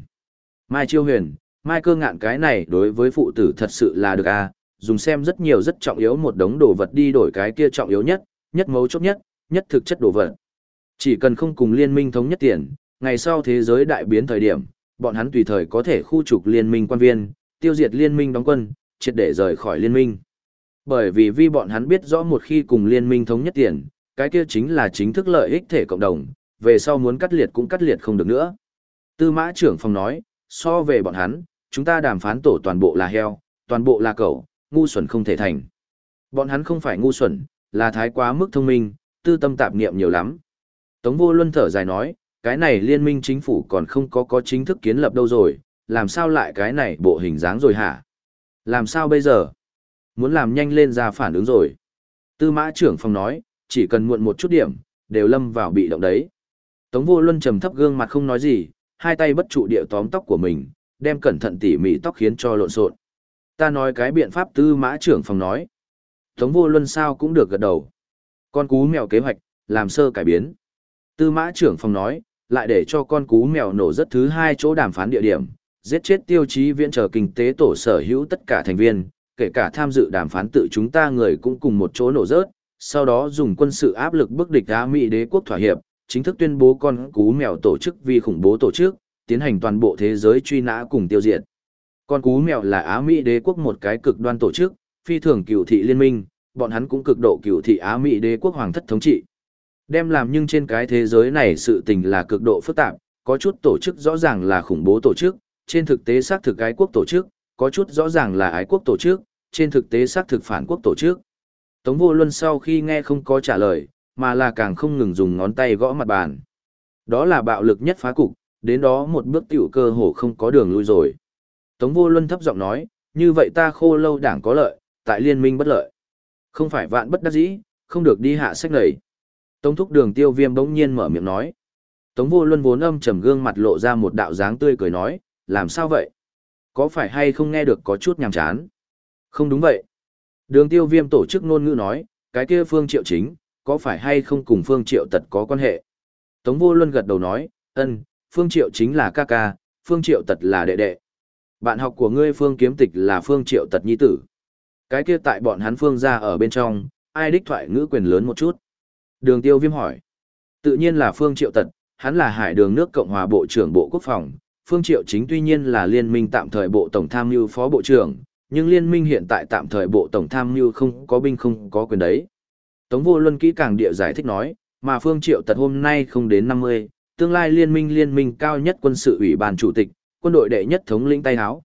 A: Mai Chiêu Huyền, Mai cơ ngạn cái này đối với phụ tử thật sự là được à, dùng xem rất nhiều rất trọng yếu một đống đồ vật đi đổi cái kia trọng yếu nhất, nhất mấu chốt nhất, nhất thực chất đồ vật. Chỉ cần không cùng liên minh thống nhất tiền, ngày sau thế giới đại biến thời điểm, bọn hắn tùy thời có thể khu trục liên minh quan viên, tiêu diệt liên minh đóng quân, triệt để rời khỏi liên minh. Bởi vì vì bọn hắn biết rõ một khi cùng liên minh thống nhất tiền, cái kia chính là chính thức lợi ích thể cộng đồng, về sau muốn cắt liệt cũng cắt liệt không được nữa. Tư mã trưởng phòng nói, so về bọn hắn, chúng ta đàm phán tổ toàn bộ là heo, toàn bộ là cẩu, ngu xuẩn không thể thành. Bọn hắn không phải ngu xuẩn, là thái quá mức thông minh, tư tâm tạp niệm nhiều lắm. Tống vô luân thở dài nói, cái này liên minh chính phủ còn không có có chính thức kiến lập đâu rồi, làm sao lại cái này bộ hình dáng rồi hả? Làm sao bây giờ? Muốn làm nhanh lên ra phản ứng rồi. Tư mã trưởng phòng nói, chỉ cần muộn một chút điểm, đều lâm vào bị động đấy. Tống vô luân trầm thấp gương mặt không nói gì, hai tay bất trụ địa tóm tóc của mình, đem cẩn thận tỉ mỉ tóc khiến cho lộn xộn. Ta nói cái biện pháp tư mã trưởng phòng nói. Tống vô luân sao cũng được gật đầu. Con cú mèo kế hoạch, làm sơ cải biến. Tư mã trưởng phòng nói, lại để cho con cú mèo nổ rất thứ hai chỗ đàm phán địa điểm, giết chết tiêu chí viện trở kinh tế tổ sở hữu tất cả thành viên, kể cả tham dự đàm phán tự chúng ta người cũng cùng một chỗ nổ rớt, sau đó dùng quân sự áp lực bức địch Á Mỹ đế quốc thỏa hiệp, chính thức tuyên bố con cú mèo tổ chức vi khủng bố tổ chức, tiến hành toàn bộ thế giới truy nã cùng tiêu diệt. Con cú mèo là Á Mỹ đế quốc một cái cực đoan tổ chức, phi thường cựu thị liên minh, bọn hắn cũng cực độ cựu thị Á Mỹ đế quốc hoàng thất thống trị. Đem làm nhưng trên cái thế giới này sự tình là cực độ phức tạp, có chút tổ chức rõ ràng là khủng bố tổ chức, trên thực tế xác thực ái quốc tổ chức, có chút rõ ràng là ái quốc tổ chức, trên thực tế xác thực phản quốc tổ chức. Tống vô luân sau khi nghe không có trả lời, mà là càng không ngừng dùng ngón tay gõ mặt bàn. Đó là bạo lực nhất phá cục, đến đó một bước tiểu cơ hồ không có đường lui rồi. Tống vô luân thấp giọng nói, như vậy ta khô lâu đảng có lợi, tại liên minh bất lợi. Không phải vạn bất đắc dĩ, không được đi hạ sách này. Tống thúc đường tiêu viêm bỗng nhiên mở miệng nói. Tống vô luân vốn âm trầm gương mặt lộ ra một đạo dáng tươi cười nói, làm sao vậy? Có phải hay không nghe được có chút nhàm chán? Không đúng vậy. Đường tiêu viêm tổ chức ngôn ngữ nói, cái kia phương triệu chính, có phải hay không cùng phương triệu tật có quan hệ? Tống vô luân gật đầu nói, ân, phương triệu chính là ca ca, phương triệu tật là đệ đệ. Bạn học của ngươi phương kiếm tịch là phương triệu tật nhi tử. Cái kia tại bọn hắn phương ra ở bên trong, ai đích thoại ngữ quyền lớn một chút. Đường tiêu viêm hỏi. Tự nhiên là phương triệu tật, hắn là hải đường nước Cộng hòa Bộ trưởng Bộ Quốc phòng. Phương triệu chính tuy nhiên là liên minh tạm thời Bộ Tổng tham mưu Phó Bộ trưởng, nhưng liên minh hiện tại tạm thời Bộ Tổng tham mưu không có binh không có quyền đấy. Tống vô luân kỹ càng địa giải thích nói, mà phương triệu tật hôm nay không đến 50, tương lai liên minh liên minh cao nhất quân sự ủy ban chủ tịch, quân đội đệ nhất thống lĩnh tay háo.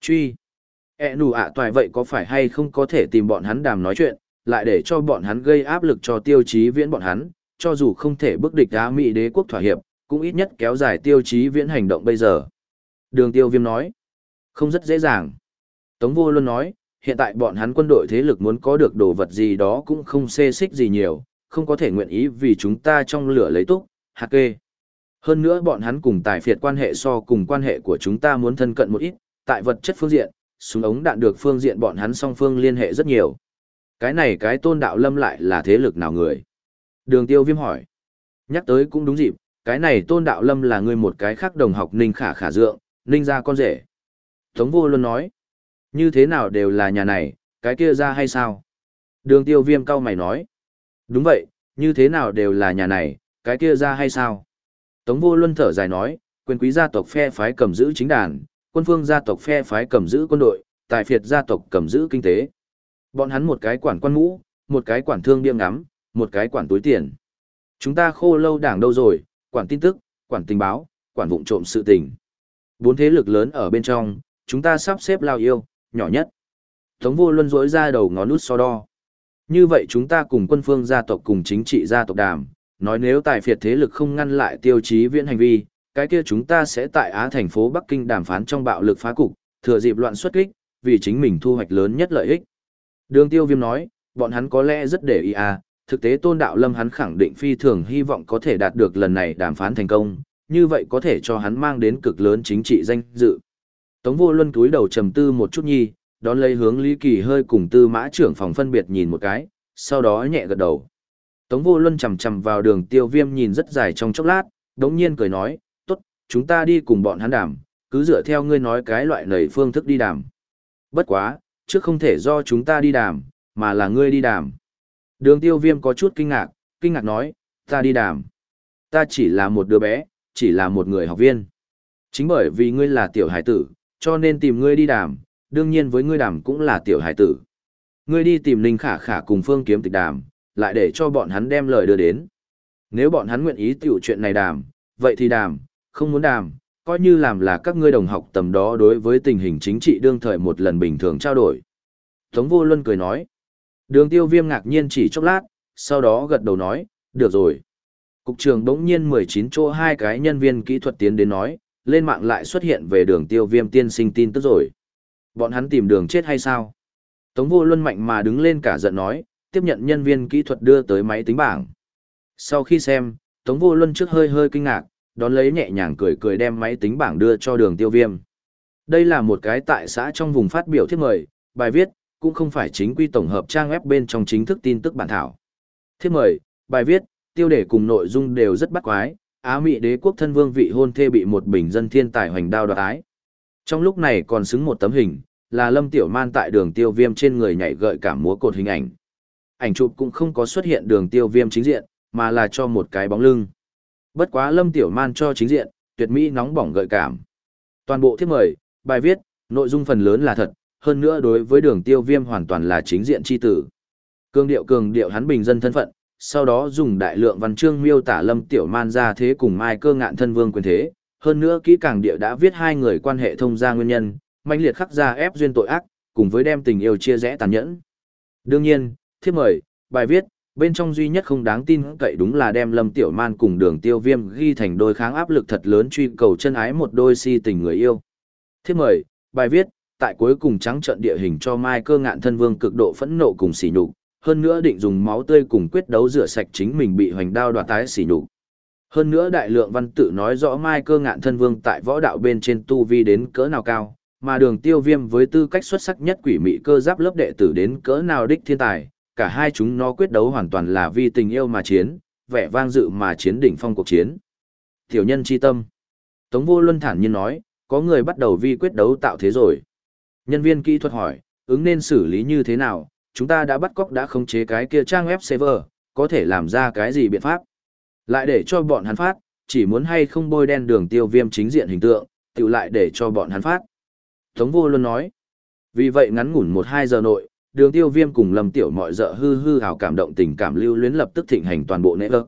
A: Truy. E nù ạ toài vậy có phải hay không có thể tìm bọn hắn đàm nói chuyện, lại để cho bọn hắn gây áp lực cho tiêu chí viễn bọn hắn, cho dù không thể bước địch Á Mỹ đế quốc thỏa hiệp, cũng ít nhất kéo dài tiêu chí viễn hành động bây giờ. Đường tiêu viêm nói, không rất dễ dàng. Tống vô luôn nói, hiện tại bọn hắn quân đội thế lực muốn có được đồ vật gì đó cũng không xê xích gì nhiều, không có thể nguyện ý vì chúng ta trong lửa lấy túc, hạt kê. Hơn nữa bọn hắn cùng tài phiệt quan hệ so cùng quan hệ của chúng ta muốn thân cận một ít, tại vật chất phương diện, súng ống đạn được phương diện bọn hắn song phương liên hệ rất nhiều. Cái này cái tôn đạo lâm lại là thế lực nào người? Đường tiêu viêm hỏi. Nhắc tới cũng đúng dịp, cái này tôn đạo lâm là người một cái khác đồng học ninh khả khả dượng, ninh ra con rể. Tống vô luôn nói. Như thế nào đều là nhà này, cái kia ra hay sao? Đường tiêu viêm cao mày nói. Đúng vậy, như thế nào đều là nhà này, cái kia ra hay sao? Tống vô luân thở dài nói, quyền quý gia tộc phe phái cầm giữ chính đàn, quân phương gia tộc phe phái cầm giữ quân đội, tài phiệt gia tộc cầm giữ kinh tế. Bọn hắn một cái quản quan ngũ, một cái quản thương điêm ngắm, một cái quản túi tiền. Chúng ta khô lâu đảng đâu rồi, quản tin tức, quản tình báo, quản vụng trộm sự tình. Bốn thế lực lớn ở bên trong, chúng ta sắp xếp lao yêu, nhỏ nhất. Tống vô luân rỗi ra đầu ngón nút so đo. Như vậy chúng ta cùng quân phương gia tộc cùng chính trị gia tộc đàm, nói nếu tài phiệt thế lực không ngăn lại tiêu chí viễn hành vi, cái kia chúng ta sẽ tại Á thành phố Bắc Kinh đàm phán trong bạo lực phá cục, thừa dịp loạn xuất kích, vì chính mình thu hoạch lớn nhất lợi ích. Đường tiêu viêm nói, bọn hắn có lẽ rất để ý à, thực tế tôn đạo lâm hắn khẳng định phi thường hy vọng có thể đạt được lần này đàm phán thành công, như vậy có thể cho hắn mang đến cực lớn chính trị danh dự. Tống vô luân túi đầu trầm tư một chút nhi, đón lấy hướng Lý Kỳ hơi cùng tư mã trưởng phòng phân biệt nhìn một cái, sau đó nhẹ gật đầu. Tống vô luân chầm chầm vào đường tiêu viêm nhìn rất dài trong chốc lát, đống nhiên cười nói, tốt, chúng ta đi cùng bọn hắn đàm, cứ dựa theo ngươi nói cái loại nầy phương thức đi đàm. Bất quá, trước không thể do chúng ta đi đàm, mà là ngươi đi đàm. Đường tiêu viêm có chút kinh ngạc, kinh ngạc nói, ta đi đàm. Ta chỉ là một đứa bé, chỉ là một người học viên. Chính bởi vì ngươi là tiểu hải tử, cho nên tìm ngươi đi đàm, đương nhiên với ngươi đàm cũng là tiểu hải tử. Ngươi đi tìm Ninh Khả Khả cùng Phương Kiếm Tịch đàm, lại để cho bọn hắn đem lời đưa đến. Nếu bọn hắn nguyện ý tiểu chuyện này đàm, vậy thì đàm, không muốn đàm, coi như làm là các ngươi đồng học tầm đó đối với tình hình chính trị đương thời một lần bình thường trao đổi. Tống vô luân cười nói. Đường tiêu viêm ngạc nhiên chỉ chốc lát, sau đó gật đầu nói, được rồi. Cục trường đống nhiên 19 chỗ hai cái nhân viên kỹ thuật tiến đến nói, lên mạng lại xuất hiện về đường tiêu viêm tiên sinh tin tức rồi. Bọn hắn tìm đường chết hay sao? Tống vô luân mạnh mà đứng lên cả giận nói, tiếp nhận nhân viên kỹ thuật đưa tới máy tính bảng. Sau khi xem, Tống vô luân trước hơi hơi kinh ngạc, đón lấy nhẹ nhàng cười cười đem máy tính bảng đưa cho đường tiêu viêm. Đây là một cái tại xã trong vùng phát biểu thiết mời, bài viết, cũng không phải chính quy tổng hợp trang web bên trong chính thức tin tức bản thảo. Thiết mời, bài viết, tiêu đề cùng nội dung đều rất bắt quái, Á Mỹ đế quốc thân vương vị hôn thê bị một bình dân thiên tài hoành đao đoạt ái. Trong lúc này còn xứng một tấm hình, là Lâm Tiểu Man tại đường tiêu viêm trên người nhảy gợi cảm múa cột hình ảnh. Ảnh chụp cũng không có xuất hiện đường tiêu viêm chính diện, mà là cho một cái bóng lưng. Bất quá Lâm Tiểu Man cho chính diện, tuyệt mỹ nóng bỏng gợi cảm. Toàn bộ thiết mời, bài viết, nội dung phần lớn là thật, hơn nữa đối với đường tiêu viêm hoàn toàn là chính diện chi tử. Cương điệu cường điệu hắn bình dân thân phận, sau đó dùng đại lượng văn chương miêu tả Lâm Tiểu Man ra thế cùng Mai cơ ngạn thân vương quyền thế, hơn nữa kỹ càng địa đã viết hai người quan hệ thông gia nguyên nhân, mạnh liệt khắc ra ép duyên tội ác, cùng với đem tình yêu chia rẽ tàn nhẫn. Đương nhiên, thiếp mời, bài viết, bên trong duy nhất không đáng tin cậy đúng là đem Lâm Tiểu Man cùng đường tiêu viêm ghi thành đôi kháng áp lực thật lớn truy cầu chân ái một đôi si tình người yêu. Thiếp mời, bài viết, tại cuối cùng trắng trận địa hình cho Mai cơ ngạn thân vương cực độ phẫn nộ cùng xỉ nhục, hơn nữa định dùng máu tươi cùng quyết đấu rửa sạch chính mình bị hoành đao đoạt tái xỉ nhục. Hơn nữa đại lượng văn tự nói rõ Mai cơ ngạn thân vương tại võ đạo bên trên tu vi đến cỡ nào cao, mà đường tiêu viêm với tư cách xuất sắc nhất quỷ mị cơ giáp lớp đệ tử đến cỡ nào đích thiên tài, cả hai chúng nó quyết đấu hoàn toàn là vì tình yêu mà chiến, vẻ vang dự mà chiến đỉnh phong cuộc chiến. Tiểu nhân chi tâm. Tống vô luân thản nhiên nói, có người bắt đầu vi quyết đấu tạo thế rồi. Nhân viên kỹ thuật hỏi, ứng nên xử lý như thế nào, chúng ta đã bắt cóc đã khống chế cái kia trang web server, có thể làm ra cái gì biện pháp. Lại để cho bọn hắn phát, chỉ muốn hay không bôi đen đường tiêu viêm chính diện hình tượng, tự lại để cho bọn hắn phát. Tống vô luôn nói. Vì vậy ngắn ngủn một hai giờ nội, đường tiêu viêm cùng lâm tiểu mọi dợ hư hư hào cảm động tình cảm lưu luyến lập tức thịnh hành toàn bộ nệ ơ.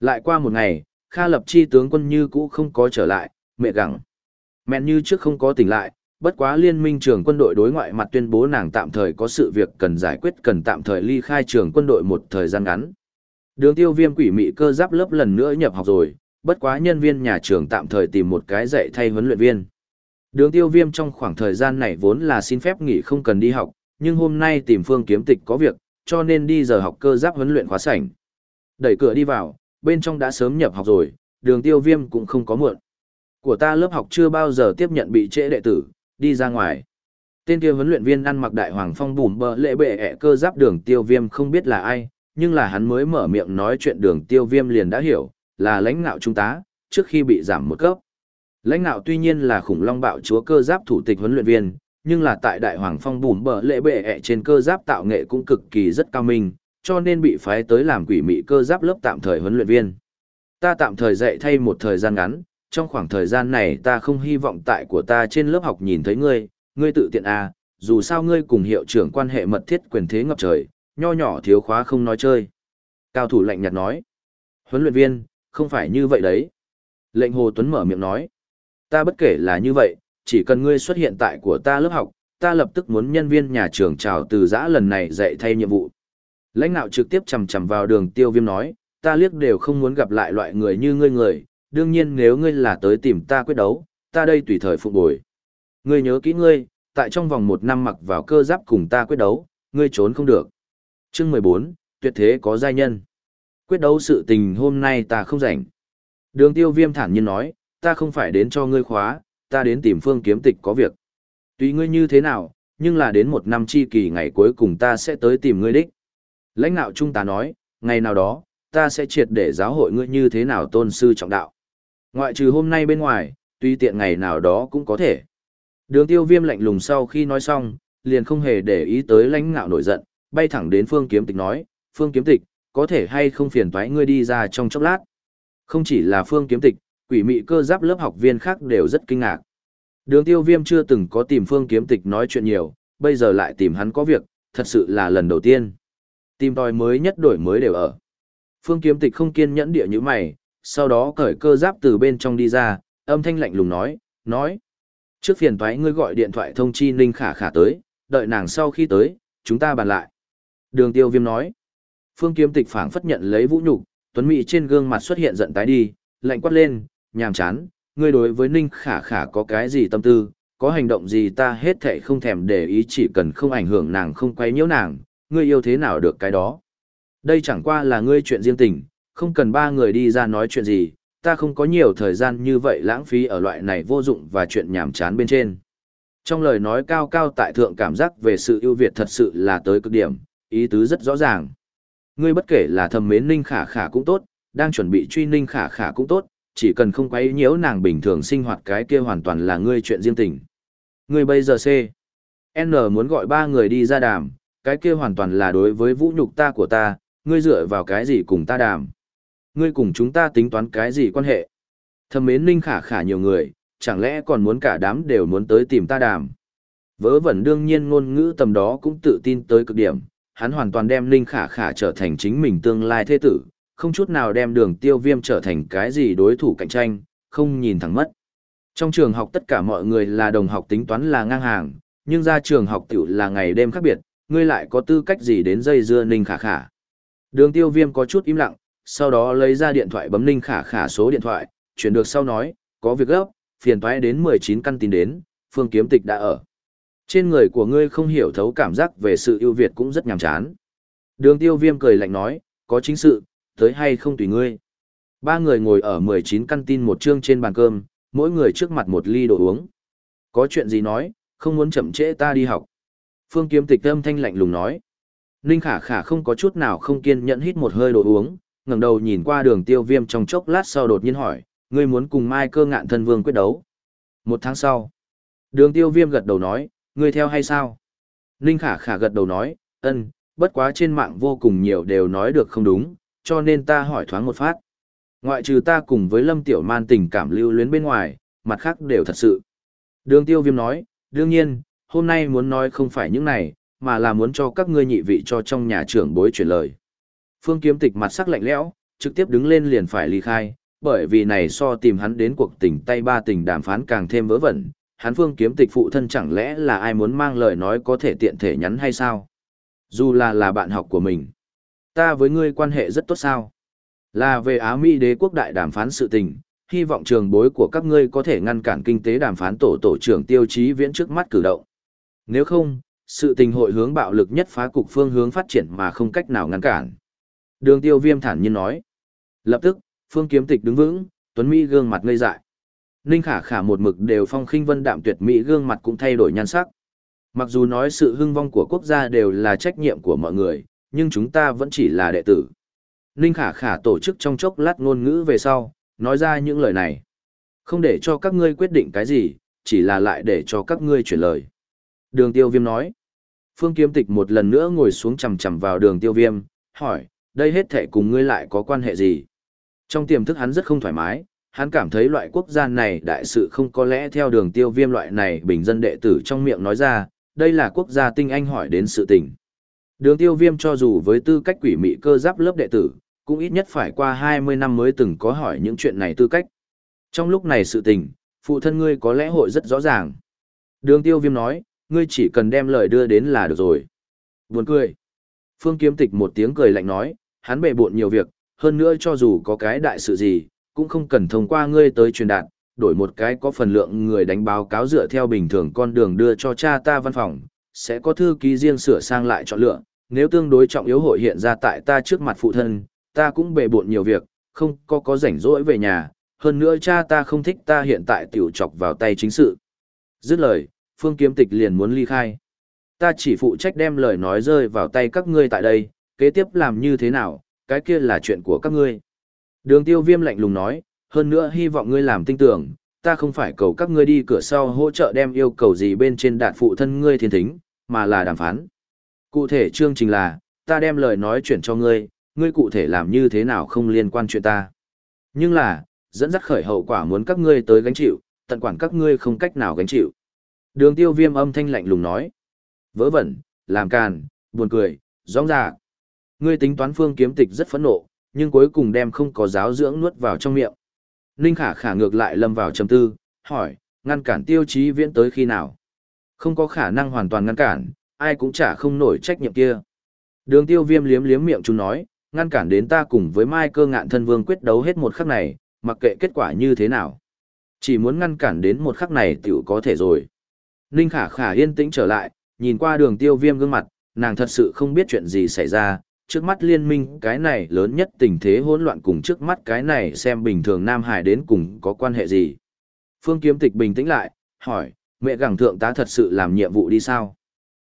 A: Lại qua một ngày, Kha lập chi tướng quân như cũ không có trở lại, mẹ gặng. Mẹn như trước không có tỉnh lại, bất quá liên minh trường quân đội đối ngoại mặt tuyên bố nàng tạm thời có sự việc cần giải quyết cần tạm thời ly khai trường quân đội một thời gian ngắn. Đường tiêu viêm quỷ mị cơ giáp lớp lần nữa nhập học rồi, bất quá nhân viên nhà trường tạm thời tìm một cái dạy thay huấn luyện viên. Đường tiêu viêm trong khoảng thời gian này vốn là xin phép nghỉ không cần đi học, nhưng hôm nay tìm phương kiếm tịch có việc, cho nên đi giờ học cơ giáp huấn luyện khóa sảnh. Đẩy cửa đi vào, bên trong đã sớm nhập học rồi, đường tiêu viêm cũng không có muộn. Của ta lớp học chưa bao giờ tiếp nhận bị trễ đệ tử, đi ra ngoài. Tên kia huấn luyện viên ăn mặc đại hoàng phong bùm bờ lệ bệ ẹ cơ giáp đường tiêu viêm không biết là ai, nhưng là hắn mới mở miệng nói chuyện đường tiêu viêm liền đã hiểu, là lãnh ngạo trung tá, trước khi bị giảm một cấp. Lãnh ngạo tuy nhiên là khủng long bạo chúa cơ giáp thủ tịch huấn luyện viên, nhưng là tại đại hoàng phong bùm bờ lệ bệ ẹ trên cơ giáp tạo nghệ cũng cực kỳ rất cao minh, cho nên bị phái tới làm quỷ mị cơ giáp lớp tạm thời huấn luyện viên. Ta tạm thời dạy thay một thời gian ngắn, trong khoảng thời gian này ta không hy vọng tại của ta trên lớp học nhìn thấy ngươi, ngươi tự tiện à, dù sao ngươi cùng hiệu trưởng quan hệ mật thiết quyền thế ngập trời, nho nhỏ thiếu khóa không nói chơi. Cao thủ lạnh nhạt nói, huấn luyện viên, không phải như vậy đấy. Lệnh Hồ Tuấn mở miệng nói, ta bất kể là như vậy, chỉ cần ngươi xuất hiện tại của ta lớp học, ta lập tức muốn nhân viên nhà trường chào từ giã lần này dạy thay nhiệm vụ. Lãnh đạo trực tiếp chầm chầm vào đường tiêu viêm nói, ta liếc đều không muốn gặp lại loại người như ngươi người, đương nhiên nếu ngươi là tới tìm ta quyết đấu, ta đây tùy thời phục bồi. Ngươi nhớ kỹ ngươi, tại trong vòng một năm mặc vào cơ giáp cùng ta quyết đấu, ngươi trốn không được. Chương 14, tuyệt thế có giai nhân. Quyết đấu sự tình hôm nay ta không rảnh. Đường tiêu viêm thản nhiên nói, ta không phải đến cho ngươi khóa, ta đến tìm phương kiếm tịch có việc. Tùy ngươi như thế nào, nhưng là đến một năm chi kỳ ngày cuối cùng ta sẽ tới tìm ngươi đích. Lãnh đạo trung ta nói, ngày nào đó, ta sẽ triệt để giáo hội ngươi như thế nào tôn sư trọng đạo. Ngoại trừ hôm nay bên ngoài, tuy tiện ngày nào đó cũng có thể. Đường tiêu viêm lạnh lùng sau khi nói xong, liền không hề để ý tới lãnh ngạo nổi giận, bay thẳng đến phương kiếm tịch nói, phương kiếm tịch, có thể hay không phiền toái ngươi đi ra trong chốc lát. Không chỉ là phương kiếm tịch, quỷ mị cơ giáp lớp học viên khác đều rất kinh ngạc. Đường tiêu viêm chưa từng có tìm phương kiếm tịch nói chuyện nhiều, bây giờ lại tìm hắn có việc, thật sự là lần đầu tiên. Tìm tòi mới nhất đổi mới đều ở. Phương kiếm tịch không kiên nhẫn địa như mày, sau đó cởi cơ giáp từ bên trong đi ra, âm thanh lạnh lùng nói, nói. Trước phiền toái ngươi gọi điện thoại thông chi Ninh Khả Khả tới, đợi nàng sau khi tới, chúng ta bàn lại. Đường tiêu viêm nói. Phương kiếm tịch phảng phất nhận lấy vũ nhục, tuấn mỹ trên gương mặt xuất hiện giận tái đi, lạnh quát lên, nhàm chán, ngươi đối với Ninh Khả Khả có cái gì tâm tư, có hành động gì ta hết thảy không thèm để ý chỉ cần không ảnh hưởng nàng không quấy nhiễu nàng, ngươi yêu thế nào được cái đó. Đây chẳng qua là ngươi chuyện riêng tình, không cần ba người đi ra nói chuyện gì, ta không có nhiều thời gian như vậy lãng phí ở loại này vô dụng và chuyện nhảm chán bên trên. Trong lời nói cao cao tại thượng cảm giác về sự ưu việt thật sự là tới cực điểm, ý tứ rất rõ ràng. Ngươi bất kể là thầm mến ninh khả khả cũng tốt, đang chuẩn bị truy ninh khả khả cũng tốt, chỉ cần không quấy nhiễu nàng bình thường sinh hoạt cái kia hoàn toàn là ngươi chuyện riêng tình. Ngươi bây giờ C. N muốn gọi ba người đi ra đàm, cái kia hoàn toàn là đối với vũ nhục ta của ta, ngươi dựa vào cái gì cùng ta đàm. Ngươi cùng chúng ta tính toán cái gì quan hệ. Thầm mến ninh khả khả nhiều người, chẳng lẽ còn muốn cả đám đều muốn tới tìm ta đàm. Vớ vẩn đương nhiên ngôn ngữ tầm đó cũng tự tin tới cực điểm, hắn hoàn toàn đem ninh khả khả trở thành chính mình tương lai thế tử, không chút nào đem đường tiêu viêm trở thành cái gì đối thủ cạnh tranh, không nhìn thẳng mất. Trong trường học tất cả mọi người là đồng học tính toán là ngang hàng, nhưng ra trường học tiểu là ngày đêm khác biệt, ngươi lại có tư cách gì đến dây dưa ninh khả khả. Đường tiêu viêm có chút im lặng, sau đó lấy ra điện thoại bấm ninh khả khả số điện thoại, chuyển được sau nói, có việc gấp, phiền toái đến 19 căn tin đến, phương kiếm tịch đã ở. Trên người của ngươi không hiểu thấu cảm giác về sự ưu việt cũng rất nhàm chán. Đường tiêu viêm cười lạnh nói, có chính sự, tới hay không tùy ngươi. Ba người ngồi ở 19 căn tin một chương trên bàn cơm, mỗi người trước mặt một ly đồ uống. Có chuyện gì nói, không muốn chậm trễ ta đi học. Phương kiếm tịch âm thanh lạnh lùng nói. Ninh khả khả không có chút nào không kiên nhẫn hít một hơi đồ uống, ngẩng đầu nhìn qua đường tiêu viêm trong chốc lát sau đột nhiên hỏi, ngươi muốn cùng Mai cơ ngạn thân vương quyết đấu. Một tháng sau, đường tiêu viêm gật đầu nói, ngươi theo hay sao? Ninh khả khả gật đầu nói, ân, bất quá trên mạng vô cùng nhiều đều nói được không đúng, cho nên ta hỏi thoáng một phát. Ngoại trừ ta cùng với Lâm Tiểu Man tình cảm lưu luyến bên ngoài, mặt khác đều thật sự. Đường tiêu viêm nói, đương nhiên, hôm nay muốn nói không phải những này, mà là muốn cho các ngươi nhị vị cho trong nhà trưởng bối chuyển lời. Phương kiếm tịch mặt sắc lạnh lẽo, trực tiếp đứng lên liền phải ly khai, bởi vì này so tìm hắn đến cuộc tình tay ba tình đàm phán càng thêm vớ vẩn, hắn phương kiếm tịch phụ thân chẳng lẽ là ai muốn mang lời nói có thể tiện thể nhắn hay sao? Dù là là bạn học của mình. Ta với ngươi quan hệ rất tốt sao? Là về Á Mỹ đế quốc đại đàm phán sự tình, hy vọng trường bối của các ngươi có thể ngăn cản kinh tế đàm phán tổ tổ trưởng tiêu chí viễn trước mắt cử động. Nếu không, sự tình hội hướng bạo lực nhất phá cục phương hướng phát triển mà không cách nào ngăn cản. Đường tiêu viêm thản nhiên nói. Lập tức, phương kiếm tịch đứng vững, tuấn Mỹ gương mặt ngây dại. Ninh khả khả một mực đều phong khinh vân đạm tuyệt Mỹ gương mặt cũng thay đổi nhan sắc. Mặc dù nói sự hưng vong của quốc gia đều là trách nhiệm của mọi người, nhưng chúng ta vẫn chỉ là đệ tử. Ninh khả khả tổ chức trong chốc lát ngôn ngữ về sau, nói ra những lời này. Không để cho các ngươi quyết định cái gì, chỉ là lại để cho các ngươi chuyển lời. Đường tiêu viêm nói. Phương kiếm tịch một lần nữa ngồi xuống chầm chầm vào đường tiêu viêm, hỏi, đây hết thể cùng ngươi lại có quan hệ gì? Trong tiềm thức hắn rất không thoải mái, hắn cảm thấy loại quốc gia này đại sự không có lẽ theo đường tiêu viêm loại này bình dân đệ tử trong miệng nói ra, đây là quốc gia tinh anh hỏi đến sự tình. Đường tiêu viêm cho dù với tư cách quỷ mị cơ giáp lớp đệ tử, cũng ít nhất phải qua 20 năm mới từng có hỏi những chuyện này tư cách. Trong lúc này sự tình, phụ thân ngươi có lẽ hội rất rõ ràng. Đường tiêu viêm nói, ngươi chỉ cần đem lời đưa đến là được rồi. Buồn cười. Phương kiếm tịch một tiếng cười lạnh nói, hắn bề bộn nhiều việc, hơn nữa cho dù có cái đại sự gì, cũng không cần thông qua ngươi tới truyền đạt, đổi một cái có phần lượng người đánh báo cáo dựa theo bình thường con đường đưa cho cha ta văn phòng, sẽ có thư ký riêng sửa sang lại chọn lựa, nếu tương đối trọng yếu hội hiện ra tại ta trước mặt phụ thân, ta cũng bề bộn nhiều việc, không có có rảnh rỗi về nhà, hơn nữa cha ta không thích ta hiện tại tiểu chọc vào tay chính sự. Dứt lời, Phương Kiếm Tịch liền muốn ly khai. Ta chỉ phụ trách đem lời nói rơi vào tay các ngươi tại đây, kế tiếp làm như thế nào, cái kia là chuyện của các ngươi. Đường tiêu viêm lạnh lùng nói, hơn nữa hy vọng ngươi làm tinh tưởng, ta không phải cầu các ngươi đi cửa sau hỗ trợ đem yêu cầu gì bên trên đạt phụ thân ngươi thiên thính, mà là đàm phán. Cụ thể chương trình là, ta đem lời nói chuyển cho ngươi, ngươi cụ thể làm như thế nào không liên quan chuyện ta. Nhưng là, dẫn dắt khởi hậu quả muốn các ngươi tới gánh chịu, tận quản các ngươi không cách nào gánh chịu. Đường tiêu viêm âm thanh lạnh lùng nói. Vớ vẩn, làm càn, buồn cười, rong rạc. Ngươi tính toán phương kiếm tịch rất phẫn nộ, nhưng cuối cùng đem không có giáo dưỡng nuốt vào trong miệng. Ninh khả khả ngược lại lâm vào trầm tư, hỏi, ngăn cản tiêu chí viễn tới khi nào? Không có khả năng hoàn toàn ngăn cản, ai cũng chả không nổi trách nhiệm kia. Đường tiêu viêm liếm liếm miệng chúng nói, ngăn cản đến ta cùng với mai cơ ngạn thân vương quyết đấu hết một khắc này, mặc kệ kết quả như thế nào. Chỉ muốn ngăn cản đến một khắc này tiểu có thể rồi. Ninh khả khả yên tĩnh trở lại, nhìn qua đường tiêu viêm gương mặt, nàng thật sự không biết chuyện gì xảy ra, trước mắt liên minh cái này lớn nhất tình thế hỗn loạn cùng trước mắt cái này xem bình thường Nam Hải đến cùng có quan hệ gì. Phương Kiếm Tịch bình tĩnh lại, hỏi, mẹ gẳng thượng tá thật sự làm nhiệm vụ đi sao?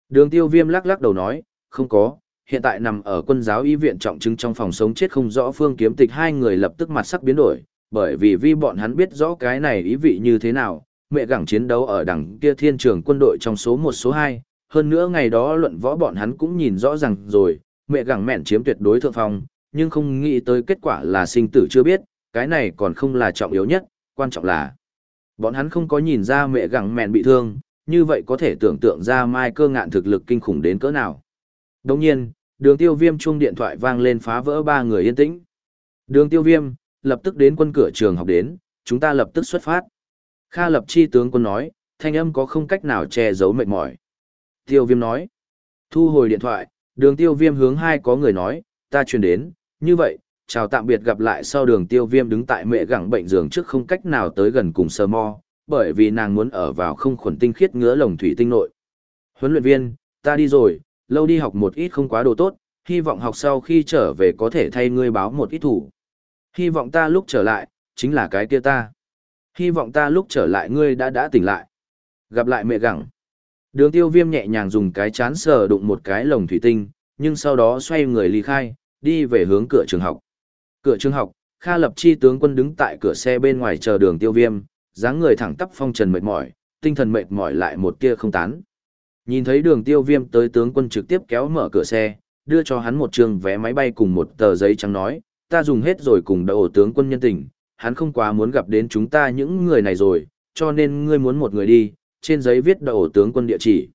A: Đường tiêu viêm lắc lắc đầu nói, không có, hiện tại nằm ở quân giáo y viện trọng chứng trong phòng sống chết không rõ Phương Kiếm Tịch hai người lập tức mặt sắc biến đổi, bởi vì vi bọn hắn biết rõ cái này ý vị như thế nào, mẹ gẳng chiến đấu ở đằng kia thiên trường quân đội trong số một số hai, hơn nữa ngày đó luận võ bọn hắn cũng nhìn rõ ràng rồi, mẹ gẳng mẹn chiếm tuyệt đối thượng phong, nhưng không nghĩ tới kết quả là sinh tử chưa biết, cái này còn không là trọng yếu nhất, quan trọng là bọn hắn không có nhìn ra mẹ gẳng mẹn bị thương, như vậy có thể tưởng tượng ra mai cơ ngạn thực lực kinh khủng đến cỡ nào. Đồng nhiên, đường tiêu viêm chuông điện thoại vang lên phá vỡ ba người yên tĩnh. Đường tiêu viêm, lập tức đến quân cửa trường học đến, chúng ta lập tức xuất phát. Kha lập chi tướng quân nói, thanh âm có không cách nào che giấu mệt mỏi. Tiêu viêm nói, thu hồi điện thoại, đường tiêu viêm hướng hai có người nói, ta truyền đến, như vậy, chào tạm biệt gặp lại sau đường tiêu viêm đứng tại mẹ gẳng bệnh giường trước không cách nào tới gần cùng sơ mo, bởi vì nàng muốn ở vào không khuẩn tinh khiết ngứa lồng thủy tinh nội. Huấn luyện viên, ta đi rồi, lâu đi học một ít không quá đồ tốt, hy vọng học sau khi trở về có thể thay ngươi báo một ít thủ. Hy vọng ta lúc trở lại, chính là cái kia ta. Hy vọng ta lúc trở lại ngươi đã đã tỉnh lại. Gặp lại mẹ gẳng. Đường tiêu viêm nhẹ nhàng dùng cái chán sờ đụng một cái lồng thủy tinh, nhưng sau đó xoay người ly khai, đi về hướng cửa trường học. Cửa trường học, Kha Lập Chi tướng quân đứng tại cửa xe bên ngoài chờ đường tiêu viêm, dáng người thẳng tắp phong trần mệt mỏi, tinh thần mệt mỏi lại một tia không tán. Nhìn thấy đường tiêu viêm tới tướng quân trực tiếp kéo mở cửa xe, đưa cho hắn một trường vé máy bay cùng một tờ giấy trắng nói, ta dùng hết rồi cùng đậu tướng quân nhân tình, hắn không quá muốn gặp đến chúng ta những người này rồi, cho nên ngươi muốn một người đi, trên giấy viết đậu tướng quân địa chỉ.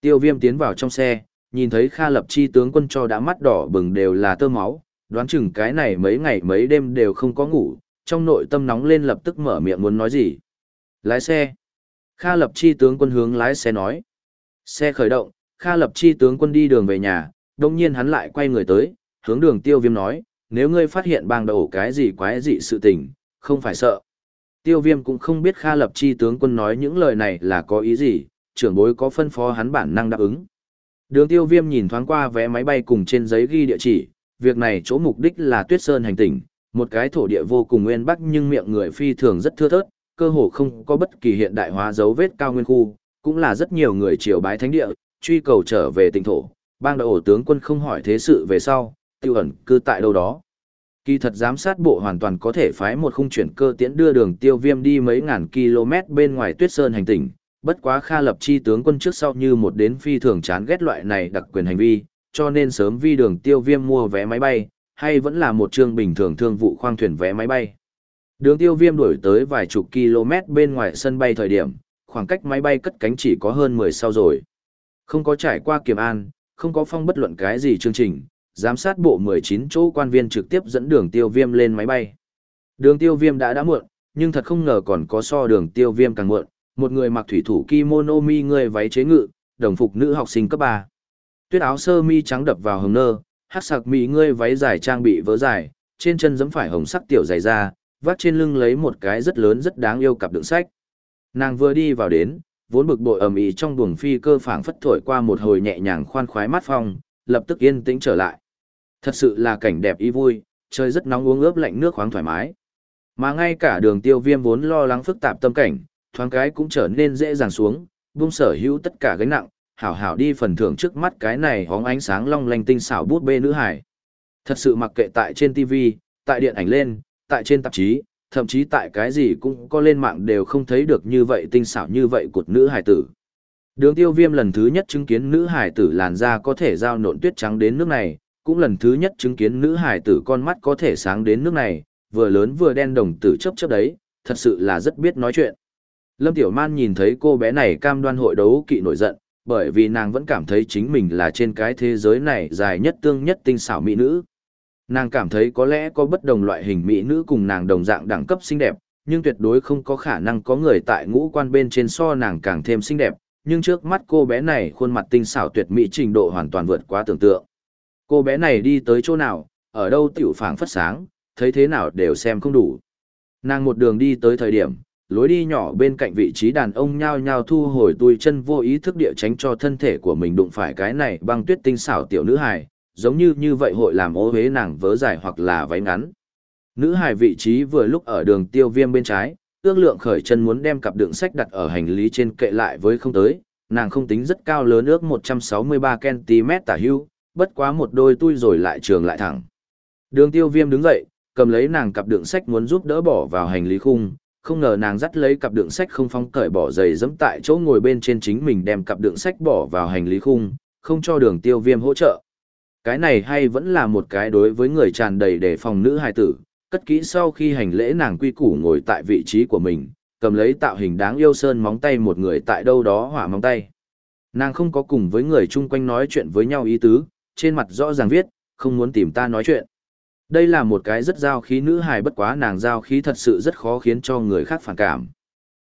A: Tiêu viêm tiến vào trong xe, nhìn thấy Kha Lập Chi tướng quân cho đã mắt đỏ bừng đều là tơ máu, đoán chừng cái này mấy ngày mấy đêm đều không có ngủ, trong nội tâm nóng lên lập tức mở miệng muốn nói gì. Lái xe. Kha Lập Chi tướng quân hướng lái xe nói. Xe khởi động, Kha Lập Chi tướng quân đi đường về nhà, đồng nhiên hắn lại quay người tới, hướng đường tiêu viêm nói, nếu ngươi phát hiện bang đầu cái gì quái dị sự tình, không phải sợ. Tiêu viêm cũng không biết Kha Lập Chi tướng quân nói những lời này là có ý gì, trưởng bối có phân phó hắn bản năng đáp ứng. Đường tiêu viêm nhìn thoáng qua vé máy bay cùng trên giấy ghi địa chỉ, việc này chỗ mục đích là tuyết sơn hành tỉnh, một cái thổ địa vô cùng nguyên bắc nhưng miệng người phi thường rất thưa thớt, cơ hồ không có bất kỳ hiện đại hóa dấu vết cao nguyên khu, cũng là rất nhiều người triều bái thánh địa, truy cầu trở về tỉnh thổ, bang đội ổ tướng quân không hỏi thế sự về sau, tiêu ẩn cư tại đâu đó. Kỳ thật giám sát bộ hoàn toàn có thể phái một khung chuyển cơ tiễn đưa đường tiêu viêm đi mấy ngàn km bên ngoài tuyết sơn hành tỉnh, bất quá Kha lập chi tướng quân trước sau như một đến phi thường chán ghét loại này đặc quyền hành vi, cho nên sớm vi đường tiêu viêm mua vé máy bay, hay vẫn là một chương bình thường thương vụ khoang thuyền vé máy bay. Đường tiêu viêm đổi tới vài chục km bên ngoài sân bay thời điểm, khoảng cách máy bay cất cánh chỉ có hơn 10 sau rồi. Không có trải qua kiểm an, không có phong bất luận cái gì chương trình, giám sát bộ 19 chỗ quan viên trực tiếp dẫn đường tiêu viêm lên máy bay. Đường tiêu viêm đã đã muộn, nhưng thật không ngờ còn có so đường tiêu viêm càng muộn, một người mặc thủy thủ kimono mi người váy chế ngự, đồng phục nữ học sinh cấp 3. Tuyết áo sơ mi trắng đập vào hồng nơ, hát sạc mỹ ngươi váy dài trang bị vỡ dài, trên chân giẫm phải hồng sắc tiểu dày ra, vắt trên lưng lấy một cái rất lớn rất đáng yêu cặp đựng sách. Nàng vừa đi vào đến, vốn bực bội ầm ĩ trong buồng phi cơ phảng phất thổi qua một hồi nhẹ nhàng khoan khoái mát phong, lập tức yên tĩnh trở lại. Thật sự là cảnh đẹp ý vui, trời rất nóng uống ướp lạnh nước khoáng thoải mái. Mà ngay cả đường tiêu viêm vốn lo lắng phức tạp tâm cảnh, thoáng cái cũng trở nên dễ dàng xuống, buông sở hữu tất cả gánh nặng, hảo hảo đi phần thưởng trước mắt cái này hóng ánh sáng long lanh tinh xảo bút bê nữ hải. Thật sự mặc kệ tại trên TV, tại điện ảnh lên, tại trên tạp chí, thậm chí tại cái gì cũng có lên mạng đều không thấy được như vậy tinh xảo như vậy của nữ hải tử. Đường tiêu viêm lần thứ nhất chứng kiến nữ hải tử làn da có thể giao nộn tuyết trắng đến nước này, cũng lần thứ nhất chứng kiến nữ hải tử con mắt có thể sáng đến nước này, vừa lớn vừa đen đồng tử chấp chấp đấy, thật sự là rất biết nói chuyện. Lâm Tiểu Man nhìn thấy cô bé này cam đoan hội đấu kỵ nổi giận, bởi vì nàng vẫn cảm thấy chính mình là trên cái thế giới này dài nhất tương nhất tinh xảo mỹ nữ. Nàng cảm thấy có lẽ có bất đồng loại hình mỹ nữ cùng nàng đồng dạng đẳng cấp xinh đẹp, nhưng tuyệt đối không có khả năng có người tại ngũ quan bên trên so nàng càng thêm xinh đẹp, nhưng trước mắt cô bé này khuôn mặt tinh xảo tuyệt mỹ trình độ hoàn toàn vượt quá tưởng tượng. Cô bé này đi tới chỗ nào, ở đâu tiểu phảng phất sáng, thấy thế nào đều xem không đủ. Nàng một đường đi tới thời điểm, lối đi nhỏ bên cạnh vị trí đàn ông nhao nhao thu hồi tui chân vô ý thức địa tránh cho thân thể của mình đụng phải cái này băng tuyết tinh xảo tiểu nữ hài, giống như như vậy hội làm ô hế nàng vớ dài hoặc là váy ngắn. Nữ hài vị trí vừa lúc ở đường tiêu viêm bên trái, ước lượng khởi chân muốn đem cặp đựng sách đặt ở hành lý trên kệ lại với không tới, nàng không tính rất cao lớn ước 163cm tả hưu, bất quá một đôi tui rồi lại trường lại thẳng. Đường tiêu viêm đứng dậy, cầm lấy nàng cặp đựng sách muốn giúp đỡ bỏ vào hành lý khung, không ngờ nàng dắt lấy cặp đựng sách không phóng cởi bỏ giày dẫm tại chỗ ngồi bên trên chính mình đem cặp đựng sách bỏ vào hành lý khung, không cho đường tiêu viêm hỗ trợ. Cái này hay vẫn là một cái đối với người tràn đầy đề phòng nữ hài tử, cất kỹ sau khi hành lễ nàng quy củ ngồi tại vị trí của mình, cầm lấy tạo hình đáng yêu sơn móng tay một người tại đâu đó hỏa móng tay. Nàng không có cùng với người chung quanh nói chuyện với nhau ý tứ, trên mặt rõ ràng viết, không muốn tìm ta nói chuyện. Đây là một cái rất giao khí nữ hài bất quá nàng giao khí thật sự rất khó khiến cho người khác phản cảm.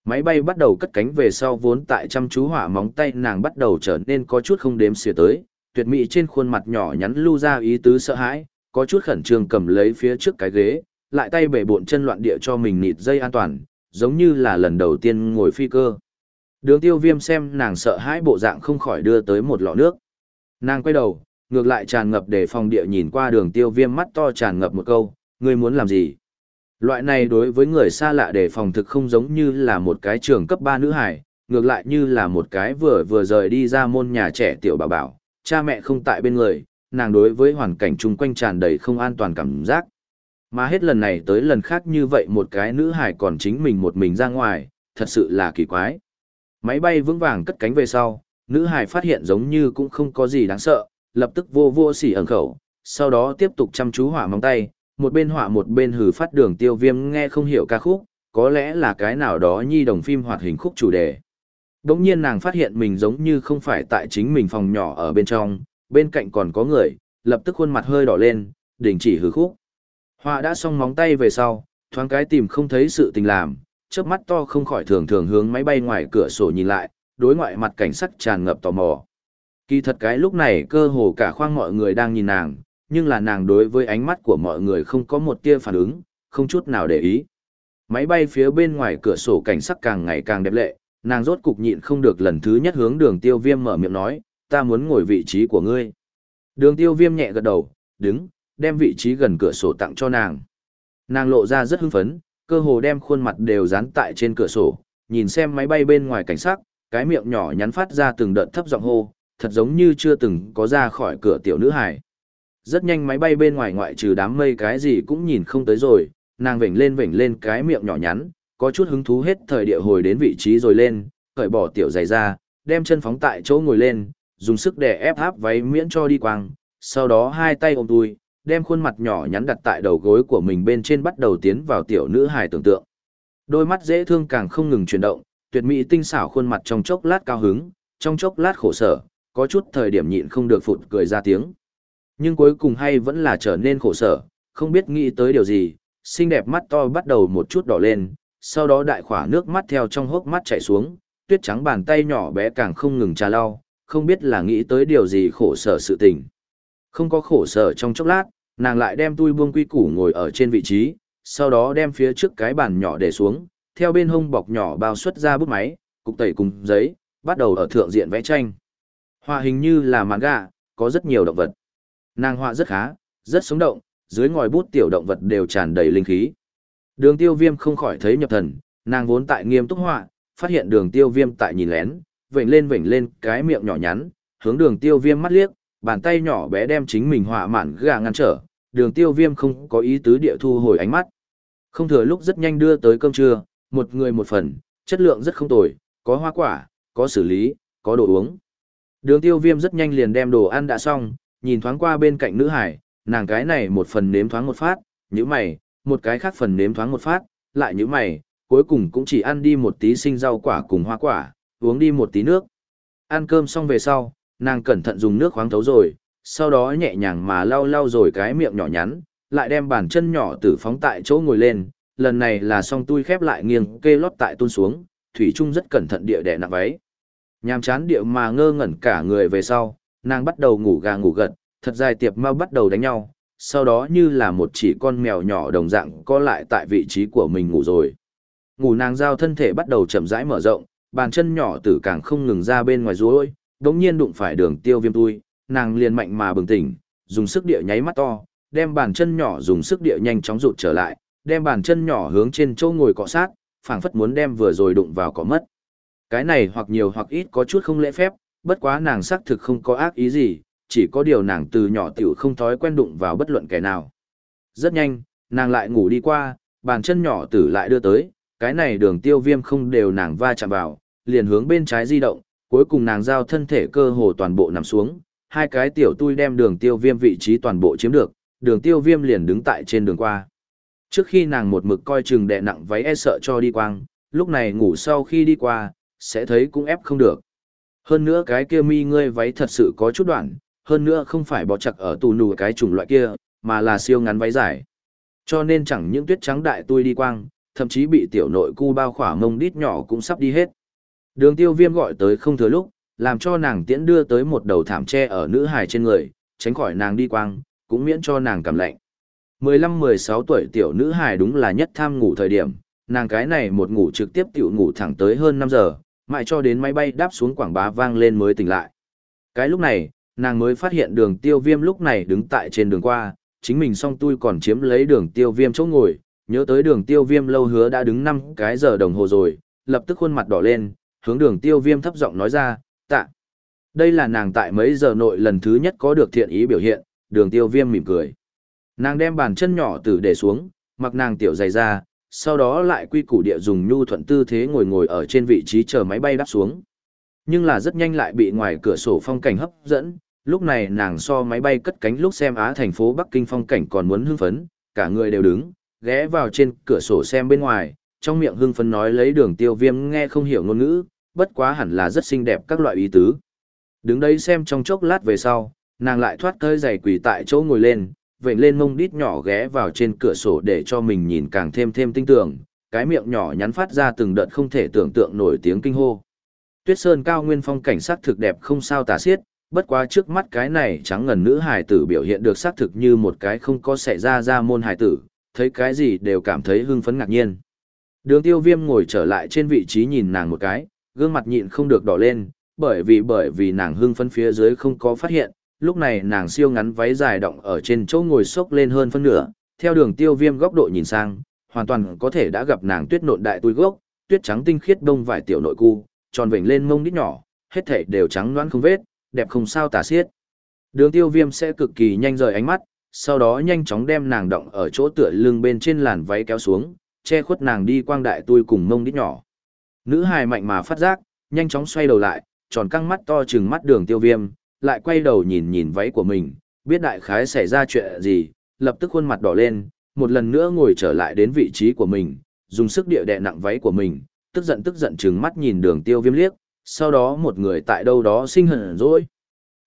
A: Máy bay bắt đầu cất cánh về sau vốn tại chăm chú hỏa móng tay nàng bắt đầu trở nên có chút không đếm xỉa tới, tuyệt mỹ trên khuôn mặt nhỏ nhắn lưu ra ý tứ sợ hãi, có chút khẩn trương cầm lấy phía trước cái ghế, lại tay bể bộn chân loạn địa cho mình nịt dây an toàn, giống như là lần đầu tiên ngồi phi cơ. Đường tiêu viêm xem nàng sợ hãi bộ dạng không khỏi đưa tới một lọ nước. Nàng quay đầu, ngược lại tràn ngập để phòng địa nhìn qua đường tiêu viêm mắt to tràn ngập một câu, ngươi muốn làm gì? Loại này đối với người xa lạ để phòng thực không giống như là một cái trường cấp 3 nữ hải, ngược lại như là một cái vừa vừa rời đi ra môn nhà trẻ tiểu bảo bảo, cha mẹ không tại bên người, nàng đối với hoàn cảnh chung quanh tràn đầy không an toàn cảm giác. Mà hết lần này tới lần khác như vậy một cái nữ hải còn chính mình một mình ra ngoài, thật sự là kỳ quái. Máy bay vững vàng cất cánh về sau, nữ hải phát hiện giống như cũng không có gì đáng sợ, lập tức vô vô xỉ ẩn khẩu, sau đó tiếp tục chăm chú hỏa móng tay, một bên hỏa một bên hử phát đường tiêu viêm nghe không hiểu ca khúc, có lẽ là cái nào đó nhi đồng phim hoạt hình khúc chủ đề. Đống nhiên nàng phát hiện mình giống như không phải tại chính mình phòng nhỏ ở bên trong, bên cạnh còn có người, lập tức khuôn mặt hơi đỏ lên, đình chỉ hử khúc. Họa đã xong móng tay về sau, thoáng cái tìm không thấy sự tình làm, chớp mắt to không khỏi thường thường hướng máy bay ngoài cửa sổ nhìn lại, đối ngoại mặt cảnh sắc tràn ngập tò mò. Kỳ thật cái lúc này cơ hồ cả khoang mọi người đang nhìn nàng, nhưng là nàng đối với ánh mắt của mọi người không có một tia phản ứng, không chút nào để ý. Máy bay phía bên ngoài cửa sổ cảnh sắc càng ngày càng đẹp lệ, nàng rốt cục nhịn không được lần thứ nhất hướng đường tiêu viêm mở miệng nói, ta muốn ngồi vị trí của ngươi. Đường tiêu viêm nhẹ gật đầu, đứng, đem vị trí gần cửa sổ tặng cho nàng. Nàng lộ ra rất hưng phấn, cơ hồ đem khuôn mặt đều dán tại trên cửa sổ, nhìn xem máy bay bên ngoài cảnh sắc, cái miệng nhỏ nhắn phát ra từng đợt thấp giọng hô, thật giống như chưa từng có ra khỏi cửa tiểu nữ hải. Rất nhanh máy bay bên ngoài ngoại trừ đám mây cái gì cũng nhìn không tới rồi, nàng vểnh lên vểnh lên cái miệng nhỏ nhắn, có chút hứng thú hết thời địa hồi đến vị trí rồi lên, cởi bỏ tiểu giày ra, đem chân phóng tại chỗ ngồi lên, dùng sức để ép áp váy miễn cho đi quang, sau đó hai tay ôm đùi, đem khuôn mặt nhỏ nhắn đặt tại đầu gối của mình bên trên bắt đầu tiến vào tiểu nữ hài tưởng tượng. Đôi mắt dễ thương càng không ngừng chuyển động, tuyệt mỹ tinh xảo khuôn mặt trong chốc lát cao hứng, trong chốc lát khổ sở, có chút thời điểm nhịn không được phụt cười ra tiếng. Nhưng cuối cùng hay vẫn là trở nên khổ sở, không biết nghĩ tới điều gì, xinh đẹp mắt to bắt đầu một chút đỏ lên, sau đó đại khỏa nước mắt theo trong hốc mắt chảy xuống, tuyết trắng bàn tay nhỏ bé càng không ngừng trà lau, không biết là nghĩ tới điều gì khổ sở sự tình. Không có khổ sở trong chốc lát, nàng lại đem tui buông quy củ ngồi ở trên vị trí, sau đó đem phía trước cái bàn nhỏ để xuống, theo bên hông bọc nhỏ bao xuất ra bút máy, cục tẩy cùng giấy, bắt đầu ở thượng diện vẽ tranh. Họa hình như là màn gà, có rất nhiều động vật. Nàng họa rất khá, rất sống động, dưới ngòi bút tiểu động vật đều tràn đầy linh khí. Đường tiêu viêm không khỏi thấy nhập thần, nàng vốn tại nghiêm túc họa, phát hiện đường tiêu viêm tại nhìn lén, vệnh lên vệnh lên cái miệng nhỏ nhắn, hướng đường tiêu viêm mắt liếc, bàn tay nhỏ bé đem chính mình họa mạn gà ngăn trở, đường tiêu viêm không có ý tứ địa thu hồi ánh mắt. Không thừa lúc rất nhanh đưa tới cơm trưa, một người một phần, chất lượng rất không tồi, có hoa quả, có xử lý, có đồ uống. Đường tiêu viêm rất nhanh liền đem đồ ăn đã xong, nhìn thoáng qua bên cạnh nữ hải, nàng cái này một phần nếm thoáng một phát, như mày, một cái khác phần nếm thoáng một phát, lại như mày, cuối cùng cũng chỉ ăn đi một tí sinh rau quả cùng hoa quả, uống đi một tí nước. Ăn cơm xong về sau, nàng cẩn thận dùng nước khoáng thấu rồi, sau đó nhẹ nhàng mà lau lau rồi cái miệng nhỏ nhắn, lại đem bàn chân nhỏ tử phóng tại chỗ ngồi lên, lần này là song tui khép lại nghiêng kê lót tại tuôn xuống, Thủy Trung rất cẩn thận địa đẻ nặng váy. Nhàm chán địa mà ngơ ngẩn cả người về sau, nàng bắt đầu ngủ gà ngủ gật, thật dài tiệp mau bắt đầu đánh nhau, sau đó như là một chỉ con mèo nhỏ đồng dạng co lại tại vị trí của mình ngủ rồi. Ngủ nàng giao thân thể bắt đầu chậm rãi mở rộng, bàn chân nhỏ tử càng không ngừng ra bên ngoài rối, đống nhiên đụng phải đường tiêu viêm tui, nàng liền mạnh mà bừng tỉnh, dùng sức địa nháy mắt to, đem bàn chân nhỏ dùng sức địa nhanh chóng rụt trở lại, đem bàn chân nhỏ hướng trên chỗ ngồi cọ sát, phảng phất muốn đem vừa rồi đụng vào cọ mất. Cái này hoặc nhiều hoặc ít có chút không lễ phép, bất quá nàng xác thực không có ác ý gì, chỉ có điều nàng từ nhỏ tiểu không thói quen đụng vào bất luận kẻ nào. Rất nhanh, nàng lại ngủ đi qua, bàn chân nhỏ tử lại đưa tới, cái này đường tiêu viêm không đều nàng va chạm vào, liền hướng bên trái di động, cuối cùng nàng giao thân thể cơ hồ toàn bộ nằm xuống, hai cái tiểu tui đem đường tiêu viêm vị trí toàn bộ chiếm được, đường tiêu viêm liền đứng tại trên đường qua. Trước khi nàng một mực coi chừng đệ nặng váy e sợ cho đi quang, lúc này ngủ sau khi đi qua, sẽ thấy cũng ép không được. Hơn nữa cái kia mi ngươi váy thật sự có chút đoạn, hơn nữa không phải bỏ chặt ở tù nù cái chủng loại kia, mà là siêu ngắn váy dài. Cho nên chẳng những tuyết trắng đại tui đi quang, thậm chí bị tiểu nội cu bao khỏa mông đít nhỏ cũng sắp đi hết. Đường tiêu viêm gọi tới không thừa lúc, làm cho nàng tiễn đưa tới một đầu thảm tre ở nữ hài trên người, tránh khỏi nàng đi quang, cũng miễn cho nàng cảm lạnh. 15-16 tuổi tiểu nữ hài đúng là nhất tham ngủ thời điểm, nàng cái này một ngủ trực tiếp tiểu ngủ thẳng tới hơn 5 giờ, mãi cho đến máy bay đáp xuống quảng bá vang lên mới tỉnh lại. Cái lúc này, nàng mới phát hiện đường tiêu viêm lúc này đứng tại trên đường qua, chính mình song tui còn chiếm lấy đường tiêu viêm chỗ ngồi, nhớ tới đường tiêu viêm lâu hứa đã đứng 5 cái giờ đồng hồ rồi, lập tức khuôn mặt đỏ lên, hướng đường tiêu viêm thấp giọng nói ra, tạ. Đây là nàng tại mấy giờ nội lần thứ nhất có được thiện ý biểu hiện, đường tiêu viêm mỉm cười. Nàng đem bàn chân nhỏ tử để xuống, mặc nàng tiểu dày ra, sau đó lại quy củ địa dùng nhu thuận tư thế ngồi ngồi ở trên vị trí chờ máy bay đáp xuống. Nhưng là rất nhanh lại bị ngoài cửa sổ phong cảnh hấp dẫn, lúc này nàng so máy bay cất cánh lúc xem Á thành phố Bắc Kinh phong cảnh còn muốn hưng phấn, cả người đều đứng, ghé vào trên cửa sổ xem bên ngoài, trong miệng hưng phấn nói lấy đường tiêu viêm nghe không hiểu ngôn ngữ, bất quá hẳn là rất xinh đẹp các loại ý tứ. Đứng đây xem trong chốc lát về sau, nàng lại thoát cơi giày quỳ tại chỗ ngồi lên, vệnh lên mông đít nhỏ ghé vào trên cửa sổ để cho mình nhìn càng thêm thêm tinh tưởng, cái miệng nhỏ nhắn phát ra từng đợt không thể tưởng tượng nổi tiếng kinh hô. Tuyết Sơn cao nguyên phong cảnh sắc thực đẹp không sao tả xiết, bất quá trước mắt cái này trắng ngần nữ hài tử biểu hiện được xác thực như một cái không có xảy ra ra môn hài tử, thấy cái gì đều cảm thấy hưng phấn ngạc nhiên. Đường tiêu viêm ngồi trở lại trên vị trí nhìn nàng một cái, gương mặt nhịn không được đỏ lên, bởi vì bởi vì nàng hưng phấn phía dưới không có phát hiện, lúc này nàng siêu ngắn váy dài động ở trên chỗ ngồi sốc lên hơn phân nửa, theo đường tiêu viêm góc độ nhìn sang, hoàn toàn có thể đã gặp nàng tuyết nộn đại túi gốc, tuyết trắng tinh khiết đông vải tiểu nội cu, tròn vểnh lên mông đít nhỏ, hết thảy đều trắng loãng không vết, đẹp không sao tả xiết. Đường tiêu viêm sẽ cực kỳ nhanh rời ánh mắt, sau đó nhanh chóng đem nàng động ở chỗ tựa lưng bên trên làn váy kéo xuống, che khuất nàng đi quang đại tui cùng mông đít nhỏ. Nữ hài mạnh mà phát giác, nhanh chóng xoay đầu lại, tròn căng mắt to trừng mắt đường tiêu viêm, lại quay đầu nhìn nhìn váy của mình, biết đại khái xảy ra chuyện gì, lập tức khuôn mặt đỏ lên, một lần nữa ngồi trở lại đến vị trí của mình, dùng sức địa đè nặng váy của mình, tức giận tức giận trừng mắt nhìn đường tiêu viêm liếc, sau đó một người tại đâu đó sinh hận rồi.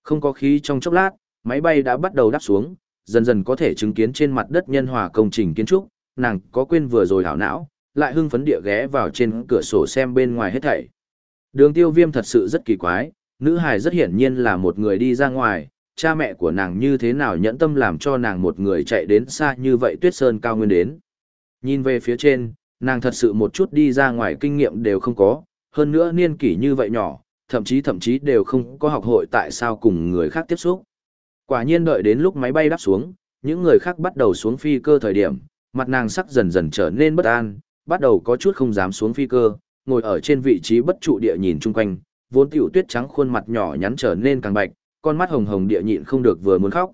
A: Không có khí trong chốc lát, máy bay đã bắt đầu đáp xuống, dần dần có thể chứng kiến trên mặt đất nhân hòa công trình kiến trúc, nàng có quên vừa rồi hảo não, lại hưng phấn địa ghé vào trên cửa sổ xem bên ngoài hết thảy. Đường tiêu viêm thật sự rất kỳ quái, nữ hài rất hiển nhiên là một người đi ra ngoài, cha mẹ của nàng như thế nào nhẫn tâm làm cho nàng một người chạy đến xa như vậy tuyết sơn cao nguyên đến. Nhìn về phía trên, nàng thật sự một chút đi ra ngoài kinh nghiệm đều không có, hơn nữa niên kỷ như vậy nhỏ, thậm chí thậm chí đều không có học hội tại sao cùng người khác tiếp xúc. Quả nhiên đợi đến lúc máy bay đáp xuống, những người khác bắt đầu xuống phi cơ thời điểm, mặt nàng sắc dần dần trở nên bất an, bắt đầu có chút không dám xuống phi cơ, ngồi ở trên vị trí bất trụ địa nhìn chung quanh, vốn tiểu tuyết trắng khuôn mặt nhỏ nhắn trở nên càng bạch, con mắt hồng hồng địa nhịn không được vừa muốn khóc.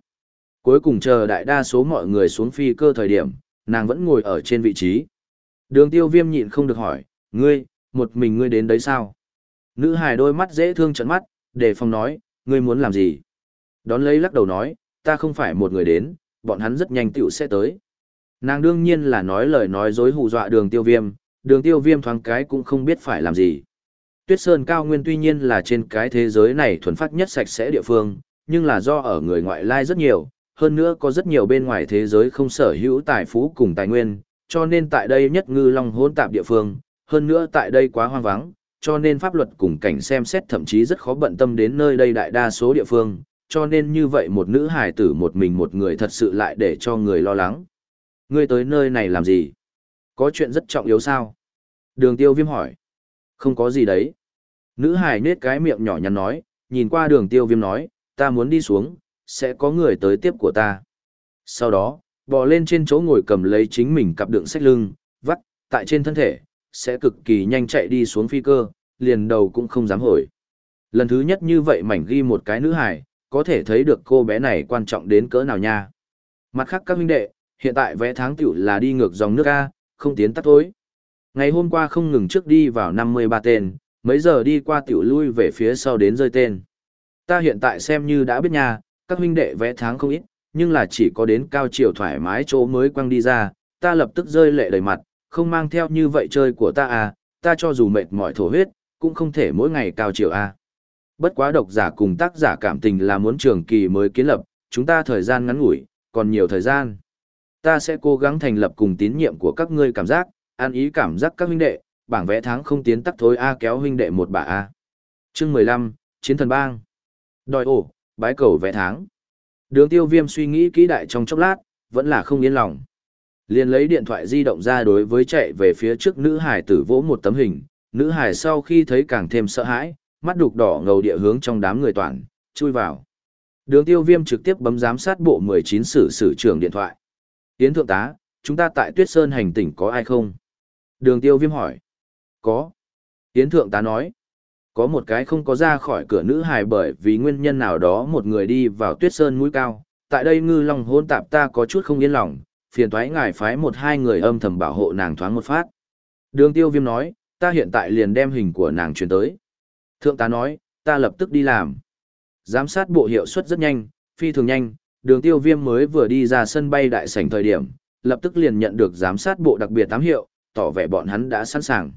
A: Cuối cùng chờ đại đa số mọi người xuống phi cơ thời điểm, nàng vẫn ngồi ở trên vị trí. Đường tiêu viêm nhịn không được hỏi, ngươi, một mình ngươi đến đấy sao? Nữ hài đôi mắt dễ thương trận mắt, đề phòng nói, ngươi muốn làm gì? Đón lấy lắc đầu nói, ta không phải một người đến, bọn hắn rất nhanh tiểu sẽ tới. Nàng đương nhiên là nói lời nói dối hù dọa đường tiêu viêm, đường tiêu viêm thoáng cái cũng không biết phải làm gì. Tuyết Sơn cao nguyên tuy nhiên là trên cái thế giới này thuần phát nhất sạch sẽ địa phương, nhưng là do ở người ngoại lai rất nhiều, hơn nữa có rất nhiều bên ngoài thế giới không sở hữu tài phú cùng tài nguyên, cho nên tại đây nhất ngư long hỗn tạp địa phương, hơn nữa tại đây quá hoang vắng, cho nên pháp luật cùng cảnh xem xét thậm chí rất khó bận tâm đến nơi đây đại đa số địa phương, cho nên như vậy một nữ hài tử một mình một người thật sự lại để cho người lo lắng. Ngươi tới nơi này làm gì? Có chuyện rất trọng yếu sao? Đường tiêu viêm hỏi. Không có gì đấy. Nữ hải nết cái miệng nhỏ nhắn nói, nhìn qua đường tiêu viêm nói, ta muốn đi xuống, sẽ có người tới tiếp của ta. Sau đó, bò lên trên chỗ ngồi cầm lấy chính mình cặp đựng sách lưng, vắt, tại trên thân thể, sẽ cực kỳ nhanh chạy đi xuống phi cơ, liền đầu cũng không dám hồi. Lần thứ nhất như vậy mảnh ghi một cái nữ hải, có thể thấy được cô bé này quan trọng đến cỡ nào nha. Mặt khác các huynh đệ, hiện tại vẽ tháng tiểu là đi ngược dòng nước A, không tiến tắt tối. Ngày hôm qua không ngừng trước đi vào 53 tên, mấy giờ đi qua tiểu lui về phía sau đến rơi tên. Ta hiện tại xem như đã biết nha, các huynh đệ vẽ tháng không ít, nhưng là chỉ có đến cao chiều thoải mái chỗ mới quăng đi ra, ta lập tức rơi lệ đầy mặt, không mang theo như vậy chơi của ta à, ta cho dù mệt mỏi thổ huyết, cũng không thể mỗi ngày cao chiều à. Bất quá độc giả cùng tác giả cảm tình là muốn trường kỳ mới kiến lập, chúng ta thời gian ngắn ngủi, còn nhiều thời gian. Ta sẽ cố gắng thành lập cùng tín nhiệm của các ngươi cảm giác, an ý cảm giác các huynh đệ, bảng vẽ tháng không tiến tắc thối A kéo huynh đệ một bà A. Chương 15, Chiến thần bang. Đòi ổ, bái cầu vẽ tháng. Đường tiêu viêm suy nghĩ kỹ đại trong chốc lát, vẫn là không yên lòng. liền lấy điện thoại di động ra đối với chạy về phía trước nữ hải tử vỗ một tấm hình. Nữ hải sau khi thấy càng thêm sợ hãi, mắt đục đỏ ngầu địa hướng trong đám người toàn, chui vào. Đường tiêu viêm trực tiếp bấm giám sát bộ 19 sử sử trưởng điện thoại. Tiến thượng tá, chúng ta tại Tuyết Sơn hành tỉnh có ai không? Đường tiêu viêm hỏi. Có. Yến thượng tá nói. Có một cái không có ra khỏi cửa nữ hài bởi vì nguyên nhân nào đó một người đi vào Tuyết Sơn mũi cao. Tại đây ngư long hôn tạp ta có chút không yên lòng, phiền thoái ngài phái một hai người âm thầm bảo hộ nàng thoáng một phát. Đường tiêu viêm nói, ta hiện tại liền đem hình của nàng truyền tới. Thượng tá nói, ta lập tức đi làm. Giám sát bộ hiệu suất rất nhanh, phi thường nhanh, đường tiêu viêm mới vừa đi ra sân bay đại sảnh thời điểm, lập tức liền nhận được giám sát bộ đặc biệt tám hiệu, tỏ vẻ bọn hắn đã sẵn sàng.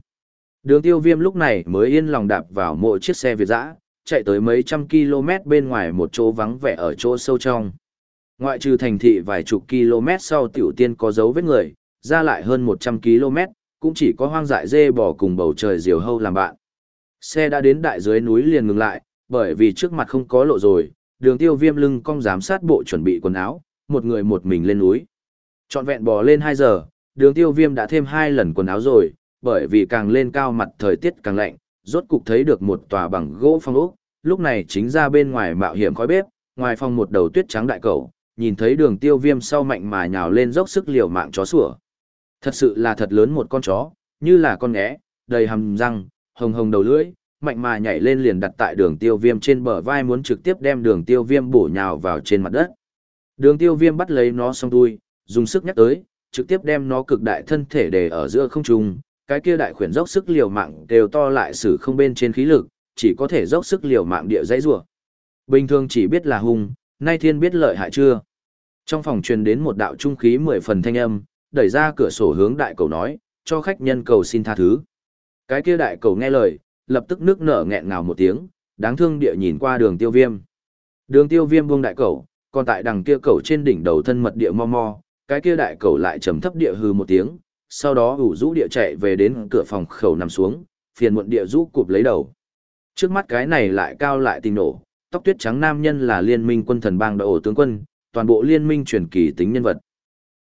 A: Đường tiêu viêm lúc này mới yên lòng đạp vào mỗi chiếc xe Việt dã, chạy tới mấy trăm km bên ngoài một chỗ vắng vẻ ở chỗ sâu trong. Ngoại trừ thành thị vài chục km sau tiểu tiên có dấu vết người, ra lại hơn 100 km, cũng chỉ có hoang dại dê bò cùng bầu trời diều hâu làm bạn. Xe đã đến đại dưới núi liền ngừng lại, bởi vì trước mặt không có lộ rồi, đường tiêu viêm lưng cong giám sát bộ chuẩn bị quần áo, một người một mình lên núi. Chọn vẹn bò lên 2 giờ, đường tiêu viêm đã thêm hai lần quần áo rồi, bởi vì càng lên cao mặt thời tiết càng lạnh, rốt cục thấy được một tòa bằng gỗ phong ốc, lúc này chính ra bên ngoài mạo hiểm khói bếp, ngoài phòng một đầu tuyết trắng đại cầu, nhìn thấy đường tiêu viêm sau mạnh mà nhào lên dốc sức liều mạng chó sủa. Thật sự là thật lớn một con chó, như là con ngẽ, đầy hầm răng, hồng hồng đầu lưỡi, mạnh mà nhảy lên liền đặt tại đường tiêu viêm trên bờ vai muốn trực tiếp đem đường tiêu viêm bổ nhào vào trên mặt đất. Đường tiêu viêm bắt lấy nó xong đuôi, dùng sức nhắc tới, trực tiếp đem nó cực đại thân thể để ở giữa không trung, cái kia đại khuyển dốc sức liều mạng đều to lại xử không bên trên khí lực, chỉ có thể dốc sức liều mạng địa dãy rủa. Bình thường chỉ biết là hung, nay thiên biết lợi hại chưa? Trong phòng truyền đến một đạo trung khí mười phần thanh âm, đẩy ra cửa sổ hướng đại cầu nói, cho khách nhân cầu xin tha thứ. Cái kia đại cầu nghe lời, lập tức nước nở nghẹn ngào một tiếng, đáng thương địa nhìn qua đường tiêu viêm. Đường tiêu viêm buông đại cầu, còn tại đằng kia cầu trên đỉnh đầu thân mật địa mo mo, cái kia đại cầu lại trầm thấp địa hư một tiếng, sau đó ủ rũ địa chạy về đến cửa phòng khẩu nằm xuống, phiền muộn địa rũ cụp lấy đầu. Trước mắt cái này lại cao lại tình nổ, tóc tuyết trắng nam nhân là liên minh quân thần bang đội ổ tướng quân, toàn bộ liên minh truyền kỳ tính nhân vật.